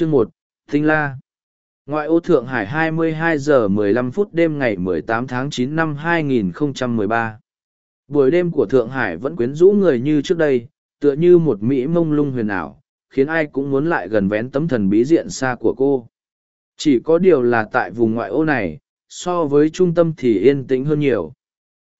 Chương một Tinh La Ngoại ô Thượng Hải 22 giờ 15 phút đêm ngày 18 tháng 9 năm 2013 Buổi đêm của Thượng Hải vẫn quyến rũ người như trước đây, tựa như một Mỹ mông lung huyền ảo, khiến ai cũng muốn lại gần vén tấm thần bí diện xa của cô. Chỉ có điều là tại vùng ngoại ô này, so với trung tâm thì yên tĩnh hơn nhiều.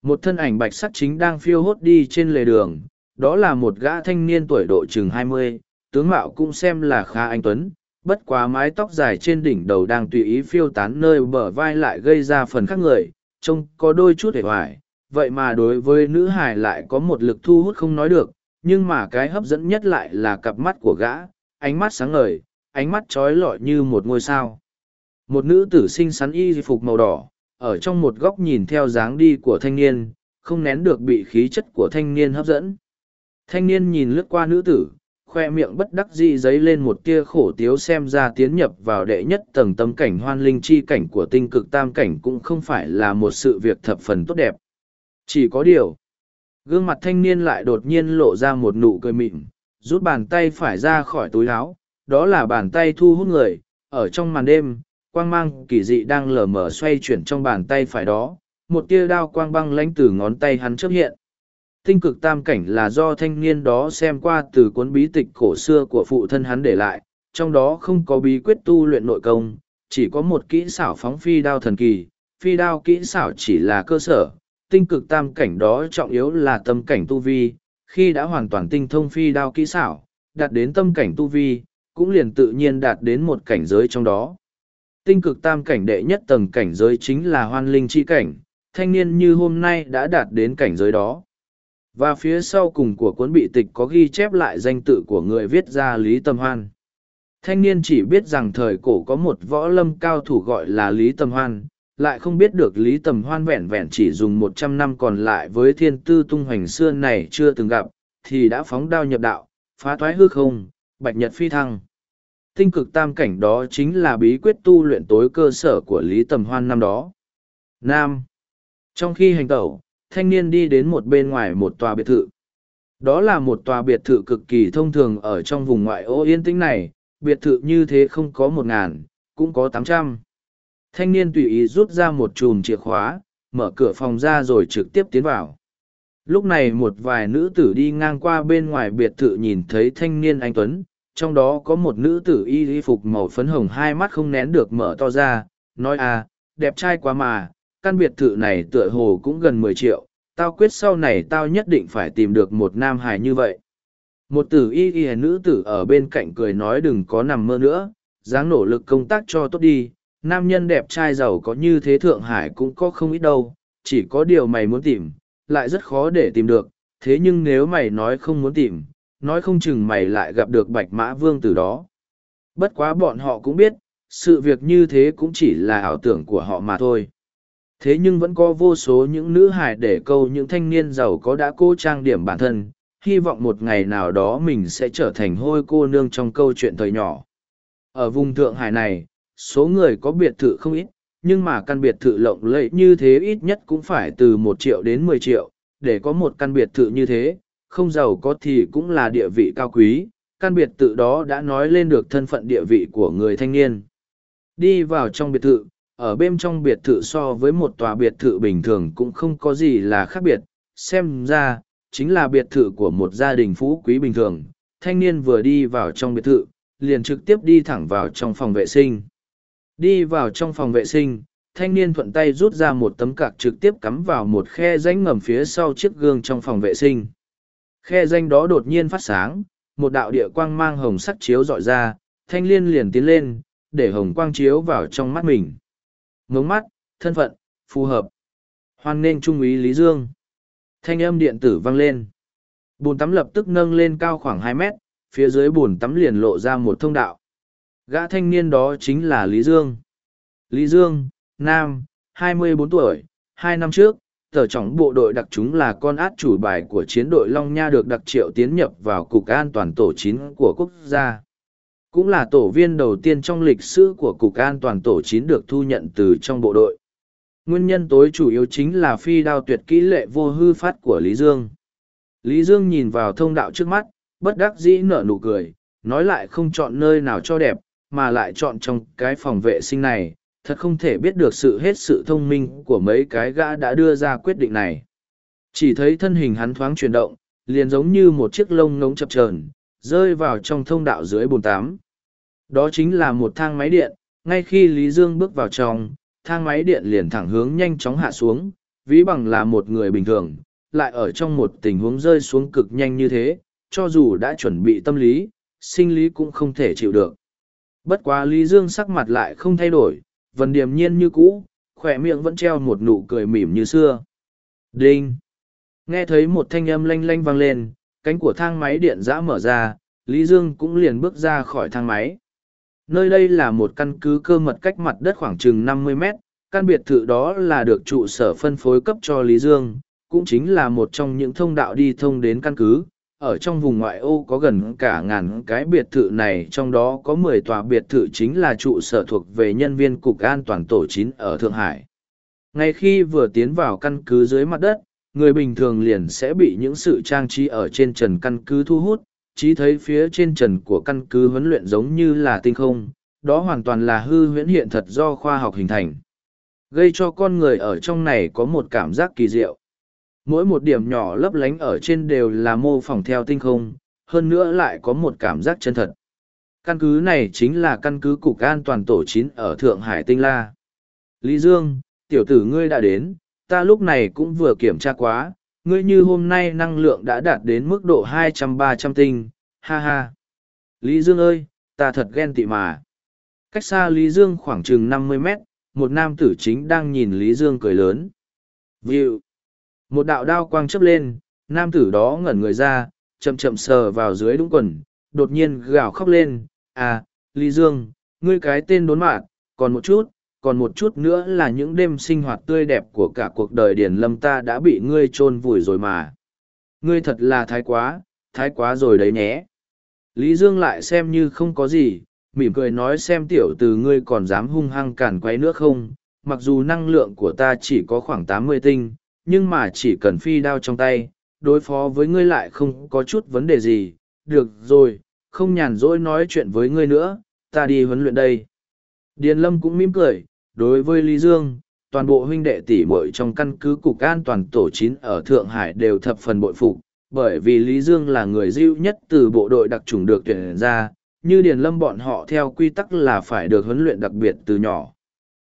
Một thân ảnh bạch sắc chính đang phiêu hốt đi trên lề đường, đó là một gã thanh niên tuổi độ chừng hai mươi, tướng mạo cũng xem là khá anh tuấn, bất quá mái tóc dài trên đỉnh đầu đang tùy ý phiêu tán nơi bờ vai lại gây ra phần khác người, trông có đôi chút hề hoài, vậy mà đối với nữ hải lại có một lực thu hút không nói được, nhưng mà cái hấp dẫn nhất lại là cặp mắt của gã, ánh mắt sáng ngời, ánh mắt trói lọi như một ngôi sao. Một nữ tử xinh xắn y phục màu đỏ, ở trong một góc nhìn theo dáng đi của thanh niên, không nén được bị khí chất của thanh niên hấp dẫn. Thanh niên nhìn lướt qua nữ tử, khoe miệng bất đắc dĩ giấy lên một tia khổ tiếu xem ra tiến nhập vào đệ nhất tầng tâm cảnh hoan linh chi cảnh của tinh cực tam cảnh cũng không phải là một sự việc thập phần tốt đẹp. Chỉ có điều, gương mặt thanh niên lại đột nhiên lộ ra một nụ cười mịn, rút bàn tay phải ra khỏi túi áo, đó là bàn tay thu hút người, ở trong màn đêm, quang mang kỳ dị đang lờ mờ xoay chuyển trong bàn tay phải đó, một tia đao quang băng lánh từ ngón tay hắn chấp hiện. Tinh cực tam cảnh là do thanh niên đó xem qua từ cuốn bí tịch cổ xưa của phụ thân hắn để lại, trong đó không có bí quyết tu luyện nội công, chỉ có một kỹ xảo phóng phi đao thần kỳ, phi đao kỹ xảo chỉ là cơ sở, tinh cực tam cảnh đó trọng yếu là tâm cảnh tu vi, khi đã hoàn toàn tinh thông phi đao kỹ xảo, đạt đến tâm cảnh tu vi, cũng liền tự nhiên đạt đến một cảnh giới trong đó. Tinh cực tam cảnh đệ nhất tầng cảnh giới chính là hoan linh chi cảnh, thanh niên như hôm nay đã đạt đến cảnh giới đó. Và phía sau cùng của cuốn bị tịch có ghi chép lại danh tự của người viết ra Lý Tâm Hoan. Thanh niên chỉ biết rằng thời cổ có một võ lâm cao thủ gọi là Lý Tâm Hoan, lại không biết được Lý Tầm Hoan vẹn vẹn chỉ dùng một trăm năm còn lại với thiên tư tung hoành xưa này chưa từng gặp, thì đã phóng đao nhập đạo, phá thoái hư không, bạch nhật phi thăng. Tinh cực tam cảnh đó chính là bí quyết tu luyện tối cơ sở của Lý Tầm Hoan năm đó. Nam. Trong khi hành tẩu, thanh niên đi đến một bên ngoài một tòa biệt thự. Đó là một tòa biệt thự cực kỳ thông thường ở trong vùng ngoại ô yên tĩnh này, biệt thự như thế không có một ngàn, cũng có tám trăm. Thanh niên tùy ý rút ra một chùm chìa khóa, mở cửa phòng ra rồi trực tiếp tiến vào. Lúc này một vài nữ tử đi ngang qua bên ngoài biệt thự nhìn thấy thanh niên anh Tuấn, trong đó có một nữ tử y y phục màu phấn hồng hai mắt không nén được mở to ra, nói à, đẹp trai quá mà, căn biệt thự này tựa hồ cũng gần mười triệu, tao quyết sau này tao nhất định phải tìm được một nam hài như vậy. Một tử y y nữ tử ở bên cạnh cười nói đừng có nằm mơ nữa, dáng nỗ lực công tác cho tốt đi, nam nhân đẹp trai giàu có như thế Thượng Hải cũng có không ít đâu, chỉ có điều mày muốn tìm, lại rất khó để tìm được, thế nhưng nếu mày nói không muốn tìm, nói không chừng mày lại gặp được bạch mã vương từ đó. Bất quá bọn họ cũng biết, sự việc như thế cũng chỉ là ảo tưởng của họ mà thôi. Thế nhưng vẫn có vô số những nữ hài để câu những thanh niên giàu có đã cố trang điểm bản thân, hy vọng một ngày nào đó mình sẽ trở thành hôi cô nương trong câu chuyện thời nhỏ. Ở vùng Thượng Hải này, số người có biệt thự không ít, nhưng mà căn biệt thự lộng lẫy như thế ít nhất cũng phải từ một triệu đến mười triệu, để có một căn biệt thự như thế, không giàu có thì cũng là địa vị cao quý, căn biệt thự đó đã nói lên được thân phận địa vị của người thanh niên. Đi vào trong biệt thự, ở bên trong biệt thự so với một tòa biệt thự bình thường cũng không có gì là khác biệt, xem ra, chính là biệt thự của một gia đình phú quý bình thường. Thanh niên vừa đi vào trong biệt thự, liền trực tiếp đi thẳng vào trong phòng vệ sinh. Đi vào trong phòng vệ sinh, thanh niên thuận tay rút ra một tấm cạc trực tiếp cắm vào một khe rãnh ngầm phía sau chiếc gương trong phòng vệ sinh. Khe rãnh đó đột nhiên phát sáng, một đạo địa quang mang hồng sắc chiếu dọi ra, thanh liên liền tiến lên, để hồng quang chiếu vào trong mắt mình. Ngống mắt, thân phận, phù hợp. Hoan nên trung úy Lý Dương. Thanh âm điện tử vang lên. Bồn tắm lập tức nâng lên cao khoảng hai mét, phía dưới bồn tắm liền lộ ra một thông đạo. Gã thanh niên đó chính là Lý Dương. Lý Dương, Nam, 24 tuổi, hai năm trước, tờ trọng bộ đội đặc chúng là con át chủ bài của chiến đội Long Nha được đặc triệu tiến nhập vào Cục An toàn tổ chín của quốc gia. Cũng là tổ viên đầu tiên trong lịch sử của Cục An toàn tổ chín được thu nhận từ trong bộ đội. Nguyên nhân tối chủ yếu chính là phi đao tuyệt kỹ lệ vô hư phát của Lý Dương. Lý Dương nhìn vào thông đạo trước mắt, bất đắc dĩ nở nụ cười, nói lại không chọn nơi nào cho đẹp, mà lại chọn trong cái phòng vệ sinh này, thật không thể biết được sự hết sự thông minh của mấy cái gã đã đưa ra quyết định này. Chỉ thấy thân hình hắn thoáng chuyển động, liền giống như một chiếc lông ngống chập chờn rơi vào trong thông đạo dưới bồn tám. Đó chính là một thang máy điện, ngay khi Lý Dương bước vào trong, thang máy điện liền thẳng hướng nhanh chóng hạ xuống, ví bằng là một người bình thường, lại ở trong một tình huống rơi xuống cực nhanh như thế, cho dù đã chuẩn bị tâm lý, sinh lý cũng không thể chịu được. Bất quá Lý Dương sắc mặt lại không thay đổi, vần điềm nhiên như cũ, khỏe miệng vẫn treo một nụ cười mỉm như xưa. Đinh! Nghe thấy một thanh âm lanh lanh vang lên, cánh của thang máy điện giã mở ra, Lý Dương cũng liền bước ra khỏi thang máy. Nơi đây là một căn cứ cơ mật cách mặt đất khoảng chừng năm mươi mét, căn biệt thự đó là được trụ sở phân phối cấp cho Lý Dương, cũng chính là một trong những thông đạo đi thông đến căn cứ. Ở trong vùng ngoại ô có gần cả ngàn cái biệt thự này, trong đó có mười tòa biệt thự chính là trụ sở thuộc về nhân viên Cục An toàn tổ chín ở Thượng Hải. Ngay khi vừa tiến vào căn cứ dưới mặt đất, người bình thường liền sẽ bị những sự trang trí ở trên trần căn cứ thu hút, chỉ thấy phía trên trần của căn cứ huấn luyện giống như là tinh không, đó hoàn toàn là hư huyễn hiện thật do khoa học hình thành. Gây cho con người ở trong này có một cảm giác kỳ diệu. Mỗi một điểm nhỏ lấp lánh ở trên đều là mô phỏng theo tinh không, hơn nữa lại có một cảm giác chân thật. Căn cứ này chính là căn cứ Cục An toàn tổ chín ở Thượng Hải Tinh La. Lý Dương, tiểu tử ngươi đã đến, ta lúc này cũng vừa kiểm tra quá, ngươi như hôm nay năng lượng đã đạt đến mức độ hai trăm ba trăm tinh, ha ha. Lý Dương ơi, ta thật ghen tị mà. Cách xa Lý Dương khoảng chừng năm mươi mét, một nam tử chính đang nhìn Lý Dương cười lớn. Vịu! Một đạo đao quang chấp lên, nam tử đó ngẩn người ra, chậm chậm sờ vào dưới đúng quần, đột nhiên gào khóc lên. À, Lý Dương, ngươi cái tên đốn mạn, còn một chút, còn một chút nữa là những đêm sinh hoạt tươi đẹp của cả cuộc đời điền lâm ta đã bị ngươi chôn vùi rồi mà. Ngươi thật là thái quá thái quá rồi đấy nhé. Lý dương lại xem như không có gì, mỉm cười nói xem tiểu từ ngươi còn dám hung hăng cản quấy nữa không? Mặc dù năng lượng của ta chỉ có khoảng tám mươi tinh, nhưng mà chỉ cần phi đao trong tay, đối phó với ngươi lại không có chút vấn đề gì. Được rồi, không nhàn rỗi nói chuyện với ngươi nữa, ta đi huấn luyện đây. Điền lâm cũng mỉm cười đối với Lý Dương, toàn bộ huynh đệ tỷ muội trong căn cứ cục an toàn tổ chín ở Thượng Hải đều thập phần bội phục, bởi vì Lý Dương là người dịu nhất từ bộ đội đặc trùng được tuyển ra, như Điền Lâm bọn họ theo quy tắc là phải được huấn luyện đặc biệt từ nhỏ.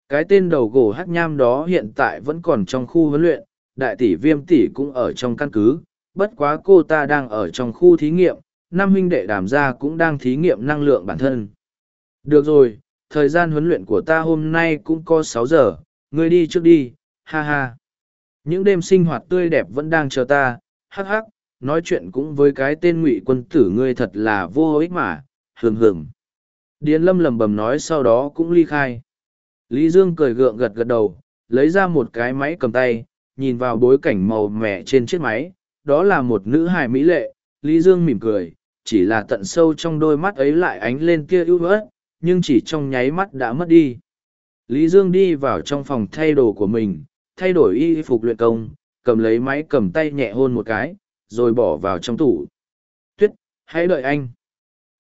Cái tên đầu gỗ hát nham đó hiện tại vẫn còn trong khu huấn luyện, đại tỷ viêm tỷ cũng ở trong căn cứ, bất quá cô ta đang ở trong khu thí nghiệm, năm huynh đệ đàm gia cũng đang thí nghiệm năng lượng bản thân. Được rồi, thời gian huấn luyện của ta hôm nay cũng có sáu giờ, ngươi đi trước đi, ha ha. Những đêm sinh hoạt tươi đẹp vẫn đang chờ ta, hắc hắc, nói chuyện cũng với cái tên ngụy quân tử ngươi thật là vô ích mà hừng hừng điền lâm lầm bầm nói sau đó cũng ly khai. Lý dương cười gượng gật gật đầu, lấy ra một cái máy cầm tay, nhìn vào bối cảnh màu mẻ trên chiếc máy, đó là một nữ hài mỹ lệ. Lý dương mỉm cười, chỉ là tận sâu trong đôi mắt ấy lại ánh lên tia ưu ớt nhưng chỉ trong nháy mắt đã mất đi. Lý Dương đi vào trong phòng thay đồ của mình, thay đổi y phục luyện công, cầm lấy máy cầm tay nhẹ hôn một cái, rồi bỏ vào trong tủ. Tuyết, hãy đợi anh.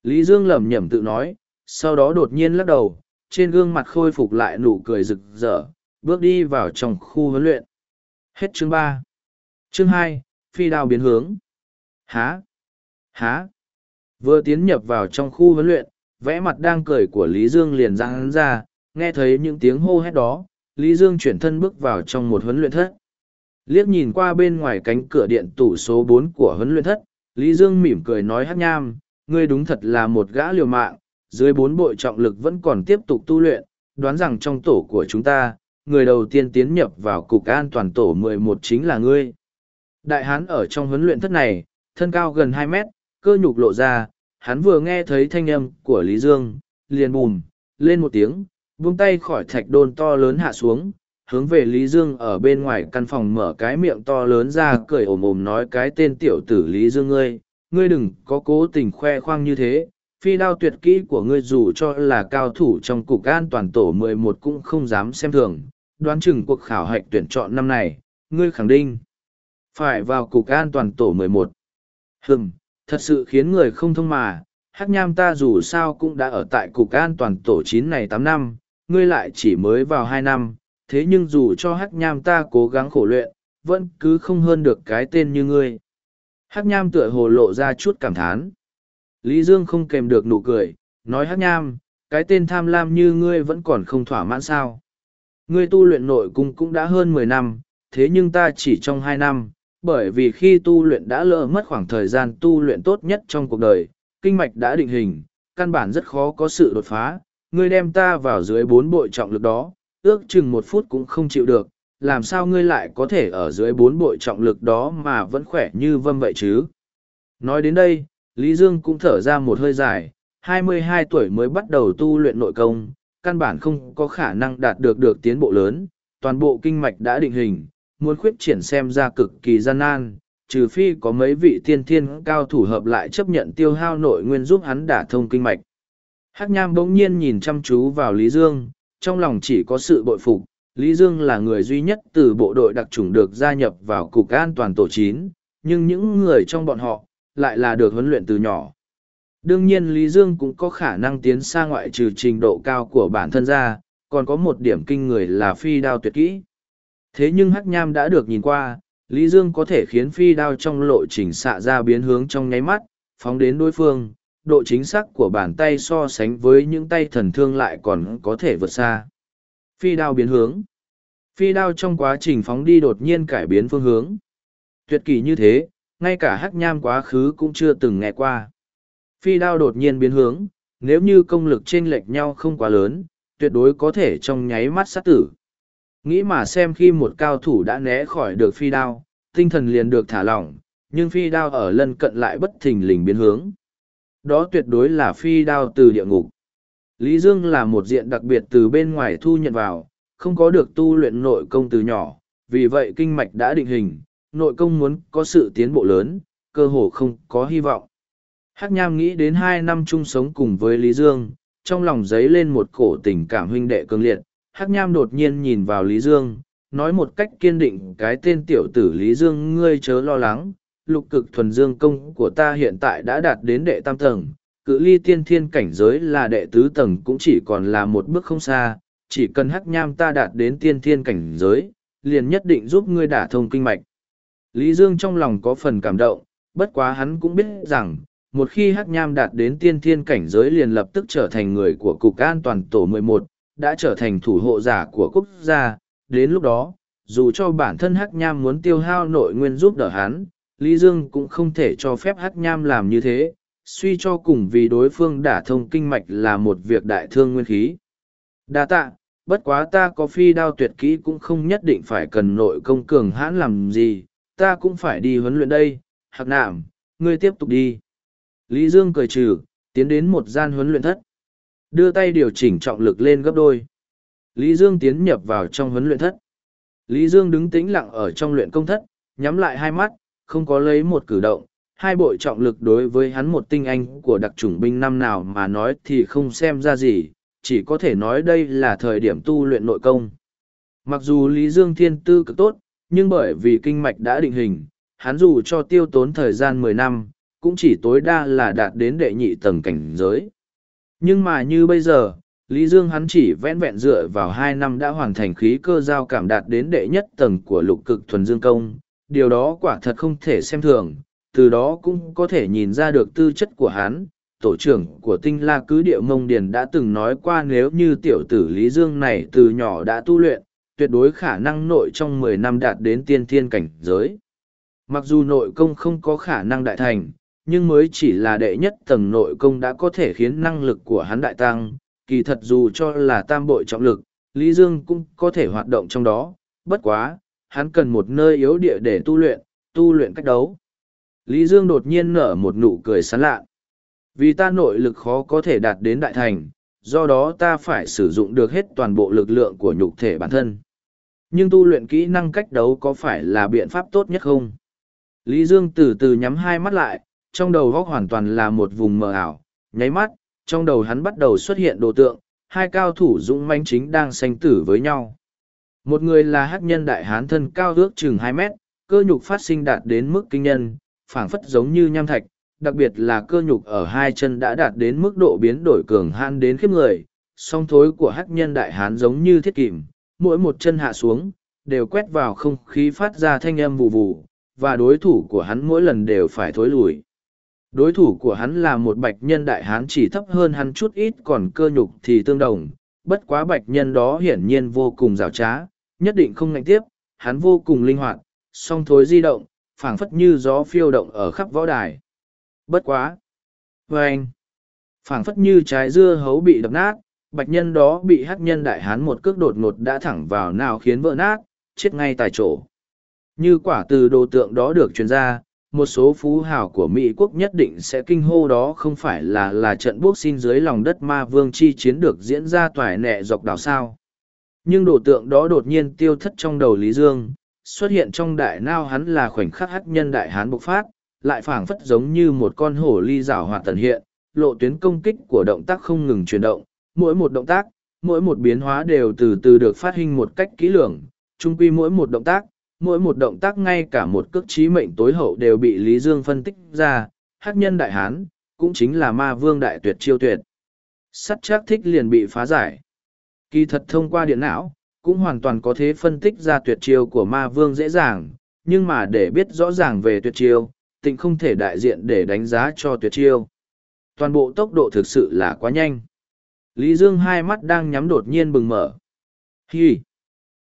Lý Dương lẩm nhẩm tự nói, sau đó đột nhiên lắc đầu, trên gương mặt khôi phục lại nụ cười rực rỡ, bước đi vào trong khu huấn luyện. Hết chương ba. Chương hai, phi đao biến hướng. Há? Há? Vừa tiến nhập vào trong khu huấn luyện, vẽ mặt đang cười của Lý Dương liền ra hắn ra, nghe thấy những tiếng hô hét đó, Lý Dương chuyển thân bước vào trong một huấn luyện thất. Liếc nhìn qua bên ngoài cánh cửa điện tủ số bốn của huấn luyện thất, Lý Dương mỉm cười nói hát nham, ngươi đúng thật là một gã liều mạng, dưới bốn bội trọng lực vẫn còn tiếp tục tu luyện, đoán rằng trong tổ của chúng ta, người đầu tiên tiến nhập vào cục an toàn tổ mười một chính là ngươi. Đại hán ở trong huấn luyện thất này, thân cao gần hai mét, cơ nhục lộ ra, hắn vừa nghe thấy thanh âm của Lý Dương, liền bùm, lên một tiếng, buông tay khỏi thạch đôn to lớn hạ xuống, hướng về Lý Dương ở bên ngoài căn phòng mở cái miệng to lớn ra cười ồm ồm nói cái tên tiểu tử Lý Dương ngươi, ngươi đừng có cố tình khoe khoang như thế, phi đao tuyệt kỹ của ngươi dù cho là cao thủ trong cục an toàn tổ mười một cũng không dám xem thường, đoán chừng cuộc khảo hạch tuyển chọn năm này, ngươi khẳng định phải vào cục an toàn tổ mười một. Hừm, thật sự khiến người không thông mà, Hắc nham ta dù sao cũng đã ở tại cục an toàn tổ chín này tám năm, ngươi lại chỉ mới vào hai năm, thế nhưng dù cho hắc nham ta cố gắng khổ luyện, vẫn cứ không hơn được cái tên như ngươi. Hắc nham tựa hồ lộ ra chút cảm thán. Lý Dương không kèm được nụ cười, nói hắc nham, cái tên tham lam như ngươi vẫn còn không thỏa mãn sao. Ngươi tu luyện nội cung cũng đã hơn mười năm, thế nhưng ta chỉ trong hai năm, bởi vì khi tu luyện đã lỡ mất khoảng thời gian tu luyện tốt nhất trong cuộc đời, kinh mạch đã định hình, căn bản rất khó có sự đột phá, ngươi đem ta vào dưới bốn bội trọng lực đó, ước chừng một phút cũng không chịu được, làm sao ngươi lại có thể ở dưới bốn bội trọng lực đó mà vẫn khỏe như vâm vậy chứ? Nói đến đây, Lý Dương cũng thở ra một hơi dài, 22 tuổi mới bắt đầu tu luyện nội công, căn bản không có khả năng đạt được được tiến bộ lớn, toàn bộ kinh mạch đã định hình, muốn khuyết triển xem ra cực kỳ gian nan, trừ phi có mấy vị tiên thiên cao thủ hợp lại chấp nhận tiêu hao nội nguyên giúp hắn đả thông kinh mạch. Hắc Nham bỗng nhiên nhìn chăm chú vào Lý Dương, trong lòng chỉ có sự bội phục. Lý Dương là người duy nhất từ bộ đội đặc chủng được gia nhập vào Cục An toàn tổ chín, nhưng những người trong bọn họ, lại là được huấn luyện từ nhỏ. Đương nhiên Lý Dương cũng có khả năng tiến xa ngoại trừ trình độ cao của bản thân ra, còn có một điểm kinh người là phi đao tuyệt kỹ. Thế nhưng Hắc Nham đã được nhìn qua, Lý Dương có thể khiến phi đao trong lộ trình xạ ra biến hướng trong nháy mắt, phóng đến đối phương, độ chính xác của bàn tay so sánh với những tay thần thương lại còn có thể vượt xa. Phi đao biến hướng. Phi đao trong quá trình phóng đi đột nhiên cải biến phương hướng. Tuyệt kỳ như thế, ngay cả hắc nham quá khứ cũng chưa từng nghe qua. Phi đao đột nhiên biến hướng, nếu như công lực chênh lệch nhau không quá lớn, tuyệt đối có thể trong nháy mắt sát tử. Nghĩ mà xem khi một cao thủ đã né khỏi được phi đao, tinh thần liền được thả lỏng, nhưng phi đao ở lân cận lại bất thình lình biến hướng. Đó tuyệt đối là phi đao từ địa ngục. Lý Dương là một diện đặc biệt từ bên ngoài thu nhận vào, không có được tu luyện nội công từ nhỏ, vì vậy kinh mạch đã định hình, nội công muốn có sự tiến bộ lớn, cơ hồ không có hy vọng. Hắc Nham nghĩ đến hai năm chung sống cùng với Lý Dương, trong lòng dấy lên một cổ tình cảm huynh đệ cường liệt. Hắc Nham đột nhiên nhìn vào Lý Dương, nói một cách kiên định cái tên tiểu tử Lý Dương ngươi chớ lo lắng, lục cực thuần dương công của ta hiện tại đã đạt đến đệ tam tầng, cự ly tiên thiên cảnh giới là đệ tứ tầng cũng chỉ còn là một bước không xa, chỉ cần hắc nham ta đạt đến tiên thiên cảnh giới, liền nhất định giúp ngươi đả thông kinh mạch. Lý Dương trong lòng có phần cảm động, bất quá hắn cũng biết rằng, một khi hắc nham đạt đến tiên thiên cảnh giới liền lập tức trở thành người của Cục An toàn tổ 11, đã trở thành thủ hộ giả của quốc gia, đến lúc đó, dù cho bản thân hắc nham muốn tiêu hao nội nguyên giúp đỡ hắn, Lý Dương cũng không thể cho phép hắc nham làm như thế, suy cho cùng vì đối phương đả thông kinh mạch là một việc đại thương nguyên khí. Đa tạ, bất quá ta có phi đao tuyệt kỹ cũng không nhất định phải cần nội công cường hãn làm gì, ta cũng phải đi huấn luyện đây, hạc nạm, ngươi tiếp tục đi. Lý Dương cười trừ, tiến đến một gian huấn luyện thất. Đưa tay điều chỉnh trọng lực lên gấp đôi. Lý Dương tiến nhập vào trong huấn luyện thất. Lý Dương đứng tĩnh lặng ở trong luyện công thất, nhắm lại hai mắt, không có lấy một cử động, hai bội trọng lực đối với hắn một tinh anh của đặc chủng binh năm nào mà nói thì không xem ra gì, chỉ có thể nói đây là thời điểm tu luyện nội công. Mặc dù Lý Dương Thiên Tư cực tốt, nhưng bởi vì kinh mạch đã định hình, hắn dù cho tiêu tốn thời gian mười năm, cũng chỉ tối đa là đạt đến đệ nhị tầng cảnh giới. Nhưng mà như bây giờ, Lý Dương hắn chỉ vẹn vẹn dựa vào hai năm đã hoàn thành khí cơ giao cảm đạt đến đệ nhất tầng của lục cực thuần dương công, điều đó quả thật không thể xem thường, từ đó cũng có thể nhìn ra được tư chất của hắn. Tổ trưởng của tinh la cứ địa mông điền đã từng nói qua nếu như tiểu tử Lý Dương này từ nhỏ đã tu luyện, tuyệt đối khả năng nội trong mười năm đạt đến tiên thiên cảnh giới. Mặc dù nội công không có khả năng đại thành, nhưng mới chỉ là đệ nhất tầng nội công đã có thể khiến năng lực của hắn đại tăng, kỳ thật dù cho là tam bội trọng lực, Lý Dương cũng có thể hoạt động trong đó, bất quá, hắn cần một nơi yếu địa để tu luyện, tu luyện cách đấu. Lý Dương đột nhiên nở một nụ cười sán lạ. Vì ta nội lực khó có thể đạt đến đại thành, do đó ta phải sử dụng được hết toàn bộ lực lượng của nhục thể bản thân. Nhưng tu luyện kỹ năng cách đấu có phải là biện pháp tốt nhất không? Lý Dương từ từ nhắm hai mắt lại, trong đầu góc hoàn toàn là một vùng mờ ảo, nháy mắt, trong đầu hắn bắt đầu xuất hiện đồ tượng, hai cao thủ dũng manh chính đang sanh tử với nhau. Một người là hắc nhân đại hán thân cao ước chừng hai mét, cơ nhục phát sinh đạt đến mức kinh nhân, phảng phất giống như nham thạch, đặc biệt là cơ nhục ở hai chân đã đạt đến mức độ biến đổi cường hãn đến khiếp người, song thối của hắc nhân đại hán giống như thiết kìm, mỗi một chân hạ xuống, đều quét vào không khí phát ra thanh âm vù vù, và đối thủ của hắn mỗi lần đều phải thối lùi. Đối thủ của hắn là một bạch nhân đại hán chỉ thấp hơn hắn chút ít còn cơ nhục thì tương đồng, bất quá bạch nhân đó hiển nhiên vô cùng rào trá, nhất định không ngạnh tiếp, hắn vô cùng linh hoạt, song thối di động, phảng phất như gió phiêu động ở khắp võ đài. Bất quá! vê anh! phảng phất như trái dưa hấu bị đập nát, bạch nhân đó bị hắc nhân đại hán một cước đột ngột đã thẳng vào nào khiến vỡ nát, chết ngay tại chỗ. Như quả từ đồ tượng đó được truyền ra, một số phú hào của Mỹ quốc nhất định sẽ kinh hô đó không phải là là trận buộc xin dưới lòng đất ma vương chi chiến được diễn ra toài nẹ dọc đảo sao. Nhưng đồ tượng đó đột nhiên tiêu thất trong đầu Lý Dương, xuất hiện trong đại nao hắn là khoảnh khắc hắc nhân đại hán bộc phát, lại phảng phất giống như một con hổ ly rảo hoạt tần hiện, lộ tuyến công kích của động tác không ngừng chuyển động, mỗi một động tác, mỗi một biến hóa đều từ từ được phát hình một cách kỹ lưỡng, trung quy mỗi một động tác, mỗi một động tác ngay cả một cước trí mệnh tối hậu đều bị Lý Dương phân tích ra, hắc nhân đại hán, cũng chính là ma vương đại tuyệt chiêu tuyệt. Sắt chắc thích liền bị phá giải. Kỳ thật thông qua điện não, cũng hoàn toàn có thể phân tích ra tuyệt chiêu của ma vương dễ dàng, nhưng mà để biết rõ ràng về tuyệt chiêu, tịnh không thể đại diện để đánh giá cho tuyệt chiêu. Toàn bộ tốc độ thực sự là quá nhanh. Lý Dương hai mắt đang nhắm đột nhiên bừng mở. Hi!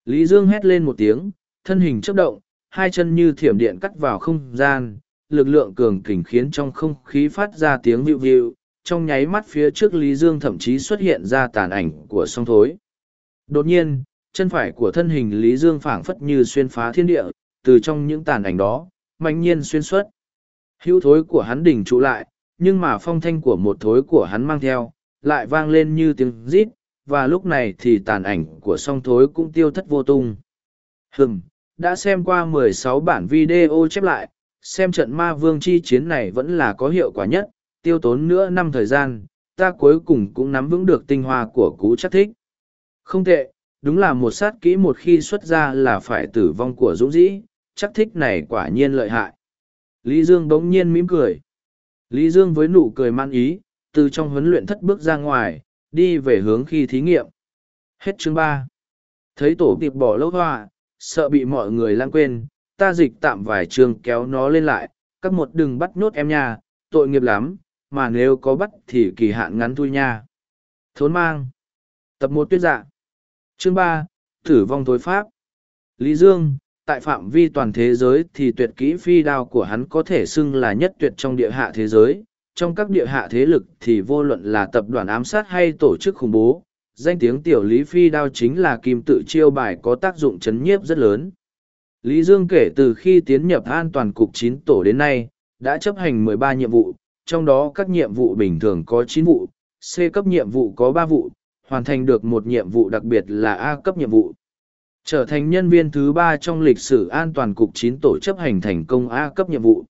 Lý Dương hét lên một tiếng, thân hình chấp động, hai chân như thiểm điện cắt vào không gian, lực lượng cường kình khiến trong không khí phát ra tiếng vịu vịu, trong nháy mắt phía trước Lý Dương thậm chí xuất hiện ra tàn ảnh của song thối. Đột nhiên, chân phải của thân hình Lý Dương phảng phất như xuyên phá thiên địa, từ trong những tàn ảnh đó, mạnh nhiên xuyên xuất. Hữu thối của hắn đỉnh trụ lại, nhưng mà phong thanh của một thối của hắn mang theo, lại vang lên như tiếng rít, và lúc này thì tàn ảnh của song thối cũng tiêu thất vô tung. Hừm, đã xem qua 16 bản video chép lại, xem trận ma vương chi chiến này vẫn là có hiệu quả nhất, tiêu tốn nữa năm thời gian, ta cuối cùng cũng nắm vững được tinh hoa của cú chắc thích. Không tệ, đúng là một sát kỹ một khi xuất ra là phải tử vong của dũng dĩ, chắc thích này quả nhiên lợi hại. Lý Dương bỗng nhiên mỉm cười. Lý Dương với nụ cười man ý, từ trong huấn luyện thất bước ra ngoài, đi về hướng khi thí nghiệm. Hết chương ba. Thấy tổ tiệp bỏ lâu hoa, sợ bị mọi người lãng quên, ta dịch tạm vài chương kéo nó lên lại, các một đừng bắt nhốt em nha, tội nghiệp lắm, mà nếu có bắt thì kỳ hạn ngắn thôi nha. Thốn mang. Tập một tuyết dạ. Chương ba Tử vong thối pháp. Lý Dương, tại phạm vi toàn thế giới thì tuyệt kỹ phi đao của hắn có thể xưng là nhất tuyệt trong địa hạ thế giới. Trong các địa hạ thế lực thì vô luận là tập đoàn ám sát hay tổ chức khủng bố, danh tiếng tiểu lý phi đao chính là kim tự chiêu bài có tác dụng chấn nhiếp rất lớn. Lý Dương kể từ khi tiến nhập an toàn cục chín tổ đến nay, đã chấp hành 13 nhiệm vụ, trong đó các nhiệm vụ bình thường có chín vụ, C cấp nhiệm vụ có ba vụ, hoàn thành được một nhiệm vụ đặc biệt là A cấp nhiệm vụ. Trở thành nhân viên thứ ba trong lịch sử an toàn cục chín tổ chấp hành thành công A cấp nhiệm vụ.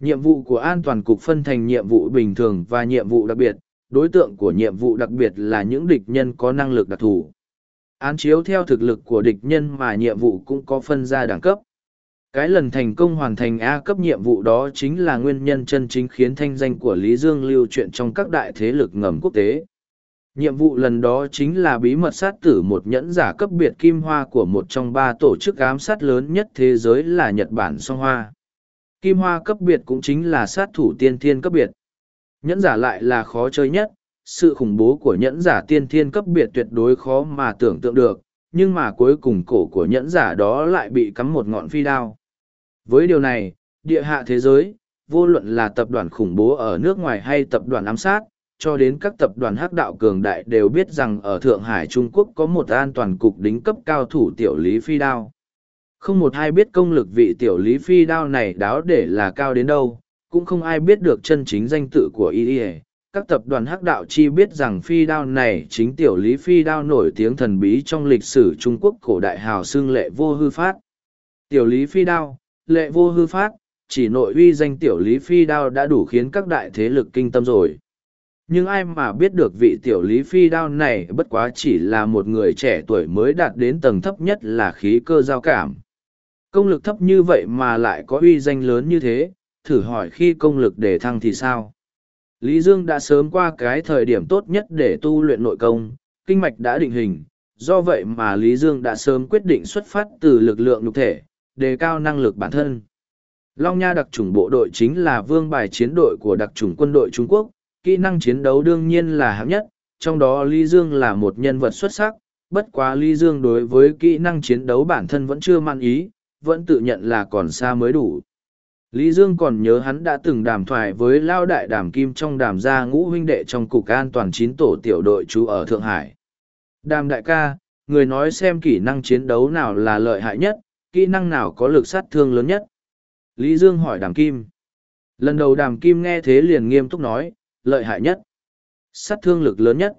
Nhiệm vụ của an toàn cục phân thành nhiệm vụ bình thường và nhiệm vụ đặc biệt, đối tượng của nhiệm vụ đặc biệt là những địch nhân có năng lực đặc thù. Án chiếu theo thực lực của địch nhân mà nhiệm vụ cũng có phân ra đẳng cấp. Cái lần thành công hoàn thành A cấp nhiệm vụ đó chính là nguyên nhân chân chính khiến thanh danh của Lý Dương lưu truyền trong các đại thế lực ngầm quốc tế. Nhiệm vụ lần đó chính là bí mật sát tử một nhẫn giả cấp biệt kim hoa của một trong ba tổ chức ám sát lớn nhất thế giới là Nhật Bản song hoa. Kim hoa cấp biệt cũng chính là sát thủ tiên thiên cấp biệt. Nhẫn giả lại là khó chơi nhất, sự khủng bố của nhẫn giả tiên thiên cấp biệt tuyệt đối khó mà tưởng tượng được, nhưng mà cuối cùng cổ của nhẫn giả đó lại bị cắm một ngọn phi đao. Với điều này, địa hạ thế giới, vô luận là tập đoàn khủng bố ở nước ngoài hay tập đoàn ám sát, cho đến các tập đoàn hắc đạo cường đại đều biết rằng ở Thượng Hải Trung Quốc có một an toàn cục đính cấp cao thủ tiểu lý phi đao. Không một ai biết công lực vị tiểu lý phi đao này đáo để là cao đến đâu, cũng không ai biết được chân chính danh tự của y các tập đoàn hắc đạo chi biết rằng phi đao này chính tiểu lý phi đao nổi tiếng thần bí trong lịch sử trung quốc cổ đại hào xương lệ vô hư phát. Tiểu lý phi đao, lệ vô hư phát, chỉ nội uy danh tiểu lý phi đao đã đủ khiến các đại thế lực kinh tâm rồi. Nhưng ai mà biết được vị tiểu lý phi đao này bất quá chỉ là một người trẻ tuổi mới đạt đến tầng thấp nhất là khí cơ giao cảm. Công lực thấp như vậy mà lại có uy danh lớn như thế thử hỏi khi công lực để thăng thì sao? Lý Dương đã sớm qua cái thời điểm tốt nhất để tu luyện nội công, kinh mạch đã định hình, do vậy mà Lý Dương đã sớm quyết định xuất phát từ lực lượng nhục thể, đề cao năng lực bản thân. Long Nha đặc chủng bộ đội chính là vương bài chiến đội của đặc chủng quân đội Trung Quốc, kỹ năng chiến đấu đương nhiên là hạng nhất, trong đó Lý Dương là một nhân vật xuất sắc, bất quá Lý Dương đối với kỹ năng chiến đấu bản thân vẫn chưa mãn ý, vẫn tự nhận là còn xa mới đủ. Lý Dương còn nhớ hắn đã từng đàm thoại với Lao Đại Đàm Kim trong đàm gia ngũ huynh đệ trong cục an toàn chín tổ tiểu đội trú ở Thượng Hải. Đàm đại ca, người nói xem kỹ năng chiến đấu nào là lợi hại nhất, kỹ năng nào có lực sát thương lớn nhất. Lý Dương hỏi đàm kim. Lần đầu đàm kim nghe thế liền nghiêm túc nói, lợi hại nhất. Sát thương lực lớn nhất.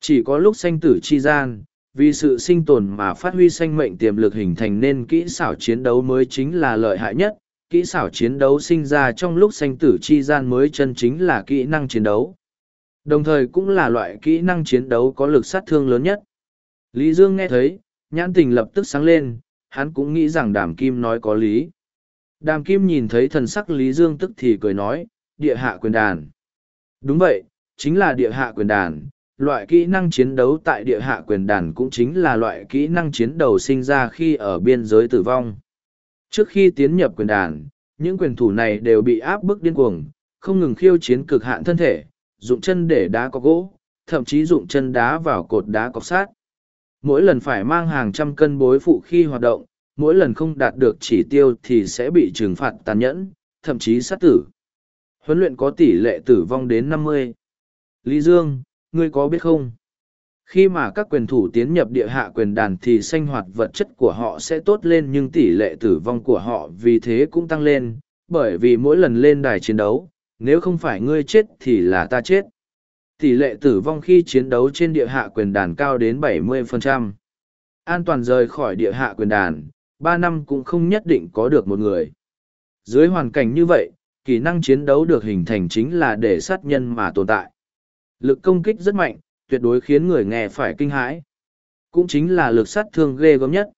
Chỉ có lúc sanh tử chi gian, vì sự sinh tồn mà phát huy sanh mệnh tiềm lực hình thành nên kỹ xảo chiến đấu mới chính là lợi hại nhất. Kỹ xảo chiến đấu sinh ra trong lúc sanh tử chi gian mới chân chính là kỹ năng chiến đấu. Đồng thời cũng là loại kỹ năng chiến đấu có lực sát thương lớn nhất. Lý Dương nghe thấy, nhãn tình lập tức sáng lên, hắn cũng nghĩ rằng đàm kim nói có lý. Đàm kim nhìn thấy thần sắc Lý Dương tức thì cười nói, địa hạ quyền đàn. Đúng vậy, chính là địa hạ quyền đàn. Loại kỹ năng chiến đấu tại địa hạ quyền đàn cũng chính là loại kỹ năng chiến đấu sinh ra khi ở biên giới tử vong. Trước khi tiến nhập quyền đàn, những quyền thủ này đều bị áp bức điên cuồng, không ngừng khiêu chiến cực hạn thân thể, dụng chân để đá có gỗ, thậm chí dụng chân đá vào cột đá cọc sát. Mỗi lần phải mang hàng trăm cân bối phụ khi hoạt động, mỗi lần không đạt được chỉ tiêu thì sẽ bị trừng phạt tàn nhẫn, thậm chí sát tử. Huấn luyện có tỷ lệ tử vong đến năm mươi. Lý Dương, ngươi có biết không? Khi mà các quyền thủ tiến nhập địa hạ quyền đàn thì sinh hoạt vật chất của họ sẽ tốt lên nhưng tỷ lệ tử vong của họ vì thế cũng tăng lên, bởi vì mỗi lần lên đài chiến đấu, nếu không phải ngươi chết thì là ta chết. Tỷ lệ tử vong khi chiến đấu trên địa hạ quyền đàn cao đến 70%. An toàn rời khỏi địa hạ quyền đàn, ba năm cũng không nhất định có được một người. Dưới hoàn cảnh như vậy, kỹ năng chiến đấu được hình thành chính là để sát nhân mà tồn tại. Lực công kích rất mạnh, tuyệt đối khiến người nghe phải kinh hãi. Cũng chính là lực sát thương ghê gớm nhất.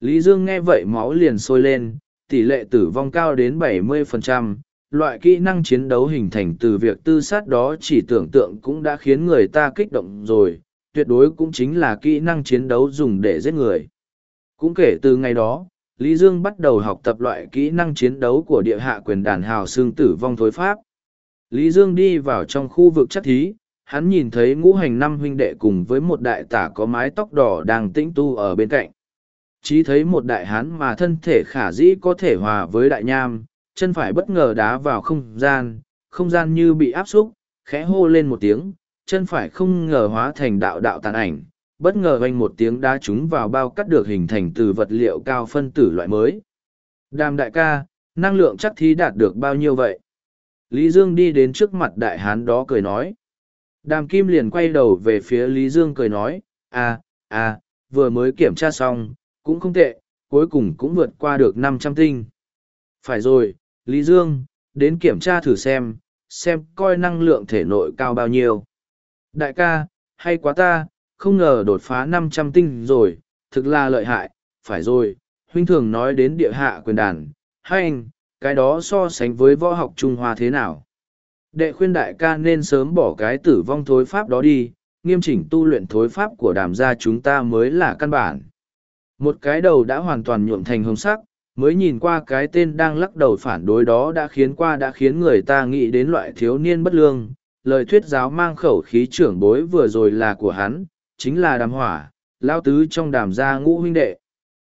Lý Dương nghe vậy máu liền sôi lên, tỷ lệ tử vong cao đến 70%, loại kỹ năng chiến đấu hình thành từ việc tư sát đó chỉ tưởng tượng cũng đã khiến người ta kích động rồi, tuyệt đối cũng chính là kỹ năng chiến đấu dùng để giết người. Cũng kể từ ngày đó, Lý Dương bắt đầu học tập loại kỹ năng chiến đấu của địa hạ quyền đàn hào xương tử vong thối pháp. Lý Dương đi vào trong khu vực chắc thí, hắn nhìn thấy ngũ hành năm huynh đệ cùng với một đại tả có mái tóc đỏ đang tĩnh tu ở bên cạnh. chí thấy một đại hán mà thân thể khả dĩ có thể hòa với đại nham, chân phải bất ngờ đá vào không gian, không gian như bị áp xúc, khẽ hô lên một tiếng, chân phải không ngờ hóa thành đạo đạo tàn ảnh, bất ngờ vang một tiếng đá trúng vào bao cắt được hình thành từ vật liệu cao phân tử loại mới. Đàm đại ca, năng lượng chắc thi đạt được bao nhiêu vậy? Lý Dương đi đến trước mặt đại hán đó cười nói. Đàm Kim liền quay đầu về phía Lý Dương cười nói, à, à, vừa mới kiểm tra xong, cũng không tệ, cuối cùng cũng vượt qua được năm trăm tinh. Phải rồi, Lý Dương, đến kiểm tra thử xem, xem coi năng lượng thể nội cao bao nhiêu. Đại ca, hay quá ta, không ngờ đột phá năm trăm tinh rồi, thực là lợi hại, phải rồi, huynh thường nói đến địa hạ quyền đàn, hay anh, cái đó so sánh với võ học Trung Hoa thế nào? Đệ khuyên đại ca nên sớm bỏ cái tử vong thối pháp đó đi, nghiêm chỉnh tu luyện thối pháp của đàm gia chúng ta mới là căn bản. Một cái đầu đã hoàn toàn nhuộm thành hồng sắc, mới nhìn qua cái tên đang lắc đầu phản đối đó đã khiến qua đã khiến người ta nghĩ đến loại thiếu niên bất lương. Lời thuyết giáo mang khẩu khí trưởng bối vừa rồi là của hắn, chính là đàm hỏa, lao tứ trong đàm gia ngũ huynh đệ.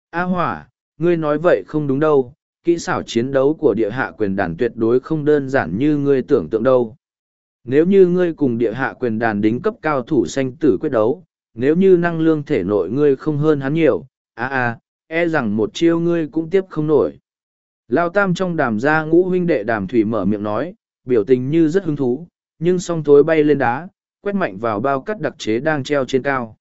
A hỏa, ngươi nói vậy không đúng đâu, kỹ xảo chiến đấu của địa hạ quyền đàn tuyệt đối không đơn giản như ngươi tưởng tượng đâu. Nếu như ngươi cùng địa hạ quyền đàn đính cấp cao thủ sanh tử quyết đấu, nếu như năng lương thể nội ngươi không hơn hắn nhiều, a a, e rằng một chiêu ngươi cũng tiếp không nổi. Lao tam trong đàm gia ngũ huynh đệ đàm thủy mở miệng nói, biểu tình như rất hứng thú, nhưng song thối bay lên đá, quét mạnh vào bao cắt đặc chế đang treo trên cao.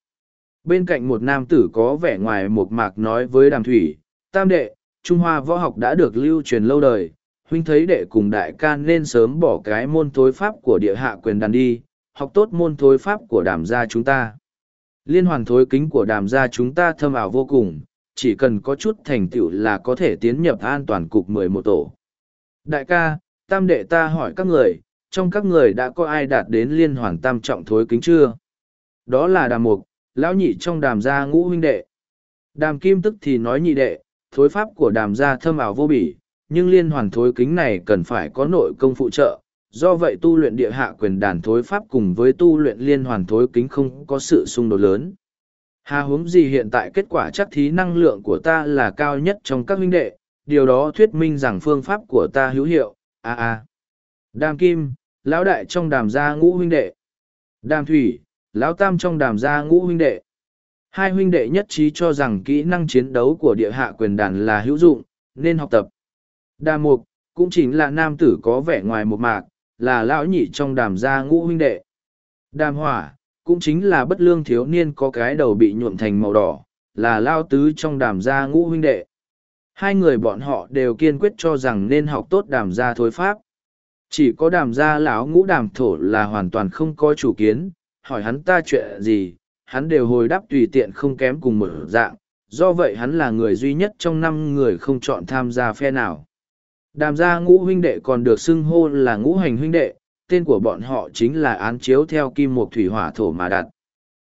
Bên cạnh một nam tử có vẻ ngoài một mạc nói với đàm thủy, tam đệ, Trung Hoa võ học đã được lưu truyền lâu đời, huynh thấy đệ cùng đại ca nên sớm bỏ cái môn thối pháp của địa hạ quyền đàn đi, học tốt môn thối pháp của đàm gia chúng ta. Liên hoàn thối kính của đàm gia chúng ta thâm ảo vô cùng, chỉ cần có chút thành tựu là có thể tiến nhập an toàn cục mười một tổ. Đại ca, tam đệ ta hỏi các người, trong các người đã có ai đạt đến liên hoàn tam trọng thối kính chưa? Đó là đàm mục, lão nhị trong đàm gia ngũ huynh đệ. Đàm kim tức thì nói nhị đệ, thối pháp của đàm gia thâm ảo vô bỉ, nhưng liên hoàn thối kính này cần phải có nội công phụ trợ. Do vậy tu luyện địa hạ quyền đàn thối pháp cùng với tu luyện liên hoàn thối kính không có sự xung đột lớn. Hà huống gì hiện tại kết quả chắc thí năng lượng của ta là cao nhất trong các huynh đệ, điều đó thuyết minh rằng phương pháp của ta hữu hiệu, a a. Đàm kim, lão đại trong đàm gia ngũ huynh đệ. Đàm thủy, lão tam trong đàm gia ngũ huynh đệ. Hai huynh đệ nhất trí cho rằng kỹ năng chiến đấu của địa hạ quyền đàn là hữu dụng, nên học tập. Đàm mục, cũng chính là nam tử có vẻ ngoài một mạc, là lão nhị trong đàm gia ngũ huynh đệ. Đàm hỏa, cũng chính là bất lương thiếu niên có cái đầu bị nhuộm thành màu đỏ, là lao tứ trong đàm gia ngũ huynh đệ. Hai người bọn họ đều kiên quyết cho rằng nên học tốt đàm gia thối pháp. Chỉ có đàm gia lão ngũ đàm thổ là hoàn toàn không có chủ kiến, hỏi hắn ta chuyện gì, hắn đều hồi đáp tùy tiện không kém cùng một dạng, do vậy hắn là người duy nhất trong năm người không chọn tham gia phe nào. Đàm gia ngũ huynh đệ còn được xưng hô là ngũ hành huynh đệ, tên của bọn họ chính là án chiếu theo kim mục thủy hỏa thổ mà đặt.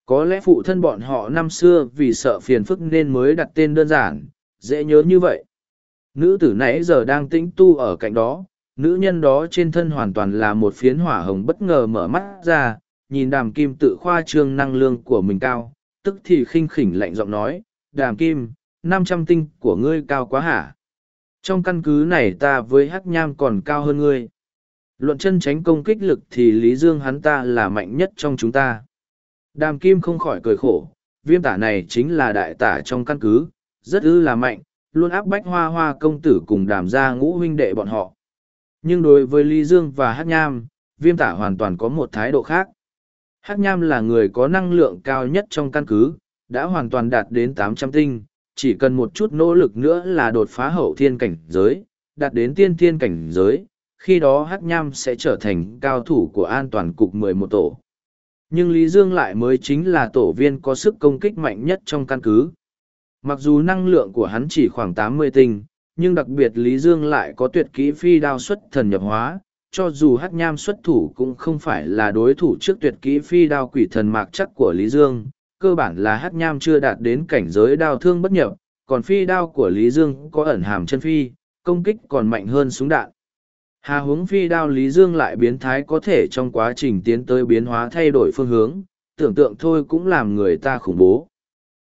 Có lẽ phụ thân bọn họ năm xưa vì sợ phiền phức nên mới đặt tên đơn giản, dễ nhớ như vậy. Nữ tử nãy giờ đang tĩnh tu ở cạnh đó, nữ nhân đó trên thân hoàn toàn là một phiến hỏa hồng bất ngờ mở mắt ra, nhìn đàm kim tự khoa trương năng lương của mình cao, tức thì khinh khỉnh lạnh giọng nói, đàm kim, năm trăm tinh của ngươi cao quá hả? Trong căn cứ này ta với hắc nham còn cao hơn ngươi. Luận chân tránh công kích lực thì Lý Dương hắn ta là mạnh nhất trong chúng ta. Đàm kim không khỏi cười khổ, viêm tả này chính là đại tả trong căn cứ, rất ư là mạnh, luôn áp bách hoa hoa công tử cùng đàm gia ngũ huynh đệ bọn họ. Nhưng đối với Lý Dương và Hắc Nham, viêm tả hoàn toàn có một thái độ khác. Hắc Nham là người có năng lượng cao nhất trong căn cứ, đã hoàn toàn đạt đến tám trăm tinh, chỉ cần một chút nỗ lực nữa là đột phá hậu thiên cảnh giới, đạt đến tiên thiên cảnh giới, khi đó Hắc Nham sẽ trở thành cao thủ của an toàn cục mười một tổ. Nhưng Lý Dương lại mới chính là tổ viên có sức công kích mạnh nhất trong căn cứ. Mặc dù năng lượng của hắn chỉ khoảng tám mươi tinh, nhưng đặc biệt Lý Dương lại có tuyệt kỹ phi đao xuất thần nhập hóa, cho dù hắc nham xuất thủ cũng không phải là đối thủ trước tuyệt kỹ phi đao quỷ thần mạc chắc của Lý Dương, cơ bản là hắc nham chưa đạt đến cảnh giới đao thương bất nhập, còn phi đao của Lý Dương có ẩn hàm chân phi, công kích còn mạnh hơn súng đạn. Hà hướng phi đao Lý Dương lại biến thái có thể trong quá trình tiến tới biến hóa thay đổi phương hướng, tưởng tượng thôi cũng làm người ta khủng bố.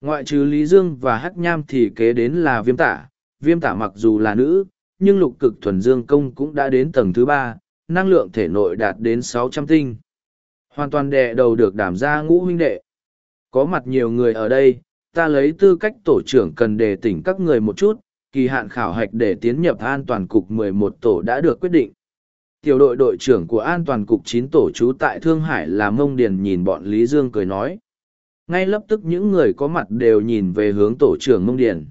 Ngoại trừ Lý Dương và Hắc Nham thì kế đến là viêm tả, viêm tả mặc dù là nữ, nhưng lục cực thuần dương công cũng đã đến tầng thứ ba, năng lượng thể nội đạt đến sáu trăm tinh. Hoàn toàn đè đầu được đảm ra ngũ huynh đệ. Có mặt nhiều người ở đây, ta lấy tư cách tổ trưởng cần đề tỉnh các người một chút, kỳ hạn khảo hạch để tiến nhập an toàn cục mười một tổ đã được quyết định. Tiểu đội đội trưởng của an toàn cục chín tổ trú tại Thương Hải là Mông Điền nhìn bọn Lý Dương cười nói. Ngay lập tức những người có mặt đều nhìn về hướng tổ trưởng Mông Điền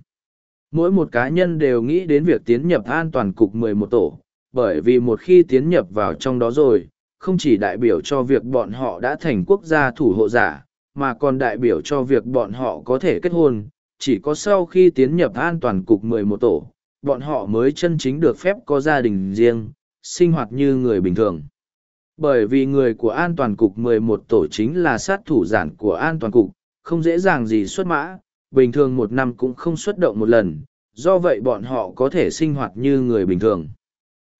mỗi một cá nhân đều nghĩ đến việc tiến nhập an toàn cục 11 tổ, bởi vì một khi tiến nhập vào trong đó rồi, không chỉ đại biểu cho việc bọn họ đã thành quốc gia thủ hộ giả, mà còn đại biểu cho việc bọn họ có thể kết hôn, chỉ có sau khi tiến nhập an toàn cục 11 tổ, bọn họ mới chân chính được phép có gia đình riêng, sinh hoạt như người bình thường. Bởi vì người của an toàn cục 11 tổ chính là sát thủ giản của an toàn cục, không dễ dàng gì xuất mã, bình thường một năm cũng không xuất động một lần, do vậy bọn họ có thể sinh hoạt như người bình thường.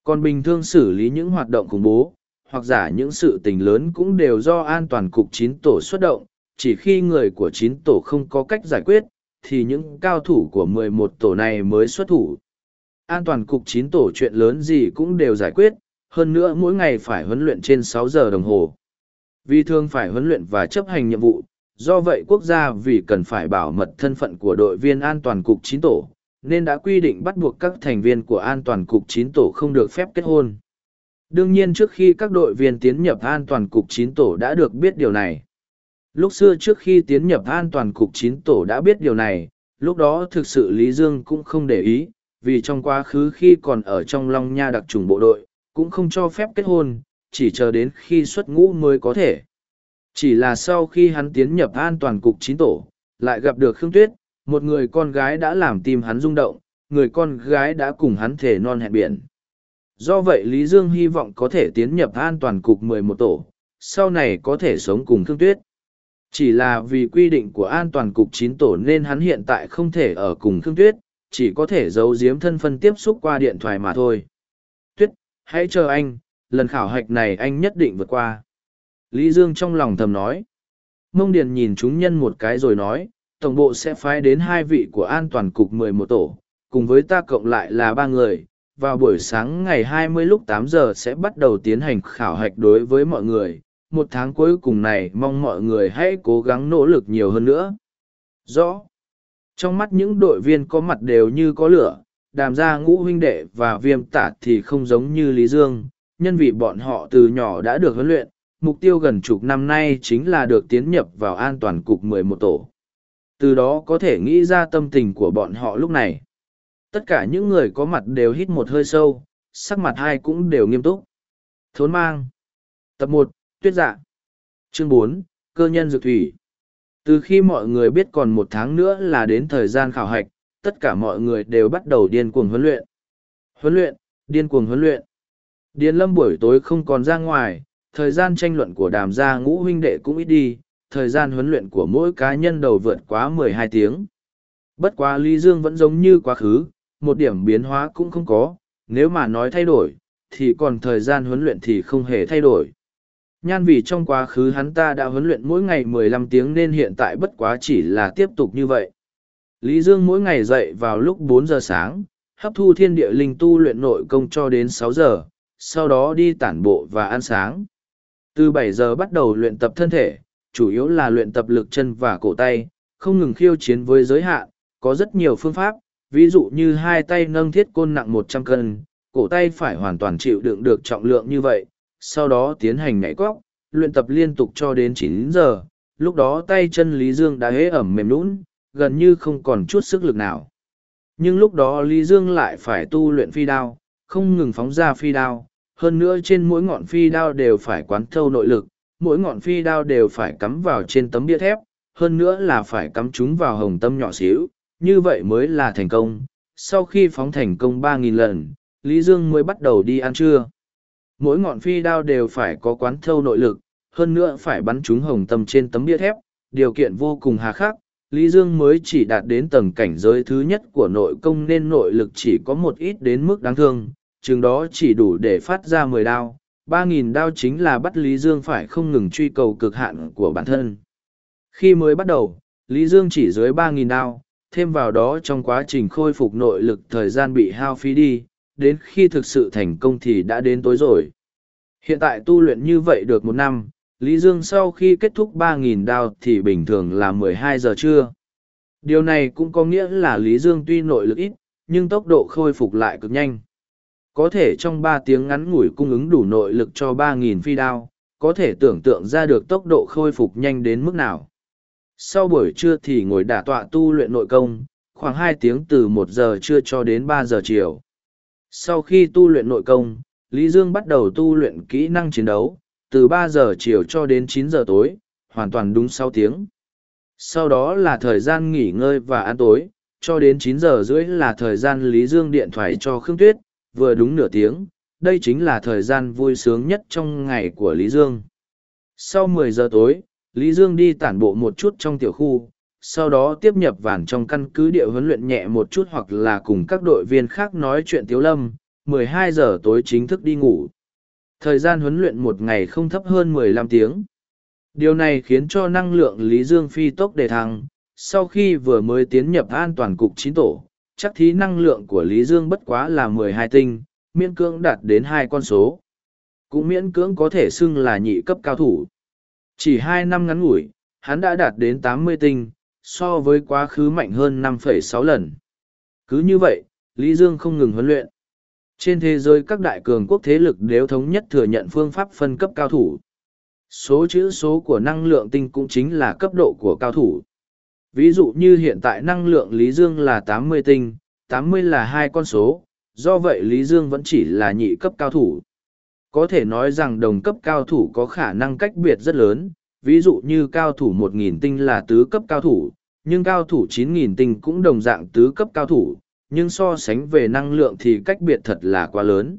Còn bình thường xử lý những hoạt động khủng bố, hoặc giả những sự tình lớn cũng đều do an toàn cục chín tổ xuất động, chỉ khi người của chín tổ không có cách giải quyết, thì những cao thủ của mười một tổ này mới xuất thủ. An toàn cục chín tổ chuyện lớn gì cũng đều giải quyết, hơn nữa mỗi ngày phải huấn luyện trên sáu giờ đồng hồ. Vì thường phải huấn luyện và chấp hành nhiệm vụ, do vậy quốc gia vì cần phải bảo mật thân phận của đội viên an toàn cục chín tổ nên đã quy định bắt buộc các thành viên của an toàn cục chín tổ không được phép kết hôn. Đương nhiên trước khi các đội viên tiến nhập an toàn cục chín tổ đã được biết điều này. Lúc xưa trước khi tiến nhập an toàn cục chín tổ đã biết điều này lúc đó thực sự lý dương cũng không để ý vì trong quá khứ khi còn ở trong long nha đặc trùng bộ đội cũng không cho phép kết hôn chỉ chờ đến khi xuất ngũ mới có thể. Chỉ là sau khi hắn tiến nhập an toàn cục chín tổ, lại gặp được Khương Tuyết, một người con gái đã làm tim hắn rung động, người con gái đã cùng hắn thể non hẹn biển. Do vậy Lý Dương hy vọng có thể tiến nhập an toàn cục 11 tổ, sau này có thể sống cùng Thương Tuyết. Chỉ là vì quy định của an toàn cục 9 tổ nên hắn hiện tại không thể ở cùng Thương Tuyết, chỉ có thể giấu giếm thân phân tiếp xúc qua điện thoại mà thôi. Tuyết, hãy chờ anh, lần khảo hạch này anh nhất định vượt qua. Lý Dương trong lòng thầm nói. Mông Điền nhìn chúng nhân một cái rồi nói, tổng bộ sẽ phái đến hai vị của an toàn cục 11 tổ, cùng với ta cộng lại là ba người. Vào buổi sáng ngày 20 lúc 8 giờ sẽ bắt đầu tiến hành khảo hạch đối với mọi người. Một tháng cuối cùng này mong mọi người hãy cố gắng nỗ lực nhiều hơn nữa. Rõ. Trong mắt những đội viên có mặt đều như có lửa, đàm gia ngũ huynh đệ và viêm tả thì không giống như Lý Dương, nhân vì bọn họ từ nhỏ đã được huấn luyện, mục tiêu gần chục năm nay chính là được tiến nhập vào an toàn cục 11 tổ. Từ đó có thể nghĩ ra tâm tình của bọn họ lúc này. Tất cả những người có mặt đều hít một hơi sâu, sắc mặt hai cũng đều nghiêm túc. Thốn mang. Tập một Tuyết dạ. Chương bốn Cơ nhân dược thủy. Từ khi mọi người biết còn một tháng nữa là đến thời gian khảo hạch, tất cả mọi người đều bắt đầu điên cuồng huấn luyện. Huấn luyện, điên cuồng huấn luyện. Điền lâm buổi tối không còn ra ngoài, thời gian tranh luận của đàm gia ngũ huynh đệ cũng ít đi, thời gian huấn luyện của mỗi cá nhân đầu vượt quá mười hai tiếng. Bất quá Lý Dương vẫn giống như quá khứ, một điểm biến hóa cũng không có, nếu mà nói thay đổi, thì còn thời gian huấn luyện thì không hề thay đổi. Nhan vì trong quá khứ hắn ta đã huấn luyện mỗi ngày mười lăm tiếng nên hiện tại bất quá chỉ là tiếp tục như vậy. Lý Dương mỗi ngày dậy vào lúc bốn giờ sáng, hấp thu thiên địa linh tu luyện nội công cho đến sáu giờ, sau đó đi tản bộ và ăn sáng. Từ bảy giờ bắt đầu luyện tập thân thể, chủ yếu là luyện tập lực chân và cổ tay, không ngừng khiêu chiến với giới hạn, có rất nhiều phương pháp, ví dụ như hai tay nâng thiết côn nặng một trăm cân, cổ tay phải hoàn toàn chịu đựng được trọng lượng như vậy, sau đó tiến hành nhảy cóc, luyện tập liên tục cho đến chín giờ, lúc đó tay chân Lý Dương đã hế ẩm mềm nũng, gần như không còn chút sức lực nào. Nhưng lúc đó Lý Dương lại phải tu luyện phi đao, không ngừng phóng ra phi đao, hơn nữa trên mỗi ngọn phi đao đều phải quán thâu nội lực, mỗi ngọn phi đao đều phải cắm vào trên tấm bia thép, hơn nữa là phải cắm chúng vào hồng tâm nhỏ xíu, như vậy mới là thành công. Sau khi phóng thành công ba nghìn lần, Lý Dương mới bắt đầu đi ăn trưa. Mỗi ngọn phi đao đều phải có quán thâu nội lực, hơn nữa phải bắn chúng hồng tâm trên tấm bia thép, điều kiện vô cùng hà khắc. Lý Dương mới chỉ đạt đến tầng cảnh giới thứ nhất của nội công nên nội lực chỉ có một ít đến mức đáng thương, chừng đó chỉ đủ để phát ra mười đao, ba nghìn đao chính là bắt Lý Dương phải không ngừng truy cầu cực hạn của bản thân. Khi mới bắt đầu, Lý Dương chỉ dưới ba nghìn đao, thêm vào đó trong quá trình khôi phục nội lực thời gian bị hao phí đi, đến khi thực sự thành công thì đã đến tối rồi. Hiện tại tu luyện như vậy được một năm, Lý Dương sau khi kết thúc 3.000 đao thì bình thường là mười hai giờ trưa. Điều này cũng có nghĩa là Lý Dương tuy nội lực ít, nhưng tốc độ khôi phục lại cực nhanh. Có thể trong ba tiếng ngắn ngủi cung ứng đủ nội lực cho ba nghìn phi đao, có thể tưởng tượng ra được tốc độ khôi phục nhanh đến mức nào. Sau buổi trưa thì ngồi đả tọa tu luyện nội công, khoảng hai tiếng từ một giờ trưa cho đến ba giờ chiều. Sau khi tu luyện nội công, Lý Dương bắt đầu tu luyện kỹ năng chiến đấu, từ ba giờ chiều cho đến chín giờ tối, hoàn toàn đúng sáu tiếng. Sau đó là thời gian nghỉ ngơi và ăn tối, cho đến chín giờ rưỡi là thời gian Lý Dương điện thoại cho Khương Tuyết, vừa đúng nửa tiếng, đây chính là thời gian vui sướng nhất trong ngày của Lý Dương. Sau 10 giờ tối, Lý Dương đi tản bộ một chút trong tiểu khu, sau đó tiếp nhập vản trong căn cứ địa huấn luyện nhẹ một chút hoặc là cùng các đội viên khác nói chuyện tiếu lâm, 12 giờ tối chính thức đi ngủ. Thời gian huấn luyện một ngày không thấp hơn 15 tiếng. Điều này khiến cho năng lượng Lý Dương phi tốc đề thăng, sau khi vừa mới tiến nhập an toàn cục chín tổ, chắc thí năng lượng của Lý Dương bất quá là mười hai tinh, miễn cưỡng đạt đến hai con số. Cũng miễn cưỡng có thể xưng là nhị cấp cao thủ. Chỉ hai năm ngắn ngủi, hắn đã đạt đến tám mươi tinh, so với quá khứ mạnh hơn 5,6 lần. Cứ như vậy, Lý Dương không ngừng huấn luyện. Trên thế giới các đại cường quốc thế lực đều thống nhất thừa nhận phương pháp phân cấp cao thủ. Số chữ số của năng lượng tinh cũng chính là cấp độ của cao thủ. Ví dụ như hiện tại năng lượng Lý Dương là 80 tinh, 80 là hai con số, do vậy Lý Dương vẫn chỉ là nhị cấp cao thủ. Có thể nói rằng đồng cấp cao thủ có khả năng cách biệt rất lớn, ví dụ như cao thủ 1.000 tinh là tứ cấp cao thủ, nhưng cao thủ 9.000 tinh cũng đồng dạng tứ cấp cao thủ, nhưng so sánh về năng lượng thì cách biệt thật là quá lớn.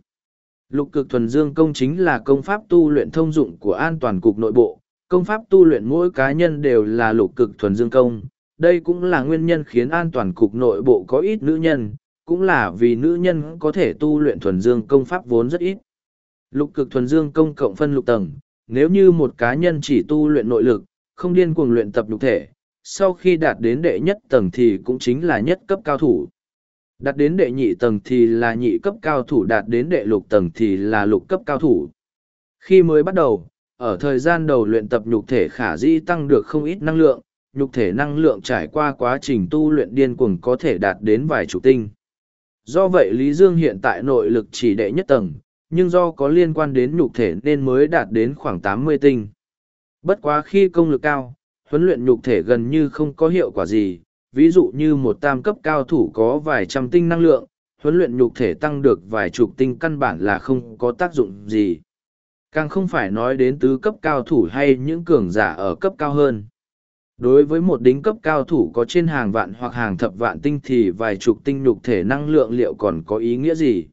Lục cực thuần dương công chính là công pháp tu luyện thông dụng của an toàn cục nội bộ, công pháp tu luyện mỗi cá nhân đều là lục cực thuần dương công. Đây cũng là nguyên nhân khiến an toàn cục nội bộ có ít nữ nhân, cũng là vì nữ nhân có thể tu luyện thuần dương công pháp vốn rất ít. Lục cực thuần dương công cộng phân lục tầng, nếu như một cá nhân chỉ tu luyện nội lực, không điên cuồng luyện tập lục thể, sau khi đạt đến đệ nhất tầng thì cũng chính là nhất cấp cao thủ. Đạt đến đệ nhị tầng thì là nhị cấp cao thủ, đạt đến đệ lục tầng thì là lục cấp cao thủ. Khi mới bắt đầu, ở thời gian đầu luyện tập nhục thể khả dĩ tăng được không ít năng lượng, nhục thể năng lượng trải qua quá trình tu luyện điên cuồng có thể đạt đến vài chục tinh. Do vậy Lý Dương hiện tại nội lực chỉ đệ nhất tầng, nhưng do có liên quan đến nhục thể nên mới đạt đến khoảng tám mươi tinh. Bất quá khi công lực cao, huấn luyện nhục thể gần như không có hiệu quả gì, ví dụ như một tam cấp cao thủ có vài trăm tinh năng lượng, huấn luyện nhục thể tăng được vài chục tinh căn bản là không có tác dụng gì. Càng không phải nói đến tứ cấp cao thủ hay những cường giả ở cấp cao hơn. Đối với một đính cấp cao thủ có trên hàng vạn hoặc hàng thập vạn tinh thì vài chục tinh nhục thể năng lượng liệu còn có ý nghĩa gì?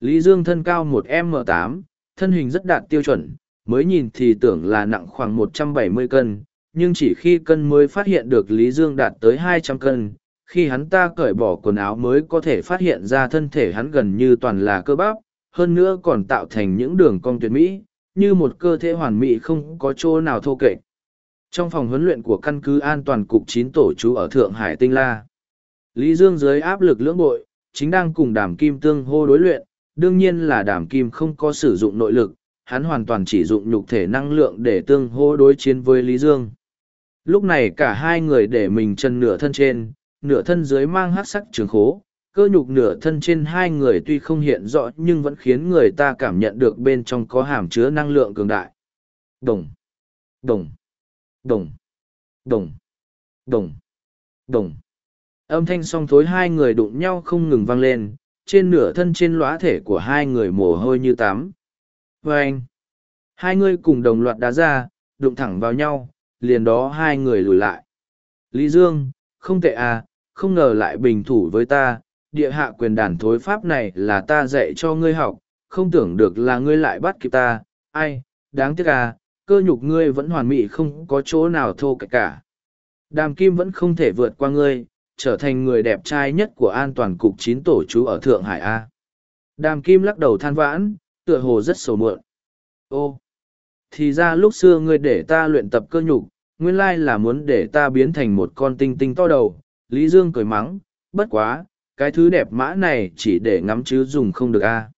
Lý Dương thân cao một m tám, thân hình rất đạt tiêu chuẩn, mới nhìn thì tưởng là nặng khoảng một trăm bảy mươi cân, nhưng chỉ khi cân mới phát hiện được Lý Dương đạt tới hai trăm cân, khi hắn ta cởi bỏ quần áo mới có thể phát hiện ra thân thể hắn gần như toàn là cơ bắp, hơn nữa còn tạo thành những đường cong tuyệt mỹ, như một cơ thể hoàn mỹ không có chỗ nào thô kệch. Trong phòng huấn luyện của căn cứ an toàn cục chín tổ trú ở Thượng Hải Tinh La, Lý Dương dưới áp lực lưỡng bội, chính đang cùng đàm kim tương hô đối luyện, đương nhiên là đàm kim không có sử dụng nội lực, hắn hoàn toàn chỉ dụng nhục thể năng lượng để tương hô đối chiến với Lý Dương. Lúc này cả hai người để mình chân nửa thân trên, nửa thân dưới mang hát sắc trường khố, cơ nhục nửa thân trên hai người tuy không hiện rõ nhưng vẫn khiến người ta cảm nhận được bên trong có hàm chứa năng lượng cường đại. Đồng, đồng, đồng, đồng, đồng, đồng. Âm thanh song thối hai người đụng nhau không ngừng vang lên, trên nửa thân trên lõa thể của hai người mồ hôi như tắm. Vâng! anh, hai người cùng đồng loạt đá ra, đụng thẳng vào nhau, liền đó hai người lùi lại. Lý Dương, không tệ à, không ngờ lại bình thủ với ta, địa hạ quyền đàn thối pháp này là ta dạy cho ngươi học, không tưởng được là ngươi lại bắt kịp ta, ai, đáng tiếc à, cơ nhục ngươi vẫn hoàn mỹ không có chỗ nào thô cả cả. Đàm kim vẫn không thể vượt qua ngươi, trở thành người đẹp trai nhất của an toàn cục chín tổ chú ở Thượng Hải A. Đàm kim lắc đầu than vãn, tựa hồ rất sầu muộn. Ô, thì ra lúc xưa ngươi để ta luyện tập cơ nhục, nguyên lai là muốn để ta biến thành một con tinh tinh to đầu. Lý Dương cười mắng, bất quá, cái thứ đẹp mã này chỉ để ngắm chứ dùng không được a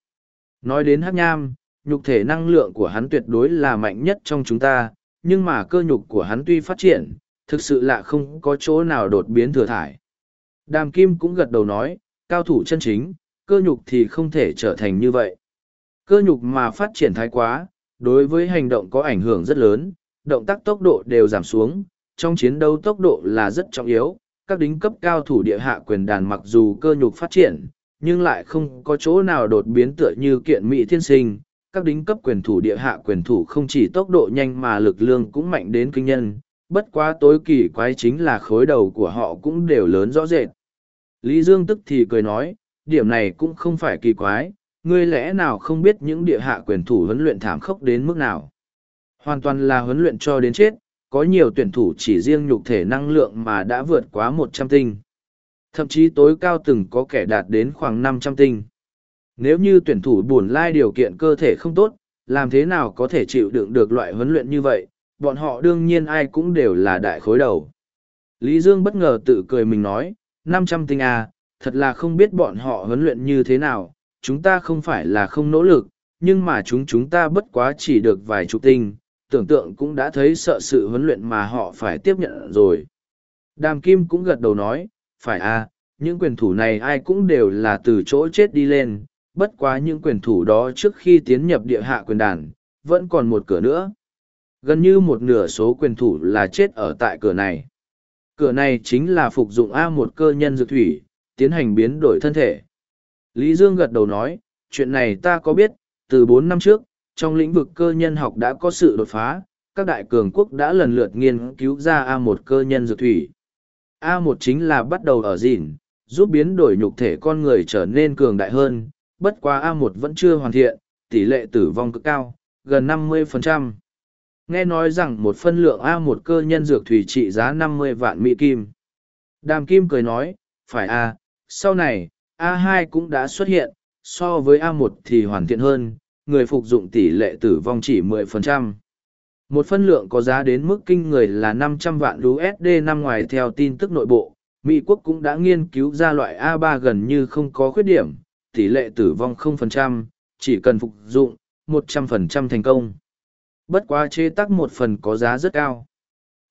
nói đến hát nham nhục thể năng lượng của hắn tuyệt đối là mạnh nhất trong chúng ta nhưng mà cơ nhục của hắn tuy phát triển thực sự là không có chỗ nào đột biến thừa thải đàm kim cũng gật đầu nói cao thủ chân chính cơ nhục thì không thể trở thành như vậy cơ nhục mà phát triển thái quá đối với hành động có ảnh hưởng rất lớn động tác tốc độ đều giảm xuống trong chiến đấu tốc độ là rất trọng yếu các đính cấp cao thủ địa hạ quyền đàn mặc dù cơ nhục phát triển, nhưng lại không có chỗ nào đột biến tựa như kiện mỹ thiên sinh. Các đính cấp quyền thủ địa hạ quyền thủ không chỉ tốc độ nhanh mà lực lượng cũng mạnh đến kinh nhân, bất quá tối kỳ quái chính là khối đầu của họ cũng đều lớn rõ rệt. Lý Dương tức thì cười nói, điểm này cũng không phải kỳ quái, ngươi lẽ nào không biết những địa hạ quyền thủ huấn luyện thảm khốc đến mức nào. Hoàn toàn là huấn luyện cho đến chết, có nhiều tuyển thủ chỉ riêng nhục thể năng lượng mà đã vượt quá một trăm tinh. Thậm chí tối cao từng có kẻ đạt đến khoảng năm trăm tinh. Nếu như tuyển thủ buồn lai điều kiện cơ thể không tốt, làm thế nào có thể chịu đựng được loại huấn luyện như vậy, bọn họ đương nhiên ai cũng đều là đại khối đầu. Lý Dương bất ngờ tự cười mình nói, năm trăm tinh à, thật là không biết bọn họ huấn luyện như thế nào, chúng ta không phải là không nỗ lực, nhưng mà chúng chúng ta bất quá chỉ được vài chục tinh, tưởng tượng cũng đã thấy sợ sự huấn luyện mà họ phải tiếp nhận rồi. Đàm Kim cũng gật đầu nói, phải à, những quyền thủ này ai cũng đều là từ chỗ chết đi lên, bất quá những quyền thủ đó trước khi tiến nhập địa hạ quyền đàn, vẫn còn một cửa nữa. Gần như một nửa số quyền thủ là chết ở tại cửa này. Cửa này chính là phục dụng A một cơ nhân dược thủy, tiến hành biến đổi thân thể. Lý Dương gật đầu nói, chuyện này ta có biết, từ bốn năm trước, trong lĩnh vực cơ nhân học đã có sự đột phá, các đại cường quốc đã lần lượt nghiên cứu ra a một cơ nhân dược thủy. A một chính là bắt đầu ở dìn, giúp biến đổi nhục thể con người trở nên cường đại hơn, bất quá A1 vẫn chưa hoàn thiện, tỷ lệ tử vong cực cao, gần 50%. Nghe nói rằng một phân lượng A1 cơ nhân dược thủy trị giá 50 vạn Mỹ Kim. Đàm Kim cười nói, phải A, sau này, A2 cũng đã xuất hiện, so với A1 thì hoàn thiện hơn, người phục dụng tỷ lệ tử vong chỉ 10%. Một phân lượng có giá đến mức kinh người là 500 vạn USD năm ngoài theo tin tức nội bộ, Mỹ quốc cũng đã nghiên cứu ra loại A3 gần như không có khuyết điểm, tỷ lệ tử vong 0%, chỉ cần phục dụng, 100% thành công. Bất quá chế tác một phần có giá rất cao.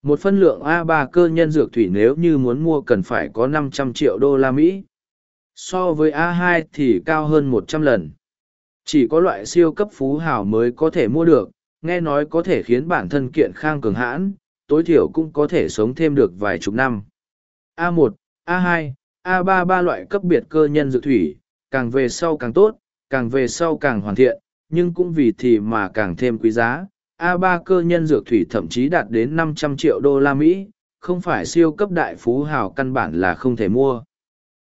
Một phân lượng A3 cơ nhân dược thủy nếu như muốn mua cần phải có 500 triệu đô la Mỹ. So với A2 thì cao hơn 100 lần. Chỉ có loại siêu cấp phú hào mới có thể mua được, nghe nói có thể khiến bản thân kiện khang cường hãn, tối thiểu cũng có thể sống thêm được vài chục năm. A1, A2, A3 ba loại cấp biệt cơ nhân dược thủy, càng về sau càng tốt, càng về sau càng hoàn thiện, nhưng cũng vì thì mà càng thêm quý giá. A3 cơ nhân dược thủy thậm chí đạt đến 500 triệu đô la Mỹ, không phải siêu cấp đại phú hào căn bản là không thể mua.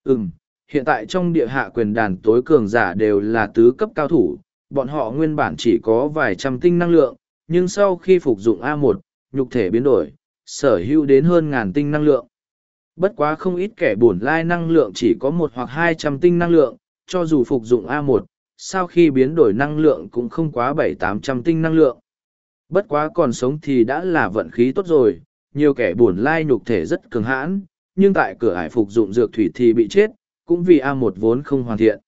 Ừm, hiện tại trong địa hạ quyền đàn tối cường giả đều là tứ cấp cao thủ, bọn họ nguyên bản chỉ có vài trăm tinh năng lượng, nhưng sau khi phục dụng A1, nhục thể biến đổi, sở hữu đến hơn ngàn tinh năng lượng. Bất quá không ít kẻ bổn lai năng lượng chỉ có một hoặc hai trăm tinh năng lượng, cho dù phục dụng A1, sau khi biến đổi năng lượng cũng không quá bảy tám trăm tinh năng lượng. Bất quá còn sống thì đã là vận khí tốt rồi, nhiều kẻ buồn lai nhục thể rất cường hãn, nhưng tại cửa ải phục dụng dược thủy thì bị chết, cũng vì A1 vốn không hoàn thiện.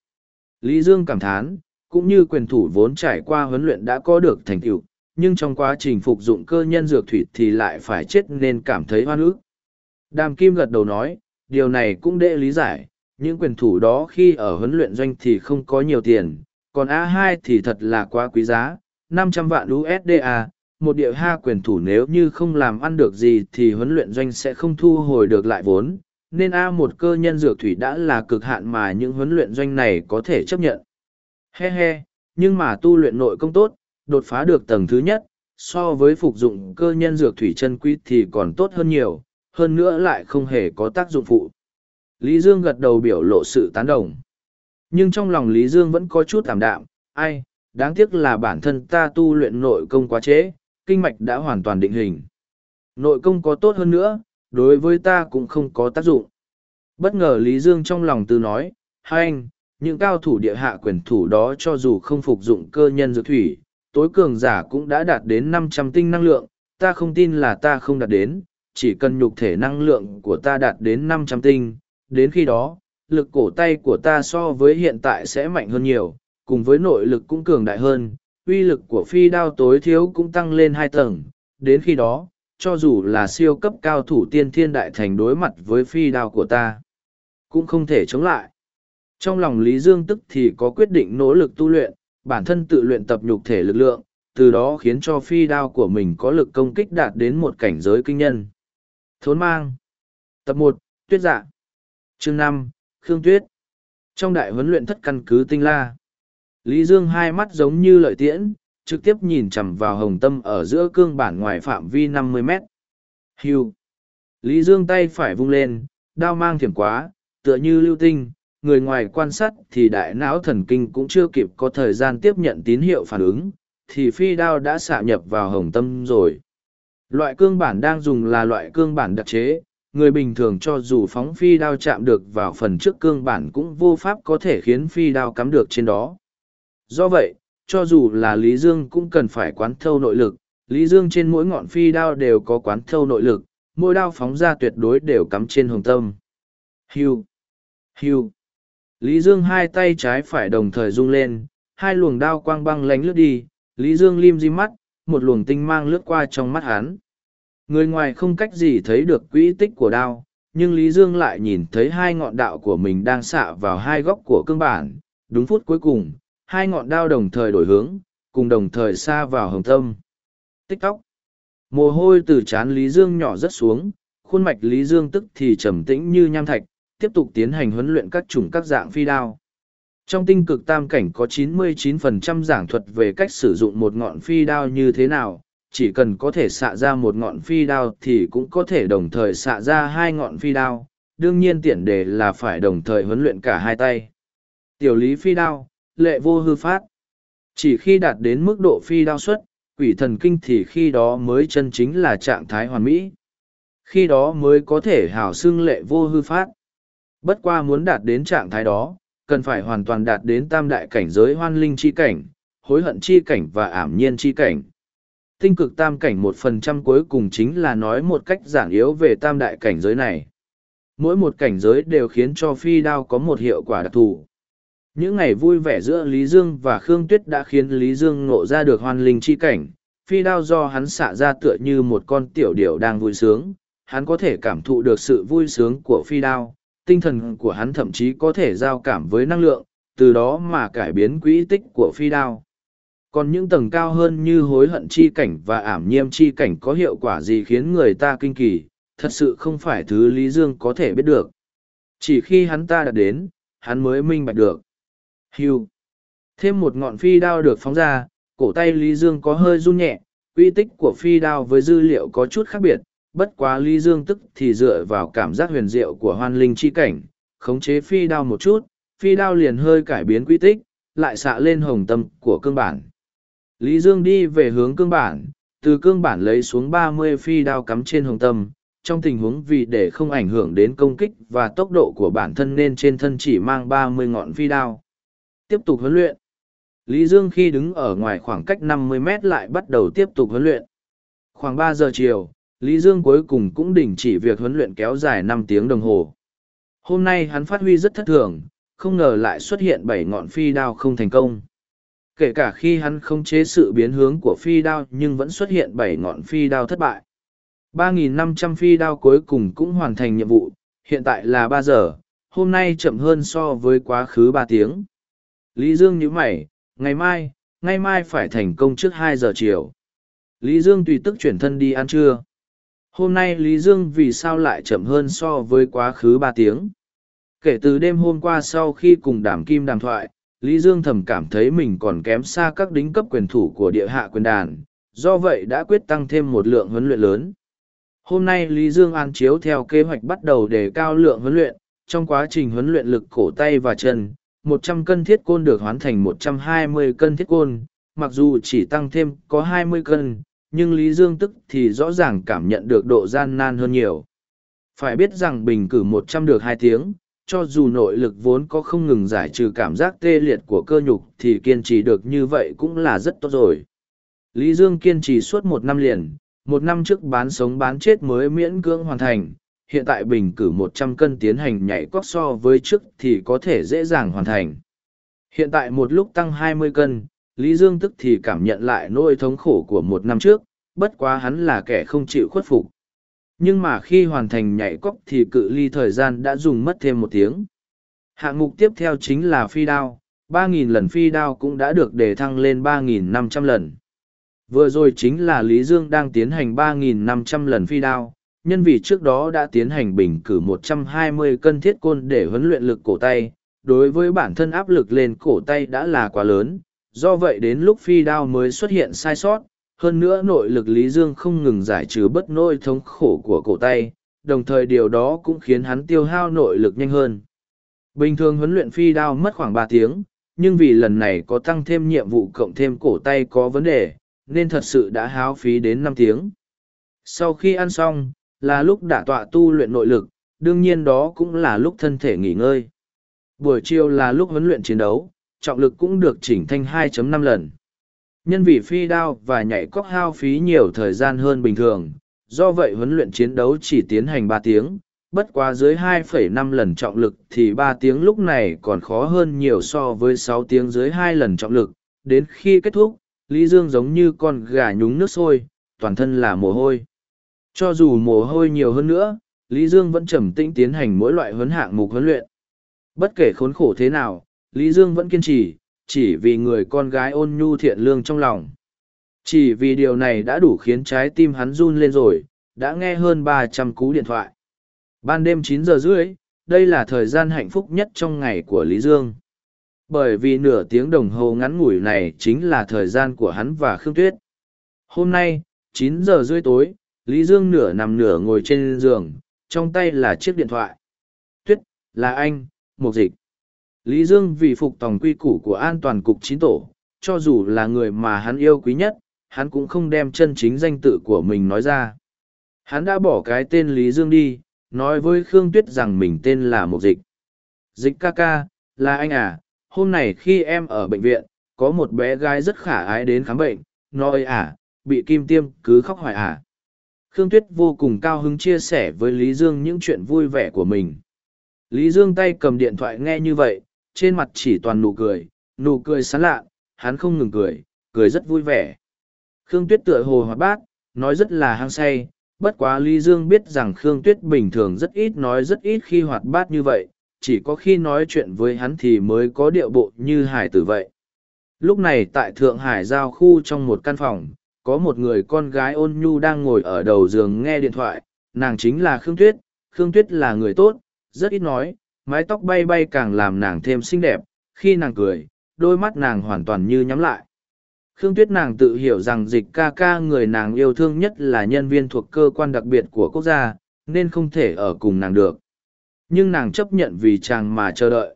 Lý Dương cảm thán, cũng như quyền thủ vốn trải qua huấn luyện đã có được thành tựu, nhưng trong quá trình phục dụng cơ nhân dược thủy thì lại phải chết nên cảm thấy hoan ức. Đàm Kim gật đầu nói, điều này cũng dễ lý giải, những quyền thủ đó khi ở huấn luyện doanh thì không có nhiều tiền, còn A2 thì thật là quá quý giá, 500 vạn USDA, một địa ha quyền thủ nếu như không làm ăn được gì thì huấn luyện doanh sẽ không thu hồi được lại vốn, nên A một cơ nhân dược thủy đã là cực hạn mà những huấn luyện doanh này có thể chấp nhận. He he, nhưng mà tu luyện nội công tốt, đột phá được tầng thứ nhất, so với phục dụng cơ nhân dược thủy chân quý thì còn tốt hơn nhiều, hơn nữa lại không hề có tác dụng phụ. Lý Dương gật đầu biểu lộ sự tán đồng. Nhưng trong lòng Lý Dương vẫn có chút tạm đạm, ai, đáng tiếc là bản thân ta tu luyện nội công quá chế, kinh mạch đã hoàn toàn định hình. Nội công có tốt hơn nữa, đối với ta cũng không có tác dụng. Bất ngờ Lý Dương trong lòng tư nói, hai anh, những cao thủ địa hạ quyền thủ đó cho dù không phục dụng cơ nhân dược thủy, tối cường giả cũng đã đạt đến năm trăm tinh năng lượng, ta không tin là ta không đạt đến, chỉ cần nhục thể năng lượng của ta đạt đến năm trăm tinh, đến khi đó, lực cổ tay của ta so với hiện tại sẽ mạnh hơn nhiều, cùng với nội lực cũng cường đại hơn, uy lực của phi đao tối thiếu cũng tăng lên hai tầng, đến khi đó, cho dù là siêu cấp cao thủ tiên thiên đại thành đối mặt với phi đao của ta, cũng không thể chống lại. Trong lòng Lý Dương tức thì có quyết định nỗ lực tu luyện, bản thân tự luyện tập nhục thể lực lượng, từ đó khiến cho phi đao của mình có lực công kích đạt đến một cảnh giới kinh nhân. Thốn mang Tập một Tuyết dạng. Chương năm Khương Tuyết Trong đại huấn luyện thất căn cứ tinh la Lý Dương hai mắt giống như lợi tiễn, trực tiếp nhìn chằm vào hồng tâm ở giữa cương bản ngoài phạm vi năm mươi mét. Hưu. Lý Dương tay phải vung lên, đao mang thiểm quá, tựa như lưu tinh, người ngoài quan sát thì đại não thần kinh cũng chưa kịp có thời gian tiếp nhận tín hiệu phản ứng, thì phi đao đã xạ nhập vào hồng tâm rồi. Loại cương bản đang dùng là loại cương bản đặc chế, người bình thường cho dù phóng phi đao chạm được vào phần trước cương bản cũng vô pháp có thể khiến phi đao cắm được trên đó. Do vậy, cho dù là Lý Dương cũng cần phải quán thâu nội lực, Lý Dương trên mỗi ngọn phi đao đều có quán thâu nội lực, mỗi đao phóng ra tuyệt đối đều cắm trên hồng tâm. Hưu! Hưu! Lý Dương hai tay trái phải đồng thời rung lên, hai luồng đao quang băng lánh lướt đi, Lý Dương lim di mắt, một luồng tinh mang lướt qua trong mắt hắn. Người ngoài không cách gì thấy được quỹ tích của đao, nhưng Lý Dương lại nhìn thấy hai ngọn đạo của mình đang xạ vào hai góc của cương bản. Đúng phút cuối cùng, hai ngọn đao đồng thời đổi hướng, cùng đồng thời xa vào hồng tâm. Tích tóc. Mồ hôi từ trán Lý Dương nhỏ rất xuống, khuôn mạch Lý Dương tức thì trầm tĩnh như nham thạch, tiếp tục tiến hành huấn luyện các chủng các dạng phi đao. Trong tinh cực tam cảnh có 99% giảng thuật về cách sử dụng một ngọn phi đao như thế nào, chỉ cần có thể xạ ra một ngọn phi đao thì cũng có thể đồng thời xạ ra hai ngọn phi đao, đương nhiên tiện đề là phải đồng thời huấn luyện cả hai tay. Tiểu lý phi đao, lệ vô hư phát. Chỉ khi đạt đến mức độ phi đao xuất quỷ thần kinh thì khi đó mới chân chính là trạng thái hoàn mỹ. Khi đó mới có thể hào xưng lệ vô hư phát. Bất qua muốn đạt đến trạng thái đó, cần phải hoàn toàn đạt đến tam đại cảnh giới hoan linh chi cảnh, hối hận chi cảnh và ảm nhiên chi cảnh. Tinh cực tam cảnh một phần trăm cuối cùng chính là nói một cách giản yếu về tam đại cảnh giới này. Mỗi một cảnh giới đều khiến cho phi đao có một hiệu quả đặc thù. Những ngày vui vẻ giữa Lý Dương và Khương Tuyết đã khiến Lý Dương ngộ ra được hoàn linh chi cảnh. Phi đao do hắn xạ ra tựa như một con tiểu điểu đang vui sướng, hắn có thể cảm thụ được sự vui sướng của phi đao, tinh thần của hắn thậm chí có thể giao cảm với năng lượng, từ đó mà cải biến quỹ tích của phi đao. Còn những tầng cao hơn như hối hận chi cảnh và ảm nhiêm chi cảnh có hiệu quả gì khiến người ta kinh kỳ, thật sự không phải thứ Lý Dương có thể biết được. Chỉ khi hắn ta đã đến, hắn mới minh bạch được. Hưu. Thêm một ngọn phi đao được phóng ra, cổ tay Lý Dương có hơi run nhẹ, quy tích của phi đao với dư liệu có chút khác biệt, bất quá Lý Dương tức thì dựa vào cảm giác huyền diệu của hoan linh chi cảnh, khống chế phi đao một chút, phi đao liền hơi cải biến quy tích, lại xạ lên hồng tâm của cương bản. Lý Dương đi về hướng cương bản, từ cương bản lấy xuống ba mươi phi đao cắm trên hồng tâm, trong tình huống vì để không ảnh hưởng đến công kích và tốc độ của bản thân nên trên thân chỉ mang ba mươi ngọn phi đao. Tiếp tục huấn luyện. Lý Dương khi đứng ở ngoài khoảng cách năm mươi mét lại bắt đầu tiếp tục huấn luyện. Khoảng ba giờ chiều, Lý Dương cuối cùng cũng đình chỉ việc huấn luyện kéo dài năm tiếng đồng hồ. Hôm nay hắn phát huy rất thất thường, không ngờ lại xuất hiện bảy ngọn phi đao không thành công. Kể cả khi hắn không chế sự biến hướng của phi đao nhưng vẫn xuất hiện bảy ngọn phi đao thất bại. 3.500 phi đao cuối cùng cũng hoàn thành nhiệm vụ, hiện tại là ba giờ, hôm nay chậm hơn so với quá khứ ba tiếng. Lý Dương nhíu mày, ngày mai, ngày mai phải thành công trước hai giờ chiều. Lý Dương tùy tức chuyển thân đi ăn trưa. Hôm nay Lý Dương vì sao lại chậm hơn so với quá khứ ba tiếng. Kể từ đêm hôm qua sau khi cùng đàm kim đàm thoại, Lý Dương thầm cảm thấy mình còn kém xa các đính cấp quyền thủ của địa hạ quyền đàn, do vậy đã quyết tăng thêm một lượng huấn luyện lớn. Hôm nay Lý Dương an chiếu theo kế hoạch bắt đầu đề cao lượng huấn luyện, trong quá trình huấn luyện lực cổ tay và chân, 100 cân thiết côn được hoán thành 120 cân thiết côn, mặc dù chỉ tăng thêm có 20 cân, nhưng Lý Dương tức thì rõ ràng cảm nhận được độ gian nan hơn nhiều. Phải biết rằng bình cử 100 được 2 tiếng, cho dù nội lực vốn có không ngừng giải trừ cảm giác tê liệt của cơ nhục thì kiên trì được như vậy cũng là rất tốt rồi. Lý Dương kiên trì suốt một năm liền, một năm trước bán sống bán chết mới miễn cưỡng hoàn thành, hiện tại bình cử 100 cân tiến hành nhảy cóc so với trước thì có thể dễ dàng hoàn thành. Hiện tại một lúc tăng 20 cân, Lý Dương tức thì cảm nhận lại nỗi thống khổ của một năm trước, bất quá hắn là kẻ không chịu khuất phục. Nhưng mà khi hoàn thành nhảy cóc thì cự ly thời gian đã dùng mất thêm một tiếng. Hạng mục tiếp theo chính là phi đao, 3.000 lần phi đao cũng đã được đề thăng lên 3.500 lần. Vừa rồi chính là Lý Dương đang tiến hành 3.500 lần phi đao, nhân vì trước đó đã tiến hành bình cử 120 cân thiết côn để huấn luyện lực cổ tay, đối với bản thân áp lực lên cổ tay đã là quá lớn, do vậy đến lúc phi đao mới xuất hiện sai sót, hơn nữa nội lực Lý Dương không ngừng giải trừ bất nỗi thống khổ của cổ tay, đồng thời điều đó cũng khiến hắn tiêu hao nội lực nhanh hơn. Bình thường huấn luyện phi đao mất khoảng ba tiếng, nhưng vì lần này có tăng thêm nhiệm vụ cộng thêm cổ tay có vấn đề, nên thật sự đã háo phí đến năm tiếng. Sau khi ăn xong, là lúc đả tọa tu luyện nội lực, đương nhiên đó cũng là lúc thân thể nghỉ ngơi. Buổi chiều là lúc huấn luyện chiến đấu, trọng lực cũng được chỉnh thanh 2.5 lần. Nhân vì phi đao và nhảy cóc hao phí nhiều thời gian hơn bình thường, do vậy huấn luyện chiến đấu chỉ tiến hành ba tiếng, bất quá dưới 2,5 lần trọng lực thì ba tiếng lúc này còn khó hơn nhiều so với sáu tiếng dưới hai lần trọng lực. Đến khi kết thúc, Lý Dương giống như con gà nhúng nước sôi, toàn thân là mồ hôi. Cho dù mồ hôi nhiều hơn nữa, Lý Dương vẫn trầm tĩnh tiến hành mỗi loại huấn hạng mục huấn luyện. Bất kể khốn khổ thế nào, Lý Dương vẫn kiên trì, chỉ vì người con gái ôn nhu thiện lương trong lòng. Chỉ vì điều này đã đủ khiến trái tim hắn run lên rồi, đã nghe hơn ba trăm cú điện thoại. Ban đêm chín giờ rưỡi, đây là thời gian hạnh phúc nhất trong ngày của Lý Dương. Bởi vì nửa tiếng đồng hồ ngắn ngủi này chính là thời gian của hắn và Khương Tuyết. Hôm nay, chín giờ rưỡi tối, Lý Dương nửa nằm nửa ngồi trên giường, trong tay là chiếc điện thoại. Tuyết, là anh, Mục Dịch. Lý Dương vì phục tòng quy củ của an toàn cục chín tổ, cho dù là người mà hắn yêu quý nhất, hắn cũng không đem chân chính danh tự của mình nói ra. Hắn đã bỏ cái tên Lý Dương đi, nói với Khương Tuyết rằng mình tên là Mục Dịch. Dịch ca ca, là anh à, hôm nay khi em ở bệnh viện, có một bé gái rất khả ái đến khám bệnh, nói à, bị kim tiêm cứ khóc hoài à. Khương Tuyết vô cùng cao hứng chia sẻ với Lý Dương những chuyện vui vẻ của mình. Lý Dương tay cầm điện thoại nghe như vậy, trên mặt chỉ toàn nụ cười, nụ cười sán lạ, hắn không ngừng cười, cười rất vui vẻ. Khương Tuyết tựa hồ hoạt bát, nói rất là hăng say, bất quá Lý Dương biết rằng Khương Tuyết bình thường rất ít nói rất ít khi hoạt bát như vậy, chỉ có khi nói chuyện với hắn thì mới có điệu bộ như hải tử vậy. Lúc này tại Thượng Hải Giao khu trong một căn phòng, có một người con gái ôn nhu đang ngồi ở đầu giường nghe điện thoại, nàng chính là Khương Tuyết, Khương Tuyết là người tốt, rất ít nói, mái tóc bay bay càng làm nàng thêm xinh đẹp, khi nàng cười, đôi mắt nàng hoàn toàn như nhắm lại. Khương Tuyết nàng tự hiểu rằng dịch ca ca người nàng yêu thương nhất là nhân viên thuộc cơ quan đặc biệt của quốc gia, nên không thể ở cùng nàng được. Nhưng nàng chấp nhận vì chàng mà chờ đợi.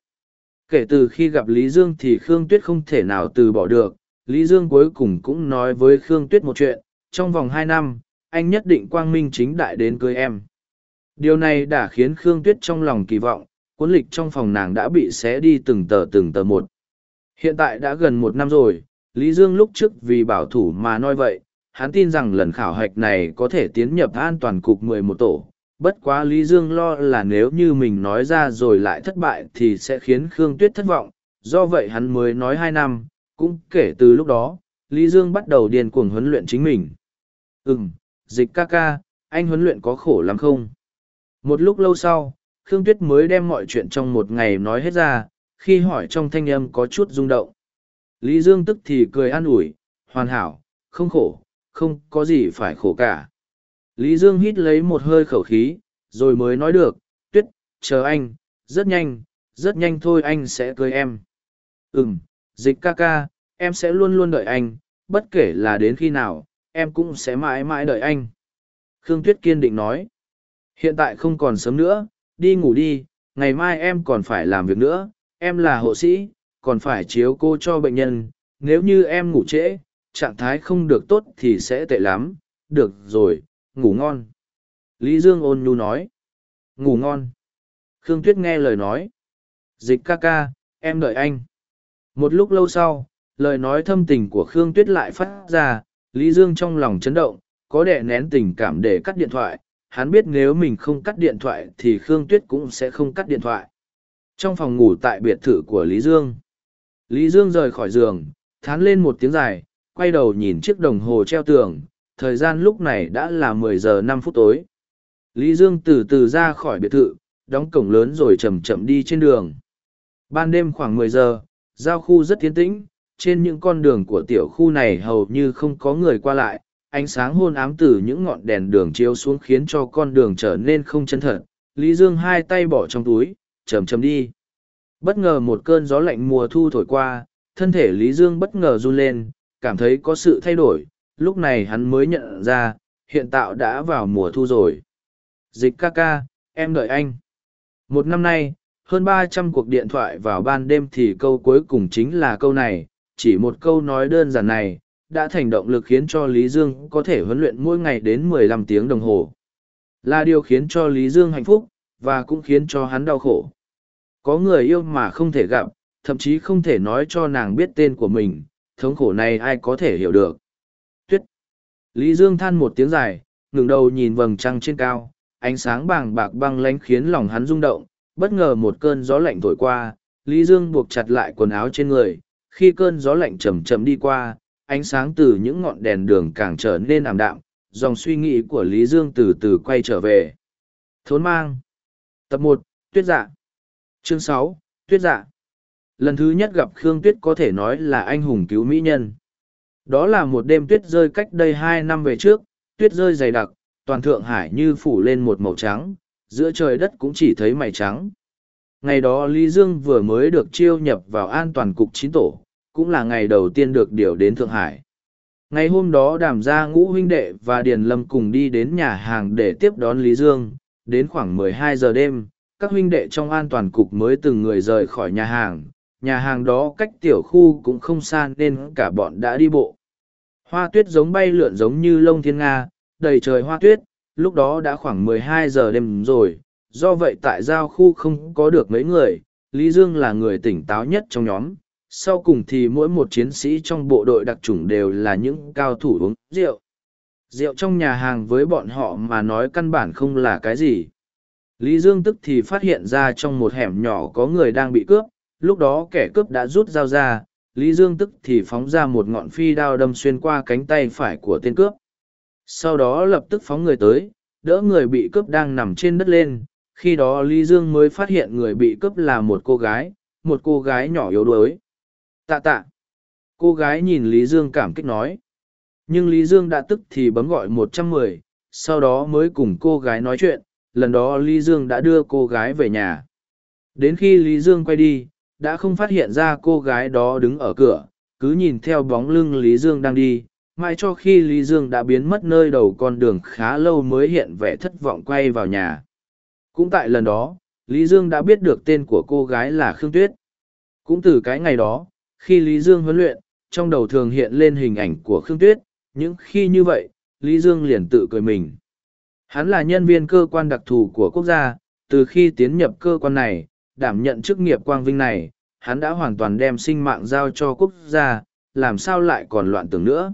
Kể từ khi gặp Lý Dương thì Khương Tuyết không thể nào từ bỏ được, Lý Dương cuối cùng cũng nói với Khương Tuyết một chuyện, trong vòng hai năm, anh nhất định quang minh chính đại đến cưới em. Điều này đã khiến Khương Tuyết trong lòng kỳ vọng, cuốn lịch trong phòng nàng đã bị xé đi từng tờ từng tờ một. Hiện tại đã gần một năm rồi, Lý Dương lúc trước vì bảo thủ mà nói vậy, hắn tin rằng lần khảo hạch này có thể tiến nhập an toàn cục mười một tổ. Bất quá Lý Dương lo là nếu như mình nói ra rồi lại thất bại thì sẽ khiến Khương Tuyết thất vọng, do vậy hắn mới nói hai năm, cũng kể từ lúc đó, Lý Dương bắt đầu điên cuồng huấn luyện chính mình. Ừm, dịch ca ca, anh huấn luyện có khổ lắm không? Một lúc lâu sau, Khương Tuyết mới đem mọi chuyện trong một ngày nói hết ra, khi hỏi trong thanh âm có chút rung động. Lý Dương tức thì cười an ủi, hoàn hảo, không khổ, không có gì phải khổ cả. Lý Dương hít lấy một hơi khẩu khí, rồi mới nói được, tuyết, chờ anh, rất nhanh, rất nhanh thôi anh sẽ cưới em. Ừm, dịch ca ca, em sẽ luôn luôn đợi anh, bất kể là đến khi nào, em cũng sẽ mãi mãi đợi anh. Khương Tuyết kiên định nói, hiện tại không còn sớm nữa, đi ngủ đi, ngày mai em còn phải làm việc nữa, em là hộ sĩ, còn phải chiếu cô cho bệnh nhân, nếu như em ngủ trễ, trạng thái không được tốt thì sẽ tệ lắm, được rồi, ngủ ngon. Lý Dương ôn nhu nói, ngủ ngon. Khương Tuyết nghe lời nói, dịch ca ca, em đợi anh. Một lúc lâu sau, lời nói thâm tình của Khương Tuyết lại phát ra, Lý Dương trong lòng chấn động, có đẻ nén tình cảm để cắt điện thoại. Hắn biết nếu mình không cắt điện thoại thì Khương Tuyết cũng sẽ không cắt điện thoại. Trong phòng ngủ tại biệt thự của Lý Dương, Lý Dương rời khỏi giường, thán lên một tiếng dài, quay đầu nhìn chiếc đồng hồ treo tường, thời gian lúc này đã là mười giờ năm phút tối. Lý Dương từ từ ra khỏi biệt thự, đóng cổng lớn rồi chậm chậm đi trên đường. Ban đêm khoảng mười giờ, giao khu rất tiến tĩnh, trên những con đường của tiểu khu này hầu như không có người qua lại, ánh sáng hôn ám từ những ngọn đèn đường chiếu xuống khiến cho con đường trở nên không chân thật. Lý Dương hai tay bỏ trong túi, chầm chầm đi. Bất ngờ một cơn gió lạnh mùa thu thổi qua, thân thể Lý Dương bất ngờ run lên, cảm thấy có sự thay đổi, lúc này hắn mới nhận ra, hiện tạo đã vào mùa thu rồi. Dịch ca ca, em đợi anh. Một năm nay, hơn ba trăm cuộc điện thoại vào ban đêm thì câu cuối cùng chính là câu này, chỉ một câu nói đơn giản này, đã thành động lực khiến cho Lý Dương có thể huấn luyện mỗi ngày đến mười lăm tiếng đồng hồ. Là điều khiến cho Lý Dương hạnh phúc, và cũng khiến cho hắn đau khổ. Có người yêu mà không thể gặp, thậm chí không thể nói cho nàng biết tên của mình, thống khổ này ai có thể hiểu được. Tuyết. Lý Dương than một tiếng dài, ngừng đầu nhìn vầng trăng trên cao, ánh sáng bàng bạc băng lánh khiến lòng hắn rung động, bất ngờ một cơn gió lạnh thổi qua, Lý Dương buộc chặt lại quần áo trên người, khi cơn gió lạnh chậm chậm đi qua, ánh sáng từ những ngọn đèn đường càng trở nên ảm đạm, dòng suy nghĩ của Lý Dương từ từ quay trở về. Thốn mang Tập một Tuyết Dạ Chương sáu Tuyết Dạ Lần thứ nhất gặp Khương Tuyết có thể nói là anh hùng cứu mỹ nhân. Đó là một đêm tuyết rơi cách đây hai năm về trước, tuyết rơi dày đặc, toàn Thượng Hải như phủ lên một màu trắng, giữa trời đất cũng chỉ thấy mày trắng. Ngày đó Lý Dương vừa mới được chiêu nhập vào an toàn cục chín tổ, cũng là ngày đầu tiên được điều đến Thượng Hải. Ngày hôm đó đàm gia ngũ huynh đệ và Điền Lâm cùng đi đến nhà hàng để tiếp đón Lý Dương, đến khoảng 12 giờ đêm, các huynh đệ trong an toàn cục mới từng người rời khỏi nhà hàng, nhà hàng đó cách tiểu khu cũng không xa nên cả bọn đã đi bộ. Hoa tuyết giống bay lượn giống như lông thiên nga, đầy trời hoa tuyết, lúc đó đã khoảng 12 giờ đêm rồi, do vậy tại giao khu không có được mấy người, Lý Dương là người tỉnh táo nhất trong nhóm. Sau cùng thì mỗi một chiến sĩ trong bộ đội đặc trùng đều là những cao thủ uống rượu. Rượu trong nhà hàng với bọn họ mà nói căn bản không là cái gì. Lý Dương tức thì phát hiện ra trong một hẻm nhỏ có người đang bị cướp, lúc đó kẻ cướp đã rút dao ra, Lý Dương tức thì phóng ra một ngọn phi đao đâm xuyên qua cánh tay phải của tên cướp. Sau đó lập tức phóng người tới, đỡ người bị cướp đang nằm trên đất lên, khi đó Lý Dương mới phát hiện người bị cướp là một cô gái, một cô gái nhỏ yếu đuối. Tạ tạ. Cô gái nhìn Lý Dương cảm kích nói. Nhưng Lý Dương đã tức thì bấm gọi một trăm mười, sau đó mới cùng cô gái nói chuyện, lần đó Lý Dương đã đưa cô gái về nhà. Đến khi Lý Dương quay đi, đã không phát hiện ra cô gái đó đứng ở cửa, cứ nhìn theo bóng lưng Lý Dương đang đi, mãi cho khi Lý Dương đã biến mất nơi đầu con đường khá lâu mới hiện vẻ thất vọng quay vào nhà. Cũng tại lần đó, Lý Dương đã biết được tên của cô gái là Khương Tuyết. Cũng từ cái ngày đó, khi Lý Dương huấn luyện, trong đầu thường hiện lên hình ảnh của Khương Tuyết, những khi như vậy, Lý Dương liền tự cười mình. Hắn là nhân viên cơ quan đặc thù của quốc gia, từ khi tiến nhập cơ quan này, đảm nhận chức nghiệp quang vinh này, hắn đã hoàn toàn đem sinh mạng giao cho quốc gia, làm sao lại còn loạn tưởng nữa.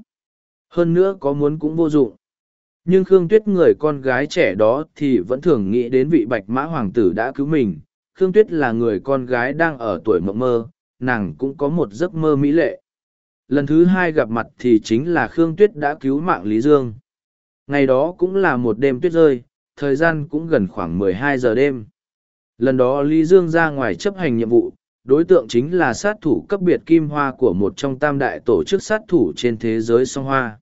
Hơn nữa có muốn cũng vô dụng. Nhưng Khương Tuyết người con gái trẻ đó thì vẫn thường nghĩ đến vị bạch mã hoàng tử đã cứu mình. Khương Tuyết là người con gái đang ở tuổi mộng mơ, nàng cũng có một giấc mơ mỹ lệ. Lần thứ hai gặp mặt thì chính là Khương Tuyết đã cứu mạng Lý Dương. Ngày đó cũng là một đêm tuyết rơi, thời gian cũng gần khoảng 12 giờ đêm. Lần đó Lý Dương ra ngoài chấp hành nhiệm vụ, đối tượng chính là sát thủ cấp biệt kim hoa của một trong tam đại tổ chức sát thủ trên thế giới song hoa.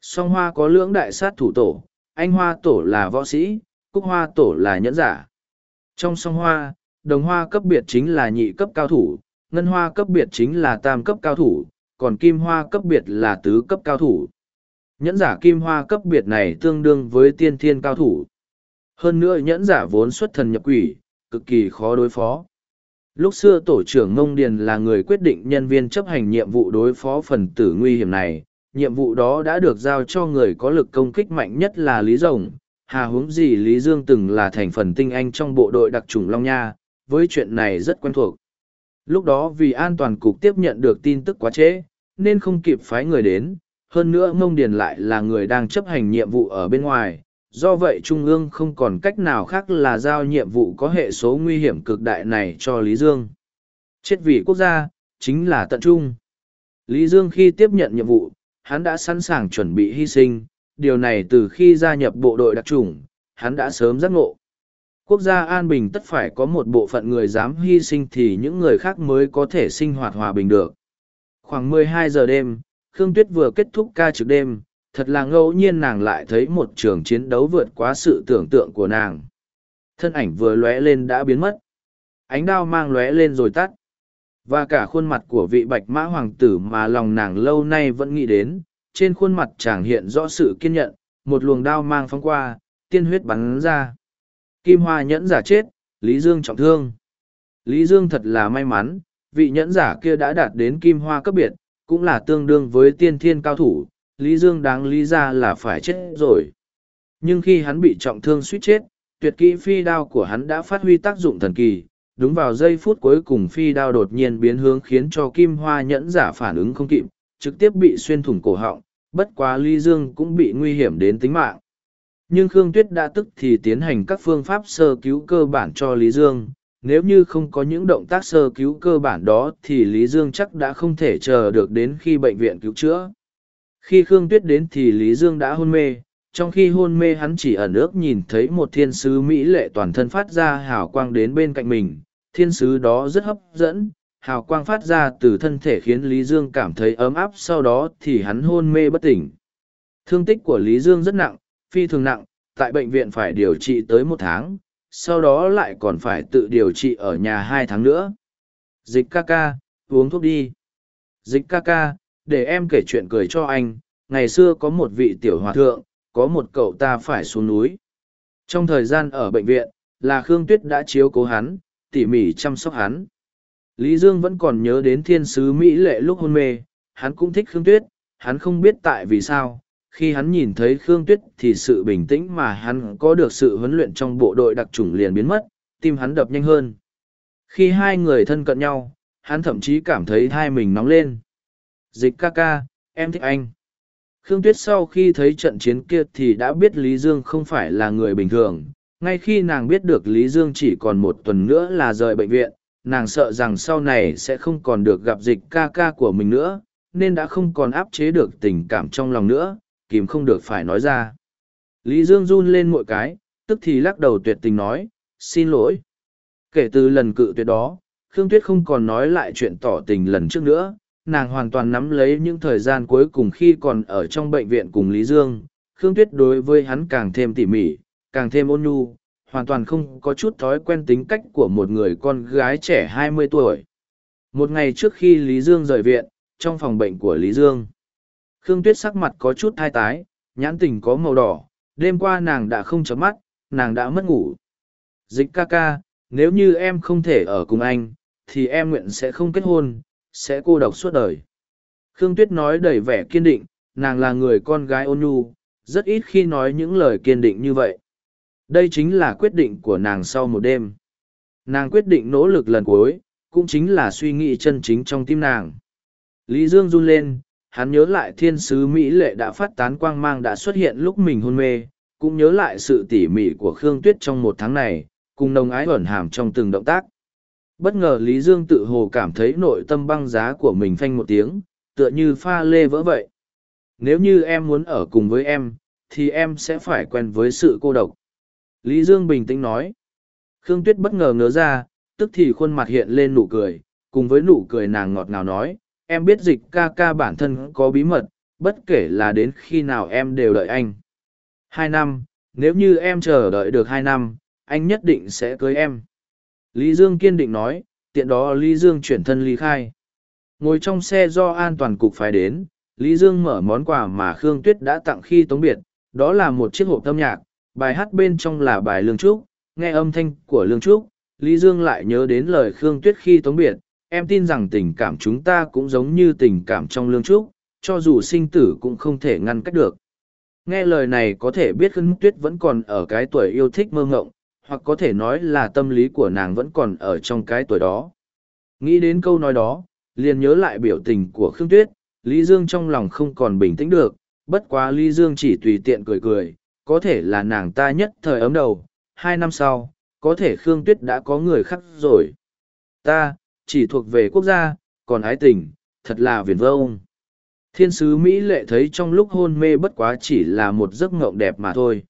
Song hoa có lưỡng đại sát thủ tổ, anh hoa tổ là võ sĩ, cúc hoa tổ là nhẫn giả. Trong song hoa, đồng hoa cấp biệt chính là nhị cấp cao thủ, ngân hoa cấp biệt chính là tam cấp cao thủ, còn kim hoa cấp biệt là tứ cấp cao thủ. Nhẫn giả kim hoa cấp biệt này tương đương với tiên thiên cao thủ. Hơn nữa nhẫn giả vốn xuất thần nhập quỷ, cực kỳ khó đối phó. Lúc xưa tổ trưởng Ngông Điền là người quyết định nhân viên chấp hành nhiệm vụ đối phó phần tử nguy hiểm này, nhiệm vụ đó đã được giao cho người có lực công kích mạnh nhất là Lý Rồng. Hà huống gì Lý Dương từng là thành phần tinh anh trong bộ đội đặc trùng Long Nha, với chuyện này rất quen thuộc. Lúc đó vì an toàn cục tiếp nhận được tin tức quá trễ, nên không kịp phái người đến, hơn nữa Ngông Điền lại là người đang chấp hành nhiệm vụ ở bên ngoài, do vậy Trung ương không còn cách nào khác là giao nhiệm vụ có hệ số nguy hiểm cực đại này cho Lý Dương. Chết vì quốc gia, chính là tận trung. Lý Dương khi tiếp nhận nhiệm vụ, hắn đã sẵn sàng chuẩn bị hy sinh, điều này từ khi gia nhập bộ đội đặc trùng, hắn đã sớm giác ngộ. Quốc gia an bình tất phải có một bộ phận người dám hy sinh thì những người khác mới có thể sinh hoạt hòa bình được. Khoảng 12 giờ đêm, Khương Tuyết vừa kết thúc ca trực đêm, thật là ngẫu nhiên nàng lại thấy một trường chiến đấu vượt quá sự tưởng tượng của nàng. Thân ảnh vừa lóe lên đã biến mất. Ánh đao mang lóe lên rồi tắt. Và cả khuôn mặt của vị bạch mã hoàng tử mà lòng nàng lâu nay vẫn nghĩ đến, trên khuôn mặt chàng hiện rõ sự kiên nhận, một luồng đao mang phóng qua, tiên huyết bắn ra. Kim Hoa nhẫn giả chết, Lý Dương trọng thương. Lý Dương thật là may mắn, vị nhẫn giả kia đã đạt đến Kim Hoa cấp biệt, cũng là tương đương với tiên thiên cao thủ, Lý Dương đáng lý ra là phải chết rồi. Nhưng khi hắn bị trọng thương suýt chết, tuyệt kỹ phi đao của hắn đã phát huy tác dụng thần kỳ. Đúng vào giây phút cuối cùng phi đao đột nhiên biến hướng khiến cho kim hoa nhẫn giả phản ứng không kịp, trực tiếp bị xuyên thủng cổ họng, bất quá Lý Dương cũng bị nguy hiểm đến tính mạng. Nhưng Khương Tuyết đã tức thì tiến hành các phương pháp sơ cứu cơ bản cho Lý Dương. Nếu như không có những động tác sơ cứu cơ bản đó thì Lý Dương chắc đã không thể chờ được đến khi bệnh viện cứu chữa. Khi Khương Tuyết đến thì Lý Dương đã hôn mê, trong khi hôn mê hắn chỉ ẩn ước nhìn thấy một thiên sứ Mỹ lệ toàn thân phát ra hào quang đến bên cạnh mình. Thiên sứ đó rất hấp dẫn, hào quang phát ra từ thân thể khiến Lý Dương cảm thấy ấm áp sau đó thì hắn hôn mê bất tỉnh. Thương tích của Lý Dương rất nặng, phi thường nặng, tại bệnh viện phải điều trị tới một tháng, sau đó lại còn phải tự điều trị ở nhà hai tháng nữa. Dịch ca ca, uống thuốc đi. Dịch ca ca, để em kể chuyện cười cho anh ngày xưa có một vị tiểu hòa thượng có một cậu ta phải xuống núi trong thời gian ở bệnh viện là khương tuyết đã chiếu cố hắn tỉ mỉ chăm sóc hắn Lý Dương vẫn còn nhớ đến thiên sứ Mỹ lệ lúc hôn mê, hắn cũng thích Khương Tuyết, hắn không biết tại vì sao. Khi hắn nhìn thấy Khương Tuyết thì sự bình tĩnh mà hắn có được sự huấn luyện trong bộ đội đặc trùng liền biến mất, tim hắn đập nhanh hơn. Khi hai người thân cận nhau, hắn thậm chí cảm thấy hai mình nóng lên. Dịch ca ca, em thích anh. Khương Tuyết sau khi thấy trận chiến kia thì đã biết Lý Dương không phải là người bình thường. Ngay khi nàng biết được Lý Dương chỉ còn một tuần nữa là rời bệnh viện, nàng sợ rằng sau này sẽ không còn được gặp dịch ca ca của mình nữa, nên đã không còn áp chế được tình cảm trong lòng nữa, kìm không được phải nói ra. Lý Dương run lên mỗi cái, tức thì lắc đầu tuyệt tình nói, xin lỗi. Kể từ lần cự tuyệt đó, Khương Tuyết không còn nói lại chuyện tỏ tình lần trước nữa, nàng hoàn toàn nắm lấy những thời gian cuối cùng khi còn ở trong bệnh viện cùng Lý Dương. Khương Tuyết đối với hắn càng thêm tỉ mỉ, càng thêm ôn nhu, hoàn toàn không có chút thói quen tính cách của một người con gái trẻ hai mươi tuổi. Một ngày trước khi Lý Dương rời viện, trong phòng bệnh của Lý Dương, Khương Tuyết sắc mặt có chút thai tái, nhãn tình có màu đỏ, đêm qua nàng đã không chấm mắt, nàng đã mất ngủ. Dịch ca ca, nếu như em không thể ở cùng anh, thì em nguyện sẽ không kết hôn, sẽ cô độc suốt đời. Khương Tuyết nói đầy vẻ kiên định, nàng là người con gái ôn nhu, rất ít khi nói những lời kiên định như vậy. Đây chính là quyết định của nàng sau một đêm. Nàng quyết định nỗ lực lần cuối, cũng chính là suy nghĩ chân chính trong tim nàng. Lý Dương run lên, hắn nhớ lại thiên sứ Mỹ lệ đã phát tán quang mang đã xuất hiện lúc mình hôn mê, cũng nhớ lại sự tỉ mỉ của Khương Tuyết trong một tháng này, cùng nồng ái ẩn hàm trong từng động tác. Bất ngờ Lý Dương tự hồ cảm thấy nội tâm băng giá của mình phanh một tiếng, tựa như pha lê vỡ vậy. Nếu như em muốn ở cùng với em, thì em sẽ phải quen với sự cô độc. Lý Dương bình tĩnh nói. Khương Tuyết bất ngờ ngớ ra, tức thì khuôn mặt hiện lên nụ cười, cùng với nụ cười nàng ngọt ngào nói, em biết dịch ca ca bản thân có bí mật, bất kể là đến khi nào em đều đợi anh. Hai năm, nếu như em chờ đợi được hai năm, anh nhất định sẽ cưới em. Lý Dương kiên định nói, tiện đó Lý Dương chuyển thân ly khai. Ngồi trong xe do an toàn cục phải đến, Lý Dương mở món quà mà Khương Tuyết đã tặng khi tống biệt, đó là một chiếc hộp âm nhạc, bài hát bên trong là bài Lương Trúc, nghe âm thanh của Lương Trúc, Lý Dương lại nhớ đến lời Khương Tuyết khi tống biệt, em tin rằng tình cảm chúng ta cũng giống như tình cảm trong Lương Trúc, cho dù sinh tử cũng không thể ngăn cách được. Nghe lời này có thể biết Khương Tuyết vẫn còn ở cái tuổi yêu thích mơ ngộng, hoặc có thể nói là tâm lý của nàng vẫn còn ở trong cái tuổi đó. Nghĩ đến câu nói đó, liền nhớ lại biểu tình của Khương Tuyết, Lý Dương trong lòng không còn bình tĩnh được, bất quá Lý Dương chỉ tùy tiện cười cười, có thể là nàng ta nhất thời ấm đầu, hai năm sau, có thể Khương Tuyết đã có người khác rồi. Ta, chỉ thuộc về quốc gia, còn ái tình, thật là viền vông. Thiên sứ Mỹ lệ thấy trong lúc hôn mê bất quá chỉ là một giấc ngộng đẹp mà thôi.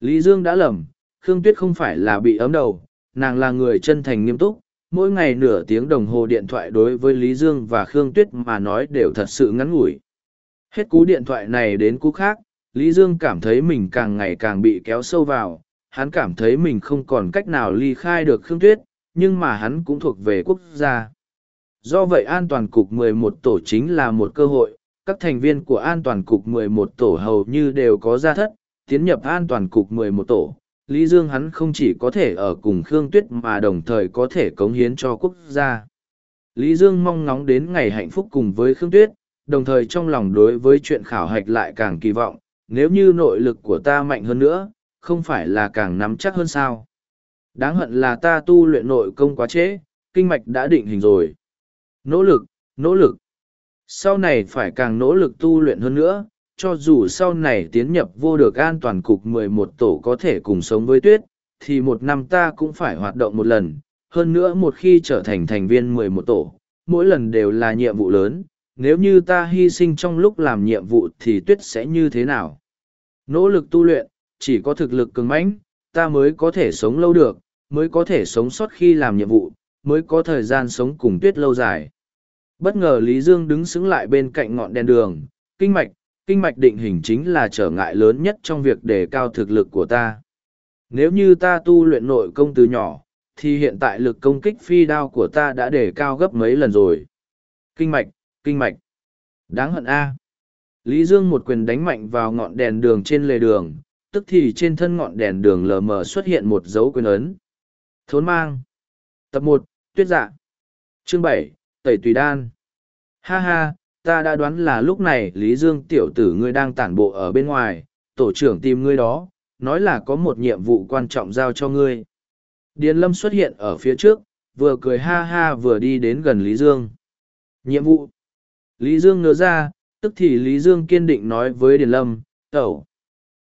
Lý Dương đã lầm, Khương Tuyết không phải là bị ấm đầu, nàng là người chân thành nghiêm túc, mỗi ngày nửa tiếng đồng hồ điện thoại đối với Lý Dương và Khương Tuyết mà nói đều thật sự ngắn ngủi. Hết cú điện thoại này đến cú khác, Lý Dương cảm thấy mình càng ngày càng bị kéo sâu vào, hắn cảm thấy mình không còn cách nào ly khai được Khương Tuyết, nhưng mà hắn cũng thuộc về quốc gia. Do vậy an toàn cục 11 tổ chính là một cơ hội, các thành viên của an toàn cục 11 tổ hầu như đều có gia thất, tiến nhập an toàn cục 11 tổ, Lý Dương hắn không chỉ có thể ở cùng Khương Tuyết mà đồng thời có thể cống hiến cho quốc gia. Lý Dương mong ngóng đến ngày hạnh phúc cùng với Khương Tuyết, đồng thời trong lòng đối với chuyện khảo hạch lại càng kỳ vọng, nếu như nội lực của ta mạnh hơn nữa, không phải là càng nắm chắc hơn sao. Đáng hận là ta tu luyện nội công quá trễ, kinh mạch đã định hình rồi. Nỗ lực, nỗ lực. Sau này phải càng nỗ lực tu luyện hơn nữa, cho dù sau này tiến nhập vô được an toàn cục 11 tổ có thể cùng sống với tuyết, thì một năm ta cũng phải hoạt động một lần. Hơn nữa một khi trở thành thành viên 11 tổ, mỗi lần đều là nhiệm vụ lớn. Nếu như ta hy sinh trong lúc làm nhiệm vụ thì tuyết sẽ như thế nào? Nỗ lực tu luyện, chỉ có thực lực cứng mãnh, ta mới có thể sống lâu được, mới có thể sống sót khi làm nhiệm vụ, mới có thời gian sống cùng tuyết lâu dài. Bất ngờ Lý Dương đứng xứng lại bên cạnh ngọn đèn đường, kinh mạch, kinh mạch định hình chính là trở ngại lớn nhất trong việc đề cao thực lực của ta. Nếu như ta tu luyện nội công từ nhỏ, thì hiện tại lực công kích phi đao của ta đã đề cao gấp mấy lần rồi. Kinh mạch, kinh mạch. Đáng hận a. Lý Dương một quyền đánh mạnh vào ngọn đèn đường trên lề đường, tức thì trên thân ngọn đèn đường lờ mờ xuất hiện một dấu quyền ấn. Thốn mang. Tập một Tuyết dạ. Chương bảy Tẩy Tùy Đan Ha ha, ta đã đoán là lúc này Lý Dương tiểu tử ngươi đang tản bộ ở bên ngoài, tổ trưởng tìm ngươi đó, nói là có một nhiệm vụ quan trọng giao cho ngươi. Điền Lâm xuất hiện ở phía trước, vừa cười ha ha vừa đi đến gần Lý Dương. Nhiệm vụ. Lý Dương ngớ ra, tức thì Lý Dương kiên định nói với Điền Lâm, tẩu.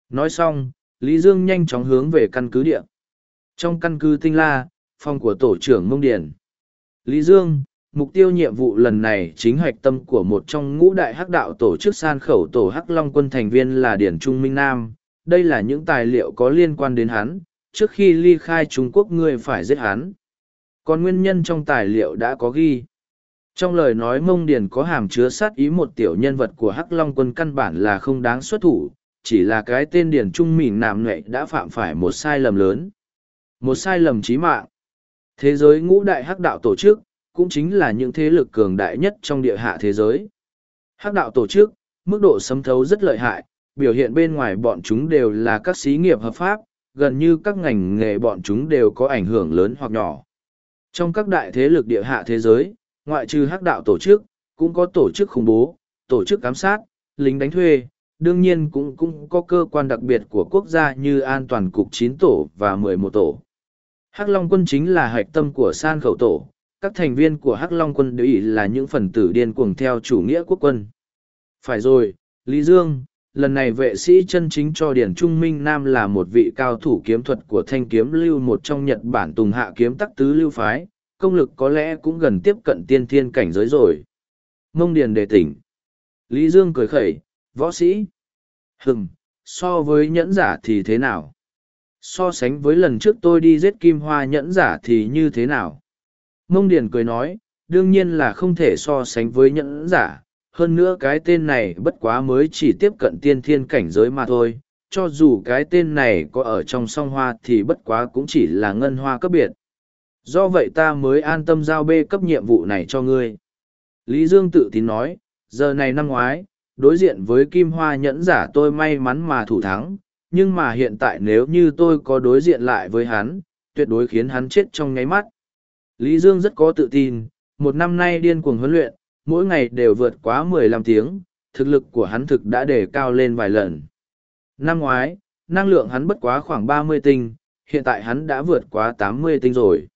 Nói xong, Lý Dương nhanh chóng hướng về căn cứ địa. Trong căn cứ Tinh La, phòng của tổ trưởng Mông Điền. Lý Dương, mục tiêu nhiệm vụ lần này chính hoạch tâm của một trong ngũ đại hắc đạo tổ chức san khẩu tổ hắc long quân thành viên là Điển Trung Minh Nam. Đây là những tài liệu có liên quan đến hắn, trước khi ly khai Trung Quốc ngươi phải giết hắn. Còn nguyên nhân trong tài liệu đã có ghi. Trong lời nói mông điền có hàm chứa sát ý một tiểu nhân vật của Hắc Long quân căn bản là không đáng xuất thủ, chỉ là cái tên điền trung mỉn nạm nghệ đã phạm phải một sai lầm lớn. Một sai lầm chí mạng. Thế giới ngũ đại hắc đạo tổ chức, cũng chính là những thế lực cường đại nhất trong địa hạ thế giới. Hắc đạo tổ chức, mức độ xâm thấu rất lợi hại, biểu hiện bên ngoài bọn chúng đều là các xí nghiệp hợp pháp, gần như các ngành nghề bọn chúng đều có ảnh hưởng lớn hoặc nhỏ. Trong các đại thế lực địa hạ thế giới, ngoại trừ hắc đạo tổ chức, cũng có tổ chức khủng bố, tổ chức giám sát, lính đánh thuê, đương nhiên cũng cũng có cơ quan đặc biệt của quốc gia như an toàn cục chín tổ và mười một tổ. Hắc Long quân chính là hạch tâm của san khẩu tổ, các thành viên của Hắc Long quân đều ý là những phần tử điên cuồng theo chủ nghĩa quốc quân. Phải rồi, Lý Dương, lần này vệ sĩ chân chính cho Điển Trung Minh Nam là một vị cao thủ kiếm thuật của thanh kiếm lưu một trong Nhật Bản tùng hạ kiếm tắc tứ lưu phái, công lực có lẽ cũng gần tiếp cận tiên thiên cảnh giới rồi. Mông Điền đề tỉnh. Lý Dương cười khẩy, võ sĩ. Hừm, so với nhẫn giả thì thế nào? So sánh với lần trước tôi đi giết kim hoa nhẫn giả thì như thế nào? Mông Điền cười nói, đương nhiên là không thể so sánh với nhẫn giả. Hơn nữa cái tên này bất quá mới chỉ tiếp cận tiên thiên cảnh giới mà thôi. Cho dù cái tên này có ở trong song hoa thì bất quá cũng chỉ là ngân hoa cấp biệt. Do vậy ta mới an tâm giao bê cấp nhiệm vụ này cho ngươi. Lý Dương tự tin nói, giờ này năm ngoái, đối diện với kim hoa nhẫn giả tôi may mắn mà thủ thắng, nhưng mà hiện tại nếu như tôi có đối diện lại với hắn, tuyệt đối khiến hắn chết trong nháy mắt. Lý Dương rất có tự tin, một năm nay điên cuồng huấn luyện, mỗi ngày đều vượt quá 15 tiếng, thực lực của hắn thực đã đề cao lên vài lần. Năm ngoái, năng lượng hắn bất quá khoảng 30 tinh, hiện tại hắn đã vượt quá 80 tinh rồi.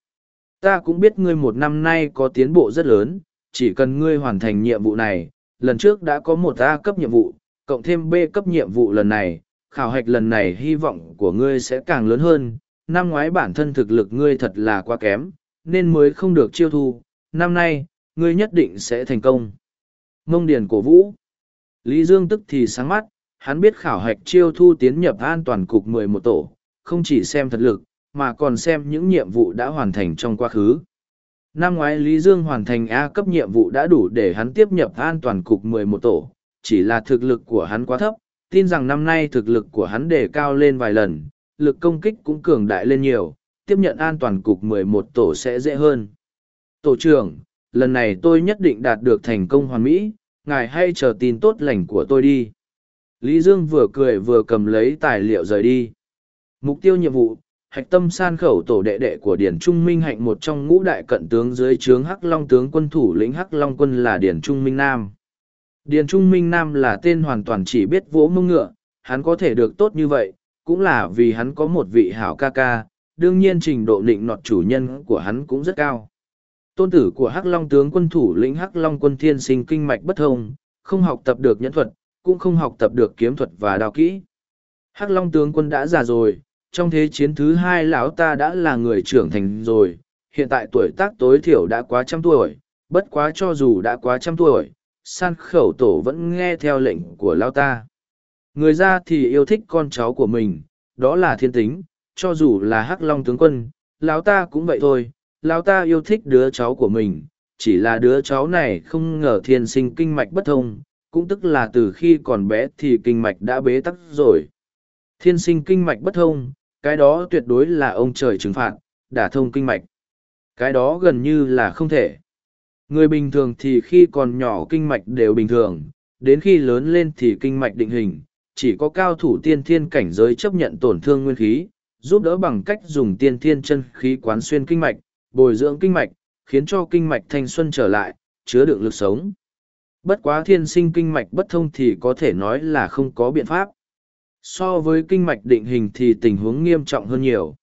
Ta cũng biết ngươi một năm nay có tiến bộ rất lớn, chỉ cần ngươi hoàn thành nhiệm vụ này, lần trước đã có một A cấp nhiệm vụ, cộng thêm B cấp nhiệm vụ lần này, khảo hạch lần này hy vọng của ngươi sẽ càng lớn hơn. Năm ngoái bản thân thực lực ngươi thật là quá kém, nên mới không được chiêu thu. Năm nay, ngươi nhất định sẽ thành công. Mông Điền cổ vũ. Lý Dương tức thì sáng mắt, hắn biết khảo hạch chiêu thu tiến nhập an toàn cục mười một tổ, không chỉ xem thật lực, mà còn xem những nhiệm vụ đã hoàn thành trong quá khứ. Năm ngoái Lý Dương hoàn thành A cấp nhiệm vụ đã đủ để hắn tiếp nhập an toàn cục 11 tổ, chỉ là thực lực của hắn quá thấp, tin rằng năm nay thực lực của hắn đề cao lên vài lần, lực công kích cũng cường đại lên nhiều, tiếp nhận an toàn cục 11 tổ sẽ dễ hơn. Tổ trưởng, lần này tôi nhất định đạt được thành công hoàn mỹ, ngài hay chờ tin tốt lành của tôi đi. Lý Dương vừa cười vừa cầm lấy tài liệu rời đi. Mục tiêu nhiệm vụ, hạch tâm san khẩu tổ đệ đệ của Điển Trung Minh hạnh một trong ngũ đại cận tướng dưới trướng Hắc Long tướng quân thủ lĩnh Hắc Long quân là Điển Trung Minh Nam. Điền Trung Minh Nam là tên hoàn toàn chỉ biết vỗ mông ngựa, hắn có thể được tốt như vậy, cũng là vì hắn có một vị hảo ca ca, đương nhiên trình độ định nọt chủ nhân của hắn cũng rất cao. Tôn tử của Hắc Long tướng quân thủ lĩnh Hắc Long quân thiên sinh kinh mạch bất thông, không học tập được nhẫn thuật, cũng không học tập được kiếm thuật và đao kỹ. Hắc Long tướng quân đã già rồi, trong thế chiến thứ hai lão ta đã là người trưởng thành rồi hiện tại tuổi tác tối thiểu đã quá trăm tuổi bất quá cho dù đã quá trăm tuổi san khẩu tổ vẫn nghe theo lệnh của lão ta người ra thì yêu thích con cháu của mình đó là thiên tính cho dù là hắc long tướng quân lão ta cũng vậy thôi lão ta yêu thích đứa cháu của mình chỉ là đứa cháu này không ngờ thiên sinh kinh mạch bất thông cũng tức là từ khi còn bé thì kinh mạch đã bế tắc rồi thiên sinh kinh mạch bất thông cái đó tuyệt đối là ông trời trừng phạt, đả thông kinh mạch. Cái đó gần như là không thể. Người bình thường thì khi còn nhỏ kinh mạch đều bình thường, đến khi lớn lên thì kinh mạch định hình, chỉ có cao thủ tiên thiên cảnh giới chấp nhận tổn thương nguyên khí, giúp đỡ bằng cách dùng tiên thiên chân khí quán xuyên kinh mạch, bồi dưỡng kinh mạch, khiến cho kinh mạch thanh xuân trở lại, chứa đựng lực sống. Bất quá thiên sinh kinh mạch bất thông thì có thể nói là không có biện pháp. So với kinh mạch định hình thì tình huống nghiêm trọng hơn nhiều.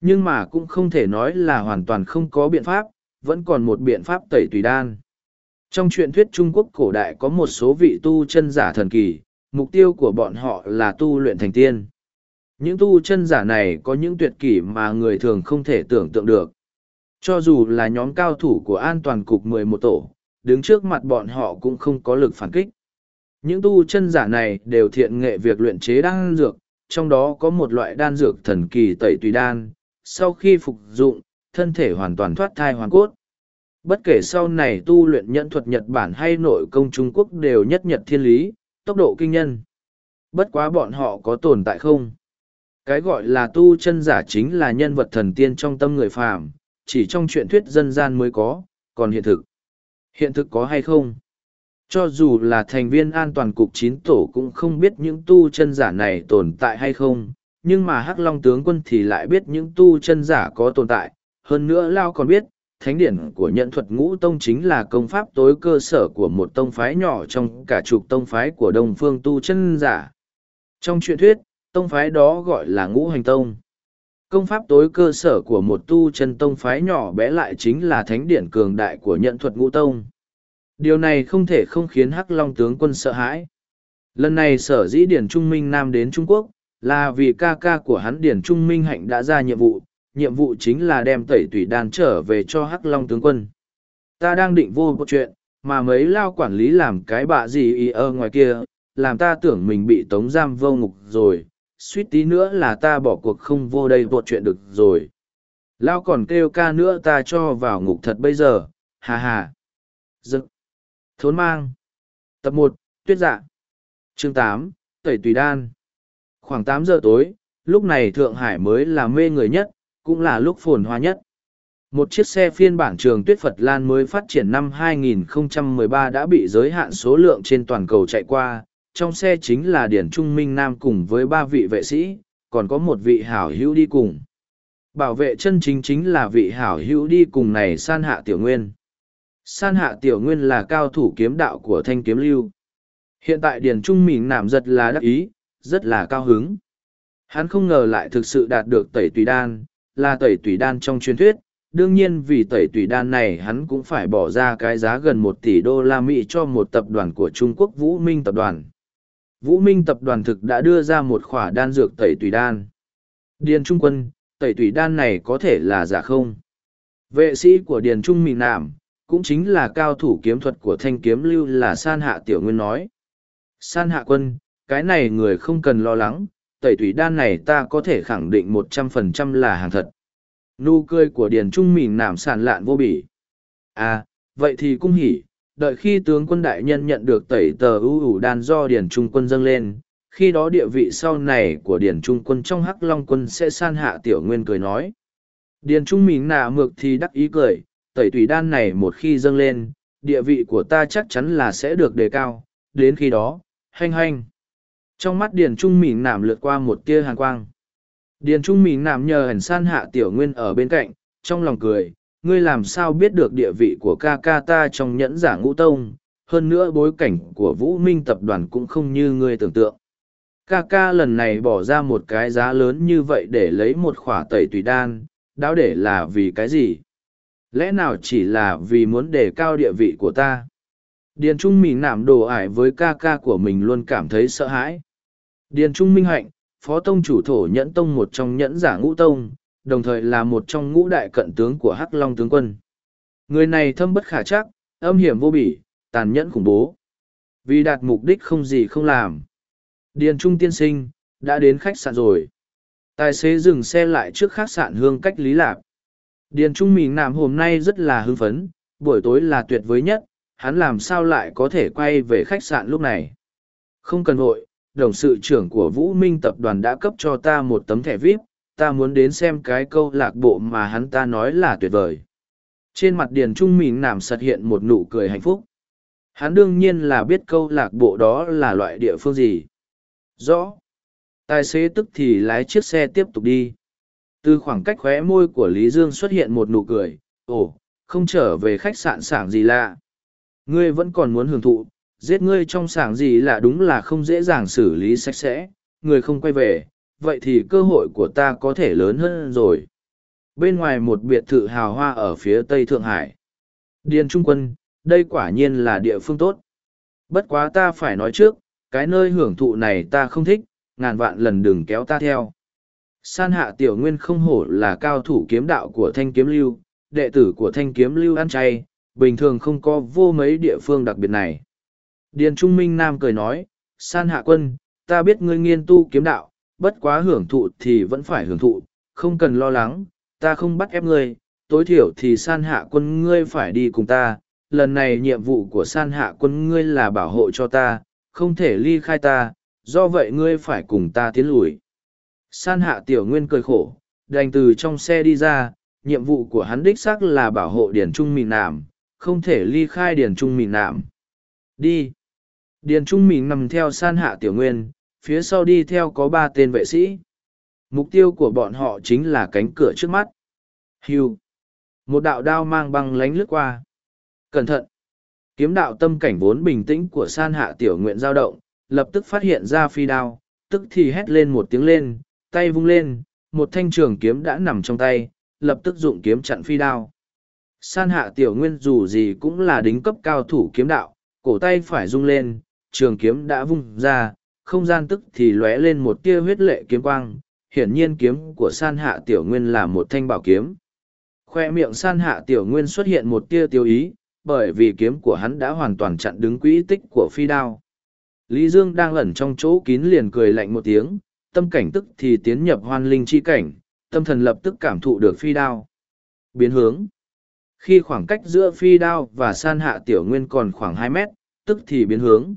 Nhưng mà cũng không thể nói là hoàn toàn không có biện pháp, vẫn còn một biện pháp tẩy tùy đan. Trong truyện thuyết Trung Quốc cổ đại có một số vị tu chân giả thần kỳ, mục tiêu của bọn họ là tu luyện thành tiên. Những tu chân giả này có những tuyệt kỷ mà người thường không thể tưởng tượng được. Cho dù là nhóm cao thủ của an toàn cục 11 tổ, đứng trước mặt bọn họ cũng không có lực phản kích. Những tu chân giả này đều thiện nghệ việc luyện chế đan dược, trong đó có một loại đan dược thần kỳ tẩy tùy đan, sau khi phục dụng, thân thể hoàn toàn thoát thai hoàn cốt. Bất kể sau này tu luyện nhẫn thuật Nhật Bản hay nội công Trung Quốc đều nhất nhật thiên lý, tốc độ kinh nhân. Bất quá bọn họ có tồn tại không? Cái gọi là tu chân giả chính là nhân vật thần tiên trong tâm người phàm, chỉ trong truyện thuyết dân gian mới có, còn hiện thực. Hiện thực có hay không? Cho dù là thành viên an toàn cục chín tổ cũng không biết những tu chân giả này tồn tại hay không, nhưng mà Hắc Long tướng quân thì lại biết những tu chân giả có tồn tại, hơn nữa Lao còn biết, thánh điển của nhận thuật ngũ tông chính là công pháp tối cơ sở của một tông phái nhỏ trong cả chục tông phái của đông phương tu chân giả. Trong truyện thuyết, tông phái đó gọi là ngũ hành tông. Công pháp tối cơ sở của một tu chân tông phái nhỏ bé lại chính là thánh điển cường đại của nhận thuật ngũ tông. Điều này không thể không khiến Hắc Long tướng quân sợ hãi. Lần này sở dĩ Điển Trung Minh Nam đến Trung Quốc, là vì ca ca của hắn Điển Trung Minh Hạnh đã ra nhiệm vụ, nhiệm vụ chính là đem tẩy tủy đàn trở về cho Hắc Long tướng quân. Ta đang định vô một chuyện, mà mấy lao quản lý làm cái bạ gì ý ơ ngoài kia, làm ta tưởng mình bị tống giam vô ngục rồi, suýt tí nữa là ta bỏ cuộc không vô đây một chuyện được rồi. Lao còn kêu ca nữa ta cho vào ngục thật bây giờ, hà hà. Dực. Thốn mang. Tập một Tuyết dạ. Chương tám Tẩy tùy đan. Khoảng tám giờ tối, lúc này Thượng Hải mới là mê người nhất, cũng là lúc phồn hoa nhất. Một chiếc xe phiên bản trường Tuyết Phật Lan mới phát triển năm 2013 đã bị giới hạn số lượng trên toàn cầu chạy qua, trong xe chính là Điển Trung Minh Nam cùng với ba vị vệ sĩ, còn có một vị hảo hữu đi cùng. Bảo vệ chân chính chính là vị hảo hữu đi cùng này san hạ tiểu nguyên. San hạ tiểu nguyên là cao thủ kiếm đạo của thanh kiếm lưu. Hiện tại Điển Trung Minh Nam giật là đắc ý, rất là cao hứng. Hắn không ngờ lại thực sự đạt được tẩy tùy đan, là tẩy tùy đan trong truyền thuyết. Đương nhiên vì tẩy tùy đan này hắn cũng phải bỏ ra cái giá gần một tỷ đô la Mỹ cho một tập đoàn của Trung Quốc Vũ Minh Tập đoàn. Vũ Minh tập đoàn thực đã đưa ra một khỏa đan dược tẩy tùy đan. Điền Trung quân, tẩy tùy đan này có thể là giả không? Vệ sĩ của Điền Trung Mị Nạm, cũng chính là cao thủ kiếm thuật của thanh kiếm lưu là San Hạ Tiểu Nguyên nói. San Hạ quân, cái này người không cần lo lắng, tẩy thủy đan này ta có thể khẳng định một trăm phần trăm là hàng thật. Nụ cười của Điền Trung Mịn nảm sàn lạn vô bỉ. À, vậy thì cung hỉ, đợi khi tướng quân đại nhân nhận được tẩy tờ ưu ủ đan do Điền trung quân dâng lên khi đó địa vị sau này của Điền trung quân trong hắc long quân sẽ san hạ tiểu nguyên cười nói Điền trung mình nạ mược thì đắc ý cười tẩy tùy đan này một khi dâng lên địa vị của ta chắc chắn là sẽ được đề cao đến khi đó hanh hanh trong mắt Điền trung mình nảm lượt qua một tia hàn quang Điền trung mình nảm nhờ hẳn san hạ tiểu nguyên ở bên cạnh trong lòng cười ngươi làm sao biết được địa vị của ca ca ta trong nhẫn giả ngũ tông, hơn nữa bối cảnh của Vũ Minh tập đoàn cũng không như ngươi tưởng tượng. Ca ca lần này bỏ ra một cái giá lớn như vậy để lấy một khỏa tẩy tùy đan, đáo để là vì cái gì? Lẽ nào chỉ là vì muốn đề cao địa vị của ta? Điền Trung Minh nảm đồ ải với ca ca của mình luôn cảm thấy sợ hãi. Điền Trung Minh Hạnh, phó tông chủ thổ nhẫn tông một trong nhẫn giả ngũ tông, đồng thời là một trong ngũ đại cận tướng của Hắc Long tướng quân. Người này thâm bất khả chắc, âm hiểm vô bỉ, tàn nhẫn khủng bố. Vì đạt mục đích không gì không làm. Điền Trung tiên sinh, đã đến khách sạn rồi. Tài xế dừng xe lại trước khách sạn hương cách Lý Lạp. Điền Trung mình nằm hôm nay rất là hưng phấn, buổi tối là tuyệt vời nhất, hắn làm sao lại có thể quay về khách sạn lúc này. Không cần vội, đồng sự trưởng của Vũ Minh tập đoàn đã cấp cho ta một tấm thẻ VIP, ta muốn đến xem cái câu lạc bộ mà hắn ta nói là tuyệt vời. Trên mặt Điền Trung Mình nảm sật hiện một nụ cười hạnh phúc. Hắn đương nhiên là biết câu lạc bộ đó là loại địa phương gì. Rõ. Tài xế tức thì lái chiếc xe tiếp tục đi. Từ khoảng cách khóe môi của Lý Dương xuất hiện một nụ cười. Ồ, không trở về khách sạn sảng gì lạ. Ngươi vẫn còn muốn hưởng thụ, giết ngươi trong sảng gì là đúng là không dễ dàng xử lý sạch sẽ, Ngươi không quay về, vậy thì cơ hội của ta có thể lớn hơn rồi. Bên ngoài một biệt thự hào hoa ở phía tây Thượng Hải. Điền Trung Quân, đây quả nhiên là địa phương tốt. Bất quá ta phải nói trước, cái nơi hưởng thụ này ta không thích, ngàn vạn lần đừng kéo ta theo. San hạ tiểu nguyên không hổ là cao thủ kiếm đạo của thanh kiếm lưu, đệ tử của thanh kiếm lưu ăn chay, bình thường không có vô mấy địa phương đặc biệt này. Điền Trung Minh Nam cười nói, San hạ quân, ta biết ngươi nghiên tu kiếm đạo, bất quá hưởng thụ thì vẫn phải hưởng thụ, không cần lo lắng, ta không bắt ép ngươi, tối thiểu thì san hạ quân ngươi phải đi cùng ta, lần này nhiệm vụ của san hạ quân ngươi là bảo hộ cho ta, không thể ly khai ta, do vậy ngươi phải cùng ta tiến lùi. San hạ tiểu nguyên cười khổ, đành từ trong xe đi ra, nhiệm vụ của hắn đích xác là bảo hộ Điền trung Minh Nam không thể ly khai Điền trung mìn nạm. Đi. Điền trung mìn nằm theo san hạ tiểu nguyên, phía sau đi theo có ba tên vệ sĩ. Mục tiêu của bọn họ chính là cánh cửa trước mắt. Hiu Một đạo đao mang băng lánh lướt qua. Cẩn thận. Kiếm đạo tâm cảnh vốn bình tĩnh của san hạ tiểu nguyện giao động, lập tức phát hiện ra phi đao, tức thì hét lên một tiếng lên, tay vung lên, một thanh trường kiếm đã nằm trong tay, lập tức dụng kiếm chặn phi đao. San hạ tiểu nguyên dù gì cũng là đính cấp cao thủ kiếm đạo, cổ tay phải rung lên, trường kiếm đã vung ra, không gian tức thì lóe lên một tia huyết lệ kiếm quang, hiển nhiên kiếm của san hạ tiểu nguyên là một thanh bảo kiếm. Khoe miệng san hạ tiểu nguyên xuất hiện một tia tiêu ý, bởi vì kiếm của hắn đã hoàn toàn chặn đứng quỹ tích của phi đao. Lý Dương đang ẩn trong chỗ kín liền cười lạnh một tiếng, tâm cảnh tức thì tiến nhập hoan linh chi cảnh, tâm thần lập tức cảm thụ được phi đao. Biến hướng. Khi khoảng cách giữa phi đao và san hạ tiểu nguyên còn khoảng hai mét, tức thì biến hướng.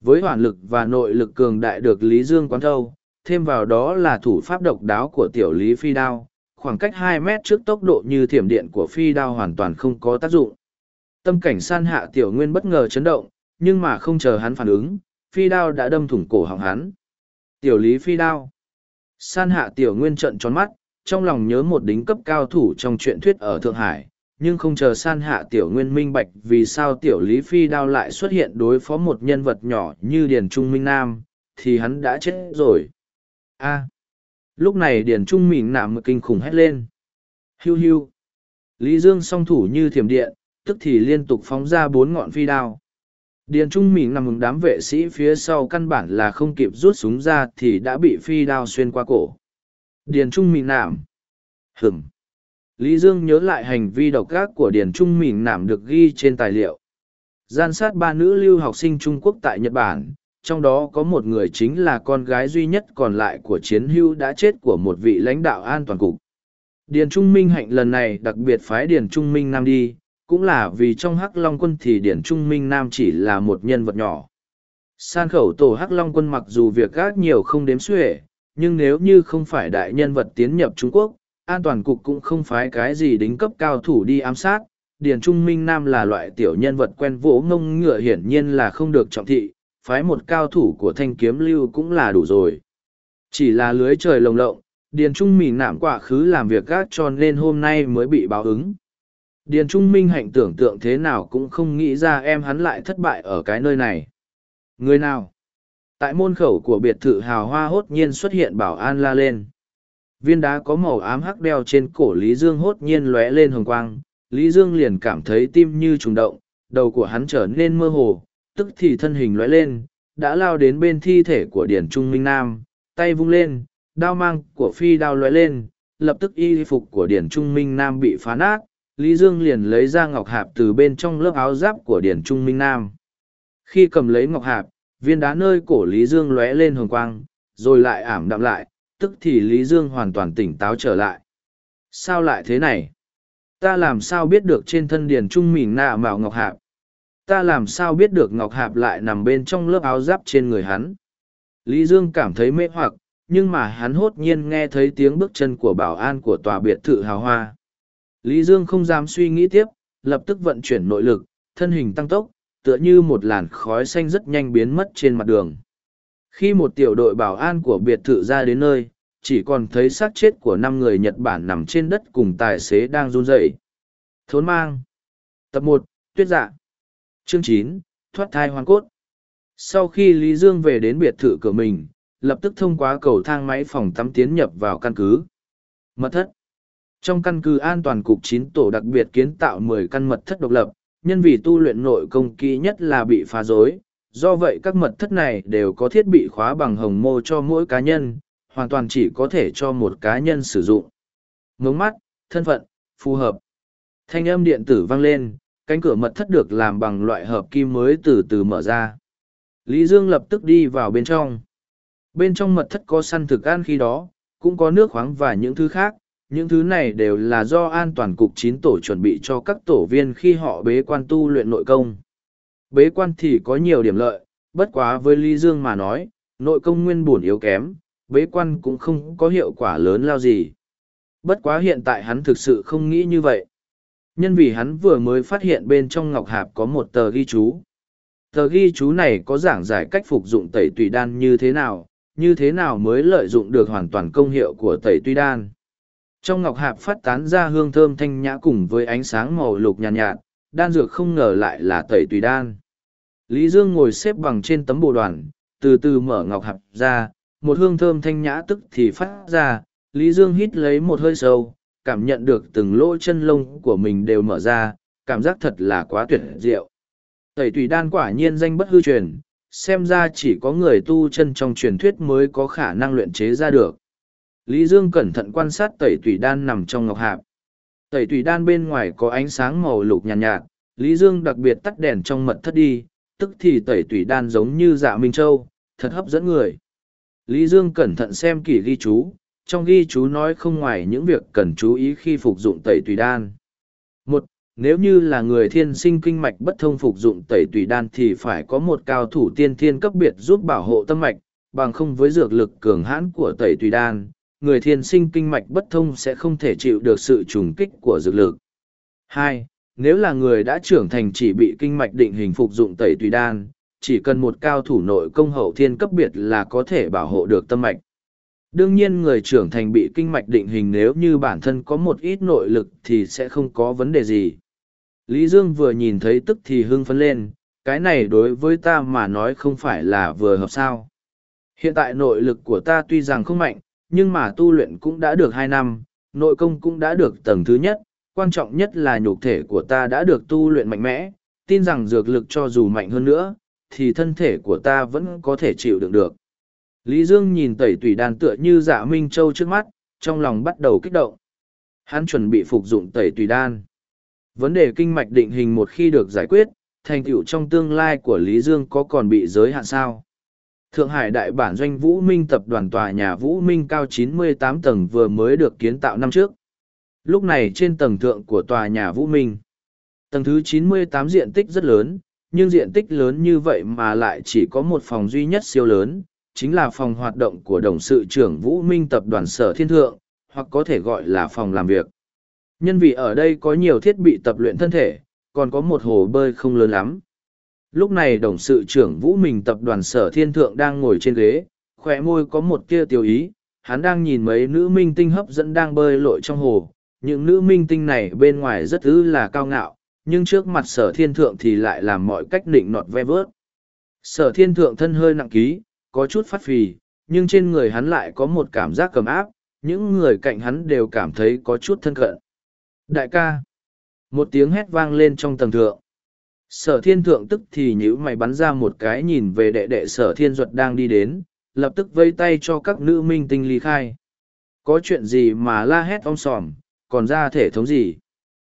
Với hoàn lực và nội lực cường đại được Lý Dương quán thâu, thêm vào đó là thủ pháp độc đáo của tiểu Lý phi đao, khoảng cách hai mét trước tốc độ như thiểm điện của phi đao hoàn toàn không có tác dụng. Tâm cảnh san hạ tiểu nguyên bất ngờ chấn động, nhưng mà không chờ hắn phản ứng, phi đao đã đâm thủng cổ họng hắn. Tiểu lý phi đao. San hạ tiểu nguyên trận tròn mắt, trong lòng nhớ một đính cấp cao thủ trong truyện thuyết ở Thượng Hải, nhưng không chờ san hạ tiểu nguyên minh bạch vì sao tiểu lý phi đao lại xuất hiện đối phó một nhân vật nhỏ như Điền Trung Minh Nam, thì hắn đã chết rồi. a lúc này Điền Trung Minh nạm kinh khủng hét lên. Hiu hiu. Lý Dương song thủ như thiểm điện, tức thì liên tục phóng ra bốn ngọn phi đao. Điền Trung Mỹ nằm đám vệ sĩ phía sau căn bản là không kịp rút súng ra thì đã bị phi đao xuyên qua cổ. Điền Trung Mỹ nạm hửng Lý Dương nhớ lại hành vi độc ác của Điền Trung Mỹ nảm được ghi trên tài liệu. Gian sát ba nữ lưu học sinh Trung Quốc tại Nhật Bản, trong đó có một người chính là con gái duy nhất còn lại của chiến hưu đã chết của một vị lãnh đạo an toàn cục. Điền Trung Minh hạnh lần này đặc biệt phái Điền Trung Minh Nam đi, cũng là vì trong hắc long quân thì điển trung minh nam chỉ là một nhân vật nhỏ san khẩu tổ hắc long quân mặc dù việc gác nhiều không đếm xuể nhưng nếu như không phải đại nhân vật tiến nhập trung quốc an toàn cục cũng không phái cái gì đính cấp cao thủ đi ám sát điền trung minh nam là loại tiểu nhân vật quen vỗ ngông ngựa hiển nhiên là không được trọng thị, phái một cao thủ của thanh kiếm lưu cũng là đủ rồi chỉ là lưới trời lồng lộng, điền trung mìn nảm quả khứ làm việc gác cho nên hôm nay mới bị báo ứng Điền Trung Minh hạnh tưởng tượng thế nào cũng không nghĩ ra em hắn lại thất bại ở cái nơi này. Người nào? Tại môn khẩu của biệt thự hào hoa hốt nhiên xuất hiện bảo an la lên. Viên đá có màu ám hắc đeo trên cổ Lý Dương hốt nhiên lóe lên hồng quang. Lý Dương liền cảm thấy tim như trùng động, đầu của hắn trở nên mơ hồ, tức thì thân hình lóe lên, đã lao đến bên thi thể của Điền Trung Minh Nam, tay vung lên, đao mang của phi đao lóe lên, lập tức y phục của Điền Trung Minh Nam bị phá nát, Lý Dương liền lấy ra ngọc hạp từ bên trong lớp áo giáp của Điển Trung Minh Nam. Khi cầm lấy ngọc hạp, viên đá nơi cổ Lý Dương lóe lên hồng quang, rồi lại ảm đạm lại, tức thì Lý Dương hoàn toàn tỉnh táo trở lại. Sao lại thế này? Ta làm sao biết được trên thân Điền Trung mình nạ mạo ngọc hạp? Ta làm sao biết được ngọc hạp lại nằm bên trong lớp áo giáp trên người hắn? Lý Dương cảm thấy mê hoặc, nhưng mà hắn hốt nhiên nghe thấy tiếng bước chân của bảo an của tòa biệt thự hào hoa. Lý Dương không dám suy nghĩ tiếp, lập tức vận chuyển nội lực, thân hình tăng tốc, tựa như một làn khói xanh rất nhanh biến mất trên mặt đường. Khi một tiểu đội bảo an của biệt thự ra đến nơi, chỉ còn thấy xác chết của năm người Nhật Bản nằm trên đất cùng tài xế đang run rẩy. Thốn mang. Tập một Tuyết dạ. Chương chín Thoát thai hoàn cốt. Sau khi Lý Dương về đến biệt thự cửa mình, lập tức thông qua cầu thang máy phòng tắm tiến nhập vào căn cứ. Mật thất. Trong căn cứ an toàn cục chín tổ đặc biệt kiến tạo mười căn mật thất độc lập, nhân vì tu luyện nội công kỹ nhất là bị phá rối. Do vậy các mật thất này đều có thiết bị khóa bằng hồng mô cho mỗi cá nhân, hoàn toàn chỉ có thể cho một cá nhân sử dụng. Ngống mắt, thân phận, phù hợp. Thanh âm điện tử vang lên, cánh cửa mật thất được làm bằng loại hợp kim mới từ từ mở ra. Lý Dương lập tức đi vào bên trong. Bên trong mật thất có săn thực ăn khi đó, cũng có nước khoáng và những thứ khác. Những thứ này đều là do an toàn cục chín tổ chuẩn bị cho các tổ viên khi họ bế quan tu luyện nội công. Bế quan thì có nhiều điểm lợi, bất quá với Lý Dương mà nói, nội công nguyên bổn yếu kém, bế quan cũng không có hiệu quả lớn lao gì. Bất quá hiện tại hắn thực sự không nghĩ như vậy. Nhân vì hắn vừa mới phát hiện bên trong ngọc hạp có một tờ ghi chú. Tờ ghi chú này có giảng giải cách phục dụng tẩy tùy đan như thế nào, như thế nào mới lợi dụng được hoàn toàn công hiệu của tẩy tùy đan. Trong ngọc hạp phát tán ra hương thơm thanh nhã cùng với ánh sáng màu lục nhàn nhạt, nhạt, đan dược không ngờ lại là tẩy tùy đan. Lý Dương ngồi xếp bằng trên tấm bồ đoàn, từ từ mở ngọc hạp ra, một hương thơm thanh nhã tức thì phát ra, Lý Dương hít lấy một hơi sâu, cảm nhận được từng lỗ chân lông của mình đều mở ra, cảm giác thật là quá tuyệt diệu. Tẩy tùy đan quả nhiên danh bất hư truyền, xem ra chỉ có người tu chân trong truyền thuyết mới có khả năng luyện chế ra được. Lý Dương cẩn thận quan sát tẩy tùy đan nằm trong ngọc hạp. Tẩy tùy đan bên ngoài có ánh sáng màu lục nhàn nhạt, nhạt, Lý Dương đặc biệt tắt đèn trong mật thất đi, tức thì tẩy tùy đan giống như dạ Minh Châu, thật hấp dẫn người. Lý Dương cẩn thận xem kỹ ghi chú, trong ghi chú nói không ngoài những việc cần chú ý khi phục dụng tẩy tùy đan. Một, nếu như là người thiên sinh kinh mạch bất thông phục dụng tẩy tùy đan thì phải có một cao thủ tiên thiên cấp biệt giúp bảo hộ tâm mạch, bằng không với dược lực cường hãn của tẩy tùy đan, người thiên sinh kinh mạch bất thông sẽ không thể chịu được sự trùng kích của dược lực. Hai, nếu là người đã trưởng thành chỉ bị kinh mạch định hình phục dụng tẩy tùy đan, chỉ cần một cao thủ nội công hậu thiên cấp biệt là có thể bảo hộ được tâm mạch. Đương nhiên người trưởng thành bị kinh mạch định hình nếu như bản thân có một ít nội lực thì sẽ không có vấn đề gì. Lý Dương vừa nhìn thấy tức thì hưng phấn lên, cái này đối với ta mà nói không phải là vừa hợp sao. Hiện tại nội lực của ta tuy rằng không mạnh, nhưng mà tu luyện cũng đã được hai năm, nội công cũng đã được tầng thứ nhất, quan trọng nhất là nhục thể của ta đã được tu luyện mạnh mẽ, tin rằng dược lực cho dù mạnh hơn nữa, thì thân thể của ta vẫn có thể chịu đựng được. Lý Dương nhìn tẩy tùy đan tựa như dạ Minh Châu trước mắt, trong lòng bắt đầu kích động. Hắn chuẩn bị phục dụng tẩy tùy đan. Vấn đề kinh mạch định hình một khi được giải quyết, thành tựu trong tương lai của Lý Dương có còn bị giới hạn sao? Thượng Hải đại bản doanh Vũ Minh tập đoàn tòa nhà Vũ Minh cao 98 tầng vừa mới được kiến tạo năm trước. Lúc này trên tầng thượng của tòa nhà Vũ Minh, tầng thứ 98 diện tích rất lớn, nhưng diện tích lớn như vậy mà lại chỉ có một phòng duy nhất siêu lớn, chính là phòng hoạt động của đồng sự trưởng Vũ Minh tập đoàn Sở Thiên Thượng, hoặc có thể gọi là phòng làm việc. Nhân vì ở đây có nhiều thiết bị tập luyện thân thể, còn có một hồ bơi không lớn lắm. Lúc này đồng sự trưởng Vũ Minh tập đoàn Sở Thiên Thượng đang ngồi trên ghế, khỏe môi có một tia tiêu ý, hắn đang nhìn mấy nữ minh tinh hấp dẫn đang bơi lội trong hồ. Những nữ minh tinh này bên ngoài rất thứ là cao ngạo, nhưng trước mặt sở thiên thượng thì lại làm mọi cách định nọt ve vớt. Sở thiên thượng thân hơi nặng ký, có chút phát phì, nhưng trên người hắn lại có một cảm giác cầm áp, những người cạnh hắn đều cảm thấy có chút thân cận. Đại ca! Một tiếng hét vang lên trong tầng thượng. Sở thiên thượng tức thì nhữ mày bắn ra một cái nhìn về đệ đệ sở thiên duật đang đi đến, lập tức vây tay cho các nữ minh tinh ly khai. Có chuyện gì mà la hét om sòm, còn ra thể thống gì?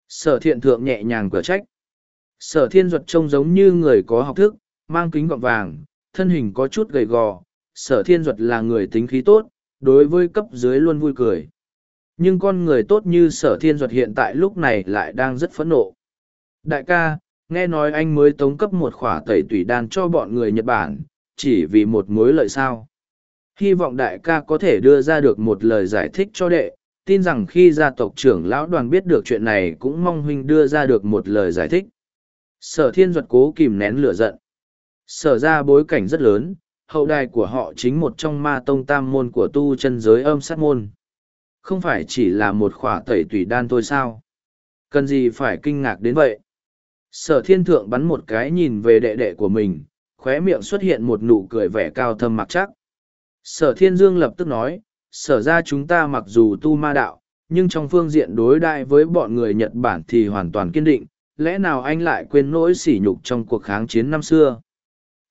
Sở Thiên thượng nhẹ nhàng cửa trách. Sở thiên duật trông giống như người có học thức, mang kính gọng vàng, thân hình có chút gầy gò. Sở thiên duật là người tính khí tốt, đối với cấp dưới luôn vui cười. Nhưng con người tốt như sở thiên duật hiện tại lúc này lại đang rất phẫn nộ. Đại ca, nghe nói anh mới tống cấp một khỏa tẩy tủy đan cho bọn người Nhật Bản, chỉ vì một mối lợi sao. Hy vọng đại ca có thể đưa ra được một lời giải thích cho đệ, tin rằng khi gia tộc trưởng lão đoàn biết được chuyện này cũng mong huynh đưa ra được một lời giải thích. Sở thiên duật cố kìm nén lửa giận. Sở ra bối cảnh rất lớn, hậu đài của họ chính một trong ma tông tam môn của tu chân giới âm sát môn. Không phải chỉ là một khỏa tẩy tùy đan thôi sao? Cần gì phải kinh ngạc đến vậy? Sở thiên thượng bắn một cái nhìn về đệ đệ của mình, khóe miệng xuất hiện một nụ cười vẻ cao thâm mặc chắc. Sở thiên dương lập tức nói, sở ra chúng ta mặc dù tu ma đạo, nhưng trong phương diện đối đại với bọn người Nhật Bản thì hoàn toàn kiên định, lẽ nào anh lại quên nỗi sỉ nhục trong cuộc kháng chiến năm xưa?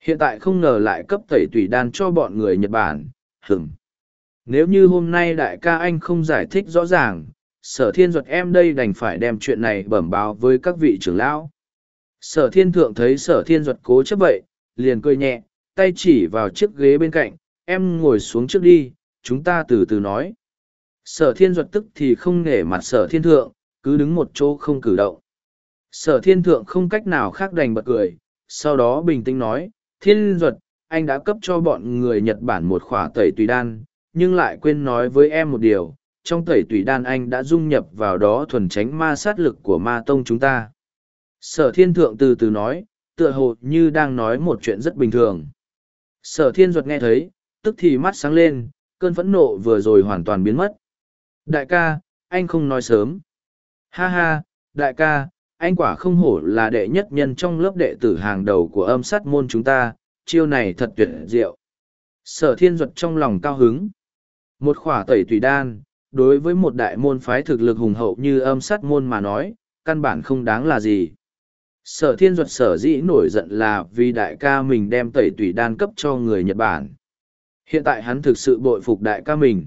Hiện tại không ngờ lại cấp tẩy tùy đan cho bọn người Nhật Bản, hửm. Nếu như hôm nay đại ca anh không giải thích rõ ràng, sở thiên duật em đây đành phải đem chuyện này bẩm báo với các vị trưởng lão. Sở thiên thượng thấy sở thiên duật cố chấp vậy, liền cười nhẹ, tay chỉ vào chiếc ghế bên cạnh, em ngồi xuống trước đi, chúng ta từ từ nói. Sở thiên duật tức thì không nể mặt sở thiên thượng, cứ đứng một chỗ không cử động. Sở thiên thượng không cách nào khác đành bật cười, sau đó bình tĩnh nói, thiên duật, anh đã cấp cho bọn người Nhật Bản một khỏa tẩy tùy đan, nhưng lại quên nói với em một điều, trong tẩy tùy đan anh đã dung nhập vào đó thuần tránh ma sát lực của ma tông chúng ta. Sở thiên thượng từ từ nói, tựa hồ như đang nói một chuyện rất bình thường. Sở thiên duật nghe thấy, tức thì mắt sáng lên, cơn phẫn nộ vừa rồi hoàn toàn biến mất. Đại ca, anh không nói sớm. Ha ha, đại ca, anh quả không hổ là đệ nhất nhân trong lớp đệ tử hàng đầu của âm sát môn chúng ta, chiêu này thật tuyệt diệu. Sở thiên duật trong lòng cao hứng. Một khỏa tẩy tùy đan, đối với một đại môn phái thực lực hùng hậu như âm sát môn mà nói, căn bản không đáng là gì. Sở thiên duật sở dĩ nổi giận là vì đại ca mình đem tẩy tùy đan cấp cho người Nhật Bản. Hiện tại hắn thực sự bội phục đại ca mình.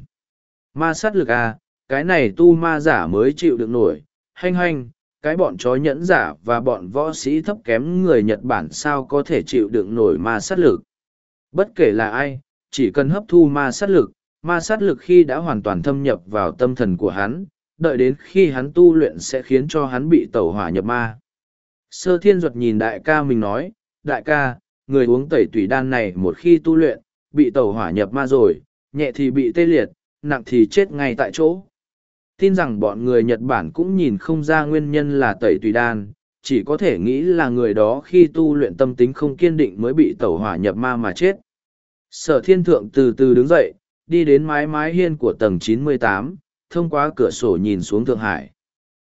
Ma sát lực A, cái này tu ma giả mới chịu được nổi, hanh hanh, cái bọn chó nhẫn giả và bọn võ sĩ thấp kém người Nhật Bản sao có thể chịu đựng nổi ma sát lực. Bất kể là ai, chỉ cần hấp thu ma sát lực, ma sát lực khi đã hoàn toàn thâm nhập vào tâm thần của hắn, đợi đến khi hắn tu luyện sẽ khiến cho hắn bị tẩu hỏa nhập ma. Sơ thiên duật nhìn đại ca mình nói, đại ca, người uống tẩy tủy đan này một khi tu luyện, bị tẩu hỏa nhập ma rồi, nhẹ thì bị tê liệt, nặng thì chết ngay tại chỗ. Tin rằng bọn người Nhật Bản cũng nhìn không ra nguyên nhân là tẩy tùy đan, chỉ có thể nghĩ là người đó khi tu luyện tâm tính không kiên định mới bị tẩu hỏa nhập ma mà chết. Sở thiên thượng từ từ đứng dậy, đi đến mái mái hiên của tầng 98, thông qua cửa sổ nhìn xuống Thượng Hải.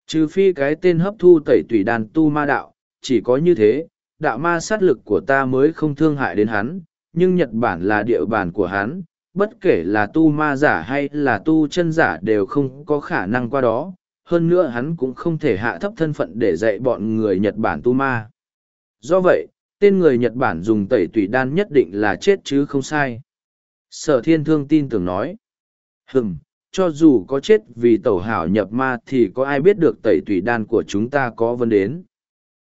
Trừ phi cái tên hấp thu tẩy tùy đan tu ma đạo, chỉ có như thế, đạo ma sát lực của ta mới không thương hại đến hắn, nhưng Nhật Bản là địa bàn của hắn, bất kể là tu ma giả hay là tu chân giả đều không có khả năng qua đó, hơn nữa hắn cũng không thể hạ thấp thân phận để dạy bọn người Nhật Bản tu ma. Do vậy, tên người Nhật Bản dùng tẩy tùy đan nhất định là chết chứ không sai. Sở thiên thương tin tưởng nói. Hừm, cho dù có chết vì tẩu hảo nhập ma thì có ai biết được tẩy tùy đan của chúng ta có vấn đến.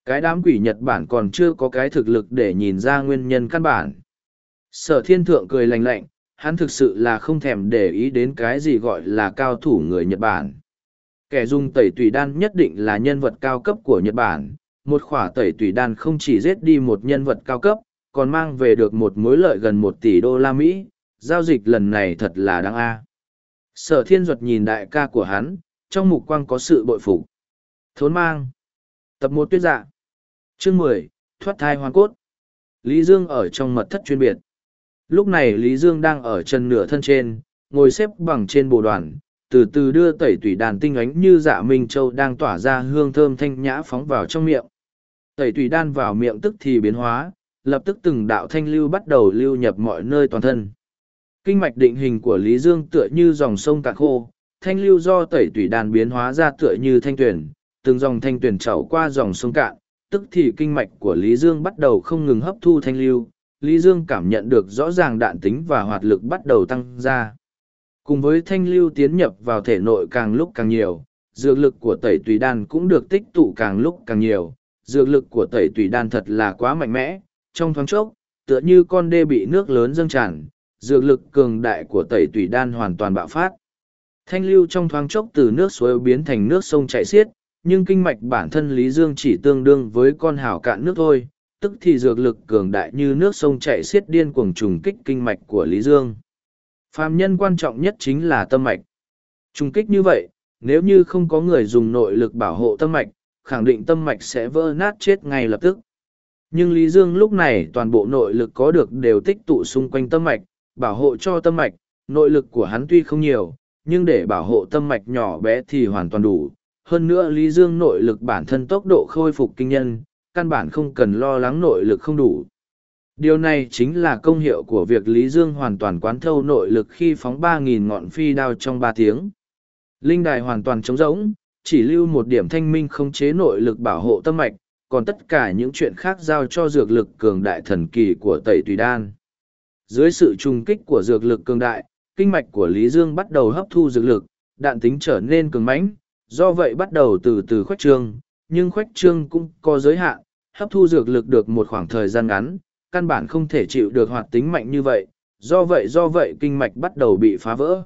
Cái đám quỷ Nhật Bản còn chưa có cái thực lực để nhìn ra nguyên nhân căn bản. Sở thiên thượng cười lạnh lạnh, hắn thực sự là không thèm để ý đến cái gì gọi là cao thủ người Nhật Bản. Kẻ dùng tẩy tùy đan nhất định là nhân vật cao cấp của Nhật Bản, một khỏa tẩy tùy đan không chỉ giết đi một nhân vật cao cấp, còn mang về được một mối lợi gần một tỷ đô la Mỹ, giao dịch lần này thật là đáng a. Sở thiên duật nhìn đại ca của hắn, trong mục quang có sự bội phục. Thốn mang. Tập một tuyết dạ. Chương mười thoát thai hoàn cốt. Lý Dương ở trong mật thất chuyên biệt. Lúc này Lý Dương đang ở chân nửa thân trên, ngồi xếp bằng trên bồ đoàn, từ từ đưa tẩy tủy đàn tinh ánh như dạ Minh Châu đang tỏa ra hương thơm thanh nhã phóng vào trong miệng. Tẩy tủy đan vào miệng tức thì biến hóa, lập tức từng đạo thanh lưu bắt đầu lưu nhập mọi nơi toàn thân. Kinh mạch định hình của Lý Dương tựa như dòng sông cạn khô, thanh lưu do tẩy tủy đàn biến hóa ra tựa như thanh tuyển, từng dòng thanh tuyển chảy qua dòng sông cạn, tức thì kinh mạch của Lý Dương bắt đầu không ngừng hấp thu thanh lưu, Lý Dương cảm nhận được rõ ràng đạn tính và hoạt lực bắt đầu tăng ra. Cùng với thanh lưu tiến nhập vào thể nội càng lúc càng nhiều, dược lực của tẩy tùy đan cũng được tích tụ càng lúc càng nhiều. Dược lực của tẩy tùy đan thật là quá mạnh mẽ, trong thoáng chốc, tựa như con đê bị nước lớn dâng tràn, dược lực cường đại của tẩy tùy đan hoàn toàn bạo phát. Thanh lưu trong thoáng chốc từ nước suối biến thành nước sông chảy xiết, nhưng kinh mạch bản thân Lý Dương chỉ tương đương với con hào cạn nước thôi, tức thì dược lực cường đại như nước sông chảy xiết điên cuồng trùng kích kinh mạch của Lý Dương. Phàm nhân quan trọng nhất chính là tâm mạch. Trùng kích như vậy, nếu như không có người dùng nội lực bảo hộ tâm mạch, khẳng định tâm mạch sẽ vỡ nát chết ngay lập tức. Nhưng Lý Dương lúc này toàn bộ nội lực có được đều tích tụ xung quanh tâm mạch, bảo hộ cho tâm mạch, nội lực của hắn tuy không nhiều, nhưng để bảo hộ tâm mạch nhỏ bé thì hoàn toàn đủ. hơn nữa Lý Dương nội lực bản thân tốc độ khôi phục kinh nhân, căn bản không cần lo lắng nội lực không đủ. Điều này chính là công hiệu của việc Lý Dương hoàn toàn quán thâu nội lực khi phóng 3.000 ngọn phi đao trong 3 tiếng. Linh đài hoàn toàn trống rỗng, chỉ lưu một điểm thanh minh không chế nội lực bảo hộ tâm mạch, còn tất cả những chuyện khác giao cho dược lực cường đại thần kỳ của tẩy tùy đan. Dưới sự trùng kích của dược lực cường đại, kinh mạch của Lý Dương bắt đầu hấp thu dược lực, đạn tính trở nên cường mãnh, do vậy bắt đầu từ từ khuếch trương, nhưng khuếch trương cũng có giới hạn, hấp thu dược lực được một khoảng thời gian ngắn, căn bản không thể chịu được hoạt tính mạnh như vậy, do vậy do vậy kinh mạch bắt đầu bị phá vỡ.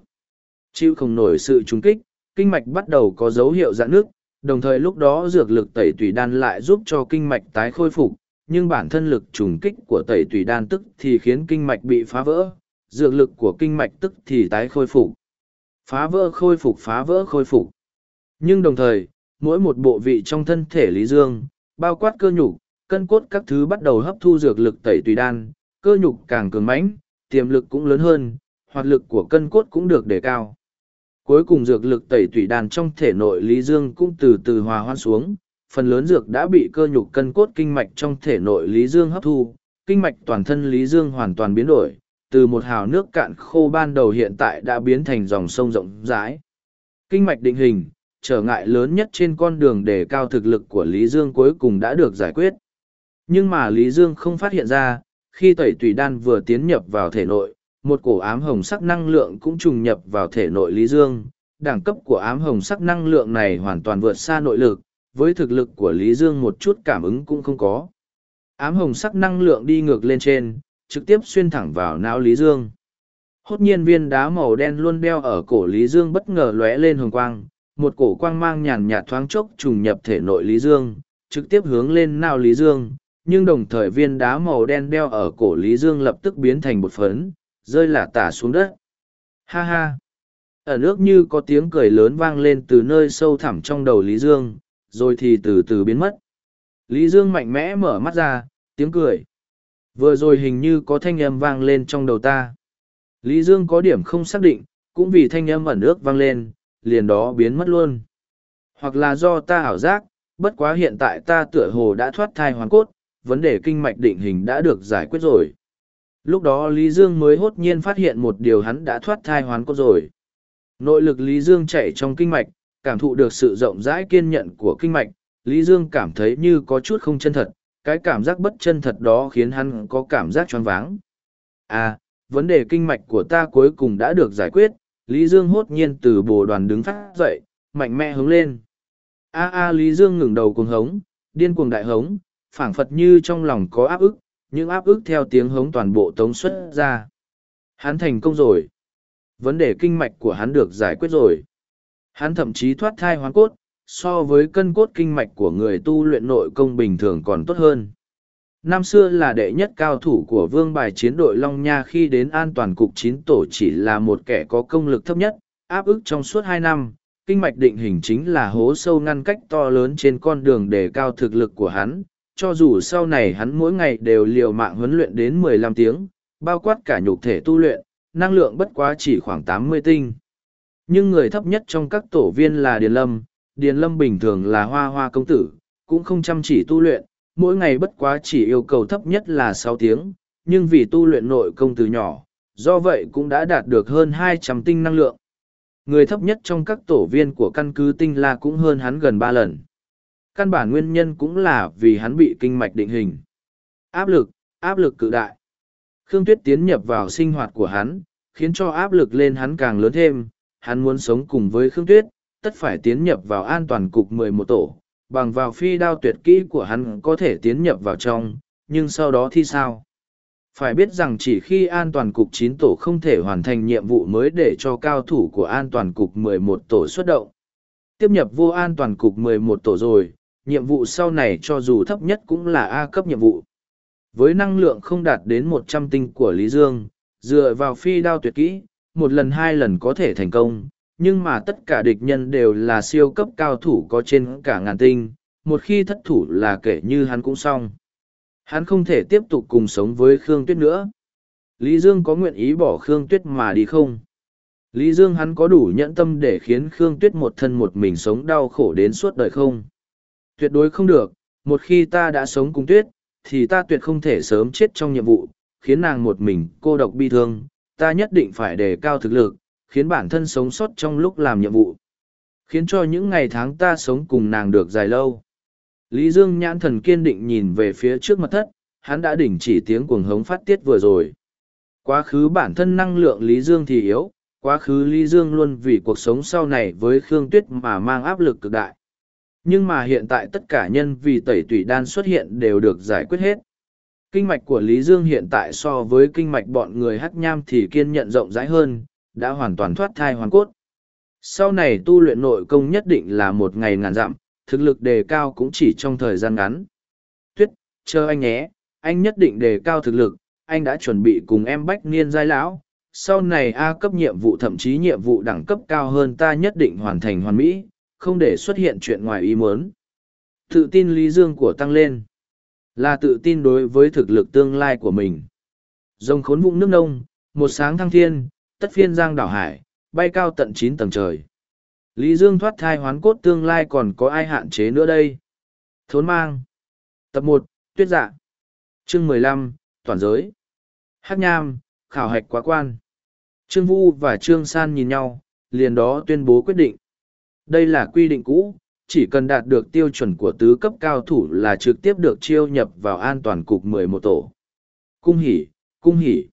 Chịu không nổi sự trùng kích, kinh mạch bắt đầu có dấu hiệu giãn nước, đồng thời lúc đó dược lực tẩy tùy đan lại giúp cho kinh mạch tái khôi phục, nhưng bản thân lực trùng kích của tẩy tùy đan tức thì khiến kinh mạch bị phá vỡ, dược lực của kinh mạch tức thì tái khôi phục. Phá vỡ khôi phục phá vỡ khôi phục. Nhưng đồng thời, mỗi một bộ vị trong thân thể Lý Dương, bao quát cơ nhục, cân cốt các thứ bắt đầu hấp thu dược lực tẩy tùy đan, cơ nhục càng cường mãnh, tiềm lực cũng lớn hơn, hoạt lực của cân cốt cũng được đề cao. Cuối cùng dược lực tẩy tủy đàn trong thể nội Lý Dương cũng từ từ hòa hoan xuống, phần lớn dược đã bị cơ nhục cân cốt kinh mạch trong thể nội Lý Dương hấp thu, kinh mạch toàn thân Lý Dương hoàn toàn biến đổi, từ một hào nước cạn khô ban đầu hiện tại đã biến thành dòng sông rộng rãi. Kinh mạch định hình, trở ngại lớn nhất trên con đường để cao thực lực của Lý Dương cuối cùng đã được giải quyết. Nhưng mà Lý Dương không phát hiện ra, khi tẩy tùy đan vừa tiến nhập vào thể nội, một cổ ám hồng sắc năng lượng cũng trùng nhập vào thể nội Lý Dương. Đẳng cấp của ám hồng sắc năng lượng này hoàn toàn vượt xa nội lực, với thực lực của Lý Dương một chút cảm ứng cũng không có. Ám hồng sắc năng lượng đi ngược lên trên, trực tiếp xuyên thẳng vào não Lý Dương. Hốt nhiên viên đá màu đen luôn đeo ở cổ Lý Dương bất ngờ lóe lên hồng quang, một cổ quang mang nhàn nhạt thoáng chốc trùng nhập thể nội Lý Dương, trực tiếp hướng lên não Lý Dương, nhưng đồng thời viên đá màu đen đeo ở cổ Lý Dương lập tức biến thành một phấn, rơi lả tả xuống đất. Ha ha! Ở nước như có tiếng cười lớn vang lên từ nơi sâu thẳm trong đầu Lý Dương, rồi thì từ từ biến mất. Lý Dương mạnh mẽ mở mắt ra, tiếng cười. Vừa rồi hình như có thanh âm vang lên trong đầu ta. Lý Dương có điểm không xác định, cũng vì thanh âm ẩn ước vang lên, liền đó biến mất luôn. Hoặc là do ta ảo giác, bất quá hiện tại ta tựa hồ đã thoát thai hoàn cốt, vấn đề kinh mạch định hình đã được giải quyết rồi. Lúc đó Lý Dương mới hốt nhiên phát hiện một điều hắn đã thoát thai hoán cốt rồi. Nội lực Lý Dương chạy trong kinh mạch, cảm thụ được sự rộng rãi kiên nhận của kinh mạch, Lý Dương cảm thấy như có chút không chân thật, cái cảm giác bất chân thật đó khiến hắn có cảm giác choáng váng. À, vấn đề kinh mạch của ta cuối cùng đã được giải quyết, Lý Dương hốt nhiên từ bồ đoàn đứng phát dậy, mạnh mẽ hứng lên. A a Lý Dương ngừng đầu cuồng hống, điên cuồng đại hống, phảng phật như trong lòng có áp ức, những áp ức theo tiếng hống toàn bộ tống xuất ra. Hắn thành công rồi. Vấn đề kinh mạch của hắn được giải quyết rồi. Hắn thậm chí thoát thai hoán cốt, so với cân cốt kinh mạch của người tu luyện nội công bình thường còn tốt hơn. Năm xưa là đệ nhất cao thủ của vương bài chiến đội Long Nha khi đến an toàn cục chín tổ chỉ là một kẻ có công lực thấp nhất, áp ức trong suốt hai năm. Kinh mạch định hình chính là hố sâu ngăn cách to lớn trên con đường để cao thực lực của hắn, cho dù sau này hắn mỗi ngày đều liều mạng huấn luyện đến 15 tiếng, bao quát cả nhục thể tu luyện, năng lượng bất quá chỉ khoảng 80 tinh. Nhưng người thấp nhất trong các tổ viên là Điền Lâm, Điền Lâm bình thường là hoa hoa công tử, cũng không chăm chỉ tu luyện, mỗi ngày bất quá chỉ yêu cầu thấp nhất là 6 tiếng, nhưng vì tu luyện nội công từ nhỏ, do vậy cũng đã đạt được hơn 200 tinh năng lượng. Người thấp nhất trong các tổ viên của căn cứ tinh la cũng hơn hắn gần 3 lần. Căn bản nguyên nhân cũng là vì hắn bị kinh mạch định hình. Áp lực, áp lực cự đại. Khương Tuyết tiến nhập vào sinh hoạt của hắn, khiến cho áp lực lên hắn càng lớn thêm. Hắn muốn sống cùng với Khương Tuyết, tất phải tiến nhập vào an toàn cục mười một tổ. Bằng vào phi đao tuyệt kỹ của hắn có thể tiến nhập vào trong, nhưng sau đó thì sao? Phải biết rằng chỉ khi an toàn cục chín tổ không thể hoàn thành nhiệm vụ mới để cho cao thủ của an toàn cục mười một tổ xuất động. Tiếp nhập vô an toàn cục mười một tổ rồi, nhiệm vụ sau này cho dù thấp nhất cũng là A cấp nhiệm vụ. Với năng lượng không đạt đến một trăm tinh của Lý Dương, dựa vào phi đao tuyệt kỹ, một lần hai lần có thể thành công, nhưng mà tất cả địch nhân đều là siêu cấp cao thủ có trên cả ngàn tinh, một khi thất thủ là kể như hắn cũng xong. Hắn không thể tiếp tục cùng sống với Khương Tuyết nữa. Lý Dương có nguyện ý bỏ Khương Tuyết mà đi không? Lý Dương hắn có đủ nhẫn tâm để khiến Khương Tuyết một thân một mình sống đau khổ đến suốt đời không? Tuyệt đối không được, một khi ta đã sống cùng Tuyết, thì ta tuyệt không thể sớm chết trong nhiệm vụ, khiến nàng một mình cô độc bi thương, ta nhất định phải đề cao thực lực, khiến bản thân sống sót trong lúc làm nhiệm vụ. Khiến cho những ngày tháng ta sống cùng nàng được dài lâu. Lý Dương nhãn thần kiên định nhìn về phía trước mặt thất, hắn đã đỉnh chỉ tiếng cuồng hống phát tiết vừa rồi. Quá khứ bản thân năng lượng Lý Dương thì yếu, quá khứ Lý Dương luôn vì cuộc sống sau này với Khương Tuyết mà mang áp lực cực đại. Nhưng mà hiện tại tất cả nhân vì tẩy tủy đan xuất hiện đều được giải quyết hết. Kinh mạch của Lý Dương hiện tại so với kinh mạch bọn người hắc nham thì kiên nhận rộng rãi hơn, đã hoàn toàn thoát thai hoàn cốt. Sau này tu luyện nội công nhất định là một ngày ngàn dặm, thực lực đề cao cũng chỉ trong thời gian ngắn. Tuyết, chờ anh nhé, anh nhất định đề cao thực lực, anh đã chuẩn bị cùng em bách niên giai lão. Sau này A cấp nhiệm vụ thậm chí nhiệm vụ đẳng cấp cao hơn ta nhất định hoàn thành hoàn mỹ, không để xuất hiện chuyện ngoài ý muốn. Tự tin Lý Dương của tăng lên là tự tin đối với thực lực tương lai của mình. Rồng khốn vụng nước nông, một sáng thăng thiên, tất phiên giang đảo hải, bay cao tận chín tầng trời. Lý Dương thoát thai hoán cốt tương lai còn có ai hạn chế nữa đây? Thốn mang. Tập một Tuyết dạ. Chương mười lăm Toàn giới. Hát nham, khảo hạch quá quan. Trương Vu và Trương San nhìn nhau, liền đó tuyên bố quyết định. Đây là quy định cũ, chỉ cần đạt được tiêu chuẩn của tứ cấp cao thủ là trực tiếp được chiêu nhập vào an toàn cục mười một tổ. Cung hỉ, cung hỉ.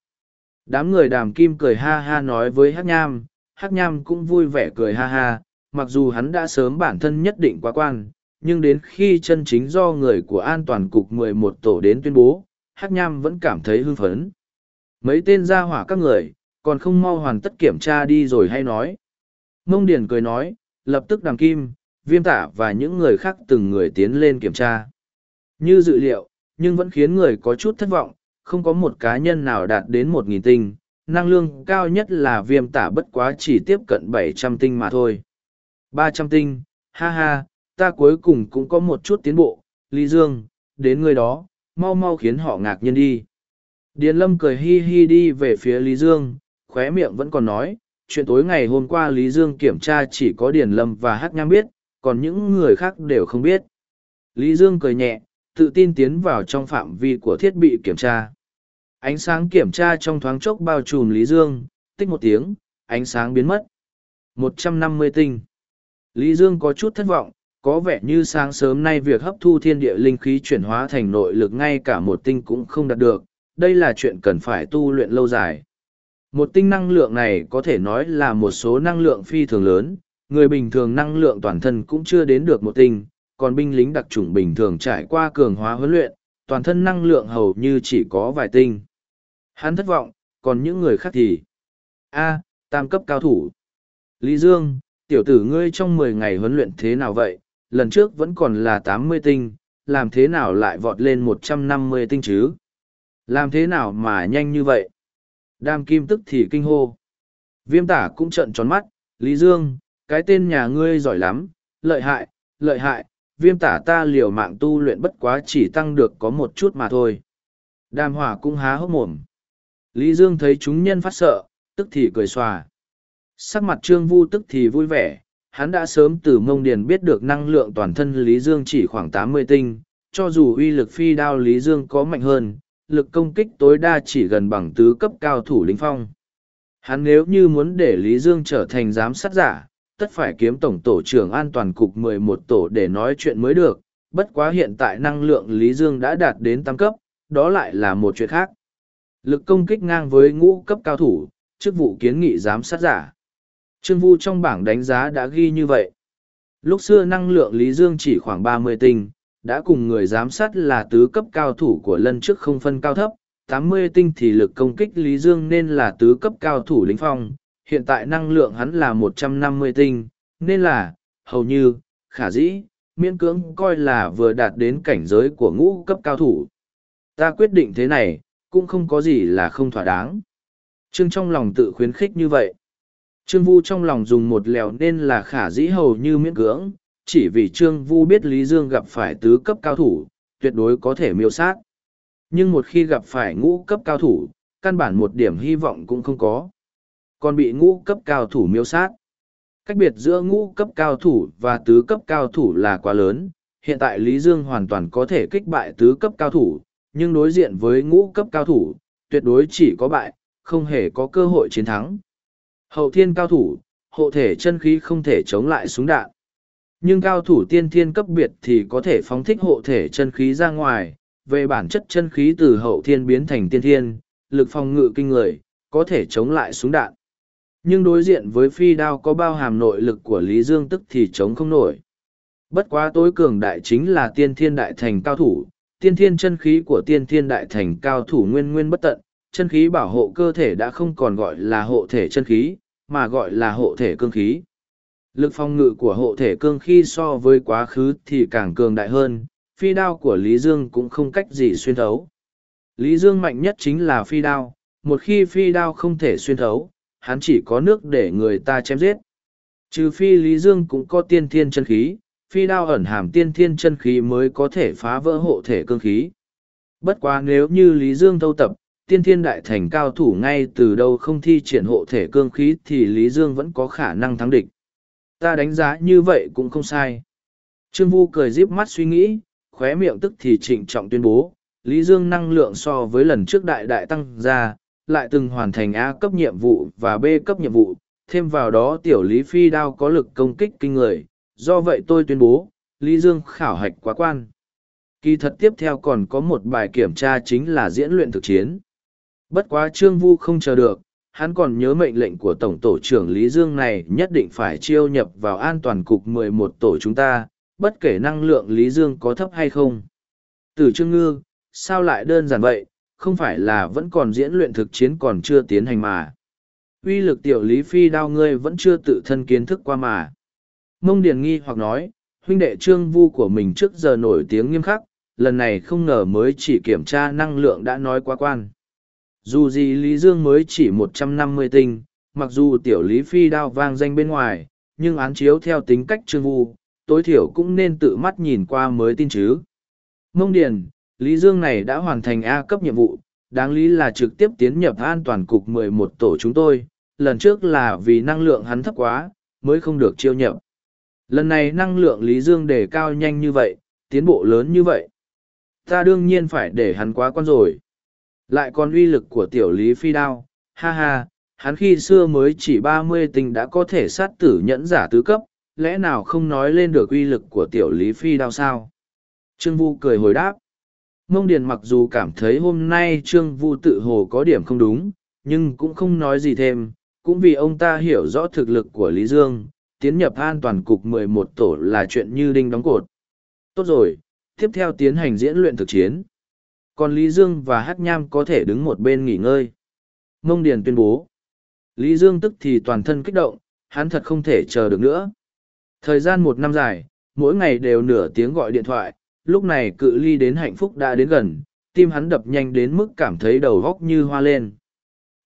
Đám người đàm kim cười ha ha nói với hát nham, hát nham cũng vui vẻ cười ha ha, mặc dù hắn đã sớm bản thân nhất định quá quan, nhưng đến khi chân chính do người của an toàn cục mười một tổ đến tuyên bố, hát nham vẫn cảm thấy hưng phấn. Mấy tên gia hỏa các người, còn không mau hoàn tất kiểm tra đi rồi hay nói. Mông Điền cười nói, lập tức đàm kim, viêm tả và những người khác từng người tiến lên kiểm tra. Như dự liệu, nhưng vẫn khiến người có chút thất vọng, không có một cá nhân nào đạt đến một nghìn tinh, năng lượng cao nhất là viêm tả bất quá chỉ tiếp cận bảy trăm tinh mà thôi. ba trăm tinh, ha ha, ta cuối cùng cũng có một chút tiến bộ, Lý Dương, đến người đó, mau mau khiến họ ngạc nhiên đi. Điền Lâm cười hi hi đi về phía Lý Dương, khóe miệng vẫn còn nói, chuyện tối ngày hôm qua Lý Dương kiểm tra chỉ có Điền Lâm và Hắc Nham biết, còn những người khác đều không biết. Lý Dương cười nhẹ, tự tin tiến vào trong phạm vi của thiết bị kiểm tra. Ánh sáng kiểm tra trong thoáng chốc bao trùm Lý Dương, tích một tiếng, ánh sáng biến mất. một trăm năm mươi tinh. Lý Dương có chút thất vọng, có vẻ như sáng sớm nay việc hấp thu thiên địa linh khí chuyển hóa thành nội lực ngay cả một tinh cũng không đạt được, đây là chuyện cần phải tu luyện lâu dài. Một tinh năng lượng này có thể nói là một số năng lượng phi thường lớn, người bình thường năng lượng toàn thân cũng chưa đến được một tinh, còn binh lính đặc chủng bình thường trải qua cường hóa huấn luyện, toàn thân năng lượng hầu như chỉ có vài tinh. Hắn thất vọng, còn những người khác thì... A, tam cấp cao thủ. Lý Dương, tiểu tử ngươi trong mười ngày huấn luyện thế nào vậy? Lần trước vẫn còn là tám mươi tinh, làm thế nào lại vọt lên một trăm năm mươi tinh chứ? Làm thế nào mà nhanh như vậy? Đam kim tức thì kinh hô. Viêm tả cũng trợn tròn mắt, Lý Dương, cái tên nhà ngươi giỏi lắm, lợi hại, lợi hại, viêm tả ta liều mạng tu luyện bất quá chỉ tăng được có một chút mà thôi. Đàm hỏa cũng há hốc mồm. Lý Dương thấy chúng nhân phát sợ, tức thì cười xòa. Sắc mặt trương vu tức thì vui vẻ, hắn đã sớm từ mông điền biết được năng lượng toàn thân Lý Dương chỉ khoảng tám mươi tinh, cho dù uy lực phi đao Lý Dương có mạnh hơn, lực công kích tối đa chỉ gần bằng tứ cấp cao thủ lính phong. Hắn nếu như muốn để Lý Dương trở thành giám sát giả, tất phải kiếm tổng tổ trưởng an toàn cục mười một tổ để nói chuyện mới được, bất quá hiện tại năng lượng Lý Dương đã đạt đến tam cấp, đó lại là một chuyện khác. Lực công kích ngang với ngũ cấp cao thủ, chức vụ kiến nghị giám sát giả. Trương Vu trong bảng đánh giá đã ghi như vậy. Lúc xưa năng lượng Lý Dương chỉ khoảng ba mươi tinh, đã cùng người giám sát là tứ cấp cao thủ của lân trước không phân cao thấp, tám mươi tinh thì lực công kích Lý Dương nên là tứ cấp cao thủ lính phong, hiện tại năng lượng hắn là một trăm năm mươi tinh, nên là, hầu như, khả dĩ, miễn cưỡng coi là vừa đạt đến cảnh giới của ngũ cấp cao thủ. Ta quyết định thế này, cũng không có gì là không thỏa đáng. Trương trong lòng tự khuyến khích như vậy. Trương Vu trong lòng dùng một lèo nên là khả dĩ hầu như miễn cưỡng, chỉ vì Trương Vu biết Lý Dương gặp phải tứ cấp cao thủ, tuyệt đối có thể miêu sát. Nhưng một khi gặp phải ngũ cấp cao thủ, căn bản một điểm hy vọng cũng không có còn bị ngũ cấp cao thủ miêu sát. Cách biệt giữa ngũ cấp cao thủ và tứ cấp cao thủ là quá lớn, hiện tại Lý Dương hoàn toàn có thể kích bại tứ cấp cao thủ, nhưng đối diện với ngũ cấp cao thủ, tuyệt đối chỉ có bại, không hề có cơ hội chiến thắng. Hậu thiên cao thủ, hộ thể chân khí không thể chống lại súng đạn. Nhưng cao thủ tiên thiên cấp biệt thì có thể phóng thích hộ thể chân khí ra ngoài, về bản chất chân khí từ hậu thiên biến thành tiên thiên, lực phòng ngự kinh người, có thể chống lại súng đạn. Nhưng đối diện với phi đao có bao hàm nội lực của Lý Dương tức thì chống không nổi. Bất quá tối cường đại chính là tiên thiên đại thành cao thủ, tiên thiên chân khí của tiên thiên đại thành cao thủ nguyên nguyên bất tận, chân khí bảo hộ cơ thể đã không còn gọi là hộ thể chân khí, mà gọi là hộ thể cương khí. Lực phòng ngự của hộ thể cương khí so với quá khứ thì càng cường đại hơn, phi đao của Lý Dương cũng không cách gì xuyên thấu. Lý Dương mạnh nhất chính là phi đao, một khi phi đao không thể xuyên thấu, hắn chỉ có nước để người ta chém giết. Trừ phi Lý Dương cũng có tiên thiên chân khí, phi đao ẩn hàm tiên thiên chân khí mới có thể phá vỡ hộ thể cương khí. Bất quá nếu như Lý Dương thâu tập, tiên thiên đại thành cao thủ ngay từ đâu không thi triển hộ thể cương khí thì Lý Dương vẫn có khả năng thắng địch. Ta đánh giá như vậy cũng không sai. Trương Vu cười díp mắt suy nghĩ, khóe miệng tức thì trịnh trọng tuyên bố, Lý Dương năng lượng so với lần trước đại đại tăng ra, lại từng hoàn thành A cấp nhiệm vụ và B cấp nhiệm vụ, thêm vào đó tiểu Lý Phi đao có lực công kích kinh người, do vậy tôi tuyên bố, Lý Dương khảo hạch quá quan. Kỳ thật tiếp theo còn có một bài kiểm tra chính là diễn luyện thực chiến. Bất quá Trương Vu không chờ được, hắn còn nhớ mệnh lệnh của Tổng tổ trưởng Lý Dương này nhất định phải chiêu nhập vào an toàn cục 11 tổ chúng ta, bất kể năng lượng Lý Dương có thấp hay không. Từ Trương Ngư, sao lại đơn giản vậy, không phải là vẫn còn diễn luyện thực chiến còn chưa tiến hành mà. Uy lực tiểu Lý Phi đao ngươi vẫn chưa tự thân kiến thức qua mà. Mông Điền nghi hoặc nói, huynh đệ Trương Vu của mình trước giờ nổi tiếng nghiêm khắc, lần này không ngờ mới chỉ kiểm tra năng lượng đã nói quá quan. Dù gì Lý Dương mới chỉ một trăm năm mươi tinh, mặc dù tiểu Lý Phi đao vang danh bên ngoài, nhưng án chiếu theo tính cách Trương Vu, tối thiểu cũng nên tự mắt nhìn qua mới tin chứ. Mông Điền, Lý Dương này đã hoàn thành A cấp nhiệm vụ, đáng lý là trực tiếp tiến nhập an toàn cục mười một tổ chúng tôi, lần trước là vì năng lượng hắn thấp quá, mới không được chiêu nhập. Lần này năng lượng Lý Dương đề cao nhanh như vậy, tiến bộ lớn như vậy. Ta đương nhiên phải để hắn quá con rồi. Lại còn uy lực của tiểu Lý Phi Đao, ha ha, hắn khi xưa mới chỉ ba mươi tinh đã có thể sát tử nhẫn giả tứ cấp, lẽ nào không nói lên được uy lực của tiểu Lý Phi Đao sao? Trương Vu cười hồi đáp. Mông Điền mặc dù cảm thấy hôm nay Trương Vu tự hồ có điểm không đúng, nhưng cũng không nói gì thêm, cũng vì ông ta hiểu rõ thực lực của Lý Dương, tiến nhập an toàn cục 11 tổ là chuyện như đinh đóng cột. Tốt rồi, tiếp theo tiến hành diễn luyện thực chiến. Còn Lý Dương và Hát Nham có thể đứng một bên nghỉ ngơi. Mông Điền tuyên bố. Lý Dương tức thì toàn thân kích động, hắn thật không thể chờ được nữa. Thời gian một năm dài, mỗi ngày đều nửa tiếng gọi điện thoại, lúc này cự ly đến hạnh phúc đã đến gần, tim hắn đập nhanh đến mức cảm thấy đầu góc như hoa lên.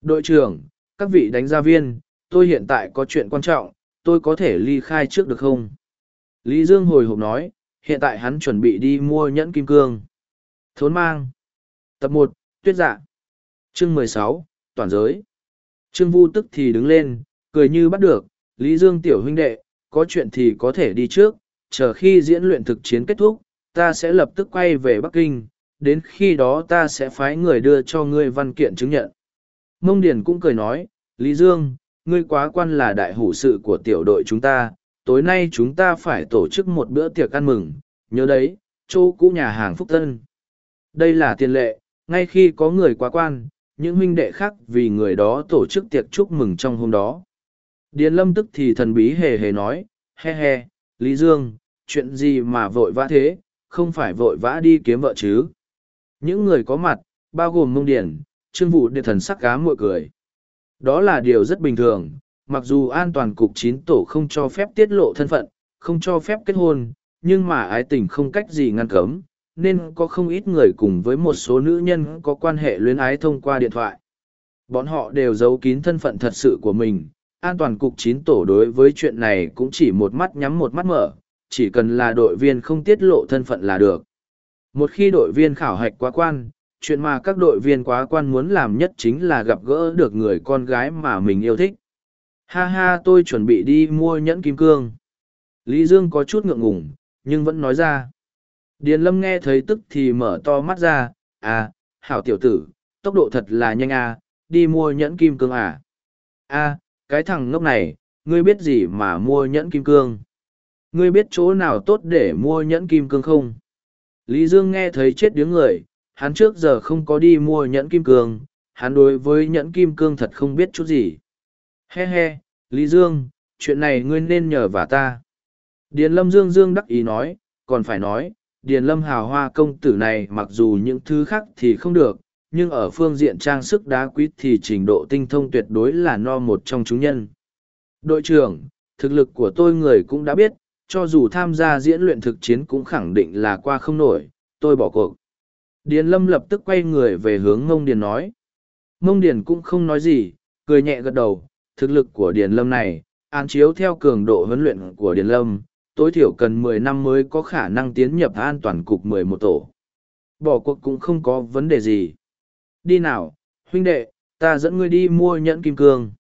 Đội trưởng, các vị đánh gia viên, tôi hiện tại có chuyện quan trọng, tôi có thể ly khai trước được không? Lý Dương hồi hộp nói, hiện tại hắn chuẩn bị đi mua nhẫn kim cương. Thốn mang. Tập một Tuyết dạ. Chương mười sáu Toàn giới. Trương Vu tức thì đứng lên, cười như bắt được, Lý Dương tiểu huynh đệ, có chuyện thì có thể đi trước, chờ khi diễn luyện thực chiến kết thúc, ta sẽ lập tức quay về Bắc Kinh, đến khi đó ta sẽ phái người đưa cho ngươi văn kiện chứng nhận. Mông Điền cũng cười nói, Lý Dương, ngươi quá quan là đại hủ sự của tiểu đội chúng ta, tối nay chúng ta phải tổ chức một bữa tiệc ăn mừng, nhớ đấy, chỗ cũ nhà hàng Phúc Tân. Đây là tiền lệ, ngay khi có người quá quan, những huynh đệ khác vì người đó tổ chức tiệc chúc mừng trong hôm đó. Điền lâm tức thì thần bí hề hề nói, he he, Lý Dương, chuyện gì mà vội vã thế, không phải vội vã đi kiếm vợ chứ. Những người có mặt, bao gồm mông điển, trương vụ đệ thần sắc cá mội cười. Đó là điều rất bình thường, mặc dù an toàn cục chín tổ không cho phép tiết lộ thân phận, không cho phép kết hôn, nhưng mà ái tình không cách gì ngăn cấm, nên có không ít người cùng với một số nữ nhân có quan hệ luyến ái thông qua điện thoại. Bọn họ đều giấu kín thân phận thật sự của mình, an toàn cục chín tổ đối với chuyện này cũng chỉ một mắt nhắm một mắt mở, chỉ cần là đội viên không tiết lộ thân phận là được. Một khi đội viên khảo hạch quá quan, chuyện mà các đội viên quá quan muốn làm nhất chính là gặp gỡ được người con gái mà mình yêu thích. Ha ha tôi chuẩn bị đi mua nhẫn kim cương. Lý Dương có chút ngượng ngùng, nhưng vẫn nói ra. Điền Lâm nghe thấy tức thì mở to mắt ra, à, hảo tiểu tử, tốc độ thật là nhanh à, đi mua nhẫn kim cương à. À, cái thằng ngốc này, ngươi biết gì mà mua nhẫn kim cương? Ngươi biết chỗ nào tốt để mua nhẫn kim cương không? Lý Dương nghe thấy chết điếng người, hắn trước giờ không có đi mua nhẫn kim cương, hắn đối với nhẫn kim cương thật không biết chút gì. He he, Lý Dương, chuyện này ngươi nên nhờ vả ta. Điền Lâm Dương Dương đắc ý nói, còn phải nói, Điền Lâm hào hoa công tử này mặc dù những thứ khác thì không được, nhưng ở phương diện trang sức đá quý thì trình độ tinh thông tuyệt đối là no một trong chúng nhân. Đội trưởng, thực lực của tôi người cũng đã biết, cho dù tham gia diễn luyện thực chiến cũng khẳng định là qua không nổi, tôi bỏ cuộc. Điền Lâm lập tức quay người về hướng Ngông Điền nói. Ngông Điền cũng không nói gì, cười nhẹ gật đầu, thực lực của Điền Lâm này, án chiếu theo cường độ huấn luyện của Điền Lâm, tối thiểu cần mười năm mới có khả năng tiến nhập an toàn cục mười một tổ. Bỏ cuộc cũng không có vấn đề gì. Đi nào, huynh đệ, ta dẫn ngươi đi mua nhẫn kim cương.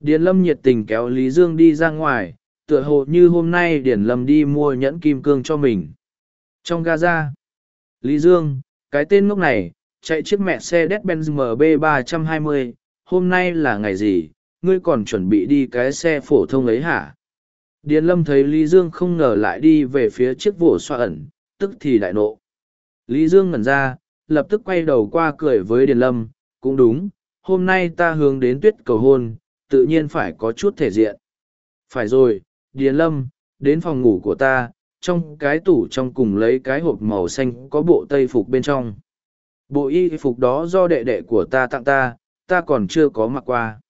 Điền Lâm nhiệt tình kéo Lý Dương đi ra ngoài, tựa hồ như hôm nay Điền Lâm đi mua nhẫn kim cương cho mình. Trong Gaza, Lý Dương, cái tên ngốc này, chạy chiếc mẹ xe Mercedes-Benz MB320, hôm nay là ngày gì, ngươi còn chuẩn bị đi cái xe phổ thông ấy hả? Điền Lâm thấy Lý Dương không ngờ lại đi về phía chiếc vỗ xoa ẩn, tức thì đại nộ. Lý Dương ngẩn ra, lập tức quay đầu qua cười với Điền Lâm, cũng đúng, hôm nay ta hướng đến tuyết cầu hôn, tự nhiên phải có chút thể diện. Phải rồi, Điền Lâm, đến phòng ngủ của ta, trong cái tủ trong cùng lấy cái hộp màu xanh có bộ tây phục bên trong. Bộ y phục đó do đệ đệ của ta tặng ta, ta còn chưa có mặc qua.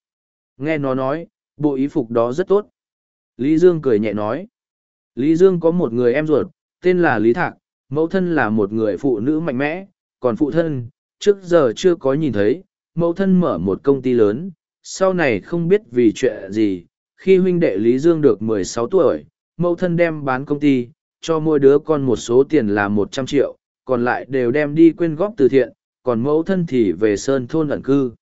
Nghe nó nói, bộ y phục đó rất tốt. Lý Dương cười nhẹ nói. Lý Dương có một người em ruột, tên là Lý Thạc, mẫu thân là một người phụ nữ mạnh mẽ, còn phụ thân, trước giờ chưa có nhìn thấy, mẫu thân mở một công ty lớn, sau này không biết vì chuyện gì, khi huynh đệ Lý Dương được 16 tuổi, mẫu thân đem bán công ty, cho mỗi đứa con một số tiền là 100 triệu, còn lại đều đem đi quyên góp từ thiện, còn mẫu thân thì về sơn thôn ẩn cư.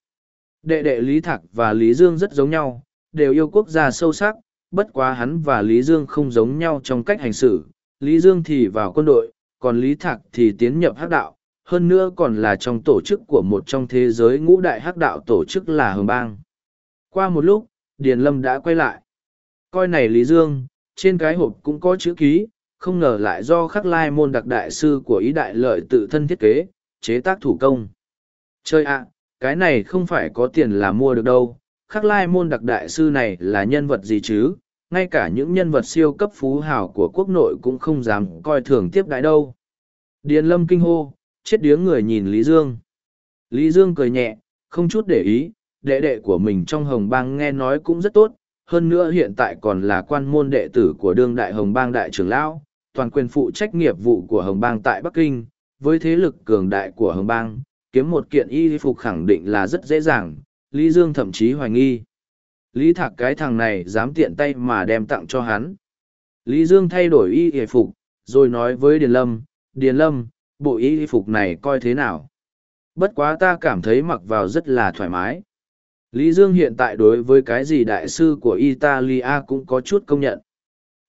Đệ đệ Lý Thạc và Lý Dương rất giống nhau, đều yêu quốc gia sâu sắc, bất quá hắn và Lý Dương không giống nhau trong cách hành xử. Lý Dương thì vào quân đội, còn Lý Thạc thì tiến nhập hắc đạo, hơn nữa còn là trong tổ chức của một trong thế giới ngũ đại hắc đạo tổ chức là Hồng Bang. Qua một lúc, Điền Lâm đã quay lại. Coi này Lý Dương, trên cái hộp cũng có chữ ký, không ngờ lại do khắc lai môn đặc đại sư của ý đại lợi tự thân thiết kế, chế tác thủ công. Chơi ạ, cái này không phải có tiền là mua được đâu, khắc lai môn đặc đại sư này là nhân vật gì chứ, ngay cả những nhân vật siêu cấp phú hào của quốc nội cũng không dám coi thường tiếp đại đâu. Điền lâm kinh hô, chết điếng người nhìn Lý Dương. Lý Dương cười nhẹ, không chút để ý, đệ đệ của mình trong hồng bang nghe nói cũng rất tốt, hơn nữa hiện tại còn là quan môn đệ tử của đương đại hồng bang đại trưởng lão, toàn quyền phụ trách nghiệp vụ của hồng bang tại Bắc Kinh, với thế lực cường đại của hồng bang, kiếm một kiện y phục khẳng định là rất dễ dàng, Lý Dương thậm chí hoài nghi. Lý Thạc cái thằng này dám tiện tay mà đem tặng cho hắn. Lý Dương thay đổi y y phục, rồi nói với Điền Lâm, Điền Lâm, bộ y y phục này coi thế nào? Bất quá ta cảm thấy mặc vào rất là thoải mái. Lý Dương hiện tại đối với cái gì đại sư của Italia cũng có chút công nhận.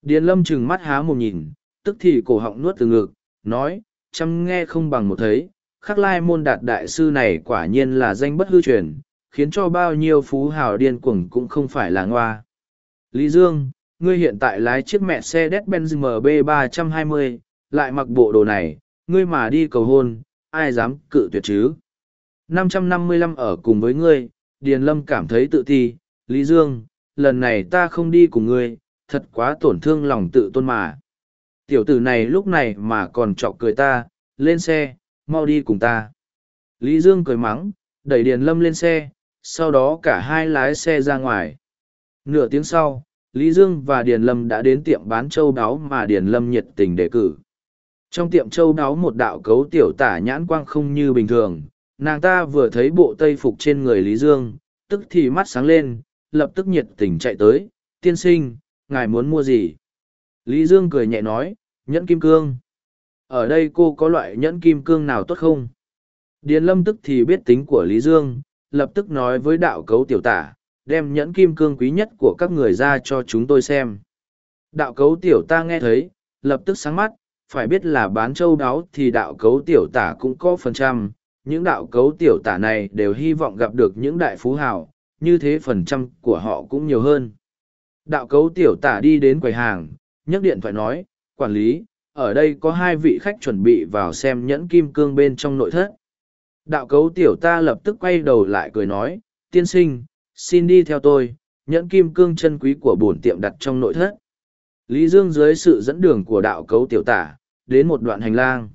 Điền Lâm trừng mắt há một nhìn, tức thì cổ họng nuốt từ ngực, nói, chăm nghe không bằng một thấy, khắc lai môn đạt đại sư này quả nhiên là danh bất hư truyền, khiến cho bao nhiêu phú hào điên cuồng cũng không phải là ngoa. Lý Dương, ngươi hiện tại lái chiếc mẹ xe Mercedes-Benz MB320, lại mặc bộ đồ này, ngươi mà đi cầu hôn, ai dám cự tuyệt chứ? 555 ở cùng với ngươi, Điền Lâm cảm thấy tự ti, Lý Dương, lần này ta không đi cùng ngươi, thật quá tổn thương lòng tự tôn mà. Tiểu tử này lúc này mà còn chọc cười ta, lên xe, mau đi cùng ta. Lý Dương cười mắng, đẩy Điền Lâm lên xe, sau đó cả hai lái xe ra ngoài. Nửa tiếng sau, Lý Dương và Điền Lâm đã đến tiệm bán châu đáo mà Điền Lâm nhiệt tình đề cử. Trong tiệm châu đáo một đạo cấu tiểu tả nhãn quang không như bình thường, nàng ta vừa thấy bộ tây phục trên người Lý Dương, tức thì mắt sáng lên, lập tức nhiệt tình chạy tới, tiên sinh, ngài muốn mua gì? Lý Dương cười nhẹ nói, nhẫn kim cương. Ở đây cô có loại nhẫn kim cương nào tốt không? Điền lâm tức thì biết tính của Lý Dương, lập tức nói với đạo cấu tiểu tả, đem nhẫn kim cương quý nhất của các người ra cho chúng tôi xem. Đạo cấu tiểu ta nghe thấy, lập tức sáng mắt, phải biết là bán châu đáo thì đạo cấu tiểu tả cũng có phần trăm, những đạo cấu tiểu tả này đều hy vọng gặp được những đại phú hào, như thế phần trăm của họ cũng nhiều hơn. Đạo cấu tiểu tả đi đến quầy hàng, nhấc điện thoại nói, quản lý, ở đây có hai vị khách chuẩn bị vào xem nhẫn kim cương bên trong nội thất. Đạo cấu tiểu ta lập tức quay đầu lại cười nói, tiên sinh, xin đi theo tôi, nhẫn kim cương chân quý của bổn tiệm đặt trong nội thất. Lý Dương dưới sự dẫn đường của đạo cấu tiểu tả, đến một đoạn hành lang.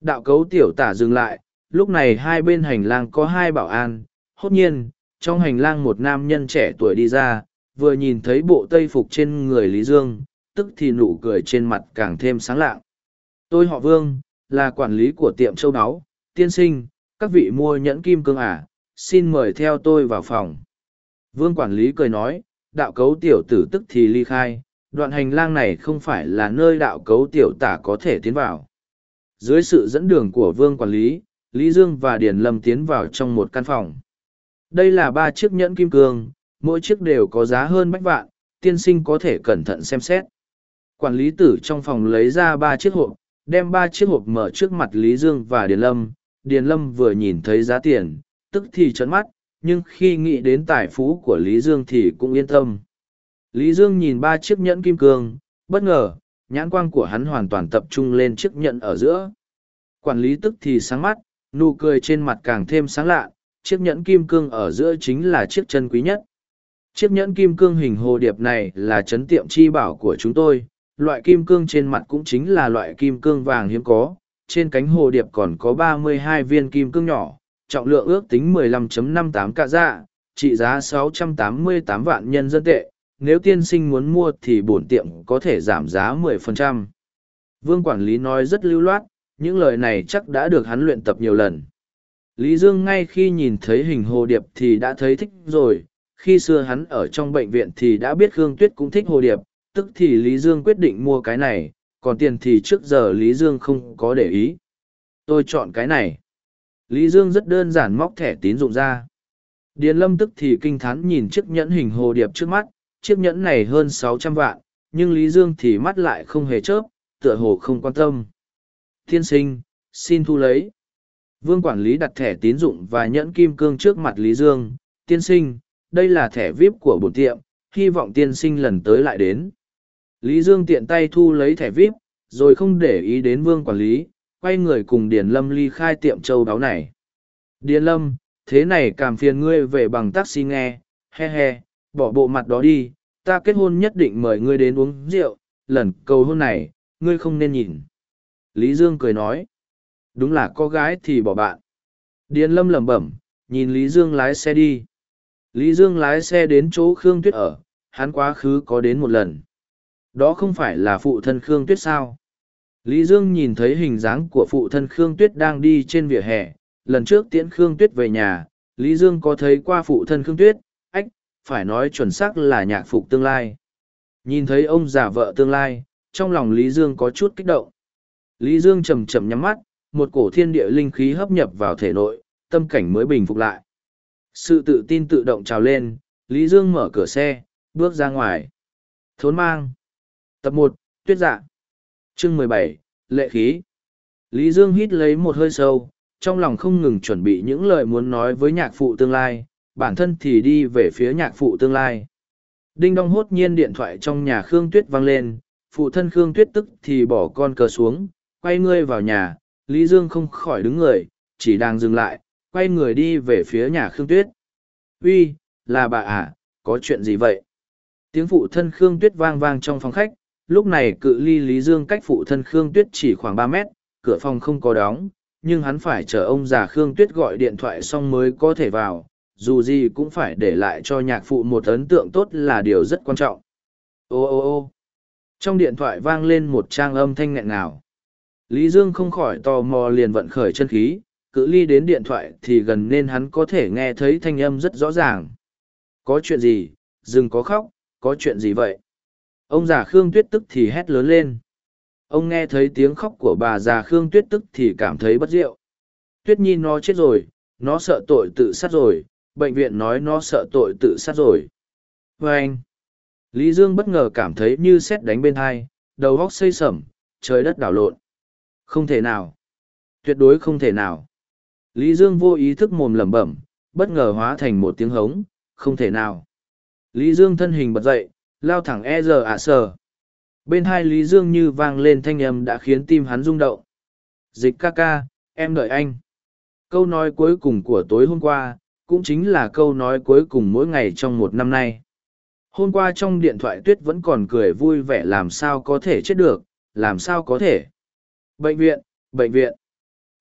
Đạo cấu tiểu tả dừng lại, lúc này hai bên hành lang có hai bảo an, hốt nhiên, trong hành lang một nam nhân trẻ tuổi đi ra, vừa nhìn thấy bộ tây phục trên người Lý Dương, tức thì nụ cười trên mặt càng thêm sáng lạng. Tôi họ Vương, là quản lý của tiệm châu báu tiên sinh, các vị mua nhẫn kim cương à, xin mời theo tôi vào phòng. Vương quản lý cười nói, đạo cấu tiểu tử tức thì ly khai, đoạn hành lang này không phải là nơi đạo cấu tiểu tả có thể tiến vào. Dưới sự dẫn đường của vương quản lý, Lý Dương và Điền Lâm tiến vào trong một căn phòng. Đây là ba chiếc nhẫn kim cương, mỗi chiếc đều có giá hơn bách vạn, tiên sinh có thể cẩn thận xem xét. Quản lý tử trong phòng lấy ra ba chiếc hộp, đem ba chiếc hộp mở trước mặt Lý Dương và Điền Lâm. Điền Lâm vừa nhìn thấy giá tiền, tức thì trấn mắt, nhưng khi nghĩ đến tài phú của Lý Dương thì cũng yên tâm. Lý Dương nhìn ba chiếc nhẫn kim cương, bất ngờ, nhãn quang của hắn hoàn toàn tập trung lên chiếc nhẫn ở giữa. Quản lý tức thì sáng mắt, nụ cười trên mặt càng thêm sáng lạ, chiếc nhẫn kim cương ở giữa chính là chiếc chân quý nhất. Chiếc nhẫn kim cương hình hồ điệp này là chấn tiệm chi bảo của chúng tôi, loại kim cương trên mặt cũng chính là loại kim cương vàng hiếm có, trên cánh hồ điệp còn có 32 viên kim cương nhỏ, trọng lượng ước tính 15.58 cạ dạ, trị giá 688 vạn nhân dân tệ, nếu tiên sinh muốn mua thì bổn tiệm có thể giảm giá 10%. Vương quản lý nói rất lưu loát, những lời này chắc đã được hắn luyện tập nhiều lần. Lý Dương ngay khi nhìn thấy hình hồ điệp thì đã thấy thích rồi, khi xưa hắn ở trong bệnh viện thì đã biết Khương Tuyết cũng thích hồ điệp, tức thì Lý Dương quyết định mua cái này, còn tiền thì trước giờ Lý Dương không có để ý. Tôi chọn cái này. Lý Dương rất đơn giản móc thẻ tín dụng ra. Điền Lâm tức thì kinh thán nhìn chiếc nhẫn hình hồ điệp trước mắt, chiếc nhẫn này hơn sáu trăm vạn, nhưng Lý Dương thì mắt lại không hề chớp, tựa hồ không quan tâm. Thiên sinh, xin thu lấy. Vương quản lý đặt thẻ tín dụng và nhẫn kim cương trước mặt Lý Dương. Tiên sinh, đây là thẻ VIP của bổn tiệm, hy vọng tiên sinh lần tới lại đến. Lý Dương tiện tay thu lấy thẻ VIP, rồi không để ý đến vương quản lý, quay người cùng Điền Lâm ly khai tiệm châu đáo này. Điền Lâm, thế này cảm phiền ngươi về bằng taxi nghe, he he, bỏ bộ mặt đó đi, ta kết hôn nhất định mời ngươi đến uống rượu, lần cầu hôn này, ngươi không nên nhìn. Lý Dương cười nói, đúng là có gái thì bỏ bạn. Điền Lâm lẩm bẩm, nhìn Lý Dương lái xe đi. Lý Dương lái xe đến chỗ Khương Tuyết ở, hắn quá khứ có đến một lần. Đó không phải là phụ thân Khương Tuyết sao? Lý Dương nhìn thấy hình dáng của phụ thân Khương Tuyết đang đi trên vỉa hè. Lần trước tiễn Khương Tuyết về nhà, Lý Dương có thấy qua phụ thân Khương Tuyết, ách, phải nói chuẩn xác là nhạc phục tương lai. Nhìn thấy ông già vợ tương lai, trong lòng Lý Dương có chút kích động. Lý Dương chầm chậm nhắm mắt, một cổ thiên địa linh khí hấp nhập vào thể nội, tâm cảnh mới bình phục lại. Sự tự tin tự động trào lên, Lý Dương mở cửa xe, bước ra ngoài. Thốn mang. Tập một Tuyết dạ. Chương mười bảy Lệ khí. Lý Dương hít lấy một hơi sâu, trong lòng không ngừng chuẩn bị những lời muốn nói với nhạc phụ tương lai, bản thân thì đi về phía nhạc phụ tương lai. Đinh đong hốt nhiên điện thoại trong nhà Khương Tuyết vang lên, phụ thân Khương Tuyết tức thì bỏ con cờ xuống, quay ngươi vào nhà, Lý Dương không khỏi đứng người, chỉ đang dừng lại, quay người đi về phía nhà Khương Tuyết. Uy, là bà à, có chuyện gì vậy? Tiếng phụ thân Khương Tuyết vang vang trong phòng khách, lúc này cự ly Lý Dương cách phụ thân Khương Tuyết chỉ khoảng ba mét, cửa phòng không có đóng, nhưng hắn phải chờ ông già Khương Tuyết gọi điện thoại xong mới có thể vào, dù gì cũng phải để lại cho nhạc phụ một ấn tượng tốt là điều rất quan trọng. Ô ô ô trong điện thoại vang lên một trang âm thanh nghẹn ngào. Lý Dương không khỏi tò mò liền vận khởi chân khí, cự ly đến điện thoại thì gần nên hắn có thể nghe thấy thanh âm rất rõ ràng. Có chuyện gì, dừng có khóc, có chuyện gì vậy? Ông già Khương Tuyết tức thì hét lớn lên. Ông nghe thấy tiếng khóc của bà già Khương Tuyết tức thì cảm thấy bất diệu. Tuyết Nhi nó chết rồi, nó sợ tội tự sát rồi, bệnh viện nói nó sợ tội tự sát rồi. Và anh, Lý Dương bất ngờ cảm thấy như xét đánh bên hai, đầu góc xây sẩm, trời đất đảo lộn. Không thể nào. Tuyệt đối không thể nào. Lý Dương vô ý thức mồm lẩm bẩm, bất ngờ hóa thành một tiếng hống, không thể nào. Lý Dương thân hình bật dậy, lao thẳng e giờ ạ sờ. Bên hai Lý Dương như vang lên thanh âm đã khiến tim hắn rung động. Dịch ca ca, em đợi anh. Câu nói cuối cùng của tối hôm qua, cũng chính là câu nói cuối cùng mỗi ngày trong một năm nay. Hôm qua trong điện thoại tuyết vẫn còn cười vui vẻ làm sao có thể chết được, làm sao có thể. Bệnh viện, bệnh viện.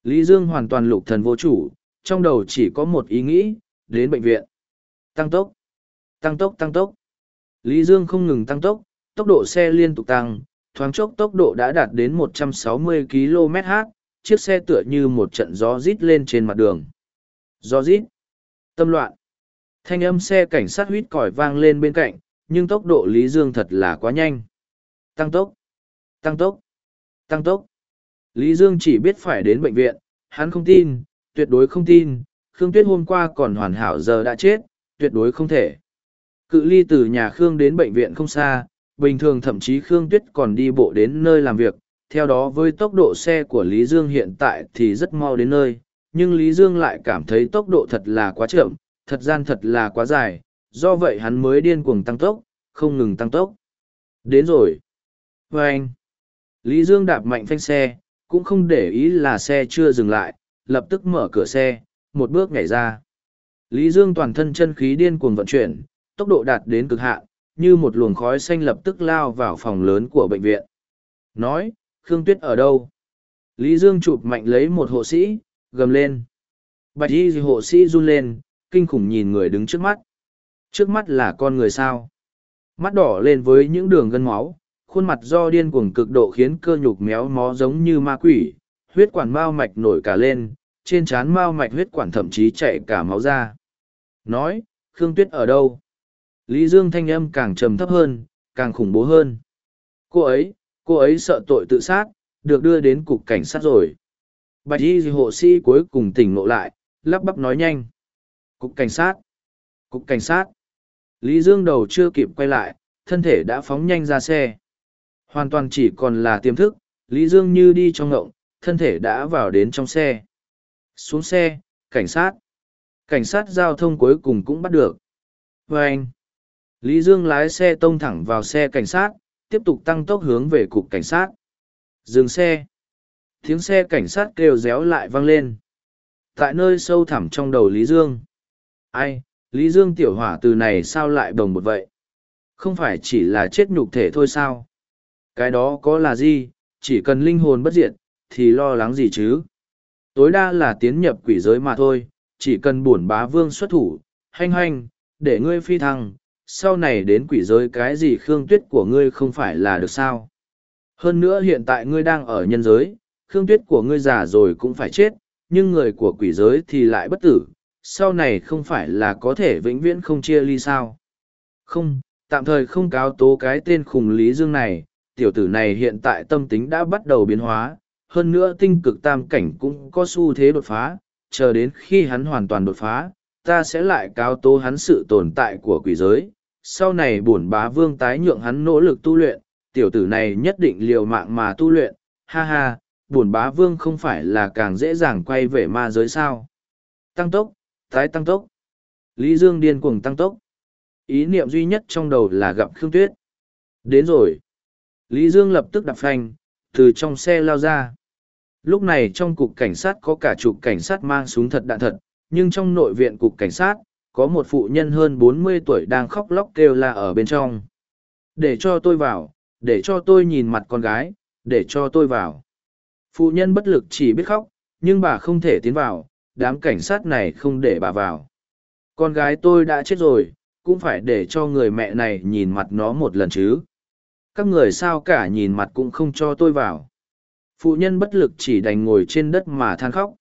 Lý Dương hoàn toàn lục thần vô chủ, trong đầu chỉ có một ý nghĩ, đến bệnh viện. Tăng tốc, tăng tốc, tăng tốc. Lý Dương không ngừng tăng tốc, tốc độ xe liên tục tăng, thoáng chốc tốc độ đã đạt đến 160 km/h, chiếc xe tựa như một trận gió rít lên trên mặt đường. Gió rít, tâm loạn. Thanh âm xe cảnh sát huýt còi vang lên bên cạnh, nhưng tốc độ Lý Dương thật là quá nhanh. Tăng tốc, tăng tốc, tăng tốc. Lý Dương chỉ biết phải đến bệnh viện, hắn không tin, tuyệt đối không tin, Khương Tuyết hôm qua còn hoàn hảo giờ đã chết, tuyệt đối không thể. Cự ly từ nhà Khương đến bệnh viện không xa, bình thường thậm chí Khương Tuyết còn đi bộ đến nơi làm việc, theo đó với tốc độ xe của Lý Dương hiện tại thì rất mau đến nơi, nhưng Lý Dương lại cảm thấy tốc độ thật là quá chậm, thật gian thật là quá dài, do vậy hắn mới điên cuồng tăng tốc, không ngừng tăng tốc. Đến rồi. Và anh. Lý Dương đạp mạnh phanh xe, cũng không để ý là xe chưa dừng lại, lập tức mở cửa xe, một bước nhảy ra. Lý Dương toàn thân chân khí điên cuồng vận chuyển, tốc độ đạt đến cực hạn, như một luồng khói xanh lập tức lao vào phòng lớn của bệnh viện. Nói, Khương Tuyết ở đâu? Lý Dương chụp mạnh lấy một hộ sĩ, gầm lên. Bạch y hộ sĩ run lên, kinh khủng nhìn người đứng trước mắt. Trước mắt là con người sao? Mắt đỏ lên với những đường gân máu, khuôn mặt do điên cuồng cực độ khiến cơ nhục méo mó giống như ma quỷ, huyết quản mao mạch nổi cả lên, trên trán mao mạch huyết quản thậm chí chạy cả máu ra. Nói, Khương Tuyết ở đâu? Lý Dương thanh âm càng trầm thấp hơn, càng khủng bố hơn. Cô ấy, cô ấy sợ tội tự sát, được đưa đến cục cảnh sát rồi. Bạch y hộ sĩ cuối cùng tỉnh ngộ lại, lắp bắp nói nhanh. Cục cảnh sát. Cục cảnh sát. Lý Dương đầu chưa kịp quay lại, thân thể đã phóng nhanh ra xe. Hoàn toàn chỉ còn là tiềm thức, Lý Dương như đi trong ngộng, thân thể đã vào đến trong xe. Xuống xe, cảnh sát. Cảnh sát giao thông cuối cùng cũng bắt được. Và anh. Lý Dương lái xe tông thẳng vào xe cảnh sát, tiếp tục tăng tốc hướng về cục cảnh sát. Dừng xe. Tiếng xe cảnh sát kêu réo lại vang lên. Tại nơi sâu thẳm trong đầu Lý Dương. Ai, Lý Dương tiểu hỏa từ này sao lại đồng một vậy? Không phải chỉ là chết nhục thể thôi sao? Cái đó có là gì, chỉ cần linh hồn bất diệt, thì lo lắng gì chứ? Tối đa là tiến nhập quỷ giới mà thôi, chỉ cần bổn bá vương xuất thủ, hanh hanh, để ngươi phi thăng, sau này đến quỷ giới cái gì khương tuyết của ngươi không phải là được sao? Hơn nữa hiện tại ngươi đang ở nhân giới, khương tuyết của ngươi già rồi cũng phải chết, nhưng người của quỷ giới thì lại bất tử, sau này không phải là có thể vĩnh viễn không chia ly sao. Không, tạm thời không cáo tố cái tên khùng Lý Dương này, tiểu tử này hiện tại tâm tính đã bắt đầu biến hóa, hơn nữa tinh cực tam cảnh cũng có xu thế đột phá, chờ đến khi hắn hoàn toàn đột phá, ta sẽ lại cáo tố hắn sự tồn tại của quỷ giới. Sau này bổn bá vương tái nhượng hắn nỗ lực tu luyện, tiểu tử này nhất định liều mạng mà tu luyện, ha ha, bổn bá vương không phải là càng dễ dàng quay về ma giới sao. Tăng tốc, tái tăng tốc. Lý Dương điên cuồng tăng tốc. Ý niệm duy nhất trong đầu là gặp Khương Tuyết. Đến rồi. Lý Dương lập tức đạp phanh, từ trong xe lao ra. Lúc này trong cục cảnh sát có cả chục cảnh sát mang súng thật đạn thật, nhưng trong nội viện cục cảnh sát, có một phụ nhân hơn bốn mươi tuổi đang khóc lóc kêu la ở bên trong. Để cho tôi vào, để cho tôi nhìn mặt con gái, để cho tôi vào. Phụ nhân bất lực chỉ biết khóc, nhưng bà không thể tiến vào, đám cảnh sát này không để bà vào. Con gái tôi đã chết rồi, cũng phải để cho người mẹ này nhìn mặt nó một lần chứ. Các người sao cả nhìn mặt cũng không cho tôi vào. Phụ nhân bất lực chỉ đành ngồi trên đất mà than khóc.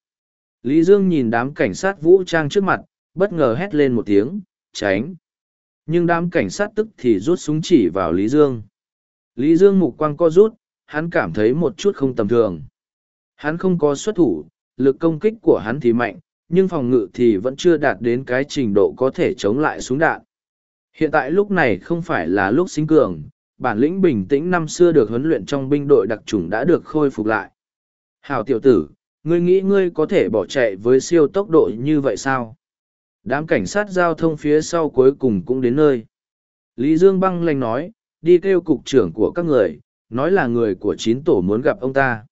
Lý Dương nhìn đám cảnh sát vũ trang trước mặt, bất ngờ hét lên một tiếng, tránh. Nhưng đám cảnh sát tức thì rút súng chỉ vào Lý Dương. Lý Dương mục quang co rút, hắn cảm thấy một chút không tầm thường. Hắn không có xuất thủ, lực công kích của hắn thì mạnh, nhưng phòng ngự thì vẫn chưa đạt đến cái trình độ có thể chống lại súng đạn. Hiện tại lúc này không phải là lúc sinh cường, bản lĩnh bình tĩnh năm xưa được huấn luyện trong binh đội đặc trùng đã được khôi phục lại. Hảo tiểu tử, ngươi nghĩ ngươi có thể bỏ chạy với siêu tốc độ như vậy sao? Đám cảnh sát giao thông phía sau cuối cùng cũng đến nơi. Lý Dương băng lành nói, đi kêu cục trưởng của các người, nói là người của chín tổ muốn gặp ông ta.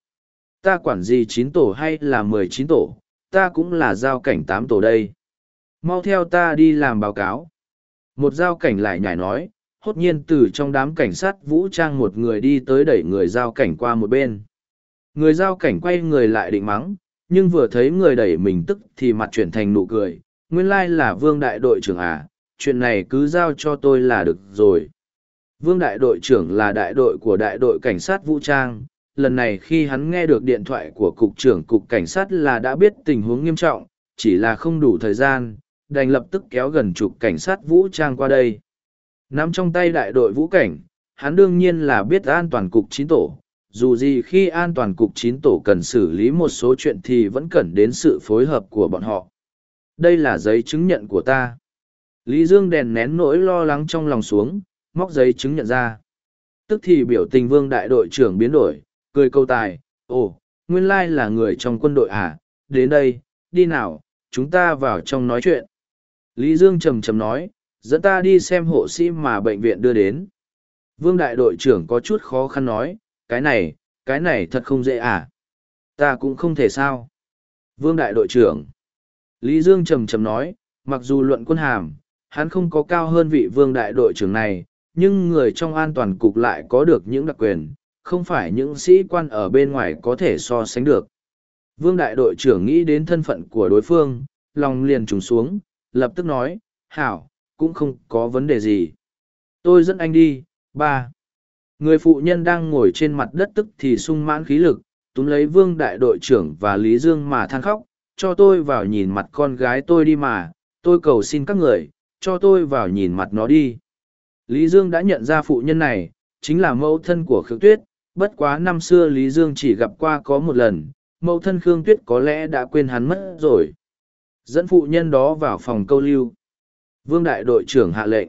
Ta quản gì chín tổ hay là mười chín tổ, ta cũng là giao cảnh tám tổ đây. Mau theo ta đi làm báo cáo. Một giao cảnh lại nhảy nói, hốt nhiên từ trong đám cảnh sát vũ trang một người đi tới đẩy người giao cảnh qua một bên. Người giao cảnh quay người lại định mắng, nhưng vừa thấy người đẩy mình tức thì mặt chuyển thành nụ cười. Nguyên lai là vương đại đội trưởng à, chuyện này cứ giao cho tôi là được rồi. Vương đại đội trưởng là đại đội của đại đội cảnh sát vũ trang. Lần này khi hắn nghe được điện thoại của cục trưởng cục cảnh sát là đã biết tình huống nghiêm trọng, chỉ là không đủ thời gian, đành lập tức kéo gần chục cảnh sát vũ trang qua đây. Nắm trong tay đại đội vũ cảnh, hắn đương nhiên là biết an toàn cục chín tổ. Dù gì khi an toàn cục chín tổ cần xử lý một số chuyện thì vẫn cần đến sự phối hợp của bọn họ. Đây là giấy chứng nhận của ta. Lý Dương đèn nén nỗi lo lắng trong lòng xuống, móc giấy chứng nhận ra. Tức thì biểu tình vương đại đội trưởng biến đổi, cười câu tài, ồ, nguyên lai là người trong quân đội à, đến đây, đi nào, chúng ta vào trong nói chuyện. Lý Dương trầm trầm nói, dẫn ta đi xem hộ sĩ mà bệnh viện đưa đến. Vương đại đội trưởng có chút khó khăn nói, cái này, cái này thật không dễ à. Ta cũng không thể sao. Vương đại đội trưởng. Lý Dương trầm trầm nói, mặc dù luận quân hàm, hắn không có cao hơn vị vương đại đội trưởng này, nhưng người trong an toàn cục lại có được những đặc quyền, không phải những sĩ quan ở bên ngoài có thể so sánh được. Vương đại đội trưởng nghĩ đến thân phận của đối phương, lòng liền trùng xuống, lập tức nói, hảo, cũng không có vấn đề gì. Tôi dẫn anh đi, ba. Người phụ nhân đang ngồi trên mặt đất tức thì sung mãn khí lực, túm lấy vương đại đội trưởng và Lý Dương mà than khóc, cho tôi vào nhìn mặt con gái tôi đi mà, tôi cầu xin các người, cho tôi vào nhìn mặt nó đi. Lý Dương đã nhận ra phụ nhân này, chính là mẫu thân của Khương Tuyết, bất quá năm xưa Lý Dương chỉ gặp qua có một lần, mẫu thân Khương Tuyết có lẽ đã quên hắn mất rồi. Dẫn phụ nhân đó vào phòng câu lưu. Vương đại đội trưởng hạ lệnh.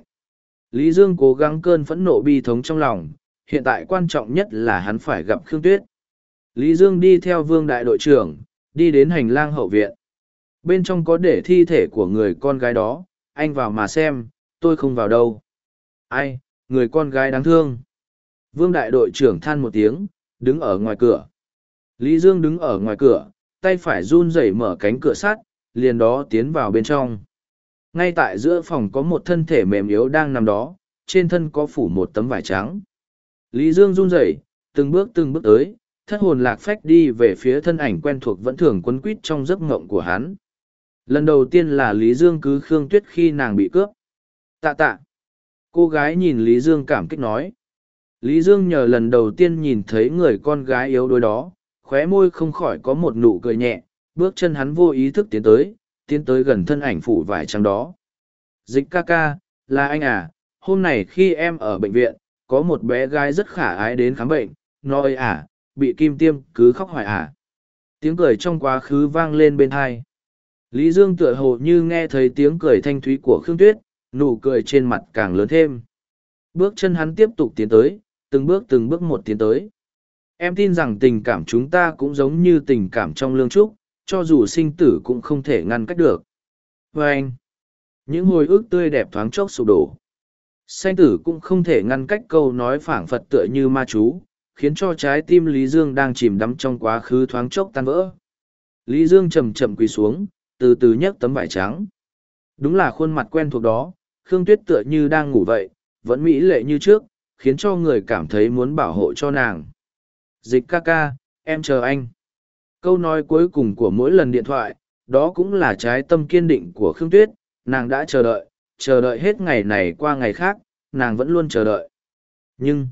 Lý Dương cố gắng cơn phẫn nộ bi thống trong lòng, hiện tại quan trọng nhất là hắn phải gặp Khương Tuyết. Lý Dương đi theo vương đại đội trưởng, đi đến hành lang hậu viện. Bên trong có để thi thể của người con gái đó, anh vào mà xem, tôi không vào đâu. Ai, người con gái đáng thương. Vương đại đội trưởng than một tiếng, đứng ở ngoài cửa. Lý Dương đứng ở ngoài cửa, tay phải run rẩy mở cánh cửa sắt, liền đó tiến vào bên trong. Ngay tại giữa phòng có một thân thể mềm yếu đang nằm đó, trên thân có phủ một tấm vải trắng. Lý Dương run rẩy, từng bước từng bước tới, thất hồn lạc phách đi về phía thân ảnh quen thuộc vẫn thường quấn quít trong giấc ngộng của hắn. Lần đầu tiên là Lý Dương cứ Khương Tuyết khi nàng bị cướp. Tạ tạ. Cô gái nhìn Lý Dương cảm kích nói. Lý Dương nhờ lần đầu tiên nhìn thấy người con gái yếu đuối đó, khóe môi không khỏi có một nụ cười nhẹ, bước chân hắn vô ý thức tiến tới, tiến tới gần thân ảnh phủ vải trắng đó. Dịch ca ca, là anh à, hôm nay khi em ở bệnh viện, có một bé gái rất khả ái đến khám bệnh, nói à, bị kim tiêm cứ khóc hoài à. Tiếng cười trong quá khứ vang lên bên hai. Lý Dương tựa hồ như nghe thấy tiếng cười thanh thúy của Khương Tuyết, nụ cười trên mặt càng lớn thêm. Bước chân hắn tiếp tục tiến tới, từng bước từng bước một tiến tới. Em tin rằng tình cảm chúng ta cũng giống như tình cảm trong lương trúc, cho dù sinh tử cũng không thể ngăn cách được. Và anh, những hồi ức tươi đẹp thoáng chốc sụp đổ. Sanh tử cũng không thể ngăn cách câu nói phảng phật tựa như ma chú, khiến cho trái tim Lý Dương đang chìm đắm trong quá khứ thoáng chốc tan vỡ. Lý Dương chậm chậm quỳ xuống, từ từ nhấc tấm vải trắng. Đúng là khuôn mặt quen thuộc đó, Khương Tuyết tựa như đang ngủ vậy, vẫn mỹ lệ như trước, khiến cho người cảm thấy muốn bảo hộ cho nàng. Dịch ca ca, em chờ anh. Câu nói cuối cùng của mỗi lần điện thoại, đó cũng là trái tâm kiên định của Khương Tuyết, nàng đã chờ đợi, chờ đợi hết ngày này qua ngày khác, nàng vẫn luôn chờ đợi. Nhưng,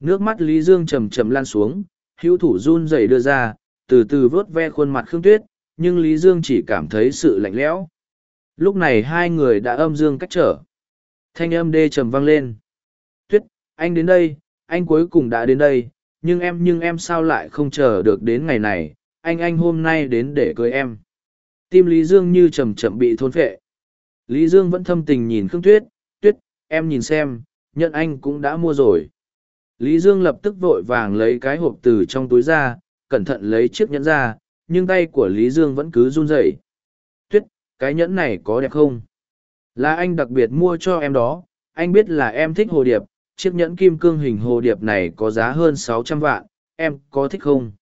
nước mắt Lý Dương chầm chầm lan xuống, hữu thủ run rẩy đưa ra, từ từ vớt ve khuôn mặt Khương Tuyết, nhưng Lý Dương chỉ cảm thấy sự lạnh lẽo. Lúc này hai người đã âm dương cách trở. Thanh âm đê trầm vang lên. Tuyết, anh đến đây, anh cuối cùng đã đến đây, nhưng em nhưng em sao lại không chờ được đến ngày này, anh anh hôm nay đến để cưới em. Tim Lý Dương như chầm chậm bị thôn phệ. Lý Dương vẫn thâm tình nhìn Khương Tuyết, Tuyết, em nhìn xem, nhận anh cũng đã mua rồi. Lý Dương lập tức vội vàng lấy cái hộp từ trong túi ra, cẩn thận lấy chiếc nhẫn ra, nhưng tay của Lý Dương vẫn cứ run rẩy. Tuyết, cái nhẫn này có đẹp không? Là anh đặc biệt mua cho em đó, anh biết là em thích hồ điệp, chiếc nhẫn kim cương hình hồ điệp này có giá hơn sáu trăm vạn, em có thích không?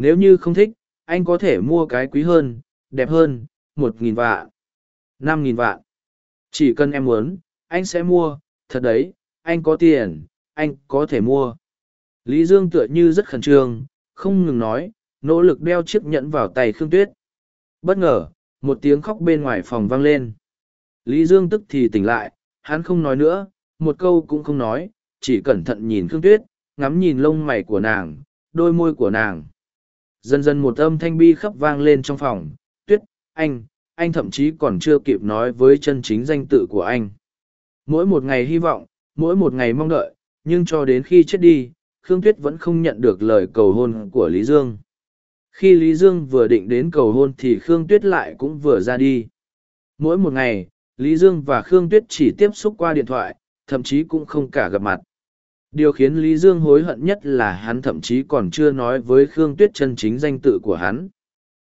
Nếu như không thích, anh có thể mua cái quý hơn, đẹp hơn, một nghìn vạn, năm nghìn vạn. Chỉ cần em muốn, anh sẽ mua, thật đấy, anh có tiền, anh có thể mua. Lý Dương tựa như rất khẩn trương, không ngừng nói, nỗ lực đeo chiếc nhẫn vào tay Khương Tuyết. Bất ngờ, một tiếng khóc bên ngoài phòng vang lên. Lý Dương tức thì tỉnh lại, hắn không nói nữa, một câu cũng không nói, chỉ cẩn thận nhìn Khương Tuyết, ngắm nhìn lông mày của nàng, đôi môi của nàng. Dần dần một âm thanh bi khắp vang lên trong phòng, Tuyết, anh, anh thậm chí còn chưa kịp nói với chân chính danh tự của anh. Mỗi một ngày hy vọng, mỗi một ngày mong đợi, nhưng cho đến khi chết đi, Khương Tuyết vẫn không nhận được lời cầu hôn của Lý Dương. Khi Lý Dương vừa định đến cầu hôn thì Khương Tuyết lại cũng vừa ra đi. Mỗi một ngày, Lý Dương và Khương Tuyết chỉ tiếp xúc qua điện thoại, thậm chí cũng không cả gặp mặt. Điều khiến Lý Dương hối hận nhất là hắn thậm chí còn chưa nói với Khương Tuyết chân chính danh tự của hắn.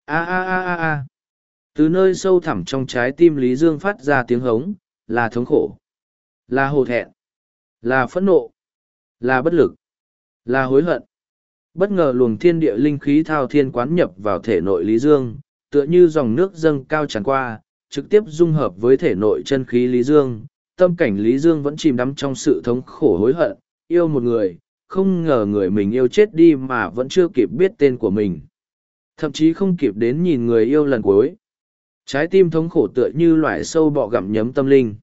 A a a a a. Từ nơi sâu thẳm trong trái tim Lý Dương phát ra tiếng hống, là thống khổ, là hổ thẹn, là phẫn nộ, là bất lực, là hối hận. Bất ngờ luồng thiên địa linh khí thao thiên quán nhập vào thể nội Lý Dương, tựa như dòng nước dâng cao tràn qua, trực tiếp dung hợp với thể nội chân khí Lý Dương. Tâm cảnh Lý Dương vẫn chìm đắm trong sự thống khổ hối hận, yêu một người, không ngờ người mình yêu chết đi mà vẫn chưa kịp biết tên của mình. Thậm chí không kịp đến nhìn người yêu lần cuối. Trái tim thống khổ tựa như loại sâu bọ gặm nhấm tâm linh.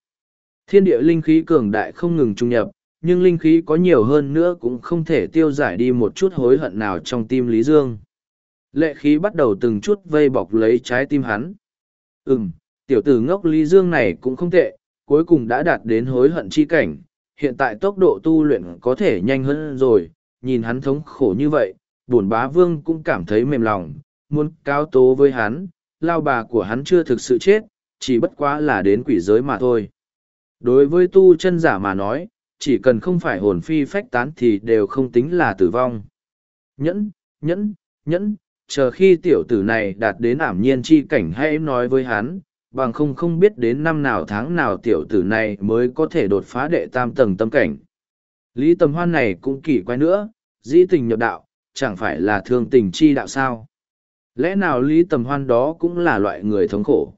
Thiên địa linh khí cường đại không ngừng trung nhập, nhưng linh khí có nhiều hơn nữa cũng không thể tiêu giải đi một chút hối hận nào trong tim Lý Dương. Lệ khí bắt đầu từng chút vây bọc lấy trái tim hắn. Ừm, tiểu tử ngốc Lý Dương này cũng không tệ, cuối cùng đã đạt đến hối hận chi cảnh. Hiện tại tốc độ tu luyện có thể nhanh hơn rồi, nhìn hắn thống khổ như vậy, bổn bá vương cũng cảm thấy mềm lòng, muốn cao tố với hắn, lao bà của hắn chưa thực sự chết, chỉ bất quá là đến quỷ giới mà thôi. Đối với tu chân giả mà nói, chỉ cần không phải hồn phi phách tán thì đều không tính là tử vong. Nhẫn, nhẫn, nhẫn, chờ khi tiểu tử này đạt đến ảm nhiên chi cảnh hãy nói với hắn, bằng không không biết đến năm nào tháng nào tiểu tử này mới có thể đột phá đệ tam tầng tâm cảnh. Lý tầm hoan này cũng kỳ quái nữa, dĩ tình nhập đạo, chẳng phải là thương tình chi đạo sao. Lẽ nào lý tầm hoan đó cũng là loại người thống khổ.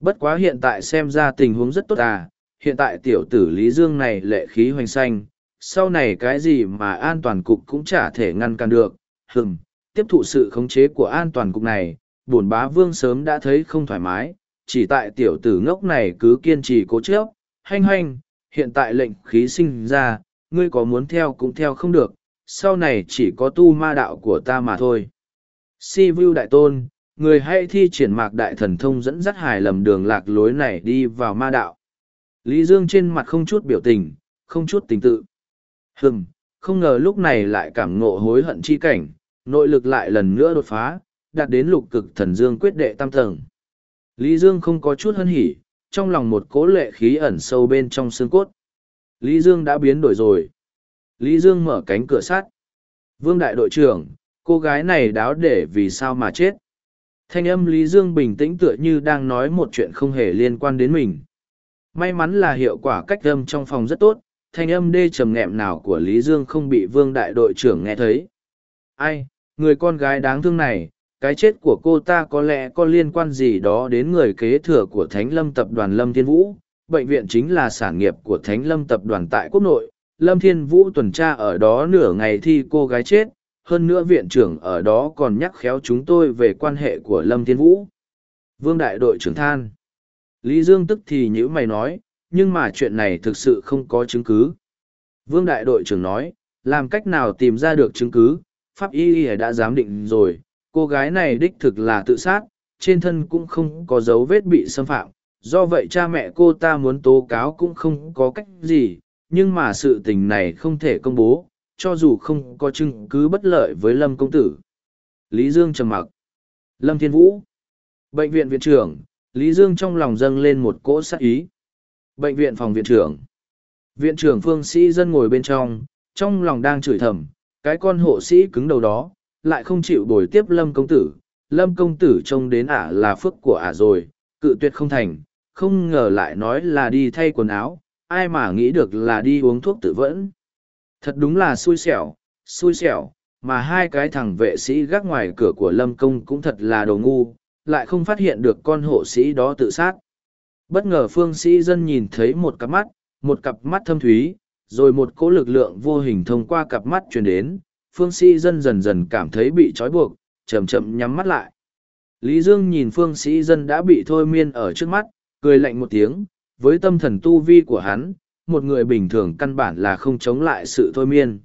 Bất quá hiện tại xem ra tình huống rất tốt à, hiện tại tiểu tử Lý Dương này lệ khí hoành xanh, sau này cái gì mà an toàn cục cũng chả thể ngăn cản được, hừng, tiếp thụ sự khống chế của an toàn cục này, bổn bá vương sớm đã thấy không thoải mái, chỉ tại tiểu tử ngốc này cứ kiên trì cố chấp, hanh hanh, hiện tại lệnh khí sinh ra, ngươi có muốn theo cũng theo không được, sau này chỉ có tu ma đạo của ta mà thôi. Si Vu Đại Tôn, người hãy thi triển mạc đại thần thông dẫn dắt hài lầm đường lạc lối này đi vào ma đạo. Lý Dương trên mặt không chút biểu tình, không chút tình tự. Hừm, không ngờ lúc này lại cảm ngộ hối hận chi cảnh, nội lực lại lần nữa đột phá, đạt đến lục cực thần dương quyết đệ tam tầng. Lý Dương không có chút hân hỉ, trong lòng một cố lệ khí ẩn sâu bên trong xương cốt. Lý Dương đã biến đổi rồi. Lý Dương mở cánh cửa sắt. Vương đại đội trưởng, cô gái này đáo để vì sao mà chết. Thanh âm Lý Dương bình tĩnh tựa như đang nói một chuyện không hề liên quan đến mình. May mắn là hiệu quả cách âm trong phòng rất tốt, thanh âm đê trầm nghẹm nào của Lý Dương không bị vương đại đội trưởng nghe thấy. Ai, người con gái đáng thương này, cái chết của cô ta có lẽ có liên quan gì đó đến người kế thừa của Thánh Lâm Tập đoàn Lâm Thiên Vũ. Bệnh viện chính là sản nghiệp của Thánh Lâm Tập đoàn tại quốc nội. Lâm Thiên Vũ tuần tra ở đó nửa ngày thì cô gái chết, hơn nữa viện trưởng ở đó còn nhắc khéo chúng tôi về quan hệ của Lâm Thiên Vũ. Vương đại đội trưởng than. Lý Dương tức thì nhữ mày nói, nhưng mà chuyện này thực sự không có chứng cứ. Vương đại đội trưởng nói, làm cách nào tìm ra được chứng cứ, pháp y y đã giám định rồi, cô gái này đích thực là tự sát, trên thân cũng không có dấu vết bị xâm phạm, do vậy cha mẹ cô ta muốn tố cáo cũng không có cách gì, nhưng mà sự tình này không thể công bố, cho dù không có chứng cứ bất lợi với Lâm Công Tử. Lý Dương trầm mặc. Lâm Thiên Vũ. Bệnh viện viện trưởng, Lý Dương trong lòng dâng lên một cỗ sát ý. Bệnh viện phòng viện trưởng. Viện trưởng phương sĩ dân ngồi bên trong, trong lòng đang chửi thầm, cái con hộ sĩ cứng đầu đó, lại không chịu bồi tiếp lâm công tử. Lâm công tử trông đến ả là phước của ả rồi, cự tuyệt không thành, không ngờ lại nói là đi thay quần áo, ai mà nghĩ được là đi uống thuốc tự vẫn. Thật đúng là xui xẻo, xui xẻo, mà hai cái thằng vệ sĩ gác ngoài cửa của lâm công cũng thật là đồ ngu, lại không phát hiện được con hộ sĩ đó tự sát. Bất ngờ phương sĩ dân nhìn thấy một cặp mắt, một cặp mắt thâm thúy, rồi một cỗ lực lượng vô hình thông qua cặp mắt truyền đến, phương sĩ dân dần dần cảm thấy bị trói buộc, chậm chậm nhắm mắt lại. Lý Dương nhìn phương sĩ dân đã bị thôi miên ở trước mắt, cười lạnh một tiếng, với tâm thần tu vi của hắn, một người bình thường căn bản là không chống lại sự thôi miên.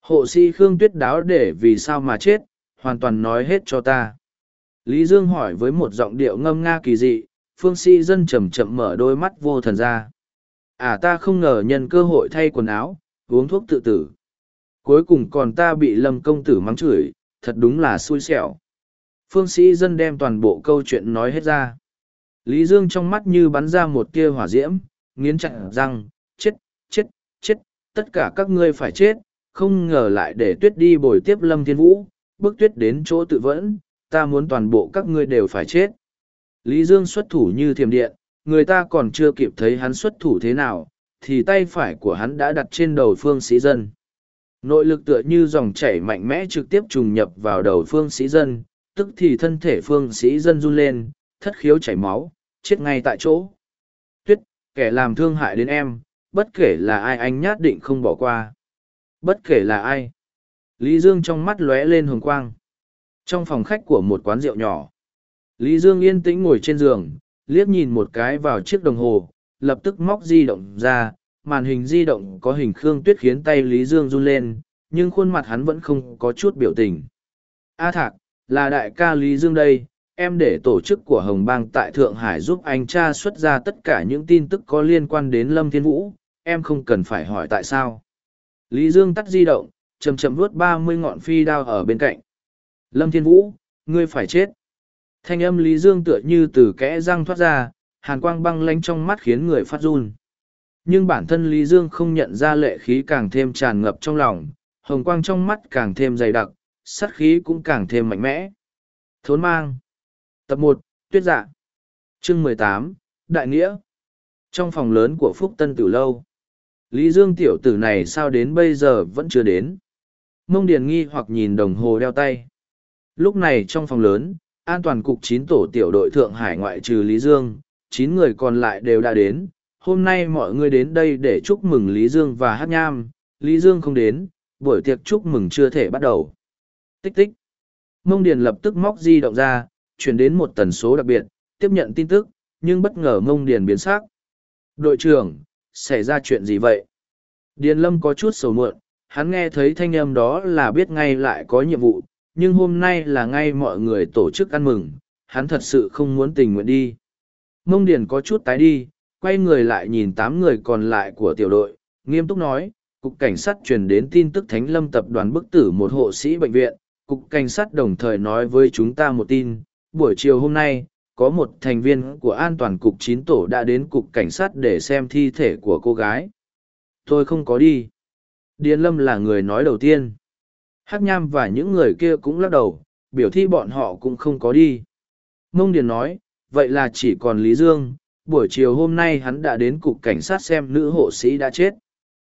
Hộ sĩ Khương Tuyết đáo để vì sao mà chết, hoàn toàn nói hết cho ta. Lý Dương hỏi với một giọng điệu ngâm nga kỳ dị, phương sĩ dân chậm chậm mở đôi mắt vô thần ra. À ta không ngờ nhân cơ hội thay quần áo, uống thuốc tự tử. Cuối cùng còn ta bị lâm công tử mắng chửi, thật đúng là xui xẻo. Phương sĩ dân đem toàn bộ câu chuyện nói hết ra. Lý Dương trong mắt như bắn ra một tia hỏa diễm, nghiến chặt răng, chết, chết, chết, tất cả các ngươi phải chết, không ngờ lại để tuyết đi bồi tiếp lâm thiên vũ, bước tuyết đến chỗ tự vẫn, ta muốn toàn bộ các ngươi đều phải chết. Lý Dương xuất thủ như thiềm điện, người ta còn chưa kịp thấy hắn xuất thủ thế nào, thì tay phải của hắn đã đặt trên đầu phương sĩ dân. Nội lực tựa như dòng chảy mạnh mẽ trực tiếp trùng nhập vào đầu phương sĩ dân, tức thì thân thể phương sĩ dân run lên, thất khiếu chảy máu, chết ngay tại chỗ. Tuyết, kẻ làm thương hại đến em, bất kể là ai anh nhát định không bỏ qua. Bất kể là ai. Lý Dương trong mắt lóe lên hồng quang. Trong phòng khách của một quán rượu nhỏ, Lý Dương yên tĩnh ngồi trên giường, liếc nhìn một cái vào chiếc đồng hồ, lập tức móc di động ra, màn hình di động có hình Khương Tuyết khiến tay Lý Dương run lên, nhưng khuôn mặt hắn vẫn không có chút biểu tình. A Thạc, là đại ca Lý Dương đây, em để tổ chức của Hồng Bang tại Thượng Hải giúp anh tra xuất ra tất cả những tin tức có liên quan đến Lâm Thiên Vũ, em không cần phải hỏi tại sao. Lý Dương tắt di động, chầm chầm vuốt ba mươi ngọn phi đao ở bên cạnh. Lâm Thiên Vũ, ngươi phải chết. Thanh âm Lý Dương tựa như từ kẽ răng thoát ra, hàn quang băng lánh trong mắt khiến người phát run. Nhưng bản thân Lý Dương không nhận ra lệ khí càng thêm tràn ngập trong lòng, hồng quang trong mắt càng thêm dày đặc, sát khí cũng càng thêm mạnh mẽ. Thốn mang. Tập một Tuyết Dạ. Chương mười tám Đại Nghĩa. Trong phòng lớn của Phúc Tân Tử Lâu. Lý Dương tiểu tử này sao đến bây giờ vẫn chưa đến. Mông Điền nghi hoặc nhìn đồng hồ đeo tay. Lúc này trong phòng lớn, an toàn cục chín tổ tiểu đội Thượng Hải ngoại trừ Lý Dương, chín người còn lại đều đã đến. Hôm nay mọi người đến đây để chúc mừng Lý Dương và Hát Nham. Lý Dương không đến, buổi tiệc chúc mừng chưa thể bắt đầu. Tích tích. Mông Điền lập tức móc di động ra, chuyển đến một tần số đặc biệt, tiếp nhận tin tức, nhưng bất ngờ Mông Điền biến sắc. Đội trưởng, xảy ra chuyện gì vậy? Điền Lâm có chút sầu muộn, hắn nghe thấy thanh âm đó là biết ngay lại có nhiệm vụ, nhưng hôm nay là ngay mọi người tổ chức ăn mừng, hắn thật sự không muốn tình nguyện đi. Mông Điền có chút tái đi, quay người lại nhìn tám người còn lại của tiểu đội, nghiêm túc nói, Cục Cảnh sát truyền đến tin tức Thánh Lâm tập đoàn bức tử một hộ sĩ bệnh viện, Cục Cảnh sát đồng thời nói với chúng ta một tin, buổi chiều hôm nay, có một thành viên của an toàn cục chín tổ đã đến cục cảnh sát để xem thi thể của cô gái. Tôi không có đi. Điền lâm là người nói đầu tiên. Hắc nham và những người kia cũng lắc đầu biểu thi bọn họ cũng không có đi. Mông điền nói vậy là chỉ còn lý dương buổi chiều hôm nay hắn đã đến cục cảnh sát xem nữ hộ sĩ đã chết.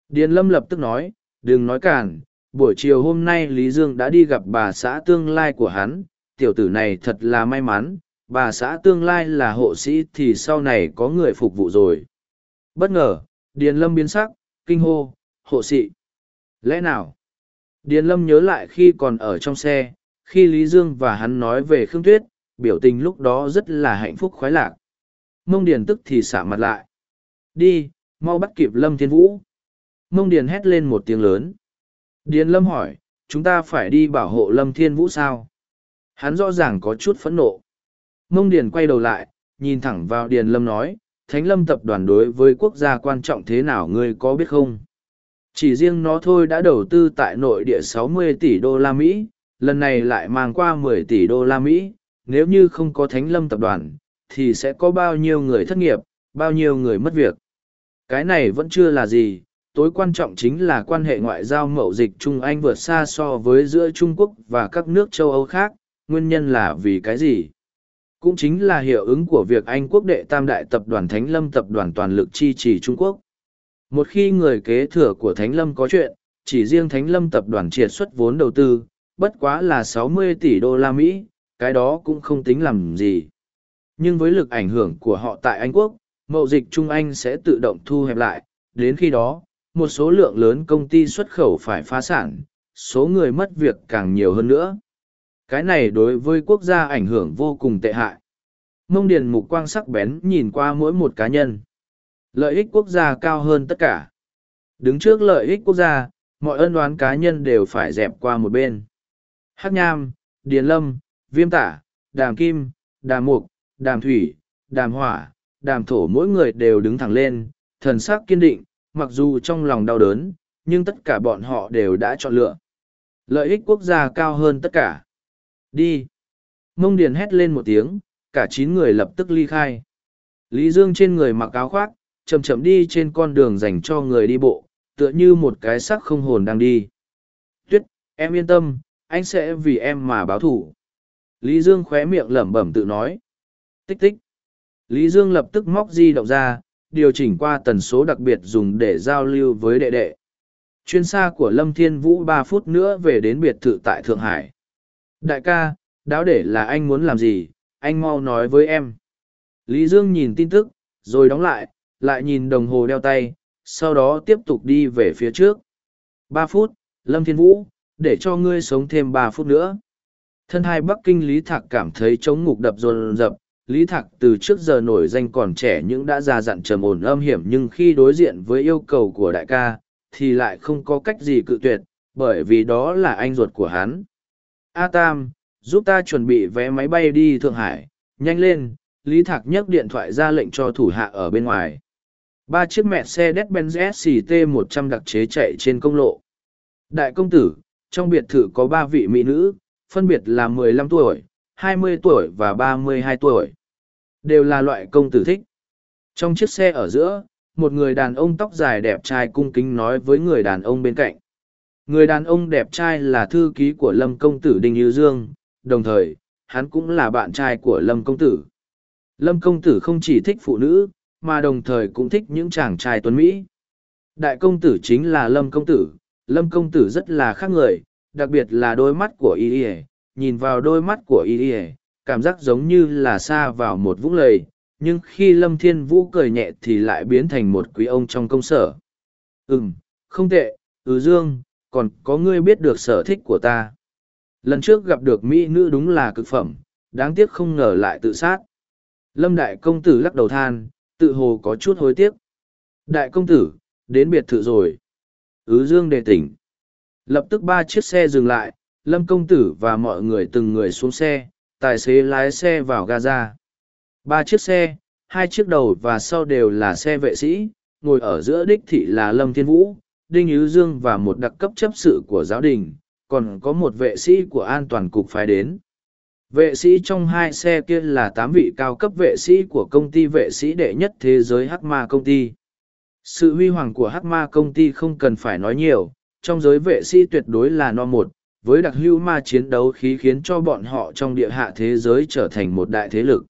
Điền lâm lập tức nói, đừng nói cản buổi chiều hôm nay lý dương đã đi gặp bà xã tương lai của hắn, tiểu tử này thật là may mắn, bà xã tương lai là hộ sĩ thì sau này có người phục vụ rồi. Bất ngờ, điền lâm biến sắc, kinh hô, hộ sĩ, lẽ nào? Điền lâm nhớ lại khi còn ở trong xe, khi lý dương và hắn nói về khương tuyết, biểu tình lúc đó rất là hạnh phúc khoái lạc mông điền tức thì xả mặt lại. Đi mau bắt kịp lâm thiên vũ. Mông điền hét lên một tiếng lớn. Điền lâm hỏi chúng ta phải đi bảo hộ lâm thiên vũ sao? Hắn rõ ràng có chút phẫn nộ. Mông Điền quay đầu lại, nhìn thẳng vào Điền Lâm nói, Thánh Lâm tập đoàn đối với quốc gia quan trọng thế nào ngươi có biết không? Chỉ riêng nó thôi đã đầu tư tại nội địa 60 tỷ đô la Mỹ, lần này lại mang qua 10 tỷ đô la Mỹ, nếu như không có thánh lâm tập đoàn, thì sẽ có bao nhiêu người thất nghiệp, bao nhiêu người mất việc. Cái này vẫn chưa là gì, tối quan trọng chính là quan hệ ngoại giao mậu dịch Trung Anh vượt xa so với giữa Trung Quốc và các nước châu Âu khác, nguyên nhân là vì cái gì? Cũng chính là hiệu ứng của việc Anh quốc đệ tam đại tập đoàn Thánh Lâm tập đoàn toàn lực chi trì Trung Quốc. Một khi người kế thừa của Thánh Lâm có chuyện, chỉ riêng Thánh Lâm tập đoàn triệt xuất vốn đầu tư, bất quá là 60 tỷ đô la Mỹ, cái đó cũng không tính làm gì. Nhưng với lực ảnh hưởng của họ tại Anh quốc, mậu dịch Trung Anh sẽ tự động thu hẹp lại, đến khi đó, một số lượng lớn công ty xuất khẩu phải phá sản, số người mất việc càng nhiều hơn nữa. Cái này đối với quốc gia ảnh hưởng vô cùng tệ hại. Mông Điền mục quang sắc bén nhìn qua mỗi một cá nhân. Lợi ích quốc gia cao hơn tất cả. Đứng trước lợi ích quốc gia, mọi ân đoán cá nhân đều phải dẹp qua một bên. Hắc Nham, Điền Lâm, Viêm Tả, Đàm Kim, Đàm Mục, Đàm Thủy, Đàm Hỏa, Đàm Thổ mỗi người đều đứng thẳng lên, thần sắc kiên định, mặc dù trong lòng đau đớn, nhưng tất cả bọn họ đều đã chọn lựa. Lợi ích quốc gia cao hơn tất cả. Đi. Mông Điền hét lên một tiếng, cả chín người lập tức ly khai. Lý Dương trên người mặc áo khoác, chậm chậm đi trên con đường dành cho người đi bộ, tựa như một cái xác không hồn đang đi. Tuyết, em yên tâm, anh sẽ vì em mà báo thủ. Lý Dương khóe miệng lẩm bẩm tự nói. Tích tích. Lý Dương lập tức móc di động ra, điều chỉnh qua tần số đặc biệt dùng để giao lưu với đệ đệ. Chuyên xa của Lâm Thiên Vũ ba phút nữa về đến biệt thự tại Thượng Hải. Đại ca, đáo để là anh muốn làm gì, anh mau nói với em. Lý Dương nhìn tin tức, rồi đóng lại, lại nhìn đồng hồ đeo tay, sau đó tiếp tục đi về phía trước. Ba phút, Lâm Thiên Vũ, để cho ngươi sống thêm ba phút nữa. Thân hai Bắc Kinh Lý Thạc cảm thấy chống ngục đập dồn dập, Lý Thạc từ trước giờ nổi danh còn trẻ nhưng đã già dặn trầm ổn âm hiểm nhưng khi đối diện với yêu cầu của đại ca, thì lại không có cách gì cự tuyệt, bởi vì đó là anh ruột của hắn. A Tam, giúp ta chuẩn bị vé máy bay đi Thượng Hải, nhanh lên, Lý Thạc nhấc điện thoại ra lệnh cho thủ hạ ở bên ngoài. Ba chiếc mẹ xe Mercedes SCT 100 đặc chế chạy trên công lộ. Đại công tử, trong biệt thự có ba vị mỹ nữ, phân biệt là 15 tuổi, 20 tuổi và 32 tuổi. Đều là loại công tử thích. Trong chiếc xe ở giữa, một người đàn ông tóc dài đẹp trai cung kính nói với người đàn ông bên cạnh. Người đàn ông đẹp trai là thư ký của Lâm Công Tử Đinh Như Dương, đồng thời, hắn cũng là bạn trai của Lâm Công Tử. Lâm Công Tử không chỉ thích phụ nữ, mà đồng thời cũng thích những chàng trai tuấn Mỹ. Đại công tử chính là Lâm Công Tử, Lâm Công Tử rất là khác người, đặc biệt là đôi mắt của y y nhìn vào đôi mắt của y y cảm giác giống như là xa vào một vũng lầy, nhưng khi Lâm Thiên Vũ cười nhẹ thì lại biến thành một quý ông trong công sở. Ừm, không tệ, ừ dương, còn có ngươi biết được sở thích của ta. Lần trước gặp được mỹ nữ đúng là cực phẩm, đáng tiếc không ngờ lại tự sát. Lâm Đại Công Tử lắc đầu than, tự hồ có chút hối tiếc. Đại Công Tử, đến biệt thự rồi. Ứ Dương đề tỉnh. Lập tức ba chiếc xe dừng lại, Lâm Công Tử và mọi người từng người xuống xe, tài xế lái xe vào Gaza. Ba chiếc xe, hai chiếc đầu và sau đều là xe vệ sĩ, ngồi ở giữa đích thị là Lâm Thiên Vũ, Đinh Ứ Dương và một đặc cấp chấp sự của giáo đình, còn có một vệ sĩ của an toàn cục phái đến. Vệ sĩ trong hai xe kia là tám vị cao cấp vệ sĩ của công ty vệ sĩ đệ nhất thế giới Hắc Ma công ty. Sự huy hoàng của Hắc Ma công ty không cần phải nói nhiều, trong giới vệ sĩ tuyệt đối là no một, với đặc hưu ma chiến đấu khí khiến cho bọn họ trong địa hạ thế giới trở thành một đại thế lực.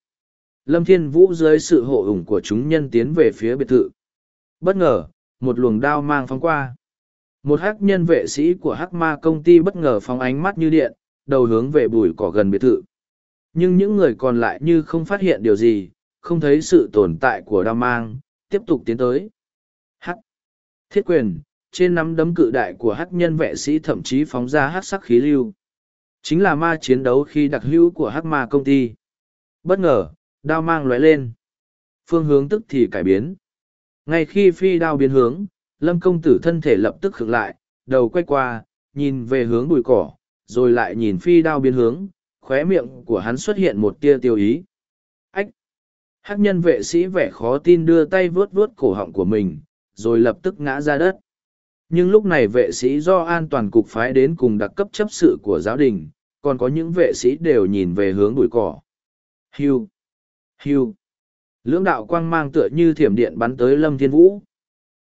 Lâm Thiên Vũ dưới sự hộ ủng của chúng nhân tiến về phía biệt thự. Bất ngờ, một luồng đao mang phóng qua. Một hắc nhân vệ sĩ của hắc ma công ty bất ngờ phóng ánh mắt như điện, đầu hướng về bụi cỏ gần biệt thự. Nhưng những người còn lại như không phát hiện điều gì, không thấy sự tồn tại của đao mang, tiếp tục tiến tới. Hắc. Thiết quyền, trên nắm đấm cự đại của hắc nhân vệ sĩ thậm chí phóng ra hắc sắc khí lưu. Chính là ma chiến đấu khi đặc hữu của hắc ma công ty. Bất ngờ, đao mang lóe lên. Phương hướng tức thì cải biến. Ngay khi phi đao biến hướng, lâm công tử thân thể lập tức khựng lại, đầu quay qua, nhìn về hướng bụi cỏ, rồi lại nhìn phi đao biến hướng, khóe miệng của hắn xuất hiện một tia tiêu ý. Ách! Hắc nhân vệ sĩ vẻ khó tin đưa tay vướt vướt cổ họng của mình, rồi lập tức ngã ra đất. Nhưng lúc này vệ sĩ do an toàn cục phái đến cùng đặc cấp chấp sự của giáo đình, còn có những vệ sĩ đều nhìn về hướng bụi cỏ. Hiu, hiu. Lưỡng đạo quang mang tựa như thiểm điện bắn tới Lâm Thiên Vũ.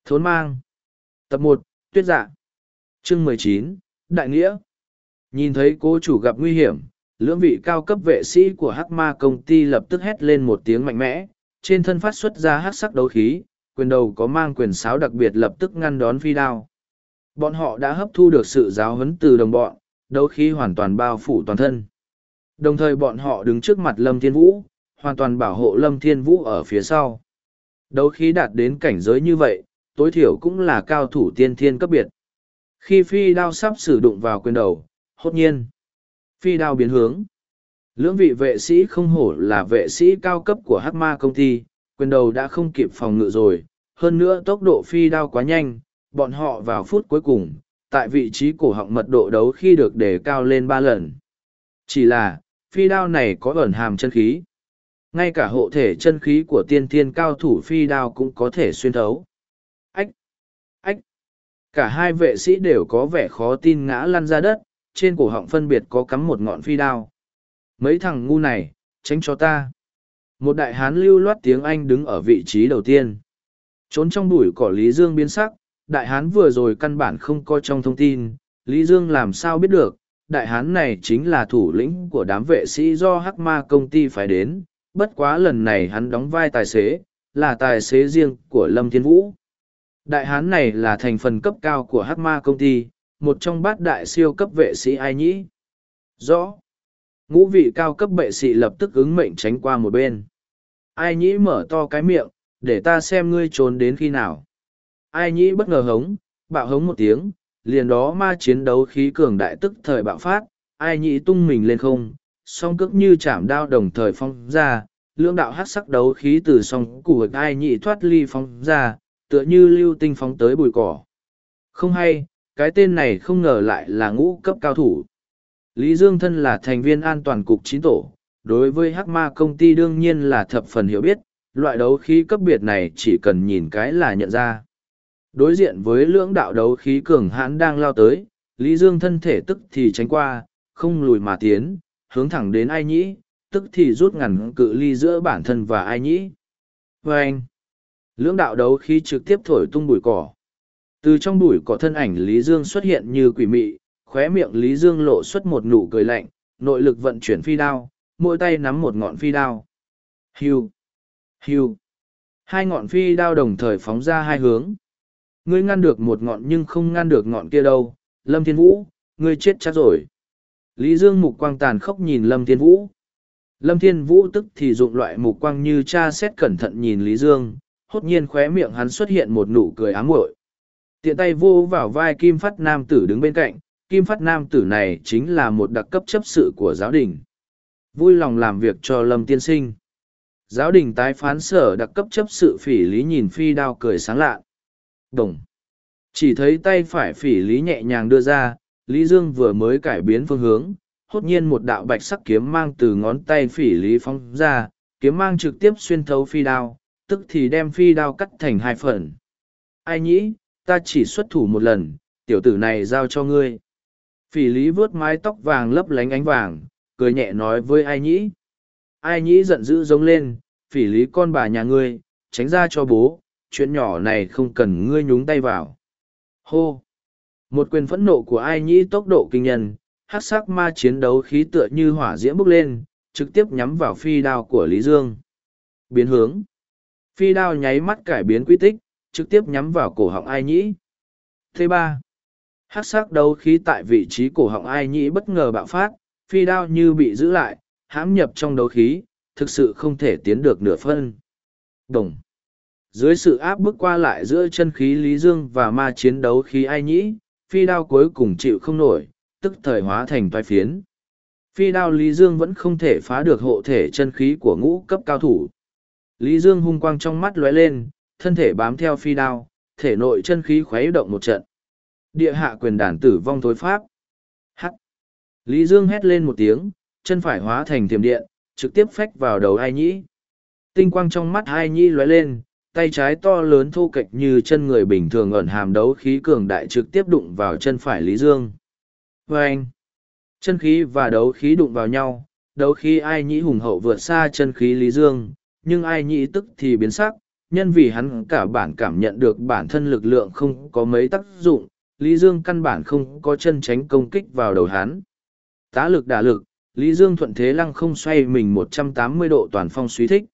Thốn mang. Tập một Tuyết Dạ. Chương mười chín Đại Nghĩa. Nhìn thấy cô chủ gặp nguy hiểm, lưỡng vị cao cấp vệ sĩ của hắc ma công ty lập tức hét lên một tiếng mạnh mẽ, trên thân phát xuất ra hắc sắc đấu khí, quyền đầu có mang quyền sáo đặc biệt lập tức ngăn đón phi đao. Bọn họ đã hấp thu được sự giáo huấn từ đồng bọn, đấu khí hoàn toàn bao phủ toàn thân. Đồng thời bọn họ đứng trước mặt Lâm Thiên Vũ, hoàn toàn bảo hộ Lâm Thiên Vũ ở phía sau. Đấu khí đạt đến cảnh giới như vậy, tối thiểu cũng là cao thủ tiên thiên cấp biệt. Khi phi đao sắp sử dụng vào quyền đầu, hốt nhiên. Phi đao biến hướng. Lưỡng vị vệ sĩ không hổ là vệ sĩ cao cấp của Hắc Ma công ty, quyền đầu đã không kịp phòng ngự rồi. Hơn nữa tốc độ phi đao quá nhanh, bọn họ vào phút cuối cùng, tại vị trí cổ họng mật độ đấu khi được đề cao lên ba lần. Chỉ là, phi đao này có ẩn hàm chân khí. Ngay cả hộ thể chân khí của tiên thiên cao thủ phi đao cũng có thể xuyên thấu. Ách! Ách! Cả hai vệ sĩ đều có vẻ khó tin ngã lăn ra đất, trên cổ họng phân biệt có cắm một ngọn phi đao. Mấy thằng ngu này, tránh cho ta. Một đại hán lưu loát tiếng Anh đứng ở vị trí đầu tiên. Trốn trong bụi cỏ Lý Dương biến sắc, đại hán vừa rồi căn bản không có trong thông tin, Lý Dương làm sao biết được, đại hán này chính là thủ lĩnh của đám vệ sĩ do hắc ma công ty phải đến, bất quá lần này hắn đóng vai tài xế, là tài xế riêng của Lâm Thiên Vũ. Đại hán này là thành phần cấp cao của hắc ma công ty, một trong bát đại siêu cấp vệ sĩ ai nhĩ. Rõ. Ngũ vị cao cấp vệ sĩ lập tức ứng mệnh tránh qua một bên. Ai nhĩ mở to cái miệng, để ta xem ngươi trốn đến khi nào. Ai nhĩ bất ngờ hống, bạo hống một tiếng, liền đó ma chiến đấu khí cường đại tức thời bạo phát, ai nhĩ tung mình lên không, song cước như chạm đao đồng thời phong ra, lưỡng đạo hát sắc đấu khí từ song củ hịch ai nhĩ thoát ly phong ra, tựa như lưu tinh phóng tới bụi cỏ. Không hay, cái tên này không ngờ lại là ngũ cấp cao thủ. Lý Dương thân là thành viên an toàn cục chín tổ, đối với hắc ma công ty đương nhiên là thập phần hiểu biết, loại đấu khí cấp biệt này chỉ cần nhìn cái là nhận ra. Đối diện với lưỡng đạo đấu khí cường hãn đang lao tới, Lý Dương thân thể tức thì tránh qua, không lùi mà tiến, hướng thẳng đến ai nhĩ, tức thì rút ngắn cự ly giữa bản thân và ai nhĩ. Và anh, lưỡng đạo đấu khí trực tiếp thổi tung bụi cỏ. Từ trong bụi cỏ thân ảnh Lý Dương xuất hiện như quỷ mị, khóe miệng Lý Dương lộ xuất một nụ cười lạnh, nội lực vận chuyển phi đao, mỗi tay nắm một ngọn phi đao. Hiu, hiu. Hai ngọn phi đao đồng thời phóng ra hai hướng. Ngươi ngăn được một ngọn nhưng không ngăn được ngọn kia đâu, Lâm Thiên Vũ, ngươi chết chắc rồi. Lý Dương mục quang tàn khốc nhìn Lâm Thiên Vũ. Lâm Thiên Vũ tức thì dụng loại mục quang như cha xét cẩn thận nhìn Lý Dương, hốt nhiên khóe miệng hắn xuất hiện một nụ cười ám muội. Tiện tay vô vào vai Kim Phát Nam tử đứng bên cạnh, Kim Phát Nam tử này chính là một đặc cấp chấp sự của giáo đình. Vui lòng làm việc cho Lâm Tiên Sinh. Giáo đình tái phán sở đặc cấp chấp sự phỉ lý nhìn phi đao cười sáng lạ. Đồng. Chỉ thấy tay phải phỉ lý nhẹ nhàng đưa ra, Lý Dương vừa mới cải biến phương hướng, hốt nhiên một đạo bạch sắc kiếm mang từ ngón tay phỉ lý phóng ra, kiếm mang trực tiếp xuyên thấu phi đao, tức thì đem phi đao cắt thành hai phần. Ai nhĩ, ta chỉ xuất thủ một lần, tiểu tử này giao cho ngươi. Phỉ lý vướt mái tóc vàng lấp lánh ánh vàng, cười nhẹ nói với ai nhĩ. Ai nhĩ giận dữ giống lên, phỉ lý con bà nhà ngươi, tránh ra cho bố, chuyện nhỏ này không cần ngươi nhúng tay vào. Hô! Một quyền phẫn nộ của ai nhĩ tốc độ kinh nhân, hát sắc ma chiến đấu khí tựa như hỏa diễm bốc lên, trực tiếp nhắm vào phi đao của Lý Dương. Biến hướng. Phi đao nháy mắt cải biến quy tích, trực tiếp nhắm vào cổ họng ai nhĩ. Thứ ba. Hát sắc đấu khí tại vị trí cổ họng ai nhĩ bất ngờ bạo phát, phi đao như bị giữ lại, hãm nhập trong đấu khí, thực sự không thể tiến được nửa phân. Đồng dưới sự áp bức qua lại giữa chân khí lý dương và ma chiến đấu khí ai nhĩ, phi đao cuối cùng chịu không nổi, tức thời hóa thành toai phiến. Phi đao lý dương vẫn không thể phá được hộ thể chân khí của ngũ cấp cao thủ. Lý dương hung quang trong mắt lóe lên, thân thể bám theo phi đao, thể nội chân khí khuấy động một trận. Địa hạ quyền đản tử vong thối pháp. H lý dương hét lên một tiếng, chân phải hóa thành tiềm điện, trực tiếp phách vào đầu ai nhĩ. Tinh quang trong mắt ai nhĩ lóe lên tay trái to lớn thô kệch như chân người bình thường ẩn hàm đấu khí cường đại trực tiếp đụng vào chân phải Lý Dương. Và anh, chân khí và đấu khí đụng vào nhau, đấu khí ai nhĩ hùng hậu vượt xa chân khí Lý Dương, nhưng ai nhĩ tức thì biến sắc, nhân vì hắn cả bản cảm nhận được bản thân lực lượng không có mấy tác dụng, Lý Dương căn bản không có chân tránh công kích vào đầu hắn. Tá lực đả lực, Lý Dương thuận thế lăng không xoay mình 180 độ toàn phong suy thích.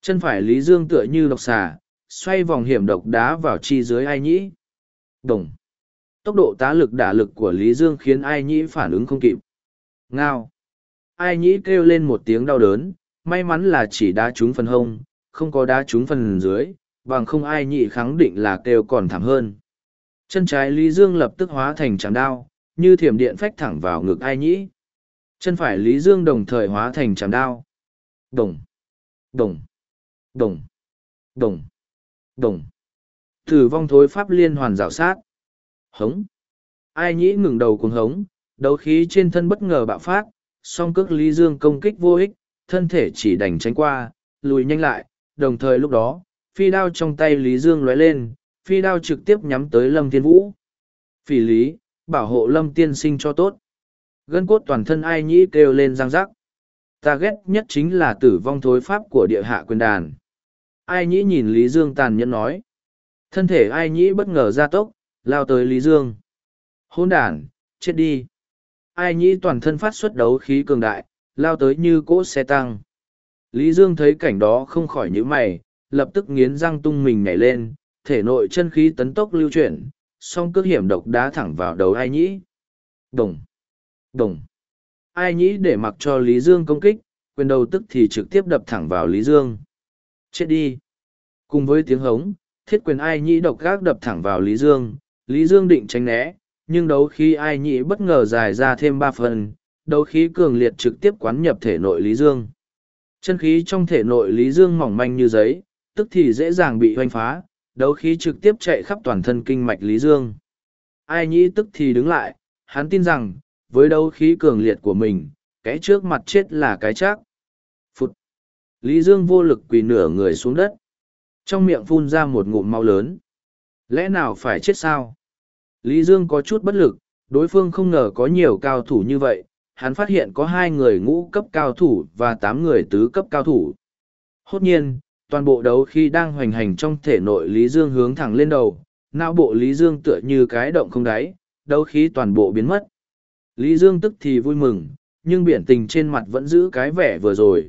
Chân phải Lý Dương tựa như độc xà, xoay vòng hiểm độc đá vào chi dưới ai nhĩ. Đồng. Tốc độ tá lực đả lực của Lý Dương khiến ai nhĩ phản ứng không kịp. Ngao. Ai nhĩ kêu lên một tiếng đau đớn, may mắn là chỉ đá trúng phần hông, không có đá trúng phần dưới, bằng không ai nhị khẳng định là kêu còn thảm hơn. Chân trái Lý Dương lập tức hóa thành chạm đao, như thiểm điện phách thẳng vào ngực ai nhĩ. Chân phải Lý Dương đồng thời hóa thành chạm đao. Đồng, đồng, đồng, đồng, đồng. Thử vong thối pháp liên hoàn rào sát. Hống. Ai nhĩ ngừng đầu cuồng hống, đấu khí trên thân bất ngờ bạo phát, song cước Lý Dương công kích vô ích, thân thể chỉ đành tránh qua, lùi nhanh lại, đồng thời lúc đó, phi đao trong tay Lý Dương lóe lên, phi đao trực tiếp nhắm tới Lâm Thiên Vũ. Phỉ Lý, bảo hộ Lâm Tiên sinh cho tốt. Gân cốt toàn thân ai nhĩ kêu lên răng rắc. Ta ghét nhất chính là tử vong thối pháp của địa hạ quyền đàn. Ai nhĩ nhìn Lý Dương tàn nhẫn nói. Thân thể ai nhĩ bất ngờ ra tốc, lao tới Lý Dương. Hôn đản, chết đi. Ai nhĩ toàn thân phát xuất đấu khí cường đại, lao tới như cỗ xe tăng. Lý Dương thấy cảnh đó không khỏi nhíu mày, lập tức nghiến răng tung mình nhảy lên, thể nội chân khí tấn tốc lưu chuyển, song cước hiểm độc đá thẳng vào đầu ai nhĩ. Đồng! Đồng! Ai nhĩ để mặc cho Lý Dương công kích, quyền đầu tức thì trực tiếp đập thẳng vào Lý Dương. Chết đi! Cùng với tiếng hống, thiết quyền ai nhĩ độc gác đập thẳng vào Lý Dương, Lý Dương định tránh né, nhưng đấu khí ai nhĩ bất ngờ dài ra thêm ba phần, đấu khí cường liệt trực tiếp quán nhập thể nội Lý Dương. Chân khí trong thể nội Lý Dương mỏng manh như giấy, tức thì dễ dàng bị hoanh phá, đấu khí trực tiếp chạy khắp toàn thân kinh mạch Lý Dương. Ai nhĩ tức thì đứng lại, hắn tin rằng, với đấu khí cường liệt của mình, cái trước mặt chết là cái chắc. Lý Dương vô lực quỳ nửa người xuống đất. Trong miệng phun ra một ngụm mau lớn. Lẽ nào phải chết sao? Lý Dương có chút bất lực, đối phương không ngờ có nhiều cao thủ như vậy, hắn phát hiện có hai người ngũ cấp cao thủ và tám người tứ cấp cao thủ. Hốt nhiên, toàn bộ đấu khi đang hoành hành trong thể nội Lý Dương hướng thẳng lên đầu, não bộ Lý Dương tựa như cái động không đáy, đấu khí toàn bộ biến mất. Lý Dương tức thì vui mừng, nhưng biển tình trên mặt vẫn giữ cái vẻ vừa rồi.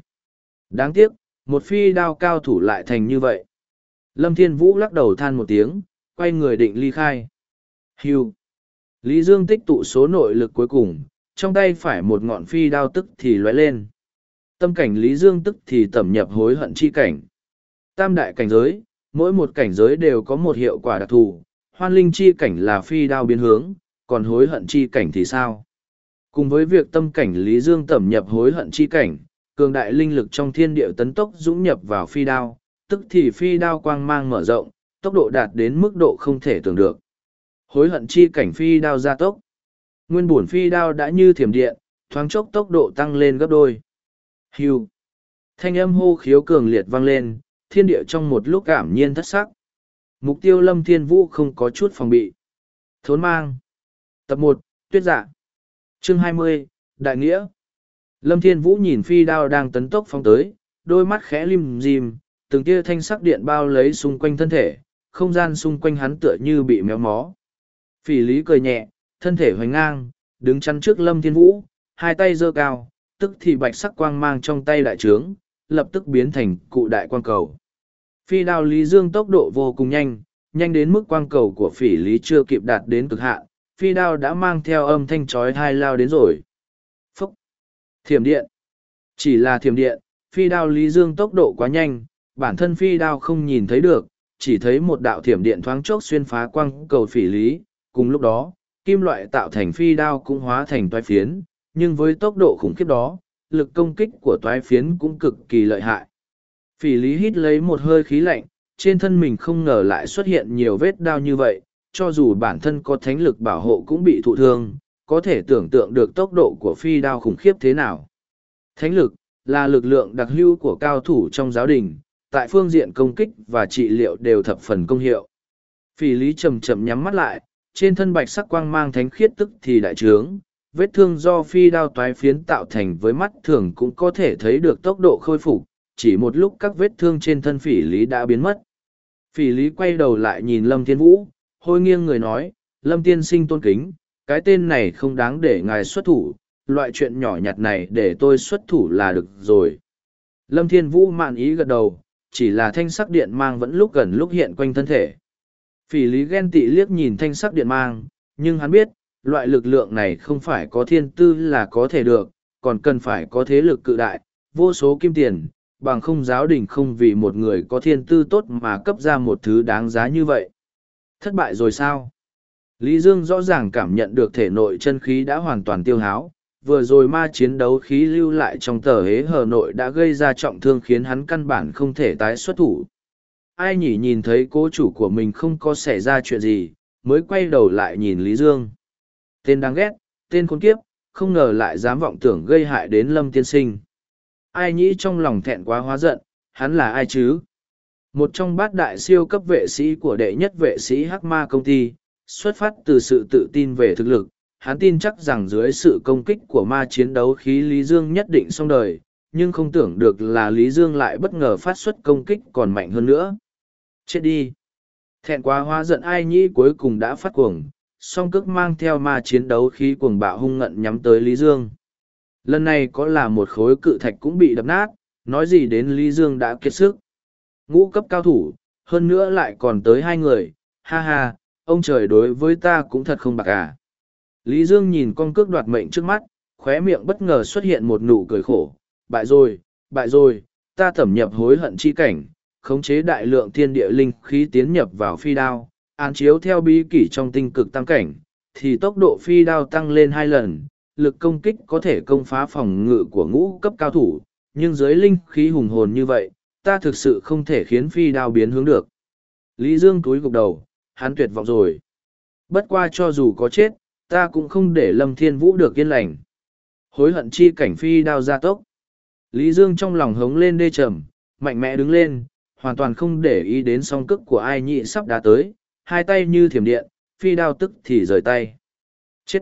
Đáng tiếc, một phi đao cao thủ lại thành như vậy. Lâm Thiên Vũ lắc đầu than một tiếng, quay người định ly khai. Hưu. Lý Dương tích tụ số nội lực cuối cùng, trong tay phải một ngọn phi đao tức thì lóe lên. Tâm cảnh Lý Dương tức thì tẩm nhập hối hận chi cảnh. Tam đại cảnh giới, mỗi một cảnh giới đều có một hiệu quả đặc thù, hoan linh chi cảnh là phi đao biến hướng, còn hối hận chi cảnh thì sao? Cùng với việc tâm cảnh Lý Dương tẩm nhập hối hận chi cảnh, cường đại linh lực trong thiên địa tấn tốc dũng nhập vào phi đao, tức thì phi đao quang mang mở rộng, tốc độ đạt đến mức độ không thể tưởng được. Hối hận chi cảnh phi đao gia tốc. Nguyên bổn phi đao đã như thiểm điện, thoáng chốc tốc độ tăng lên gấp đôi. Hưu. Thanh âm hô khiếu cường liệt vang lên, thiên địa trong một lúc cảm nhiên thất sắc. Mục tiêu lâm thiên vũ không có chút phòng bị. Thốn mang. Tập một Tuyết dạ. Chương hai mươi Đại nghĩa. Lâm thiên vũ nhìn phi đao đang tấn tốc phong tới, đôi mắt khẽ lim dim, từng tia thanh sắc điện bao lấy xung quanh thân thể, không gian xung quanh hắn tựa như bị méo mó. Phỉ lý cười nhẹ, thân thể hoành ngang, đứng chắn trước lâm thiên vũ, hai tay giơ cao, tức thì bạch sắc quang mang trong tay đại trướng, lập tức biến thành cụ đại quang cầu. Phi đao Lý Dương tốc độ vô cùng nhanh, nhanh đến mức quang cầu của phỉ lý chưa kịp đạt đến cực hạn, phi đao đã mang theo âm thanh chói hai lao đến rồi. Thiểm điện! Chỉ là thiểm điện, phi đao Lý Dương tốc độ quá nhanh, bản thân phi đao không nhìn thấy được, chỉ thấy một đạo thiểm điện thoáng chốc xuyên phá quang cầu phỉ lý, cùng lúc đó, kim loại tạo thành phi đao cũng hóa thành toái phiến, nhưng với tốc độ khủng khiếp đó, lực công kích của toái phiến cũng cực kỳ lợi hại. Phỉ lý hít lấy một hơi khí lạnh, trên thân mình không ngờ lại xuất hiện nhiều vết đao như vậy, cho dù bản thân có thánh lực bảo hộ cũng bị thụ thương, có thể tưởng tượng được tốc độ của phi đao khủng khiếp thế nào. Thánh lực là lực lượng đặc hữu của cao thủ trong giáo đình, tại phương diện công kích và trị liệu đều thập phần công hiệu. Phỉ lý chậm chậm nhắm mắt lại, trên thân bạch sắc quang mang thánh khiết tức thì đại trướng, vết thương do phi đao toái phiến tạo thành với mắt thường cũng có thể thấy được tốc độ khôi phục, chỉ một lúc các vết thương trên thân phỉ lý đã biến mất. Phỉ lý quay đầu lại nhìn Lâm Thiên Vũ, hôi nghiêng người nói, Lâm Tiên sinh tôn kính, cái tên này không đáng để ngài xuất thủ, loại chuyện nhỏ nhặt này để tôi xuất thủ là được rồi. Lâm Thiên Vũ mạn ý gật đầu, chỉ là thanh sắc điện mang vẫn lúc gần lúc hiện quanh thân thể. Phỉ lý ghen tị liếc nhìn thanh sắc điện mang, nhưng hắn biết, loại lực lượng này không phải có thiên tư là có thể được, còn cần phải có thế lực cự đại, vô số kim tiền, bằng không giáo đình không vì một người có thiên tư tốt mà cấp ra một thứ đáng giá như vậy. Thất bại rồi sao? Lý Dương rõ ràng cảm nhận được thể nội chân khí đã hoàn toàn tiêu háo, vừa rồi ma chiến đấu khí lưu lại trong tờ hế hờ nội đã gây ra trọng thương khiến hắn căn bản không thể tái xuất thủ. Ai nhỉ nhìn thấy cố chủ của mình không có xảy ra chuyện gì, mới quay đầu lại nhìn Lý Dương. Tên đáng ghét, tên khốn kiếp, không ngờ lại dám vọng tưởng gây hại đến Lâm Tiên Sinh. Ai nhỉ trong lòng thẹn quá hóa giận, hắn là ai chứ? Một trong bát đại siêu cấp vệ sĩ của đệ nhất vệ sĩ Hắc Ma công ty, xuất phát từ sự tự tin về thực lực, hắn tin chắc rằng dưới sự công kích của ma chiến đấu khí Lý Dương nhất định xong đời, nhưng không tưởng được là Lý Dương lại bất ngờ phát xuất công kích còn mạnh hơn nữa. Chết đi! Thẹn quá hóa giận ai nhĩ cuối cùng đã phát cuồng, song cước mang theo ma chiến đấu khí cuồng bạo hung ngận nhắm tới Lý Dương. Lần này có là một khối cự thạch cũng bị đập nát, nói gì đến Lý Dương đã kiệt sức. Ngũ cấp cao thủ, hơn nữa lại còn tới hai người, ha ha, ông trời đối với ta cũng thật không bạc à. Lý Dương nhìn con cước đoạt mệnh trước mắt, khóe miệng bất ngờ xuất hiện một nụ cười khổ. Bại rồi, bại rồi, ta thẩm nhập hối hận chi cảnh, khống chế đại lượng thiên địa linh khí tiến nhập vào phi đao, án chiếu theo bí kỷ trong tinh cực tăng cảnh, thì tốc độ phi đao tăng lên hai lần, lực công kích có thể công phá phòng ngự của ngũ cấp cao thủ, nhưng dưới linh khí hùng hồn như vậy, ta thực sự không thể khiến phi đao biến hướng được. Lý Dương túi gục đầu, hắn tuyệt vọng rồi. Bất qua cho dù có chết, ta cũng không để Lâm Thiên Vũ được yên lành. Hối hận chi cảnh phi đao ra tốc. Lý Dương trong lòng hống lên đê trầm, mạnh mẽ đứng lên, hoàn toàn không để ý đến song cước của ai nhị sắp đã tới, hai tay như thiểm điện, phi đao tức thì rời tay. Chết!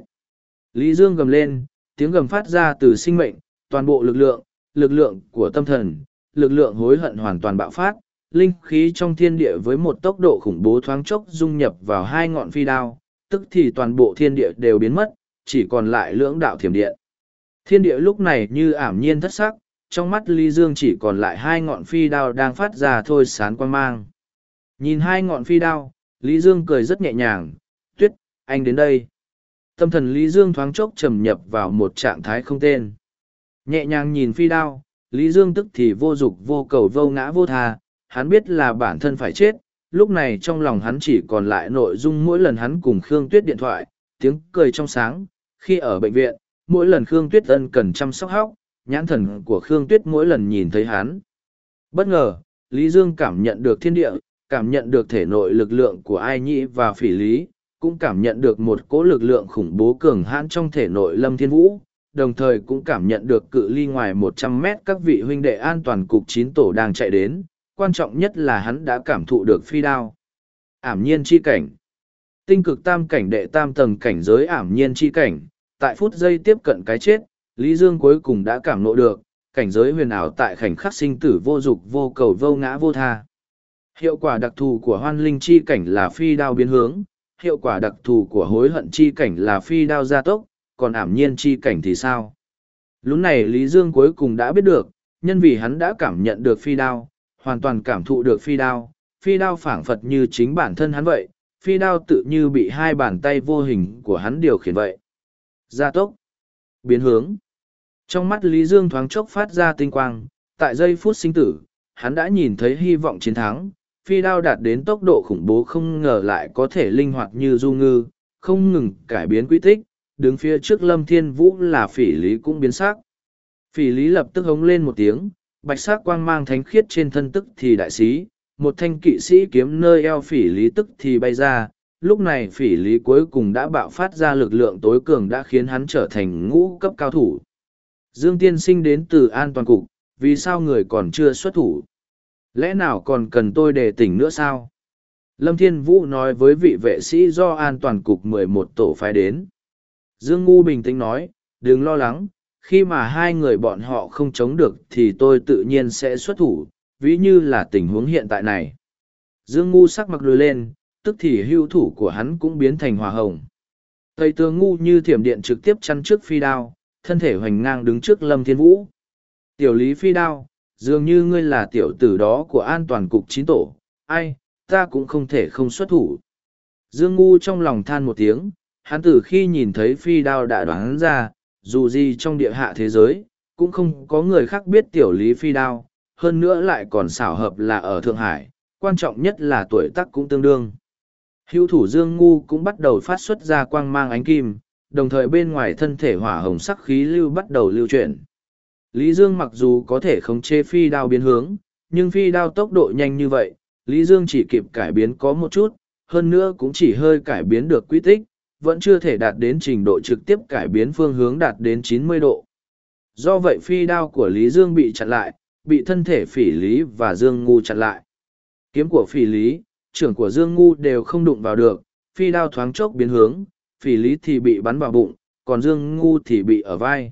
Lý Dương gầm lên, tiếng gầm phát ra từ sinh mệnh, toàn bộ lực lượng, lực lượng của tâm thần, lực lượng hối hận hoàn toàn bạo phát, linh khí trong thiên địa với một tốc độ khủng bố thoáng chốc dung nhập vào hai ngọn phi đao, tức thì toàn bộ thiên địa đều biến mất, chỉ còn lại lưỡng đạo thiểm điện. Thiên địa lúc này như ảm nhiên thất sắc, trong mắt Lý Dương chỉ còn lại hai ngọn phi đao đang phát ra thôi sán quan mang. Nhìn hai ngọn phi đao, Lý Dương cười rất nhẹ nhàng, tuyết, anh đến đây. Tâm thần Lý Dương thoáng chốc trầm nhập vào một trạng thái không tên. Nhẹ nhàng nhìn phi đao, Lý Dương tức thì vô dục vô cầu vô ngã vô thà hắn biết là bản thân phải chết, lúc này trong lòng hắn chỉ còn lại nội dung mỗi lần hắn cùng Khương Tuyết điện thoại, tiếng cười trong sáng, khi ở bệnh viện, mỗi lần Khương Tuyết ân cần chăm sóc hóc, nhãn thần của Khương Tuyết mỗi lần nhìn thấy hắn. Bất ngờ, Lý Dương cảm nhận được thiên địa, cảm nhận được thể nội lực lượng của ai nhĩ và phỉ lý, cũng cảm nhận được một cỗ lực lượng khủng bố cường hãn trong thể nội lâm thiên vũ, đồng thời cũng cảm nhận được cự ly ngoài một trăm mét các vị huynh đệ an toàn cục chín tổ đang chạy đến, quan trọng nhất là hắn đã cảm thụ được phi đao. Ảm nhiên chi cảnh. Tinh cực tam cảnh đệ tam tầng cảnh giới ảm nhiên chi cảnh, tại phút giây tiếp cận cái chết, Lý Dương cuối cùng đã cảm nộ được, cảnh giới huyền ảo tại khảnh khắc sinh tử vô dục vô cầu vô ngã vô tha. Hiệu quả đặc thù của hoan linh chi cảnh là phi đao biến hướng, hiệu quả đặc thù của hối hận chi cảnh là phi đao gia tốc, còn ảm nhiên chi cảnh thì sao? Lúc này Lý Dương cuối cùng đã biết được, nhân vì hắn đã cảm nhận được phi đao, hoàn toàn cảm thụ được phi đao, phi đao phảng phật như chính bản thân hắn vậy, phi đao tự như bị hai bàn tay vô hình của hắn điều khiển vậy. Gia tốc, biến hướng. Trong mắt Lý Dương thoáng chốc phát ra tinh quang, tại giây phút sinh tử, hắn đã nhìn thấy hy vọng chiến thắng, phi đao đạt đến tốc độ khủng bố không ngờ lại có thể linh hoạt như du ngư, không ngừng cải biến quy tích, đứng phía trước lâm thiên vũ là phỉ lý cũng biến sắc. Phỉ lý lập tức hống lên một tiếng, bạch sắc quang mang thánh khiết trên thân tức thì đại sĩ, một thanh kỵ sĩ kiếm nơi eo phỉ lý tức thì bay ra, lúc này phỉ lý cuối cùng đã bạo phát ra lực lượng tối cường đã khiến hắn trở thành ngũ cấp cao thủ. Dương tiên sinh đến từ an toàn cục, vì sao người còn chưa xuất thủ? Lẽ nào còn cần tôi đề tỉnh nữa sao? Lâm Thiên Vũ nói với vị vệ sĩ do an toàn cục mười một tổ phái đến. Dương Ngu bình tĩnh nói, đừng lo lắng, khi mà hai người bọn họ không chống được thì tôi tự nhiên sẽ xuất thủ, ví như là tình huống hiện tại này. Dương Ngu sắc mặt lùi lên, tức thì hưu thủ của hắn cũng biến thành hòa hồng. Tây tướng ngu như thiểm điện trực tiếp chăn trước phi đao, thân thể hoành ngang đứng trước Lâm Thiên Vũ. Tiểu lý phi đao, dường như ngươi là tiểu tử đó của an toàn cục chín tổ, ai, ta cũng không thể không xuất thủ. Dương Ngu trong lòng than một tiếng, hắn từ khi nhìn thấy phi đao đã đoán ra, dù gì trong địa hạ thế giới, cũng không có người khác biết tiểu lý phi đao, hơn nữa lại còn xảo hợp là ở Thượng Hải, quan trọng nhất là tuổi tác cũng tương đương. Hữu thủ Dương Ngu cũng bắt đầu phát xuất ra quang mang ánh kim, đồng thời bên ngoài thân thể hỏa hồng sắc khí lưu bắt đầu lưu chuyển. Lý Dương mặc dù có thể khống chế phi đao biến hướng, nhưng phi đao tốc độ nhanh như vậy, Lý Dương chỉ kịp cải biến có một chút, hơn nữa cũng chỉ hơi cải biến được quy tích, vẫn chưa thể đạt đến trình độ trực tiếp cải biến phương hướng đạt đến 90 độ. Do vậy phi đao của Lý Dương bị chặn lại, bị thân thể phỉ Lý và Dương Ngu chặn lại. Kiếm của phỉ Lý, trưởng của Dương Ngu đều không đụng vào được, phi đao thoáng chốc biến hướng, phỉ Lý thì bị bắn vào bụng, còn Dương Ngu thì bị ở vai.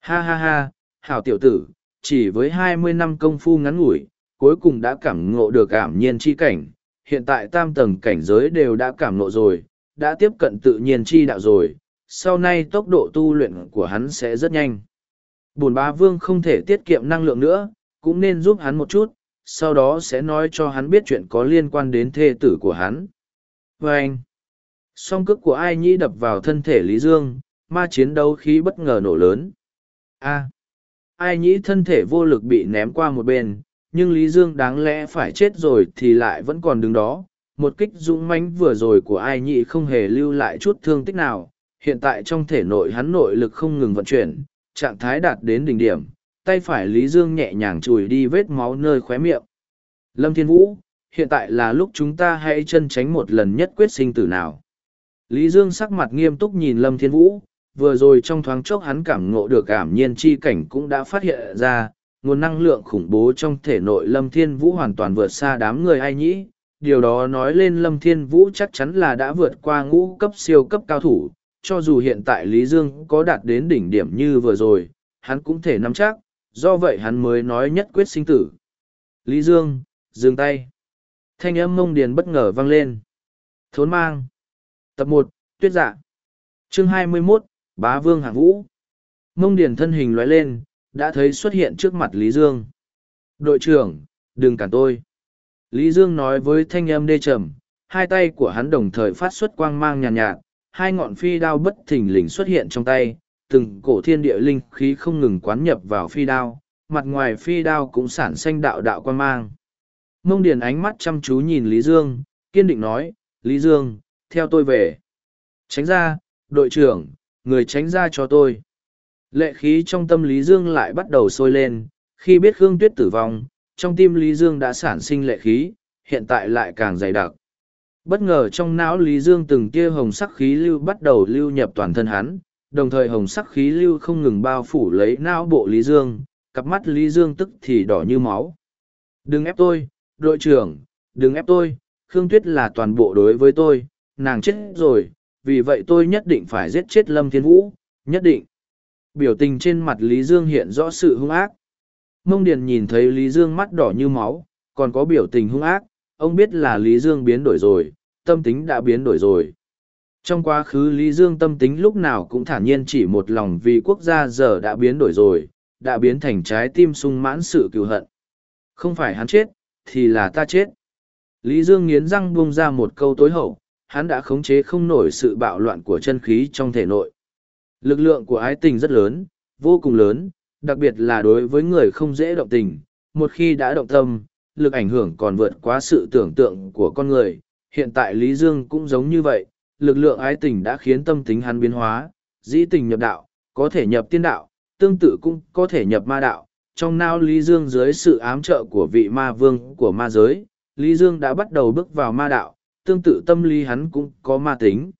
Ha ha ha, hảo tiểu tử, chỉ với hai mươi năm công phu ngắn ngủi, cuối cùng đã cảm ngộ được cảm nhiên chi cảnh, hiện tại tam tầng cảnh giới đều đã cảm ngộ rồi, đã tiếp cận tự nhiên chi đạo rồi, sau này tốc độ tu luyện của hắn sẽ rất nhanh. Bùn bá vương không thể tiết kiệm năng lượng nữa, cũng nên giúp hắn một chút, sau đó sẽ nói cho hắn biết chuyện có liên quan đến thê tử của hắn. Và anh, song cước của ai nhĩ đập vào thân thể Lý Dương, ma chiến đấu khí bất ngờ nổ lớn. A, ai nhĩ thân thể vô lực bị ném qua một bên, nhưng Lý Dương đáng lẽ phải chết rồi thì lại vẫn còn đứng đó. Một kích dũng mãnh vừa rồi của ai nhị không hề lưu lại chút thương tích nào, hiện tại trong thể nội hắn nội lực không ngừng vận chuyển, trạng thái đạt đến đỉnh điểm, tay phải Lý Dương nhẹ nhàng chùi đi vết máu nơi khóe miệng. Lâm Thiên Vũ, hiện tại là lúc chúng ta hãy chân tránh một lần nhất quyết sinh tử nào. Lý Dương sắc mặt nghiêm túc nhìn Lâm Thiên Vũ, vừa rồi trong thoáng chốc hắn cảm ngộ được cảm nhiên chi cảnh cũng đã phát hiện ra, nguồn năng lượng khủng bố trong thể nội Lâm Thiên Vũ hoàn toàn vượt xa đám người ai nhĩ. Điều đó nói lên Lâm Thiên Vũ chắc chắn là đã vượt qua ngũ cấp siêu cấp cao thủ, cho dù hiện tại Lý Dương có đạt đến đỉnh điểm như vừa rồi, hắn cũng thể nắm chắc, do vậy hắn mới nói nhất quyết sinh tử. Lý Dương, dừng tay. Thanh âm mông điền bất ngờ vang lên. Thốn mang. Tập một Tuyết dạ. Chương hai mươi 21, Bá Vương Hạng Vũ. Mông điền thân hình lóe lên, đã thấy xuất hiện trước mặt Lý Dương. Đội trưởng, đừng cản tôi. Lý Dương nói với thanh âm đê trầm, hai tay của hắn đồng thời phát xuất quang mang nhàn nhạt, nhạt, hai ngọn phi đao bất thình lình xuất hiện trong tay, từng cổ thiên địa linh khí không ngừng quán nhập vào phi đao, mặt ngoài phi đao cũng sản sinh đạo đạo quang mang. Mông Điền ánh mắt chăm chú nhìn Lý Dương, kiên định nói, Lý Dương, theo tôi về. Tránh ra, đội trưởng, người tránh ra cho tôi. Lệ khí trong tâm Lý Dương lại bắt đầu sôi lên, khi biết Khương Tuyết tử vong, trong tim Lý Dương đã sản sinh lệ khí, hiện tại lại càng dày đặc. Bất ngờ trong não Lý Dương từng tia hồng sắc khí lưu bắt đầu lưu nhập toàn thân hắn, đồng thời hồng sắc khí lưu không ngừng bao phủ lấy não bộ Lý Dương, cặp mắt Lý Dương tức thì đỏ như máu. Đừng ép tôi, đội trưởng, đừng ép tôi, Khương Tuyết là toàn bộ đối với tôi, nàng chết rồi, vì vậy tôi nhất định phải giết chết Lâm Thiên Vũ, nhất định. Biểu tình trên mặt Lý Dương hiện rõ sự hung ác. Mông Điền nhìn thấy Lý Dương mắt đỏ như máu, còn có biểu tình hung ác, ông biết là Lý Dương biến đổi rồi, tâm tính đã biến đổi rồi. Trong quá khứ Lý Dương tâm tính lúc nào cũng thản nhiên chỉ một lòng vì quốc gia giờ đã biến đổi rồi, đã biến thành trái tim sung mãn sự cựu hận. Không phải hắn chết, thì là ta chết. Lý Dương nghiến răng buông ra một câu tối hậu, hắn đã khống chế không nổi sự bạo loạn của chân khí trong thể nội. Lực lượng của ái tình rất lớn, vô cùng lớn, đặc biệt là đối với người không dễ động tình. Một khi đã động tâm, lực ảnh hưởng còn vượt quá sự tưởng tượng của con người. Hiện tại Lý Dương cũng giống như vậy, lực lượng ái tình đã khiến tâm tính hắn biến hóa, dĩ tình nhập đạo, có thể nhập tiên đạo, tương tự cũng có thể nhập ma đạo. Trong nao Lý Dương dưới sự ám trợ của vị ma vương của ma giới, Lý Dương đã bắt đầu bước vào ma đạo, tương tự tâm lý hắn cũng có ma tính.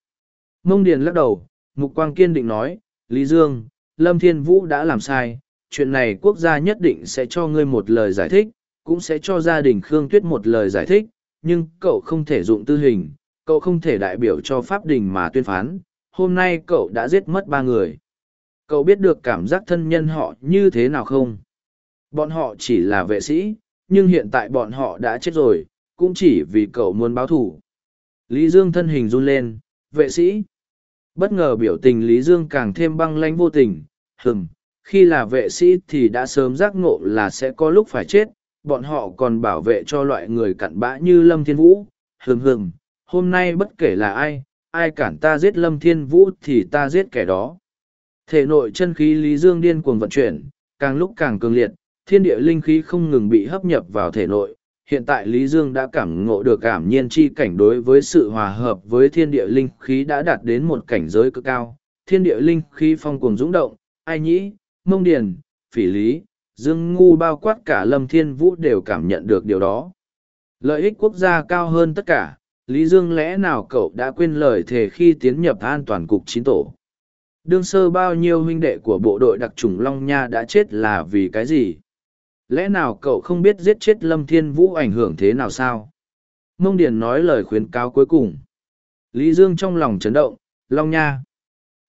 Mông Điền lắc đầu, Mục Quang kiên định nói, Lý Dương, Lâm Thiên Vũ đã làm sai, chuyện này quốc gia nhất định sẽ cho ngươi một lời giải thích, cũng sẽ cho gia đình Khương Tuyết một lời giải thích, nhưng cậu không thể dụng tư hình, cậu không thể đại biểu cho pháp đình mà tuyên phán, hôm nay cậu đã giết mất ba người. Cậu biết được cảm giác thân nhân họ như thế nào không? Bọn họ chỉ là vệ sĩ, nhưng hiện tại bọn họ đã chết rồi, cũng chỉ vì cậu muốn báo thù. Lý Dương thân hình run lên, vệ sĩ. Bất ngờ biểu tình Lý Dương càng thêm băng lánh vô tình, hừng, khi là vệ sĩ thì đã sớm giác ngộ là sẽ có lúc phải chết, bọn họ còn bảo vệ cho loại người cặn bã như Lâm Thiên Vũ, hừm hừm, hôm nay bất kể là ai, ai cản ta giết Lâm Thiên Vũ thì ta giết kẻ đó. Thể nội chân khí Lý Dương điên cuồng vận chuyển, càng lúc càng cường liệt, thiên địa linh khí không ngừng bị hấp nhập vào thể nội. Hiện tại Lý Dương đã cảm ngộ được cảm nhiên chi cảnh đối với sự hòa hợp với thiên địa linh khí đã đạt đến một cảnh giới cực cao. Thiên địa linh khí phong cuồng dũng động, ai nhĩ, mông điền, phỉ lý, dương ngu bao quát cả lâm thiên vũ đều cảm nhận được điều đó. Lợi ích quốc gia cao hơn tất cả, Lý Dương lẽ nào cậu đã quên lời thề khi tiến nhập an toàn cục chín tổ. Đương sơ bao nhiêu huynh đệ của bộ đội đặc trùng Long Nha đã chết là vì cái gì? Lẽ nào cậu không biết giết chết Lâm Thiên Vũ ảnh hưởng thế nào sao? Mông Điền nói lời khuyến cáo cuối cùng. Lý Dương trong lòng chấn động, Long Nha.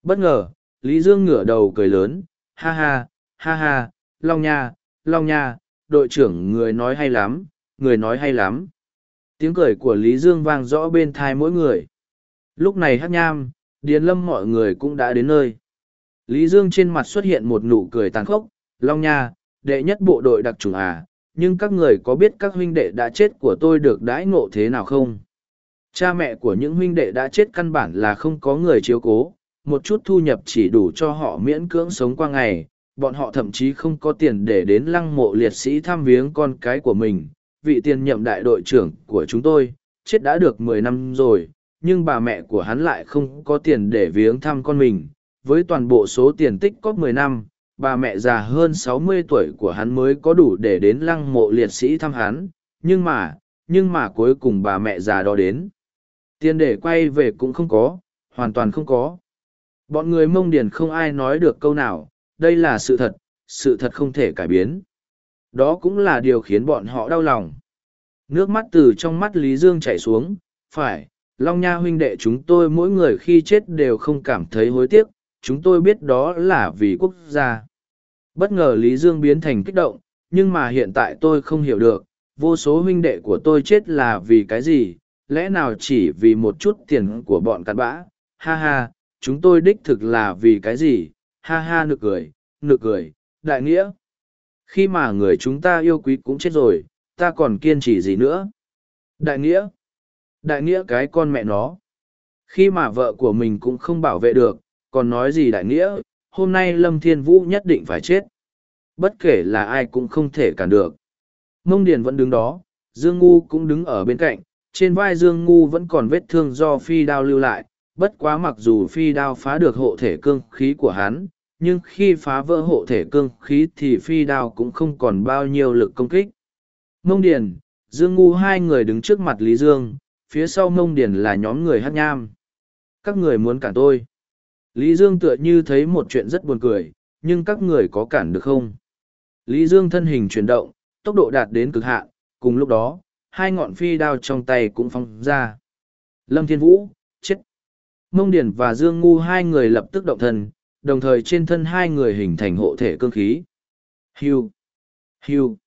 Bất ngờ, Lý Dương ngửa đầu cười lớn, ha ha, ha ha, Long Nha, Long Nha, đội trưởng người nói hay lắm, người nói hay lắm. Tiếng cười của Lý Dương vang rõ bên thai mỗi người. Lúc này hát nham, Điền Lâm mọi người cũng đã đến nơi. Lý Dương trên mặt xuất hiện một nụ cười tàn khốc, Long Nha, đệ nhất bộ đội đặc trùng à, nhưng các người có biết các huynh đệ đã chết của tôi được đãi ngộ thế nào không? Cha mẹ của những huynh đệ đã chết căn bản là không có người chiếu cố, một chút thu nhập chỉ đủ cho họ miễn cưỡng sống qua ngày, bọn họ thậm chí không có tiền để đến lăng mộ liệt sĩ thăm viếng con cái của mình. Vị tiền nhậm đại đội trưởng của chúng tôi, chết đã được mười năm rồi, nhưng bà mẹ của hắn lại không có tiền để viếng thăm con mình. Với toàn bộ số tiền tích có mười năm, bà mẹ già hơn sáu mươi tuổi của hắn mới có đủ để đến lăng mộ liệt sĩ thăm hắn, nhưng mà, nhưng mà cuối cùng bà mẹ già đó đến. Tiền để quay về cũng không có, hoàn toàn không có. Bọn người mông điền không ai nói được câu nào, đây là sự thật, sự thật không thể cải biến. Đó cũng là điều khiến bọn họ đau lòng. Nước mắt từ trong mắt Lý Dương chảy xuống, phải, Long Nha huynh đệ chúng tôi mỗi người khi chết đều không cảm thấy hối tiếc, chúng tôi biết đó là vì quốc gia. Bất ngờ Lý Dương biến thành kích động, nhưng mà hiện tại tôi không hiểu được, vô số huynh đệ của tôi chết là vì cái gì, lẽ nào chỉ vì một chút tiền của bọn cặn bã, ha ha, chúng tôi đích thực là vì cái gì, ha ha nực cười, nực cười, đại nghĩa. Khi mà người chúng ta yêu quý cũng chết rồi, ta còn kiên trì gì nữa? Đại nghĩa? Đại nghĩa cái con mẹ nó. Khi mà vợ của mình cũng không bảo vệ được, còn nói gì đại nghĩa, hôm nay Lâm Thiên Vũ nhất định phải chết. Bất kể là ai cũng không thể cản được. Mông Điền vẫn đứng đó, Dương Ngu cũng đứng ở bên cạnh, trên vai Dương Ngu vẫn còn vết thương do phi đao lưu lại, bất quá mặc dù phi đao phá được hộ thể cương khí của hắn, nhưng khi phá vỡ hộ thể cương khí thì phi đao cũng không còn bao nhiêu lực công kích. Mông Điền, Dương Ngu hai người đứng trước mặt Lý Dương, phía sau Mông Điền là nhóm người hát nham. Các người muốn cản tôi. Lý Dương tựa như thấy một chuyện rất buồn cười, nhưng các người có cản được không? Lý Dương thân hình chuyển động, tốc độ đạt đến cực hạn, cùng lúc đó, hai ngọn phi đao trong tay cũng phóng ra. Lâm Thiên Vũ. Mông Điền và Dương Ngu hai người lập tức động thân, đồng thời trên thân hai người hình thành hộ thể cương khí. Hưu. Hưu.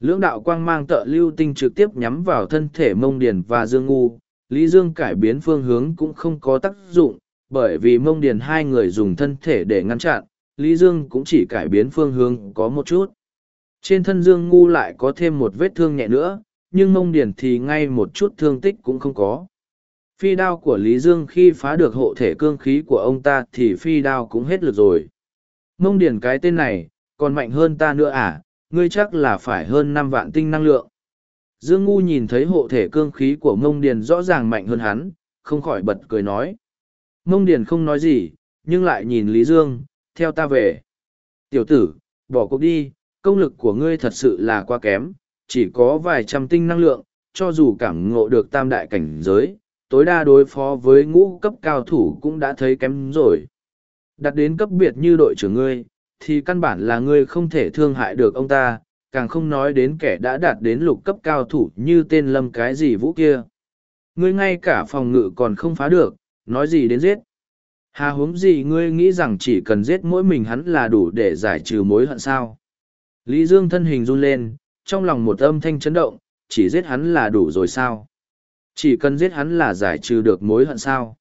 Lưỡng đạo quang mang tợ lưu tinh trực tiếp nhắm vào thân thể Mông Điền và Dương Ngu. Lý Dương cải biến phương hướng cũng không có tác dụng, bởi vì Mông Điền hai người dùng thân thể để ngăn chặn, Lý Dương cũng chỉ cải biến phương hướng có một chút. Trên thân Dương Ngu lại có thêm một vết thương nhẹ nữa, nhưng Mông Điền thì ngay một chút thương tích cũng không có. Phi đao của Lý Dương khi phá được hộ thể cương khí của ông ta thì phi đao cũng hết lực rồi. Mông Điền cái tên này, còn mạnh hơn ta nữa à, ngươi chắc là phải hơn năm vạn tinh năng lượng. Dương Ngu nhìn thấy hộ thể cương khí của Mông Điền rõ ràng mạnh hơn hắn, không khỏi bật cười nói. Mông Điền không nói gì, nhưng lại nhìn Lý Dương, theo ta về. Tiểu tử, bỏ cuộc đi, công lực của ngươi thật sự là quá kém, chỉ có vài trăm tinh năng lượng, cho dù cảm ngộ được tam đại cảnh giới, tối đa đối phó với ngũ cấp cao thủ cũng đã thấy kém rồi. Đặt đến cấp biệt như đội trưởng ngươi, thì căn bản là ngươi không thể thương hại được ông ta, càng không nói đến kẻ đã đạt đến lục cấp cao thủ như tên lâm cái gì vũ kia. Ngươi ngay cả phòng ngự còn không phá được, nói gì đến giết. Hà huống gì ngươi nghĩ rằng chỉ cần giết mỗi mình hắn là đủ để giải trừ mối hận sao? Lý Dương thân hình run lên, trong lòng một âm thanh chấn động, chỉ giết hắn là đủ rồi sao? Chỉ cần giết hắn là giải trừ được mối hận sao?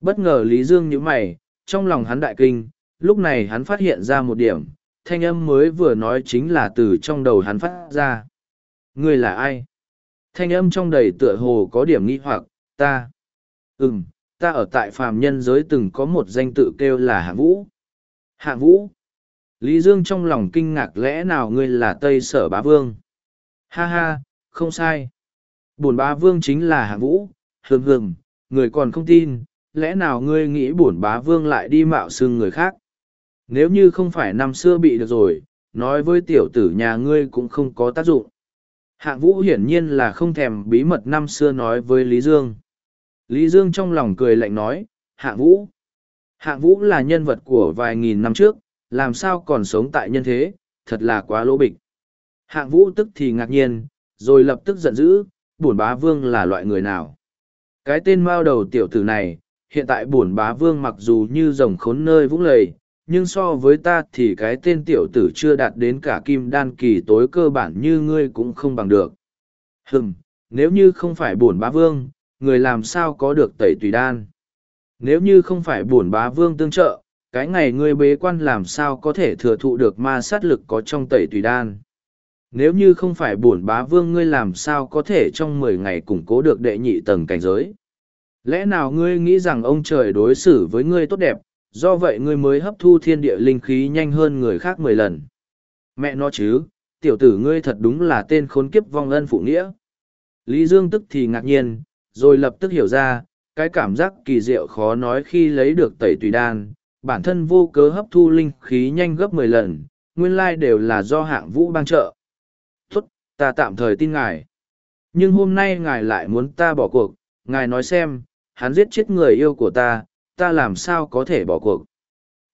Bất ngờ Lý Dương nhíu mày, trong lòng hắn đại kinh, lúc này hắn phát hiện ra một điểm, thanh âm mới vừa nói chính là từ trong đầu hắn phát ra. Ngươi là ai? Thanh âm trong đầy tựa hồ có điểm nghi hoặc, ta. Ừm, ta ở tại phàm nhân giới từng có một danh tự kêu là Hạ Vũ. Hạ Vũ. Lý Dương trong lòng kinh ngạc lẽ nào ngươi là Tây Sở Bá Vương? Ha ha, không sai. Bổn Bá Vương chính là Hạ Vũ, hừm hừm người còn không tin, lẽ nào ngươi nghĩ bổn Bá Vương lại đi mạo xưng người khác? Nếu như không phải năm xưa bị được rồi, nói với tiểu tử nhà ngươi cũng không có tác dụng. Hạng vũ hiển nhiên là không thèm bí mật năm xưa nói với Lý Dương. Lý Dương trong lòng cười lạnh nói, hạng vũ. Hạng vũ là nhân vật của vài nghìn năm trước, làm sao còn sống tại nhân thế, thật là quá lỗ bịch. Hạng vũ tức thì ngạc nhiên, rồi lập tức giận dữ, bổn bá vương là loại người nào. Cái tên mao đầu tiểu tử này, hiện tại bổn bá vương mặc dù như rồng khốn nơi vũng lầy, nhưng so với ta thì cái tên tiểu tử chưa đạt đến cả kim đan kỳ tối cơ bản như ngươi cũng không bằng được. Hừm, nếu như không phải bổn bá vương, người làm sao có được tẩy tùy đan. Nếu như không phải bổn bá vương tương trợ, cái ngày ngươi bế quan làm sao có thể thừa thụ được ma sát lực có trong tẩy tùy đan. Nếu như không phải bổn bá vương ngươi làm sao có thể trong mười ngày củng cố được đệ nhị tầng cảnh giới. Lẽ nào ngươi nghĩ rằng ông trời đối xử với ngươi tốt đẹp, do vậy ngươi mới hấp thu thiên địa linh khí nhanh hơn người khác mười lần. Mẹ nó chứ, tiểu tử ngươi thật đúng là tên khốn kiếp vong ân phụ nghĩa. Lý Dương tức thì ngạc nhiên, rồi lập tức hiểu ra, cái cảm giác kỳ diệu khó nói khi lấy được tẩy tùy đan, bản thân vô cớ hấp thu linh khí nhanh gấp mười lần, nguyên lai đều là do hạng vũ ban trợ. Ta tạm thời tin ngài. Nhưng hôm nay ngài lại muốn ta bỏ cuộc, ngài nói xem, hắn giết chết người yêu của ta, ta làm sao có thể bỏ cuộc.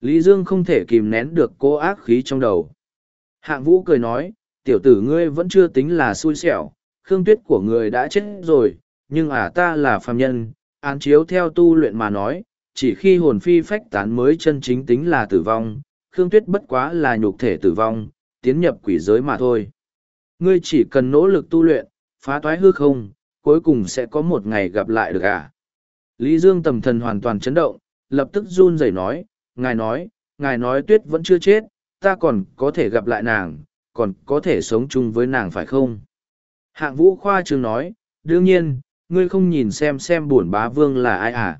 Lý Dương không thể kìm nén được cô ác khí trong đầu. Hạng vũ cười nói, tiểu tử ngươi vẫn chưa tính là xui xẻo, khương tuyết của ngươi đã chết rồi, nhưng à ta là phàm nhân, án chiếu theo tu luyện mà nói, chỉ khi hồn phi phách tán mới chân chính tính là tử vong, khương tuyết bất quá là nhục thể tử vong, tiến nhập quỷ giới mà thôi. Ngươi chỉ cần nỗ lực tu luyện, phá toái hư không, cuối cùng sẽ có một ngày gặp lại được à. Lý Dương tầm thần hoàn toàn chấn động, lập tức run rẩy nói, ngài nói, ngài nói tuyết vẫn chưa chết, ta còn có thể gặp lại nàng, còn có thể sống chung với nàng phải không? Hạng vũ khoa trương nói, đương nhiên, ngươi không nhìn xem xem bổn bá vương là ai à?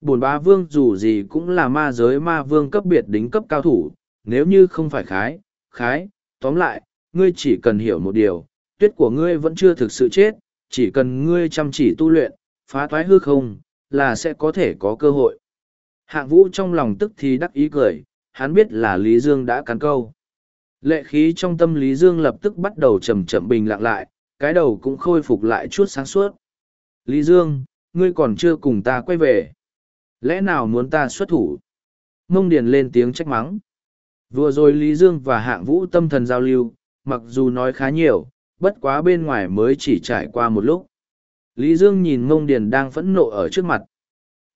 Bổn bá vương dù gì cũng là ma giới ma vương cấp biệt đính cấp cao thủ, nếu như không phải khái, khái, tóm lại, ngươi chỉ cần hiểu một điều, tuyết của ngươi vẫn chưa thực sự chết, chỉ cần ngươi chăm chỉ tu luyện, phá toái hư không, là sẽ có thể có cơ hội. Hạng vũ trong lòng tức thì đắc ý cười, hắn biết là Lý Dương đã cắn câu. Lệ khí trong tâm Lý Dương lập tức bắt đầu chậm chậm bình lặng lại, cái đầu cũng khôi phục lại chút sáng suốt. Lý Dương, ngươi còn chưa cùng ta quay về. Lẽ nào muốn ta xuất thủ? Mông Điền lên tiếng trách mắng. Vừa rồi Lý Dương và hạng vũ tâm thần giao lưu, mặc dù nói khá nhiều, bất quá bên ngoài mới chỉ trải qua một lúc. Lý Dương nhìn mông điền đang phẫn nộ ở trước mặt.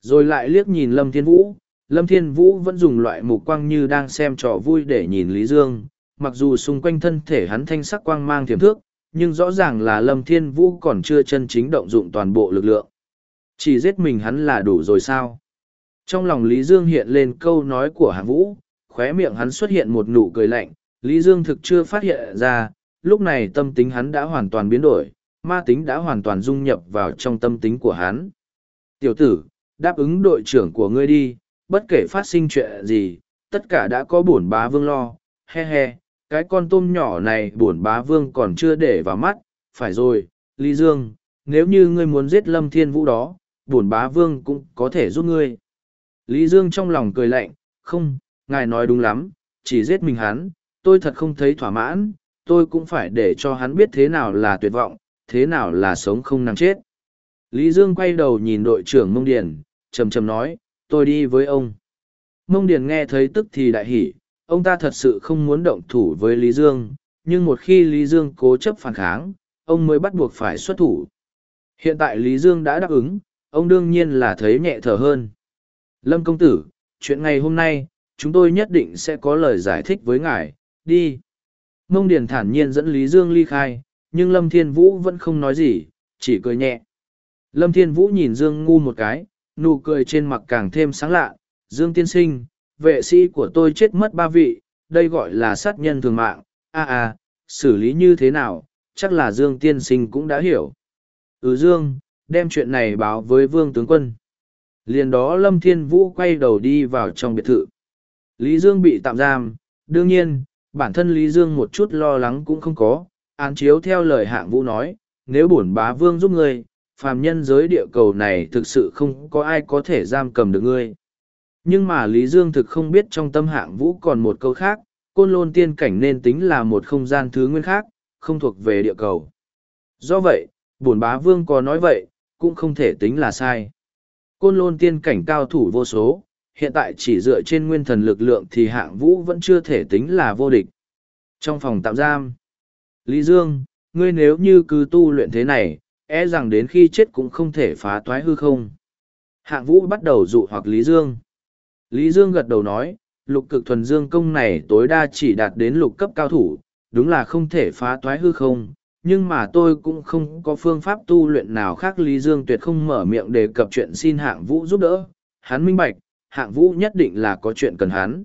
Rồi lại liếc nhìn Lâm Thiên Vũ. Lâm Thiên Vũ vẫn dùng loại mục quang như đang xem trò vui để nhìn Lý Dương. Mặc dù xung quanh thân thể hắn thanh sắc quang mang thiểm thước, nhưng rõ ràng là Lâm Thiên Vũ còn chưa chân chính động dụng toàn bộ lực lượng. Chỉ giết mình hắn là đủ rồi sao? Trong lòng Lý Dương hiện lên câu nói của Hạng Vũ, khóe miệng hắn xuất hiện một nụ cười lạnh. Lý Dương thực chưa phát hiện ra, lúc này tâm tính hắn đã hoàn toàn biến đổi, ma tính đã hoàn toàn dung nhập vào trong tâm tính của hắn. Tiểu tử, đáp ứng đội trưởng của ngươi đi, bất kể phát sinh chuyện gì, tất cả đã có bổn bá vương lo, he he, cái con tôm nhỏ này bổn bá vương còn chưa để vào mắt, phải rồi, Lý Dương, nếu như ngươi muốn giết lâm thiên vũ đó, bổn bá vương cũng có thể giúp ngươi. Lý Dương trong lòng cười lạnh, không, ngài nói đúng lắm, chỉ giết mình hắn, tôi thật không thấy thỏa mãn, tôi cũng phải để cho hắn biết thế nào là tuyệt vọng, thế nào là sống không năng chết. Lý Dương quay đầu nhìn đội trưởng Mông Điền, trầm trầm nói, tôi đi với ông. Mông Điền nghe thấy tức thì đại hỉ, ông ta thật sự không muốn động thủ với Lý Dương, nhưng một khi Lý Dương cố chấp phản kháng, ông mới bắt buộc phải xuất thủ. Hiện tại Lý Dương đã đáp ứng, ông đương nhiên là thấy nhẹ thở hơn. Lâm công tử, chuyện ngày hôm nay, chúng tôi nhất định sẽ có lời giải thích với ngài, đi. Mông Điền thản nhiên dẫn Lý Dương ly khai, nhưng Lâm Thiên Vũ vẫn không nói gì, chỉ cười nhẹ. Lâm Thiên Vũ nhìn Dương ngu một cái, nụ cười trên mặt càng thêm sáng lạ. Dương tiên sinh, vệ sĩ của tôi chết mất ba vị, đây gọi là sát nhân thường mạng. a à, à, xử lý như thế nào, chắc là Dương tiên sinh cũng đã hiểu. Ừ Dương, đem chuyện này báo với Vương tướng quân. Liền đó Lâm Thiên Vũ quay đầu đi vào trong biệt thự. Lý Dương bị tạm giam, đương nhiên, bản thân Lý Dương một chút lo lắng cũng không có, án chiếu theo lời hạng vũ nói, nếu bổn bá vương giúp ngươi, phàm nhân giới địa cầu này thực sự không có ai có thể giam cầm được ngươi. Nhưng mà Lý Dương thực không biết trong tâm hạng vũ còn một câu khác, côn lôn tiên cảnh nên tính là một không gian thứ nguyên khác, không thuộc về địa cầu. Do vậy, bổn bá vương có nói vậy, cũng không thể tính là sai. Côn lôn tiên cảnh cao thủ vô số, hiện tại chỉ dựa trên nguyên thần lực lượng thì hạng vũ vẫn chưa thể tính là vô địch. Trong phòng tạm giam, Lý Dương, ngươi nếu như cứ tu luyện thế này, e rằng đến khi chết cũng không thể phá toái hư không. Hạng vũ bắt đầu dụ hoặc Lý Dương. Lý Dương gật đầu nói, lục cực thuần dương công này tối đa chỉ đạt đến lục cấp cao thủ, đúng là không thể phá toái hư không, nhưng mà tôi cũng không có phương pháp tu luyện nào khác Lý Dương tuyệt không mở miệng đề cập chuyện xin hạng vũ giúp đỡ. Hắn minh bạch, hạng vũ nhất định là có chuyện cần hắn.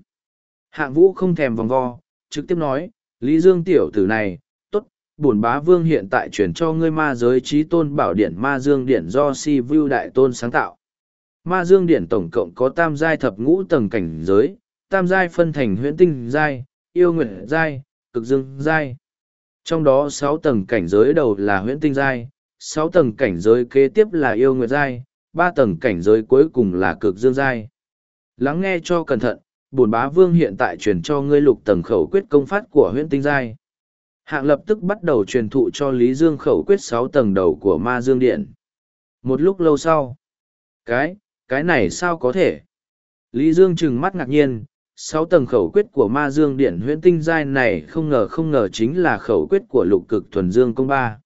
Hạng vũ không thèm vòng vo, trực tiếp nói, Lý Dương tiểu tử này, tốt, bổn bá vương hiện tại chuyển cho ngươi ma giới trí tôn bảo điển ma dương điển do si vu đại tôn sáng tạo. Ma dương điển tổng cộng có tam giai thập ngũ tầng cảnh giới, tam giai phân thành huyễn tinh giai, yêu nguyện giai, cực dương giai. Trong đó sáu tầng cảnh giới đầu là huyễn tinh giai, sáu tầng cảnh giới kế tiếp là yêu nguyệt giai, ba tầng cảnh giới cuối cùng là cực dương giai. Lắng nghe cho cẩn thận, bổn bá vương hiện tại truyền cho ngươi lục tầng khẩu quyết công phát của huyễn tinh giai. Hạng lập tức bắt đầu truyền thụ cho Lý Dương khẩu quyết sáu tầng đầu của ma dương điện. Một lúc lâu sau, cái, cái này sao có thể? Lý Dương trừng mắt ngạc nhiên, sáu tầng khẩu quyết của ma dương điện huyễn tinh giai này không ngờ không ngờ chính là khẩu quyết của lục cực thuần dương công ba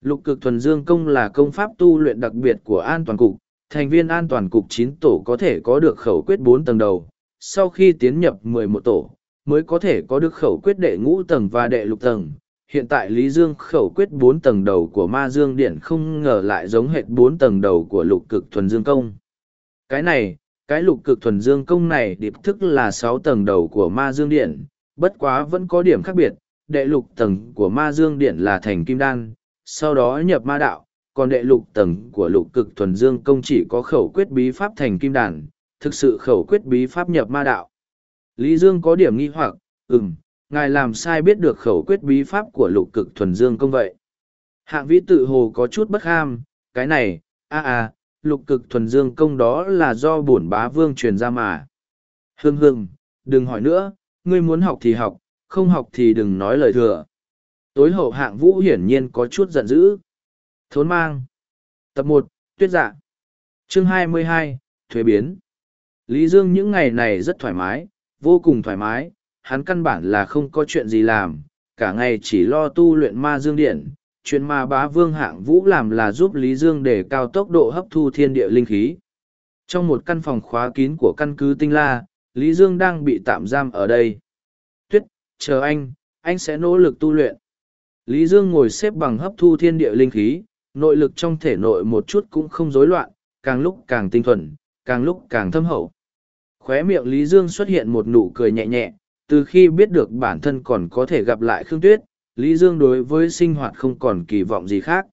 lục cực thuần dương công là công pháp tu luyện đặc biệt của an toàn cục thành viên an toàn cục chín tổ có thể có được khẩu quyết bốn tầng đầu sau khi tiến nhập mười một tổ mới có thể có được khẩu quyết đệ ngũ tầng và đệ lục tầng. Hiện tại lý dương khẩu quyết bốn tầng đầu của ma dương điện không ngờ lại giống hệt bốn tầng đầu của lục cực thuần dương công. Cái này cái lục cực thuần dương công này điệp thức là sáu tầng đầu của ma dương điện, bất quá vẫn có điểm khác biệt, đệ lục tầng của ma dương điện là thành kim đan, sau đó nhập ma đạo, còn đệ lục tầng của lục cực thuần dương công chỉ có khẩu quyết bí pháp thành kim đàn, thực sự khẩu quyết bí pháp nhập ma đạo. Lý Dương có điểm nghi hoặc, ừm, ngài làm sai biết được khẩu quyết bí pháp của lục cực thuần dương công vậy. Hạng vĩ tự hồ có chút bất ham, cái này, a a lục cực thuần dương công đó là do bổn bá vương truyền ra mà. Hương hương, đừng hỏi nữa, ngươi muốn học thì học, không học thì đừng nói lời thừa. Tối hậu hạng vũ hiển nhiên có chút giận dữ. Thốn mang. Tập một Tuyết dạ. Chương hai mươi hai Thuế biến. Lý Dương những ngày này rất thoải mái, vô cùng thoải mái, hắn căn bản là không có chuyện gì làm, cả ngày chỉ lo tu luyện ma dương điện, chuyện ma bá vương hạng vũ làm là giúp Lý Dương để cao tốc độ hấp thu thiên địa linh khí. Trong một căn phòng khóa kín của căn cứ Tinh La, Lý Dương đang bị tạm giam ở đây. Tuyết, chờ anh, anh sẽ nỗ lực tu luyện. Lý Dương ngồi xếp bằng hấp thu thiên địa linh khí, nội lực trong thể nội một chút cũng không rối loạn, càng lúc càng tinh thuần, càng lúc càng thâm hậu. Khóe miệng Lý Dương xuất hiện một nụ cười nhẹ nhẹ, từ khi biết được bản thân còn có thể gặp lại Khương Tuyết, Lý Dương đối với sinh hoạt không còn kỳ vọng gì khác.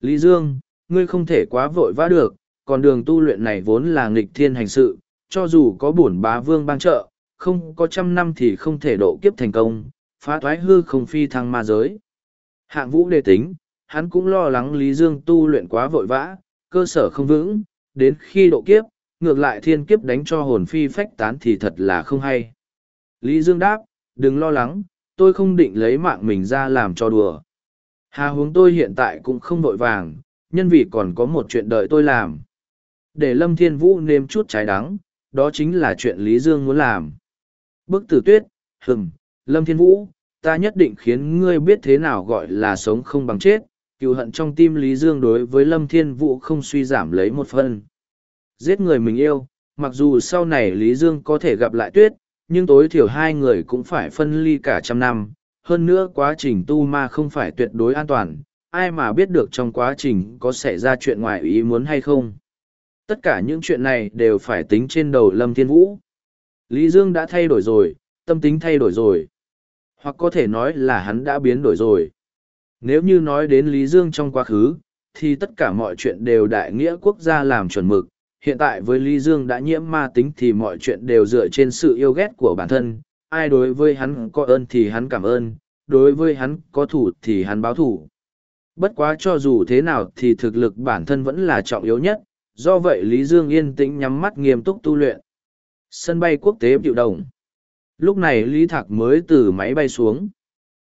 Lý Dương, ngươi không thể quá vội vã được, còn đường tu luyện này vốn là nghịch thiên hành sự, cho dù có bổn bá vương ban trợ, không có trăm năm thì không thể độ kiếp thành công, phá thoái hư không phi thăng ma giới. Hạng vũ đề tính, hắn cũng lo lắng Lý Dương tu luyện quá vội vã, cơ sở không vững, đến khi độ kiếp, ngược lại thiên kiếp đánh cho hồn phi phách tán thì thật là không hay. Lý Dương đáp, đừng lo lắng, tôi không định lấy mạng mình ra làm cho đùa. Hà hướng tôi hiện tại cũng không vội vàng, nhân vì còn có một chuyện đợi tôi làm. Để Lâm Thiên Vũ nêm chút trái đắng, đó chính là chuyện Lý Dương muốn làm. Bức tử tuyết, hừm, Lâm Thiên Vũ, ta nhất định khiến ngươi biết thế nào gọi là sống không bằng chết, cựu hận trong tim Lý Dương đối với Lâm Thiên Vũ không suy giảm lấy một phần. Giết người mình yêu, mặc dù sau này Lý Dương có thể gặp lại tuyết, nhưng tối thiểu hai người cũng phải phân ly cả trăm năm. Hơn nữa quá trình tu ma không phải tuyệt đối an toàn, ai mà biết được trong quá trình có xảy ra chuyện ngoài ý muốn hay không. Tất cả những chuyện này đều phải tính trên đầu Lâm Thiên Vũ. Lý Dương đã thay đổi rồi, tâm tính thay đổi rồi. Hoặc có thể nói là hắn đã biến đổi rồi. Nếu như nói đến Lý Dương trong quá khứ, thì tất cả mọi chuyện đều đại nghĩa quốc gia làm chuẩn mực. Hiện tại với Lý Dương đã nhiễm ma tính thì mọi chuyện đều dựa trên sự yêu ghét của bản thân. Ai đối với hắn có ơn thì hắn cảm ơn, đối với hắn có thủ thì hắn báo thủ. Bất quá cho dù thế nào thì thực lực bản thân vẫn là trọng yếu nhất, do vậy Lý Dương yên tĩnh nhắm mắt nghiêm túc tu luyện. Sân bay quốc tế Biểu Đồng Lúc này Lý Thạc mới từ máy bay xuống.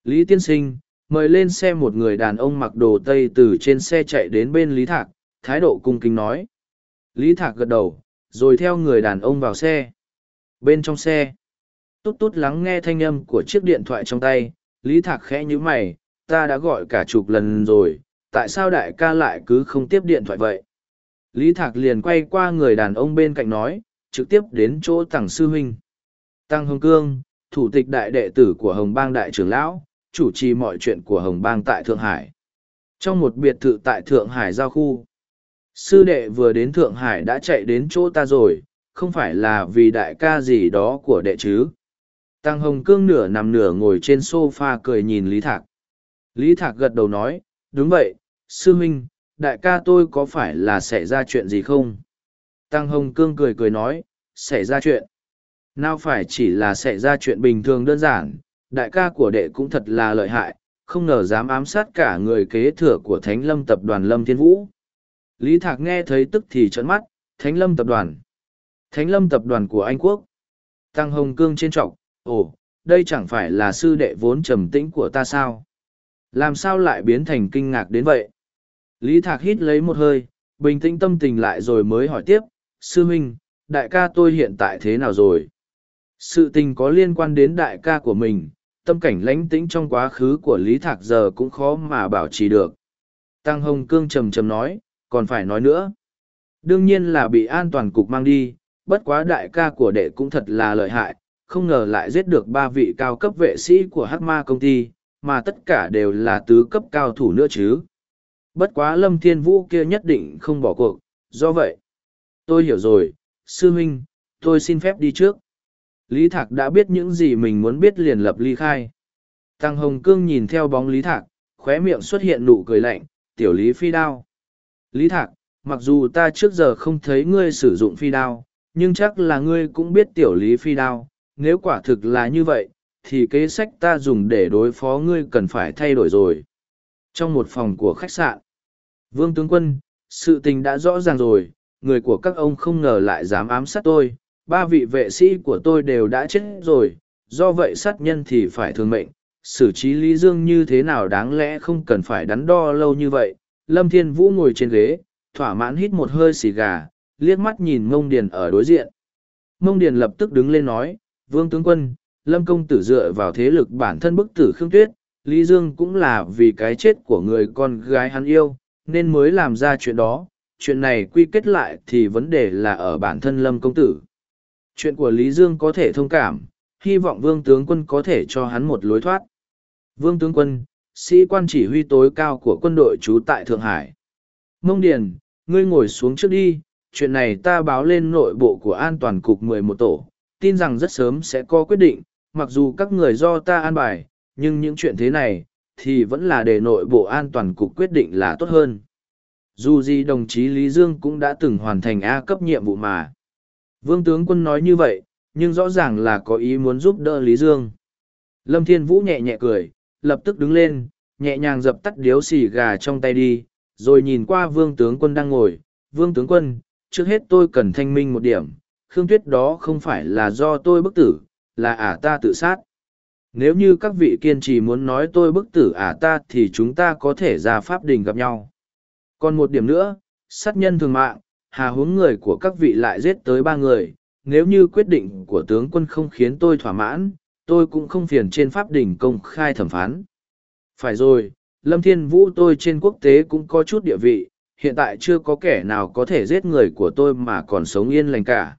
Lý Tiên Sinh, mời lên xe một người đàn ông mặc đồ Tây từ trên xe chạy đến bên Lý Thạc, thái độ cung kính nói. Lý Thạc gật đầu, rồi theo người đàn ông vào xe. Bên trong xe, tút tút lắng nghe thanh âm của chiếc điện thoại trong tay, Lý Thạc khẽ nhíu mày, ta đã gọi cả chục lần rồi, tại sao đại ca lại cứ không tiếp điện thoại vậy? Lý Thạc liền quay qua người đàn ông bên cạnh nói, trực tiếp đến chỗ Tằng Sư Huynh. Tăng Hồng Cương, thủ tịch đại đệ tử của Hồng Bang Đại trưởng Lão, chủ trì mọi chuyện của Hồng Bang tại Thượng Hải. Trong một biệt thự tại Thượng Hải giao khu, sư đệ vừa đến Thượng Hải đã chạy đến chỗ ta rồi, không phải là vì đại ca gì đó của đệ chứ. Tăng Hồng Cương nửa nằm nửa ngồi trên sofa cười nhìn Lý Thạc. Lý Thạc gật đầu nói, đúng vậy, sư huynh, đại ca tôi có phải là xảy ra chuyện gì không? Tăng Hồng Cương cười cười nói, xảy ra chuyện. Nào phải chỉ là xảy ra chuyện bình thường đơn giản, đại ca của đệ cũng thật là lợi hại, không ngờ dám ám sát cả người kế thừa của Thánh Lâm Tập đoàn Lâm Thiên Vũ. Lý Thạc nghe thấy tức thì trợn mắt, Thánh Lâm Tập đoàn. Thánh Lâm Tập đoàn của Anh Quốc. Tăng Hồng Cương trên trọng, ồ, đây chẳng phải là sư đệ vốn trầm tĩnh của ta sao? Làm sao lại biến thành kinh ngạc đến vậy? Lý Thạc hít lấy một hơi, bình tĩnh tâm tình lại rồi mới hỏi tiếp, sư huynh, đại ca tôi hiện tại thế nào rồi? Sự tình có liên quan đến đại ca của mình, tâm cảnh lãnh tĩnh trong quá khứ của Lý Thạc giờ cũng khó mà bảo trì được. Tăng Hồng Cương trầm trầm nói, còn phải nói nữa. Đương nhiên là bị an toàn cục mang đi, bất quá đại ca của đệ cũng thật là lợi hại, không ngờ lại giết được ba vị cao cấp vệ sĩ của Hắc Ma công ty, mà tất cả đều là tứ cấp cao thủ nữa chứ. Bất quá Lâm Thiên Vũ kia nhất định không bỏ cuộc, do vậy. Tôi hiểu rồi, sư huynh, tôi xin phép đi trước. Lý Thạc đã biết những gì mình muốn biết liền lập ly khai. Tăng Hồng Cương nhìn theo bóng Lý Thạc, khóe miệng xuất hiện nụ cười lạnh, tiểu Lý phi đao. Lý Thạc, mặc dù ta trước giờ không thấy ngươi sử dụng phi đao, nhưng chắc là ngươi cũng biết tiểu Lý phi đao. Nếu quả thực là như vậy, thì kế sách ta dùng để đối phó ngươi cần phải thay đổi rồi. Trong một phòng của khách sạn, Vương tướng quân, sự tình đã rõ ràng rồi, người của các ông không ngờ lại dám ám sát tôi, ba vị vệ sĩ của tôi đều đã chết rồi, do vậy sát nhân thì phải thương mệnh, xử trí Lý Dương như thế nào đáng lẽ không cần phải đắn đo lâu như vậy. Lâm Thiên Vũ ngồi trên ghế, thỏa mãn hít một hơi xì gà, liếc mắt nhìn Mông Điền ở đối diện. Mông Điền lập tức đứng lên nói, Vương tướng quân, Lâm công tử dựa vào thế lực bản thân bức tử Khương Tuyết, Lý Dương cũng là vì cái chết của người con gái hắn yêu, nên mới làm ra chuyện đó. Chuyện này quy kết lại thì vấn đề là ở bản thân Lâm công tử. Chuyện của Lý Dương có thể thông cảm, hy vọng Vương tướng quân có thể cho hắn một lối thoát. Vương tướng quân, sĩ quan chỉ huy tối cao của quân đội trú tại Thượng Hải. Mông Điền, ngươi ngồi xuống trước đi, chuyện này ta báo lên nội bộ của an toàn cục 11 tổ, tin rằng rất sớm sẽ có quyết định, mặc dù các người do ta an bài, nhưng những chuyện thế này, thì vẫn là để nội bộ an toàn cục quyết định là tốt hơn. Dù gì đồng chí Lý Dương cũng đã từng hoàn thành A cấp nhiệm vụ mà. Vương tướng quân nói như vậy, nhưng rõ ràng là có ý muốn giúp đỡ Lý Dương. Lâm Thiên Vũ nhẹ nhẹ cười, lập tức đứng lên, nhẹ nhàng dập tắt điếu xì gà trong tay đi, rồi nhìn qua vương tướng quân đang ngồi. Vương tướng quân, trước hết tôi cần thanh minh một điểm, Khương Tuyết đó không phải là do tôi bức tử, là ả ta tự sát. Nếu như các vị kiên trì muốn nói tôi bức tử ả ta thì chúng ta có thể ra pháp đình gặp nhau. Còn một điểm nữa, sát nhân thường mạng, hà huống người của các vị lại giết tới ba người, nếu như quyết định của tướng quân không khiến tôi thỏa mãn, tôi cũng không phiền trên pháp đình công khai thẩm phán. Phải rồi, Lâm Thiên Vũ tôi trên quốc tế cũng có chút địa vị, hiện tại chưa có kẻ nào có thể giết người của tôi mà còn sống yên lành cả.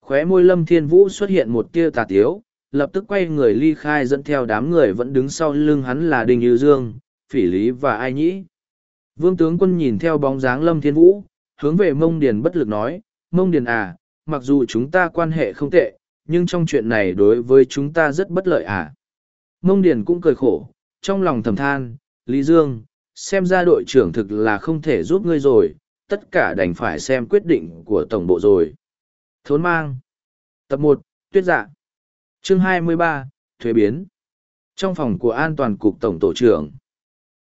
khóe môi lâm thiên vũ xuất hiện một tia tà tiếu lập tức quay người ly khai dẫn theo đám người vẫn đứng sau lưng hắn là đinh như dương phỉ lý và ai nhĩ vương tướng quân nhìn theo bóng dáng lâm thiên vũ hướng về mông điền bất lực nói mông điền à mặc dù chúng ta quan hệ không tệ nhưng trong chuyện này đối với chúng ta rất bất lợi à. Mông điền cũng cười khổ trong lòng thầm than lý dương xem ra đội trưởng thực là không thể giúp ngươi rồi tất cả đành phải xem quyết định của tổng bộ rồi. Thốn mang tập một tuyết dạ chương 23, thuế biến. Trong phòng của an toàn cục tổng tổ trưởng.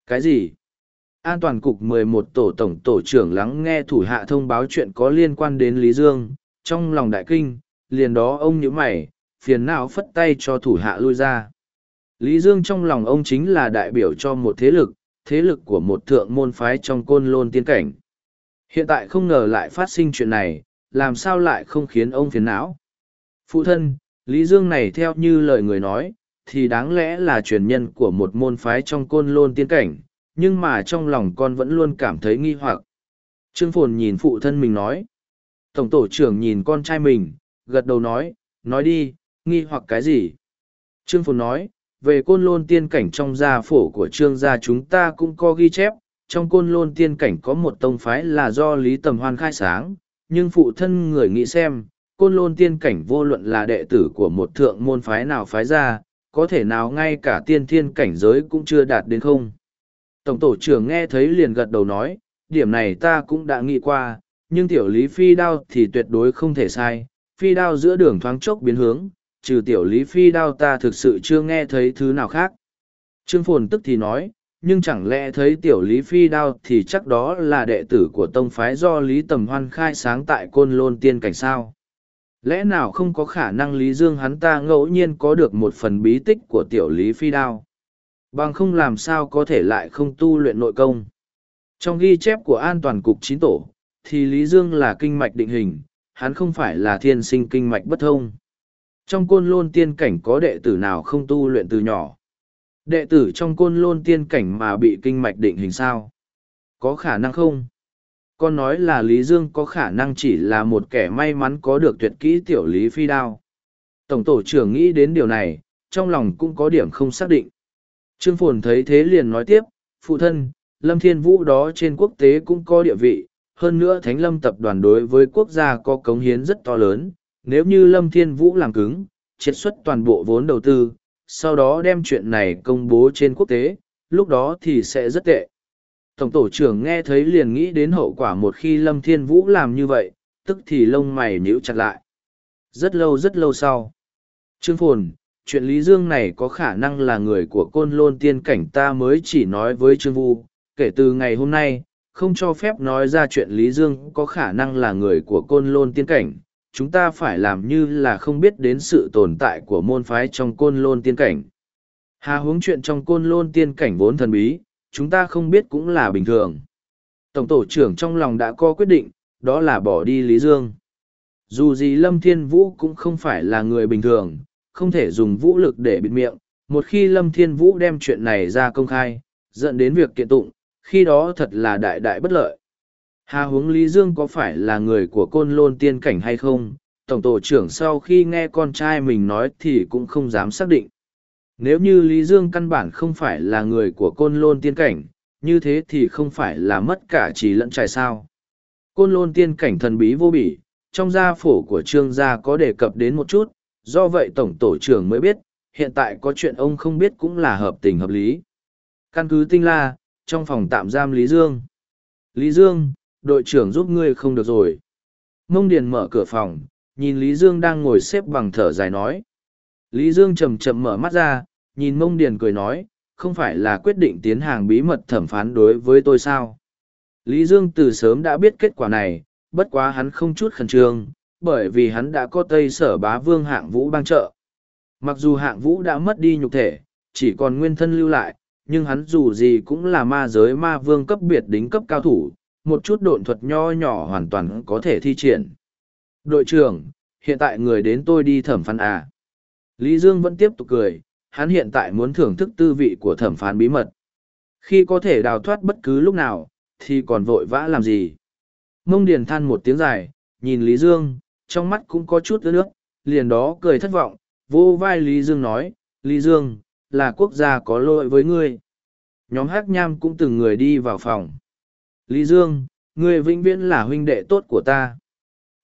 Cái gì? An toàn cục 11 tổ tổng tổ trưởng lắng nghe thủ hạ thông báo chuyện có liên quan đến lý dương. Trong lòng đại kinh liền đó ông nhíu mày phiền não phất tay cho thủ hạ lui ra. Lý dương trong lòng ông chính là đại biểu cho một thế lực thế lực của một thượng môn phái trong côn lôn tiên cảnh. Hiện tại không ngờ lại phát sinh chuyện này làm sao lại không khiến ông phiền não? Phụ thân Lý Dương này theo như lời người nói, thì đáng lẽ là truyền nhân của một môn phái trong côn lôn tiên cảnh, nhưng mà trong lòng con vẫn luôn cảm thấy nghi hoặc. Trương Phồn nhìn phụ thân mình nói. Tổng tổ trưởng nhìn con trai mình, gật đầu nói, nói đi, nghi hoặc cái gì? Trương Phồn nói, về côn lôn tiên cảnh trong gia phổ của trương gia chúng ta cũng có ghi chép, trong côn lôn tiên cảnh có một tông phái là do Lý Tầm Hoan khai sáng, nhưng phụ thân người nghĩ xem, côn lôn tiên cảnh vô luận là đệ tử của một thượng môn phái nào phái ra, có thể nào ngay cả tiên thiên cảnh giới cũng chưa đạt đến không. Tổng tổ trưởng nghe thấy liền gật đầu nói, điểm này ta cũng đã nghĩ qua, nhưng tiểu lý phi đao thì tuyệt đối không thể sai, phi đao giữa đường thoáng chốc biến hướng, trừ tiểu lý phi đao ta thực sự chưa nghe thấy thứ nào khác. Trương Phồn tức thì nói, nhưng chẳng lẽ thấy tiểu lý phi đao thì chắc đó là đệ tử của tông phái do lý tầm hoan khai sáng tại côn lôn tiên cảnh sao lẽ nào không có khả năng lý dương hắn ta ngẫu nhiên có được một phần bí tích của tiểu lý phi đao bằng không làm sao có thể lại không tu luyện nội công. Trong ghi chép của an toàn cục chín tổ thì lý dương là kinh mạch định hình hắn không phải là thiên sinh kinh mạch bất thông. Trong côn lôn tiên cảnh có đệ tử nào không tu luyện từ nhỏ? Đệ tử trong côn lôn tiên cảnh mà bị kinh mạch định hình sao? Có khả năng không? Con nói là Lý Dương có khả năng chỉ là một kẻ may mắn có được tuyệt kỹ tiểu Lý Phi Đao. Tổng tổ trưởng nghĩ đến điều này, trong lòng cũng có điểm không xác định. Trương Phồn thấy thế liền nói tiếp, phụ thân, Lâm Thiên Vũ đó trên quốc tế cũng có địa vị, hơn nữa Thánh Lâm tập đoàn đối với quốc gia có cống hiến rất to lớn, nếu như Lâm Thiên Vũ làm cứng, triệt xuất toàn bộ vốn đầu tư, sau đó đem chuyện này công bố trên quốc tế, lúc đó thì sẽ rất tệ. Tổng tổ trưởng nghe thấy liền nghĩ đến hậu quả một khi Lâm Thiên Vũ làm như vậy, tức thì lông mày nhíu chặt lại. Rất lâu rất lâu sau. Trương Phồn, chuyện Lý Dương này có khả năng là người của côn lôn tiên cảnh ta mới chỉ nói với Trương Vu, kể từ ngày hôm nay, không cho phép nói ra chuyện Lý Dương có khả năng là người của côn lôn tiên cảnh. Chúng ta phải làm như là không biết đến sự tồn tại của môn phái trong côn lôn tiên cảnh. Hà hướng chuyện trong côn lôn tiên cảnh vốn thần bí, chúng ta không biết cũng là bình thường. Tổng tổ trưởng trong lòng đã có quyết định, đó là bỏ đi Lý Dương. Dù gì Lâm Thiên Vũ cũng không phải là người bình thường, không thể dùng vũ lực để bịt miệng. Một khi Lâm Thiên Vũ đem chuyện này ra công khai, dẫn đến việc kiện tụng, khi đó thật là đại đại bất lợi. Hà huống Lý Dương có phải là người của côn lôn tiên cảnh hay không? Tổng tổ trưởng sau khi nghe con trai mình nói thì cũng không dám xác định. Nếu như Lý Dương căn bản không phải là người của côn lôn tiên cảnh, như thế thì không phải là mất cả trí lẫn trải sao. Côn lôn tiên cảnh thần bí vô bỉ, trong gia phổ của trương gia có đề cập đến một chút, do vậy tổng tổ trưởng mới biết, hiện tại có chuyện ông không biết cũng là hợp tình hợp lý. Căn cứ tinh la, trong phòng tạm giam Lý Dương. Lý Dương, đội trưởng giúp ngươi không được rồi. Mông Điền mở cửa phòng, nhìn Lý Dương đang ngồi xếp bằng thở dài nói. Lý Dương chầm chậm mở mắt ra, nhìn mông điền cười nói, không phải là quyết định tiến hàng bí mật thẩm phán đối với tôi sao. Lý Dương từ sớm đã biết kết quả này, bất quá hắn không chút khẩn trương, bởi vì hắn đã có tây sở bá vương hạng vũ bang trợ. Mặc dù hạng vũ đã mất đi nhục thể, chỉ còn nguyên thân lưu lại, nhưng hắn dù gì cũng là ma giới ma vương cấp biệt đính cấp cao thủ, một chút độn thuật nho nhỏ hoàn toàn có thể thi triển. Đội trưởng, hiện tại người đến tôi đi thẩm phán à. Lý Dương vẫn tiếp tục cười, hắn hiện tại muốn thưởng thức tư vị của thẩm phán bí mật. Khi có thể đào thoát bất cứ lúc nào, thì còn vội vã làm gì. Mông Điền than một tiếng dài, nhìn Lý Dương, trong mắt cũng có chút ướt nước, liền đó cười thất vọng, vô vai Lý Dương nói, Lý Dương, là quốc gia có lỗi với ngươi. Nhóm hát nham cũng từng người đi vào phòng. Lý Dương, ngươi vĩnh viễn là huynh đệ tốt của ta.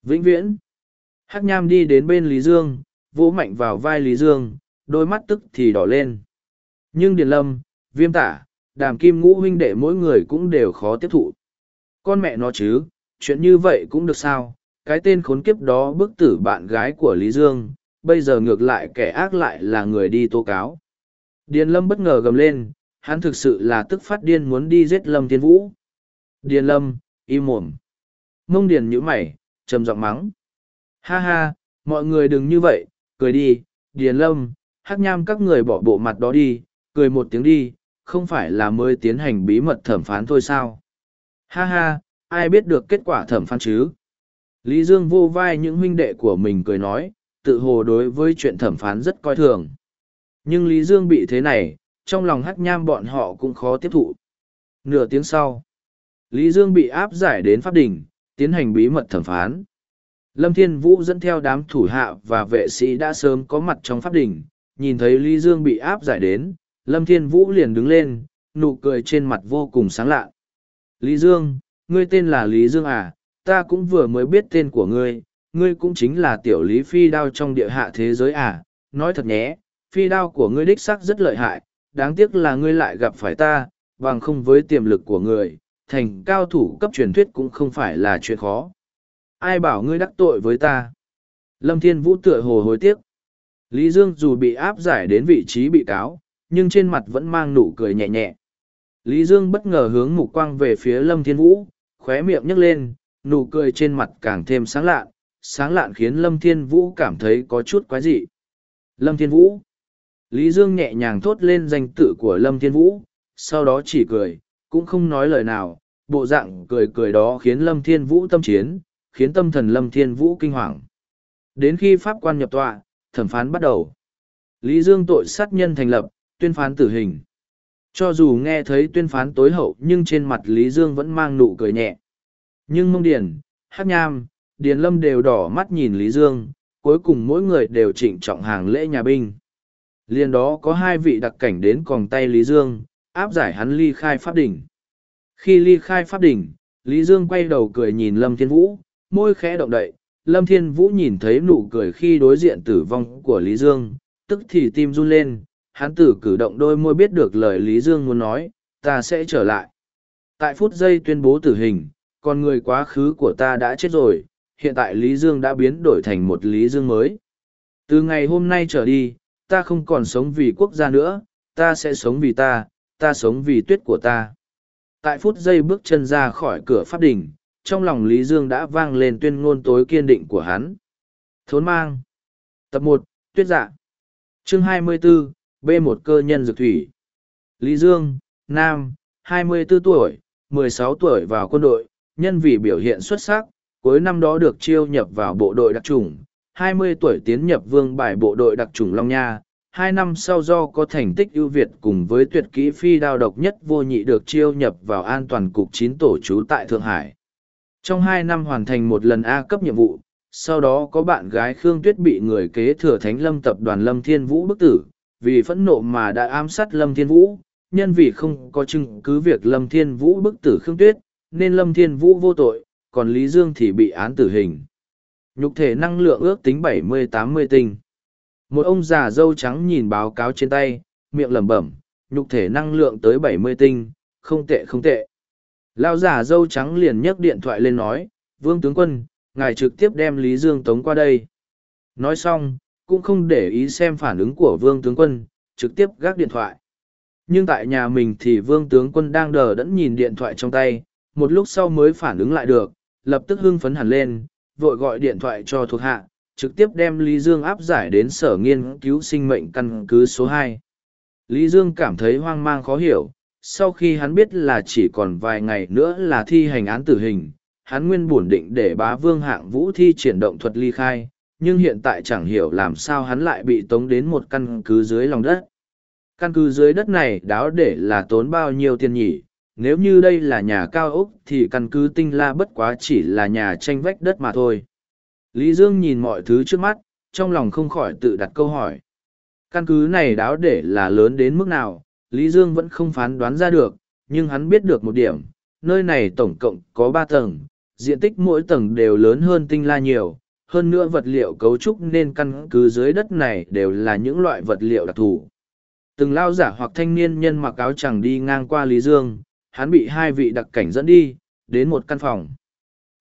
Vĩnh viễn. Hát nham đi đến bên Lý Dương, vỗ mạnh vào vai Lý Dương, đôi mắt tức thì đỏ lên. Nhưng Điền Lâm, Viêm Tả, Đàm Kim Ngũ huynh đệ mỗi người cũng đều khó tiếp thụ. Con mẹ nó chứ, chuyện như vậy cũng được sao, cái tên khốn kiếp đó bức tử bạn gái của Lý Dương, bây giờ ngược lại kẻ ác lại là người đi tố cáo. Điền Lâm bất ngờ gầm lên, hắn thực sự là tức phát điên muốn đi giết Lâm Thiên Vũ. Điền Lâm, im mồm. Mông Điền nhíu mày, trầm giọng mắng. Ha ha, mọi người đừng như vậy, cười đi, Điền Lâm, hắc nham các người bỏ bộ mặt đó đi, cười một tiếng đi, không phải là mới tiến hành bí mật thẩm phán thôi sao. Ha ha, ai biết được kết quả thẩm phán chứ? Lý Dương vô vai những huynh đệ của mình cười nói, tự hồ đối với chuyện thẩm phán rất coi thường. Nhưng Lý Dương bị thế này, trong lòng hắc nham bọn họ cũng khó tiếp thụ. Nửa tiếng sau, Lý Dương bị áp giải đến pháp đình, tiến hành bí mật thẩm phán. Lâm Thiên Vũ dẫn theo đám thủ hạ và vệ sĩ đã sớm có mặt trong pháp đình, nhìn thấy Lý Dương bị áp giải đến, Lâm Thiên Vũ liền đứng lên, nụ cười trên mặt vô cùng sáng lạ. Lý Dương, ngươi tên là Lý Dương à, ta cũng vừa mới biết tên của ngươi, ngươi cũng chính là tiểu Lý Phi Đao trong địa hạ thế giới à, nói thật nhé, Phi Đao của ngươi đích xác rất lợi hại, đáng tiếc là ngươi lại gặp phải ta, bằng không với tiềm lực của ngươi, thành cao thủ cấp truyền thuyết cũng không phải là chuyện khó. Ai bảo ngươi đắc tội với ta? Lâm Thiên Vũ tựa hồ hối tiếc. Lý Dương dù bị áp giải đến vị trí bị cáo, nhưng trên mặt vẫn mang nụ cười nhẹ nhẹ. Lý Dương bất ngờ hướng mục quang về phía Lâm Thiên Vũ, khóe miệng nhấc lên, nụ cười trên mặt càng thêm sáng lạn, sáng lạn khiến Lâm Thiên Vũ cảm thấy có chút quái dị. Lâm Thiên Vũ Lý Dương nhẹ nhàng thốt lên danh tự của Lâm Thiên Vũ, sau đó chỉ cười, cũng không nói lời nào, bộ dạng cười cười đó khiến Lâm Thiên Vũ tâm chiến, khiến tâm thần Lâm Thiên Vũ kinh hoàng. Đến khi pháp quan nhập tọa, thẩm phán bắt đầu. Lý Dương tội sát nhân thành lập, tuyên phán tử hình. Cho dù nghe thấy tuyên phán tối hậu nhưng trên mặt Lý Dương vẫn mang nụ cười nhẹ. Nhưng mông điển, hát nham, điền lâm đều đỏ mắt nhìn Lý Dương, cuối cùng mỗi người đều trịnh trọng hàng lễ nhà binh. liền đó có hai vị đặc cảnh đến còng tay Lý Dương, áp giải hắn ly khai pháp đỉnh. Khi ly khai pháp đỉnh, Lý Dương quay đầu cười nhìn Lâm Thiên Vũ, môi khẽ động đậy. Lâm Thiên Vũ nhìn thấy nụ cười khi đối diện tử vong của Lý Dương, tức thì tim run lên, hắn tử cử động đôi môi biết được lời Lý Dương muốn nói, ta sẽ trở lại. Tại phút giây tuyên bố tử hình, con người quá khứ của ta đã chết rồi, hiện tại Lý Dương đã biến đổi thành một Lý Dương mới. Từ ngày hôm nay trở đi, ta không còn sống vì quốc gia nữa, ta sẽ sống vì ta, ta sống vì tuyết của ta. Tại phút giây bước chân ra khỏi cửa pháp đình, trong lòng Lý Dương đã vang lên tuyên ngôn tối kiên định của hắn. Thốn mang. Tập một Tuyết dạ. Chương 24, B1 cơ nhân dược thủy. Lý Dương, Nam, 24 tuổi, 16 tuổi vào quân đội, nhân vì biểu hiện xuất sắc, cuối năm đó được chiêu nhập vào bộ đội đặc trùng, 20 tuổi tiến nhập vương bài bộ đội đặc trùng Long Nha. Hai năm sau do có thành tích ưu việt cùng với tuyệt kỹ phi đao độc nhất vô nhị được chiêu nhập vào an toàn cục chín tổ trú tại Thượng Hải. Trong hai năm hoàn thành một lần A cấp nhiệm vụ, sau đó có bạn gái Khương Tuyết bị người kế thừa Thánh Lâm tập đoàn Lâm Thiên Vũ bức tử, vì phẫn nộ mà đã ám sát Lâm Thiên Vũ, nhân vì không có chứng cứ việc Lâm Thiên Vũ bức tử Khương Tuyết, nên Lâm Thiên Vũ vô tội, còn Lý Dương thì bị án tử hình. Nhục thể năng lượng ước tính 70-80 tinh. Một ông già dâu trắng nhìn báo cáo trên tay, miệng lẩm bẩm, nhục thể năng lượng tới 70 tinh, không tệ không tệ. Lão giả dâu trắng liền nhấc điện thoại lên nói, Vương tướng quân, ngài trực tiếp đem Lý Dương tống qua đây. Nói xong, cũng không để ý xem phản ứng của Vương tướng quân, trực tiếp gác điện thoại. Nhưng tại nhà mình thì Vương tướng quân đang đờ đẫn nhìn điện thoại trong tay, một lúc sau mới phản ứng lại được, lập tức hưng phấn hẳn lên, vội gọi điện thoại cho thuộc hạ, trực tiếp đem Lý Dương áp giải đến sở nghiên cứu sinh mệnh căn cứ số hai. Lý Dương cảm thấy hoang mang khó hiểu, sau khi hắn biết là chỉ còn vài ngày nữa là thi hành án tử hình, hắn nguyên bổn định để bá vương hạng vũ thi triển động thuật ly khai, nhưng hiện tại chẳng hiểu làm sao hắn lại bị tống đến một căn cứ dưới lòng đất. Căn cứ dưới đất này đáo để là tốn bao nhiêu tiền nhỉ, nếu như đây là nhà cao ốc thì căn cứ tinh la bất quá chỉ là nhà tranh vách đất mà thôi. Lý Dương nhìn mọi thứ trước mắt, trong lòng không khỏi tự đặt câu hỏi. Căn cứ này đáo để là lớn đến mức nào, Lý Dương vẫn không phán đoán ra được, nhưng hắn biết được một điểm, nơi này tổng cộng có ba tầng, diện tích mỗi tầng đều lớn hơn tinh la nhiều, hơn nữa vật liệu cấu trúc nên căn cứ dưới đất này đều là những loại vật liệu đặc thù. Từng lao giả hoặc thanh niên nhân mặc áo chẳng đi ngang qua Lý Dương, hắn bị hai vị đặc cảnh dẫn đi, đến một căn phòng.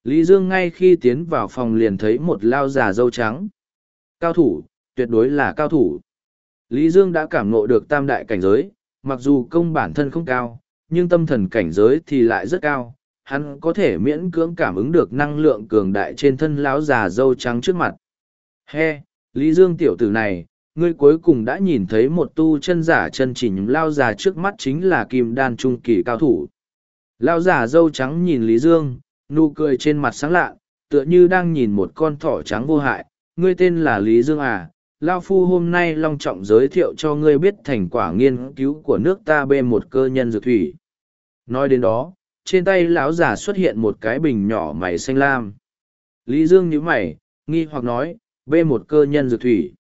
Lý Dương ngay khi tiến vào phòng liền thấy một lao già dâu trắng. Cao thủ, tuyệt đối là cao thủ. Lý Dương đã cảm ngộ được tam đại cảnh giới, mặc dù công bản thân không cao, nhưng tâm thần cảnh giới thì lại rất cao. Hắn có thể miễn cưỡng cảm ứng được năng lượng cường đại trên thân lão già dâu trắng trước mặt. He, Lý Dương tiểu tử này, ngươi cuối cùng đã nhìn thấy một tu chân giả chân chỉnh lao già trước mắt chính là kim đan trung kỳ cao thủ. Lao già dâu trắng nhìn Lý Dương, nụ cười trên mặt sáng lạ, tựa như đang nhìn một con thỏ trắng vô hại. Ngươi tên là Lý Dương à, Lao Phu hôm nay long trọng giới thiệu cho ngươi biết thành quả nghiên cứu của nước ta bê một cơ nhân dược thủy. Nói đến đó, trên tay lão già xuất hiện một cái bình nhỏ mày xanh lam. Lý Dương nhíu mày, nghi hoặc nói, bê một cơ nhân dược thủy.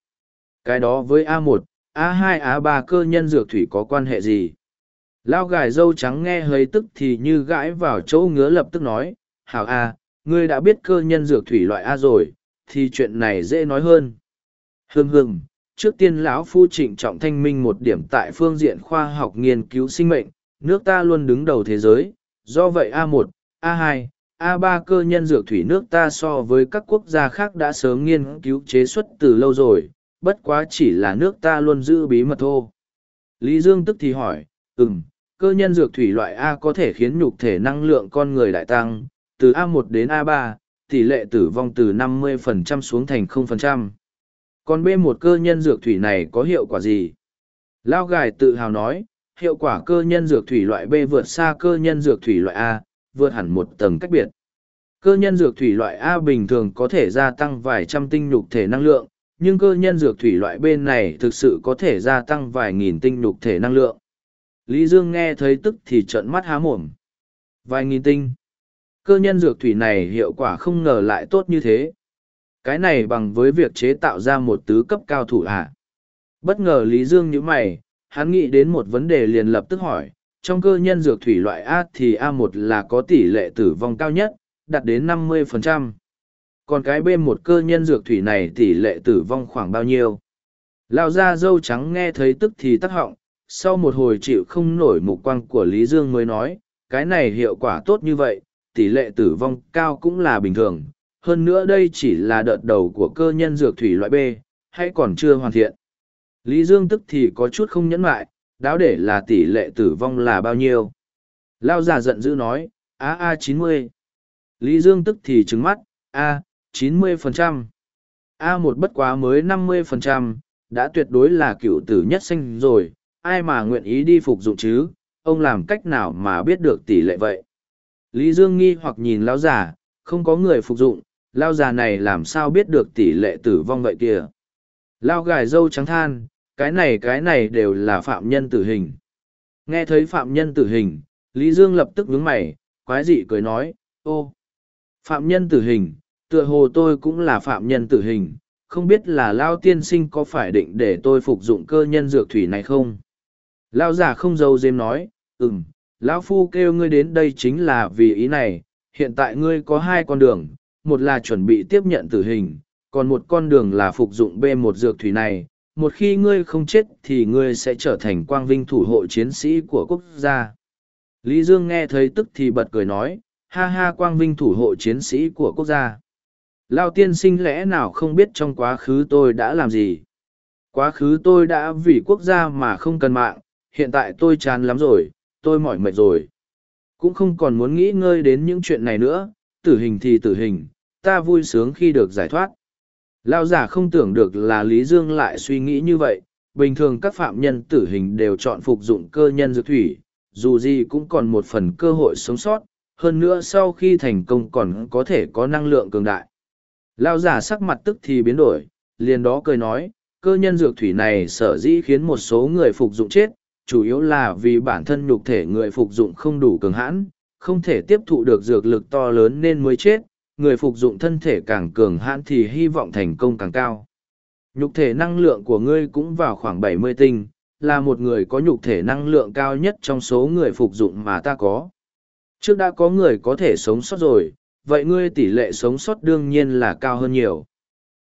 Cái đó với A1, A2, A3 cơ nhân dược thủy có quan hệ gì? Lao gài dâu trắng nghe hơi tức thì như gãi vào chỗ ngứa lập tức nói, hảo A, ngươi đã biết cơ nhân dược thủy loại A rồi, thì chuyện này dễ nói hơn. Hưng hưng, trước tiên lão phu trịnh trọng thanh minh một điểm tại phương diện khoa học nghiên cứu sinh mệnh, nước ta luôn đứng đầu thế giới, do vậy A1, A2, A3 cơ nhân dược thủy nước ta so với các quốc gia khác đã sớm nghiên cứu chế xuất từ lâu rồi, bất quá chỉ là nước ta luôn giữ bí mật thô. Lý Dương tức thì hỏi, ừm, cơ nhân dược thủy loại A có thể khiến nhục thể năng lượng con người đại tăng, từ A1 đến A3, tỷ lệ tử vong từ 50% xuống thành 0%. Còn B1 cơ nhân dược thủy này có hiệu quả gì? Lao Gài tự hào nói, hiệu quả cơ nhân dược thủy loại B vượt xa cơ nhân dược thủy loại A, vượt hẳn một tầng cách biệt. Cơ nhân dược thủy loại A bình thường có thể gia tăng vài trăm tinh nhục thể năng lượng, nhưng cơ nhân dược thủy loại bên này thực sự có thể gia tăng vài nghìn tinh nhục thể năng lượng. Lý Dương nghe thấy tức thì trợn mắt há mồm. Vài nghìn tinh. Cơ nhân dược thủy này hiệu quả không ngờ lại tốt như thế. Cái này bằng với việc chế tạo ra một tứ cấp cao thủ à. Bất ngờ Lý Dương như mày, hắn nghĩ đến một vấn đề liền lập tức hỏi, trong cơ nhân dược thủy loại A thì A1 là có tỷ lệ tử vong cao nhất, đạt đến 50%. Còn cái bê một cơ nhân dược thủy này tỷ lệ tử vong khoảng bao nhiêu? Lao ra dâu trắng nghe thấy tức thì tắc họng, sau một hồi chịu không nổi mục quang của Lý Dương mới nói, cái này hiệu quả tốt như vậy, tỷ lệ tử vong cao cũng là bình thường. Hơn nữa đây chỉ là đợt đầu của cơ nhân dược thủy loại B, hay còn chưa hoàn thiện. Lý Dương tức thì có chút không nhẫn lại, đáo để là tỷ lệ tử vong là bao nhiêu. Lao già giận dữ nói, a a chín mươi. Lý Dương tức thì trứng mắt, a, chín mươi phần trăm. A một bất quá mới năm mươi phần trăm, đã tuyệt đối là cựu tử nhất sinh rồi, ai mà nguyện ý đi phục dụng chứ, ông làm cách nào mà biết được tỷ lệ vậy. Lý Dương nghi hoặc nhìn lão già, không có người phục dụng, lão già này làm sao biết được tỷ lệ tử vong vậy kìa. Lao gài dâu trắng than, cái này cái này đều là phạm nhân tử hình. Nghe thấy phạm nhân tử hình, Lý Dương lập tức nhướng mày, quái dị cười nói, ô, phạm nhân tử hình, tựa hồ tôi cũng là phạm nhân tử hình, không biết là Lao tiên sinh có phải định để tôi phục dụng cơ nhân dược thủy này không? Lao giả không dâu dếm nói, ừm, Lão Phu kêu ngươi đến đây chính là vì ý này, hiện tại ngươi có hai con đường, một là chuẩn bị tiếp nhận tử hình, còn một con đường là phục dụng b một dược thủy này một khi ngươi không chết thì ngươi sẽ trở thành quang vinh thủ hộ chiến sĩ của quốc gia lý dương nghe thấy tức thì bật cười nói ha ha quang vinh thủ hộ chiến sĩ của quốc gia lao tiên sinh lẽ nào không biết trong quá khứ tôi đã làm gì? Quá khứ tôi đã vì quốc gia mà không cần mạng hiện tại tôi chán lắm rồi tôi mỏi mệt rồi. Cũng không còn muốn nghĩ ngơi đến những chuyện này nữa tử hình thì tử hình ta vui sướng khi được giải thoát. Lao giả không tưởng được là Lý Dương lại suy nghĩ như vậy, bình thường các phạm nhân tử hình đều chọn phục dụng cơ nhân dược thủy, dù gì cũng còn một phần cơ hội sống sót, hơn nữa sau khi thành công còn có thể có năng lượng cường đại. Lao giả sắc mặt tức thì biến đổi, liền đó cười nói, cơ nhân dược thủy này sở dĩ khiến một số người phục dụng chết, chủ yếu là vì bản thân nhục thể người phục dụng không đủ cường hãn, không thể tiếp thụ được dược lực to lớn nên mới chết, người phục dụng thân thể càng cường hãn thì hy vọng thành công càng cao. Nhục thể năng lượng của ngươi cũng vào khoảng bảy mươi tinh, là một người có nhục thể năng lượng cao nhất trong số người phục dụng mà ta có. Trước đã có người có thể sống sót rồi, vậy ngươi tỷ lệ sống sót đương nhiên là cao hơn nhiều.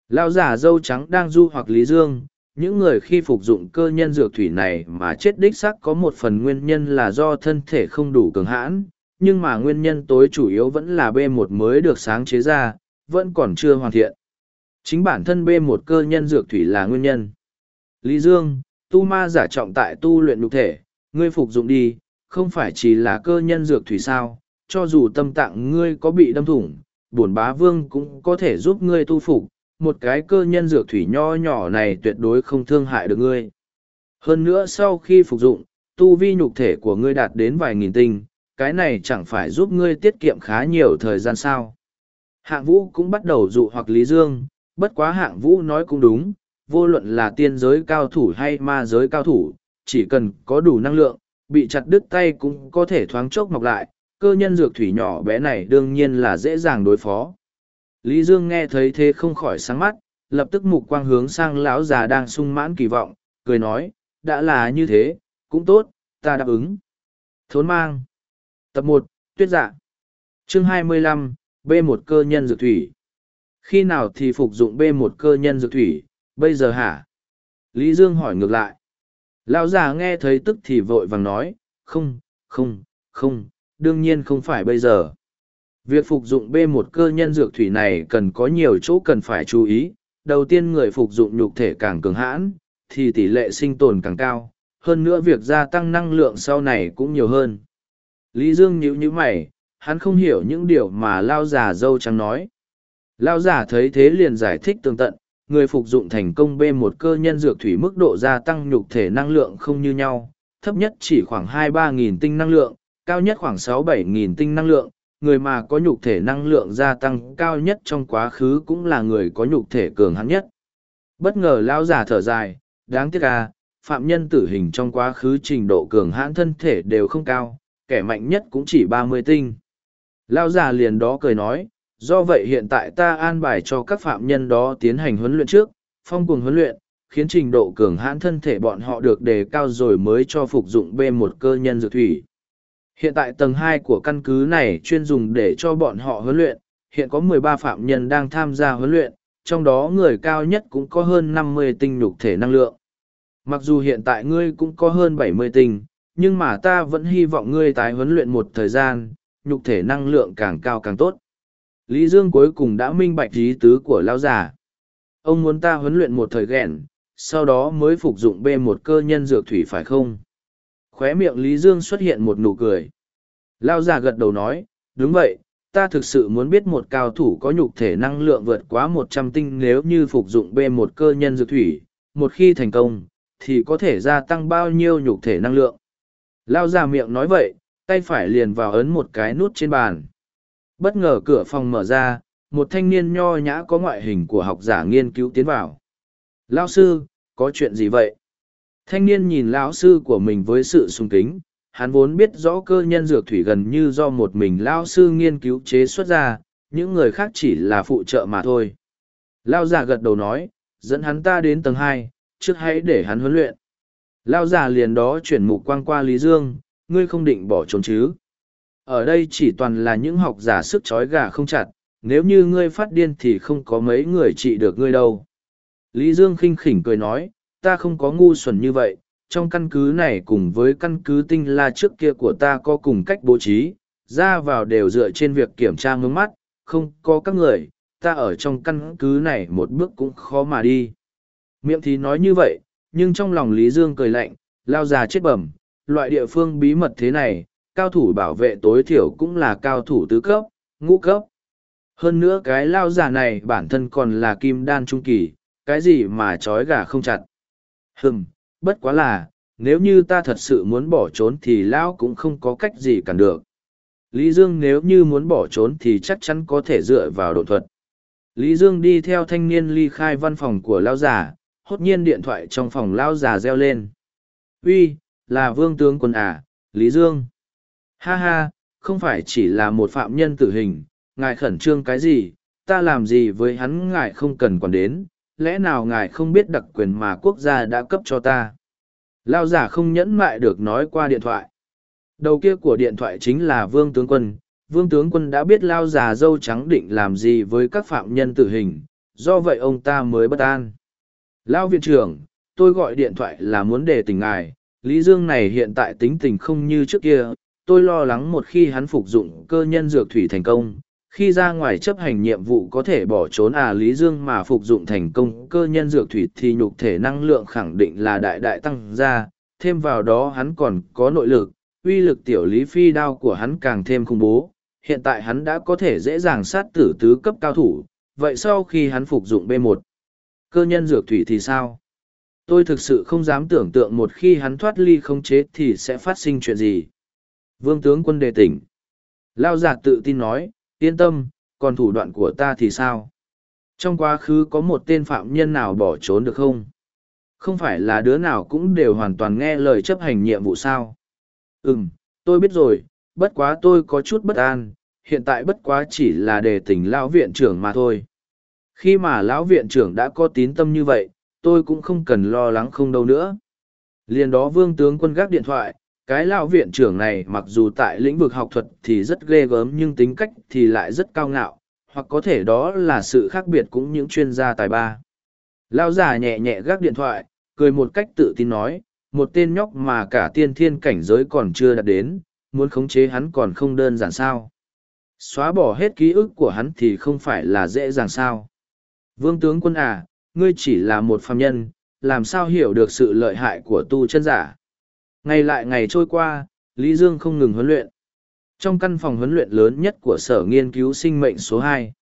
Lão giả dâu trắng đang du hoặc Lý Dương, những người khi phục dụng cơ nhân dược thủy này mà chết đích sắc có một phần nguyên nhân là do thân thể không đủ cường hãn, nhưng mà nguyên nhân tối chủ yếu vẫn là B1 mới được sáng chế ra, vẫn còn chưa hoàn thiện. Chính bản thân B1 cơ nhân dược thủy là nguyên nhân. Lý Dương, tu ma giả trọng tại tu luyện lục thể, ngươi phục dụng đi, không phải chỉ là cơ nhân dược thủy sao, cho dù tâm tạng ngươi có bị đâm thủng, bổn bá vương cũng có thể giúp ngươi tu phục, một cái cơ nhân dược thủy nho nhỏ này tuyệt đối không thương hại được ngươi. Hơn nữa sau khi phục dụng, tu vi nhục thể của ngươi đạt đến vài nghìn tinh, cái này chẳng phải giúp ngươi tiết kiệm khá nhiều thời gian sao. Hạng vũ cũng bắt đầu dụ hoặc Lý Dương, bất quá hạng vũ nói cũng đúng, vô luận là tiên giới cao thủ hay ma giới cao thủ, chỉ cần có đủ năng lượng, bị chặt đứt tay cũng có thể thoáng chốc mọc lại, cơ nhân dược thủy nhỏ bé này đương nhiên là dễ dàng đối phó. Lý Dương nghe thấy thế không khỏi sáng mắt, lập tức mục quang hướng sang lão già đang sung mãn kỳ vọng, cười nói, đã là như thế, cũng tốt, ta đáp ứng. Thốn mang. Tập một Tuyết dạ. Chương hai mươi lăm b một cơ nhân dược thủy. Khi nào thì phục dụng b một cơ nhân dược thủy, bây giờ hả? Lý Dương hỏi ngược lại. Lão già nghe thấy tức thì vội vàng nói, không, không, không, đương nhiên không phải bây giờ. Việc phục dụng b một cơ nhân dược thủy này cần có nhiều chỗ cần phải chú ý. Đầu tiên người phục dụng nhục thể càng cường hãn, thì tỷ lệ sinh tồn càng cao. Hơn nữa việc gia tăng năng lượng sau này cũng nhiều hơn. Lý Dương nhíu nhíu mày, hắn không hiểu những điều mà Lao già dâu trắng nói. Lao giả thấy thế liền giải thích tường tận, người phục dụng thành công b một cơ nhân dược thủy mức độ gia tăng nhục thể năng lượng không như nhau, thấp nhất chỉ khoảng hai ba nghìn tinh năng lượng, cao nhất khoảng sáu bảy nghìn tinh năng lượng, người mà có nhục thể năng lượng gia tăng cao nhất trong quá khứ cũng là người có nhục thể cường hắn nhất. Bất ngờ Lao giả thở dài, đáng tiếc à, phạm nhân tử hình trong quá khứ trình độ cường hãn thân thể đều không cao, kẻ mạnh nhất cũng chỉ ba mươi tinh. Lao già liền đó cười nói, do vậy hiện tại ta an bài cho các phạm nhân đó tiến hành huấn luyện trước, phong cùng huấn luyện, khiến trình độ cường hãn thân thể bọn họ được đề cao rồi mới cho phục dụng b một cơ nhân dược thủy. Hiện tại tầng hai của căn cứ này chuyên dùng để cho bọn họ huấn luyện, hiện có mười ba phạm nhân đang tham gia huấn luyện, trong đó người cao nhất cũng có hơn năm mươi tinh nhục thể năng lượng. Mặc dù hiện tại ngươi cũng có hơn bảy mươi tinh, nhưng mà ta vẫn hy vọng ngươi tái huấn luyện một thời gian, nhục thể năng lượng càng cao càng tốt. Lý Dương cuối cùng đã minh bạch ý tứ của lão già. Ông muốn ta huấn luyện một thời ghẹn, sau đó mới phục dụng b một cơ nhân dược thủy phải không? Khóe miệng Lý Dương xuất hiện một nụ cười. Lão già gật đầu nói, đúng vậy, ta thực sự muốn biết một cao thủ có nhục thể năng lượng vượt quá một trăm tinh nếu như phục dụng b một cơ nhân dược thủy, một khi thành công, thì có thể gia tăng bao nhiêu nhục thể năng lượng. Lao già miệng nói vậy, tay phải liền vào ấn một cái nút trên bàn. Bất ngờ cửa phòng mở ra, một thanh niên nho nhã có ngoại hình của học giả nghiên cứu tiến vào. Lao sư, có chuyện gì vậy? Thanh niên nhìn lão sư của mình với sự sung kính, hắn vốn biết rõ cơ nhân dược thủy gần như do một mình lão sư nghiên cứu chế xuất ra, những người khác chỉ là phụ trợ mà thôi. Lao già gật đầu nói, dẫn hắn ta đến tầng hai, trước hãy để hắn huấn luyện. Lao già liền đó chuyển mục quang qua Lý Dương, ngươi không định bỏ trốn chứ. Ở đây chỉ toàn là những học giả sức chói gà không chặt, nếu như ngươi phát điên thì không có mấy người trị được ngươi đâu. Lý Dương khinh khỉnh cười nói, ta không có ngu xuẩn như vậy, trong căn cứ này cùng với căn cứ tinh la trước kia của ta có cùng cách bố trí, ra vào đều dựa trên việc kiểm tra ngưỡng mắt, không có các người, ta ở trong căn cứ này một bước cũng khó mà đi. Miệng thì nói như vậy, nhưng trong lòng Lý Dương cười lạnh, lao già chết bẩm, loại địa phương bí mật thế này, cao thủ bảo vệ tối thiểu cũng là cao thủ tứ cấp, ngũ cấp. Hơn nữa cái lao già này bản thân còn là kim đan trung kỳ, cái gì mà trói gà không chặt. Hừm, bất quá là, nếu như ta thật sự muốn bỏ trốn thì lão cũng không có cách gì cản được. Lý Dương nếu như muốn bỏ trốn thì chắc chắn có thể dựa vào độ thuật. Lý Dương đi theo thanh niên ly khai văn phòng của lão già, hốt nhiên điện thoại trong phòng lao già reo lên. Uy, là vương tướng quân à, Lý Dương. Ha ha, không phải chỉ là một phạm nhân tử hình, ngài khẩn trương cái gì, ta làm gì với hắn ngài không cần quản đến, lẽ nào ngài không biết đặc quyền mà quốc gia đã cấp cho ta. Lao giả không nhẫn mại được nói qua điện thoại. Đầu kia của điện thoại chính là Vương Tướng Quân. Vương Tướng Quân đã biết Lao già dâu trắng định làm gì với các phạm nhân tử hình, do vậy ông ta mới bất an. Lao viện trưởng, tôi gọi điện thoại là muốn đề tình ngài, Lý Dương này hiện tại tính tình không như trước kia, tôi lo lắng một khi hắn phục dụng cơ nhân dược thủy thành công, khi ra ngoài chấp hành nhiệm vụ có thể bỏ trốn à Lý Dương mà phục dụng thành công cơ nhân dược thủy thì nhục thể năng lượng khẳng định là đại đại tăng ra, thêm vào đó hắn còn có nội lực, uy lực tiểu lý phi đao của hắn càng thêm khủng bố, hiện tại hắn đã có thể dễ dàng sát tử tứ cấp cao thủ, vậy sau khi hắn phục dụng B1, cơ nhân dược thủy thì sao? Tôi thực sự không dám tưởng tượng một khi hắn thoát ly không chế thì sẽ phát sinh chuyện gì. Vương tướng quân đề tỉnh. Lao giả tự tin nói, yên tâm, còn thủ đoạn của ta thì sao? Trong quá khứ có một tên phạm nhân nào bỏ trốn được không? Không phải là đứa nào cũng đều hoàn toàn nghe lời chấp hành nhiệm vụ sao? Ừm, tôi biết rồi, bất quá tôi có chút bất an, hiện tại bất quá chỉ là đề tỉnh lão viện trưởng mà thôi. Khi mà lão viện trưởng đã có tín tâm như vậy, tôi cũng không cần lo lắng không đâu nữa. Liền đó vương tướng quân gác điện thoại, cái lão viện trưởng này mặc dù tại lĩnh vực học thuật thì rất ghê gớm nhưng tính cách thì lại rất cao ngạo, hoặc có thể đó là sự khác biệt cũng những chuyên gia tài ba. Lão già nhẹ nhẹ gác điện thoại, cười một cách tự tin nói, một tên nhóc mà cả tiên thiên cảnh giới còn chưa đạt đến, muốn khống chế hắn còn không đơn giản sao. Xóa bỏ hết ký ức của hắn thì không phải là dễ dàng sao. Vương tướng quân à, ngươi chỉ là một phàm nhân, làm sao hiểu được sự lợi hại của tu chân giả. Ngày lại ngày trôi qua, Lý Dương không ngừng huấn luyện. Trong căn phòng huấn luyện lớn nhất của Sở Nghiên cứu Sinh mệnh số 2,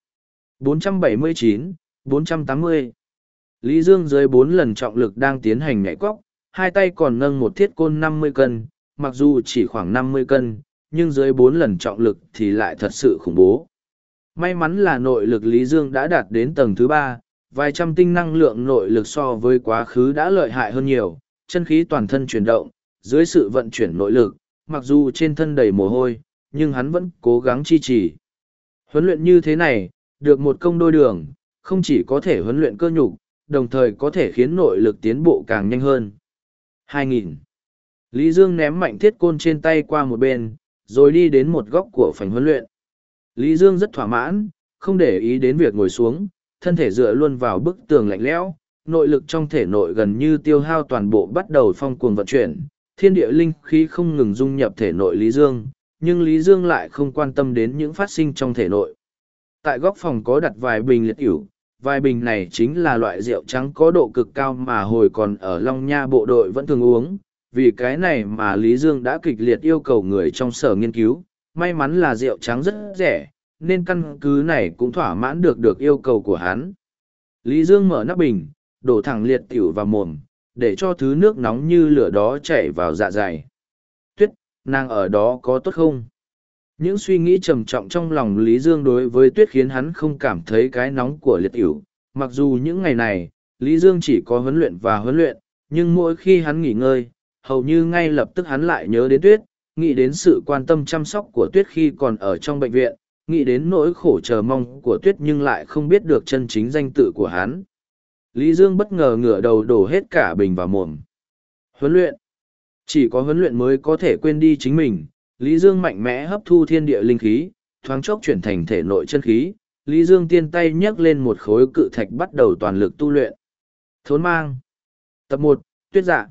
479, 480. Lý Dương dưới bốn lần trọng lực đang tiến hành nhảy cóc, hai tay còn nâng một thiết côn 50 cân, mặc dù chỉ khoảng 50 cân, nhưng dưới bốn lần trọng lực thì lại thật sự khủng bố. May mắn là nội lực Lý Dương đã đạt đến tầng thứ ba, vài trăm tinh năng lượng nội lực so với quá khứ đã lợi hại hơn nhiều, chân khí toàn thân chuyển động, dưới sự vận chuyển nội lực, mặc dù trên thân đầy mồ hôi, nhưng hắn vẫn cố gắng chi trì. Huấn luyện như thế này, được một công đôi đường, không chỉ có thể huấn luyện cơ nhục, đồng thời có thể khiến nội lực tiến bộ càng nhanh hơn. 2000. Lý Dương ném mạnh thiết côn trên tay qua một bên, rồi đi đến một góc của phòng huấn luyện. Lý Dương rất thỏa mãn, không để ý đến việc ngồi xuống, thân thể dựa luôn vào bức tường lạnh lẽo, nội lực trong thể nội gần như tiêu hao toàn bộ bắt đầu phong cuồng vận chuyển, thiên địa linh khí không ngừng dung nhập thể nội Lý Dương, nhưng Lý Dương lại không quan tâm đến những phát sinh trong thể nội. Tại góc phòng có đặt vài bình liệt ỉu, vài bình này chính là loại rượu trắng có độ cực cao mà hồi còn ở Long Nha bộ đội vẫn thường uống, vì cái này mà Lý Dương đã kịch liệt yêu cầu người trong sở nghiên cứu, may mắn là rượu trắng rất rẻ, nên căn cứ này cũng thỏa mãn được được yêu cầu của hắn. Lý Dương mở nắp bình, đổ thẳng liệt tiểu vào mồm, để cho thứ nước nóng như lửa đó chảy vào dạ dày. Tuyết, nàng ở đó có tốt không? Những suy nghĩ trầm trọng trong lòng Lý Dương đối với tuyết khiến hắn không cảm thấy cái nóng của liệt ỉu. Mặc dù những ngày này, Lý Dương chỉ có huấn luyện và huấn luyện, nhưng mỗi khi hắn nghỉ ngơi, hầu như ngay lập tức hắn lại nhớ đến tuyết, nghĩ đến sự quan tâm chăm sóc của tuyết khi còn ở trong bệnh viện, nghĩ đến nỗi khổ chờ mong của tuyết nhưng lại không biết được chân chính danh tự của hắn. Lý Dương bất ngờ ngửa đầu đổ hết cả bình vào mồm. Huấn luyện. Chỉ có huấn luyện mới có thể quên đi chính mình. Lý Dương mạnh mẽ hấp thu thiên địa linh khí, thoáng chốc chuyển thành thể nội chân khí. Lý Dương tiên tay nhấc lên một khối cự thạch bắt đầu toàn lực tu luyện. Thốn mang. Tập một Tuyết dạ.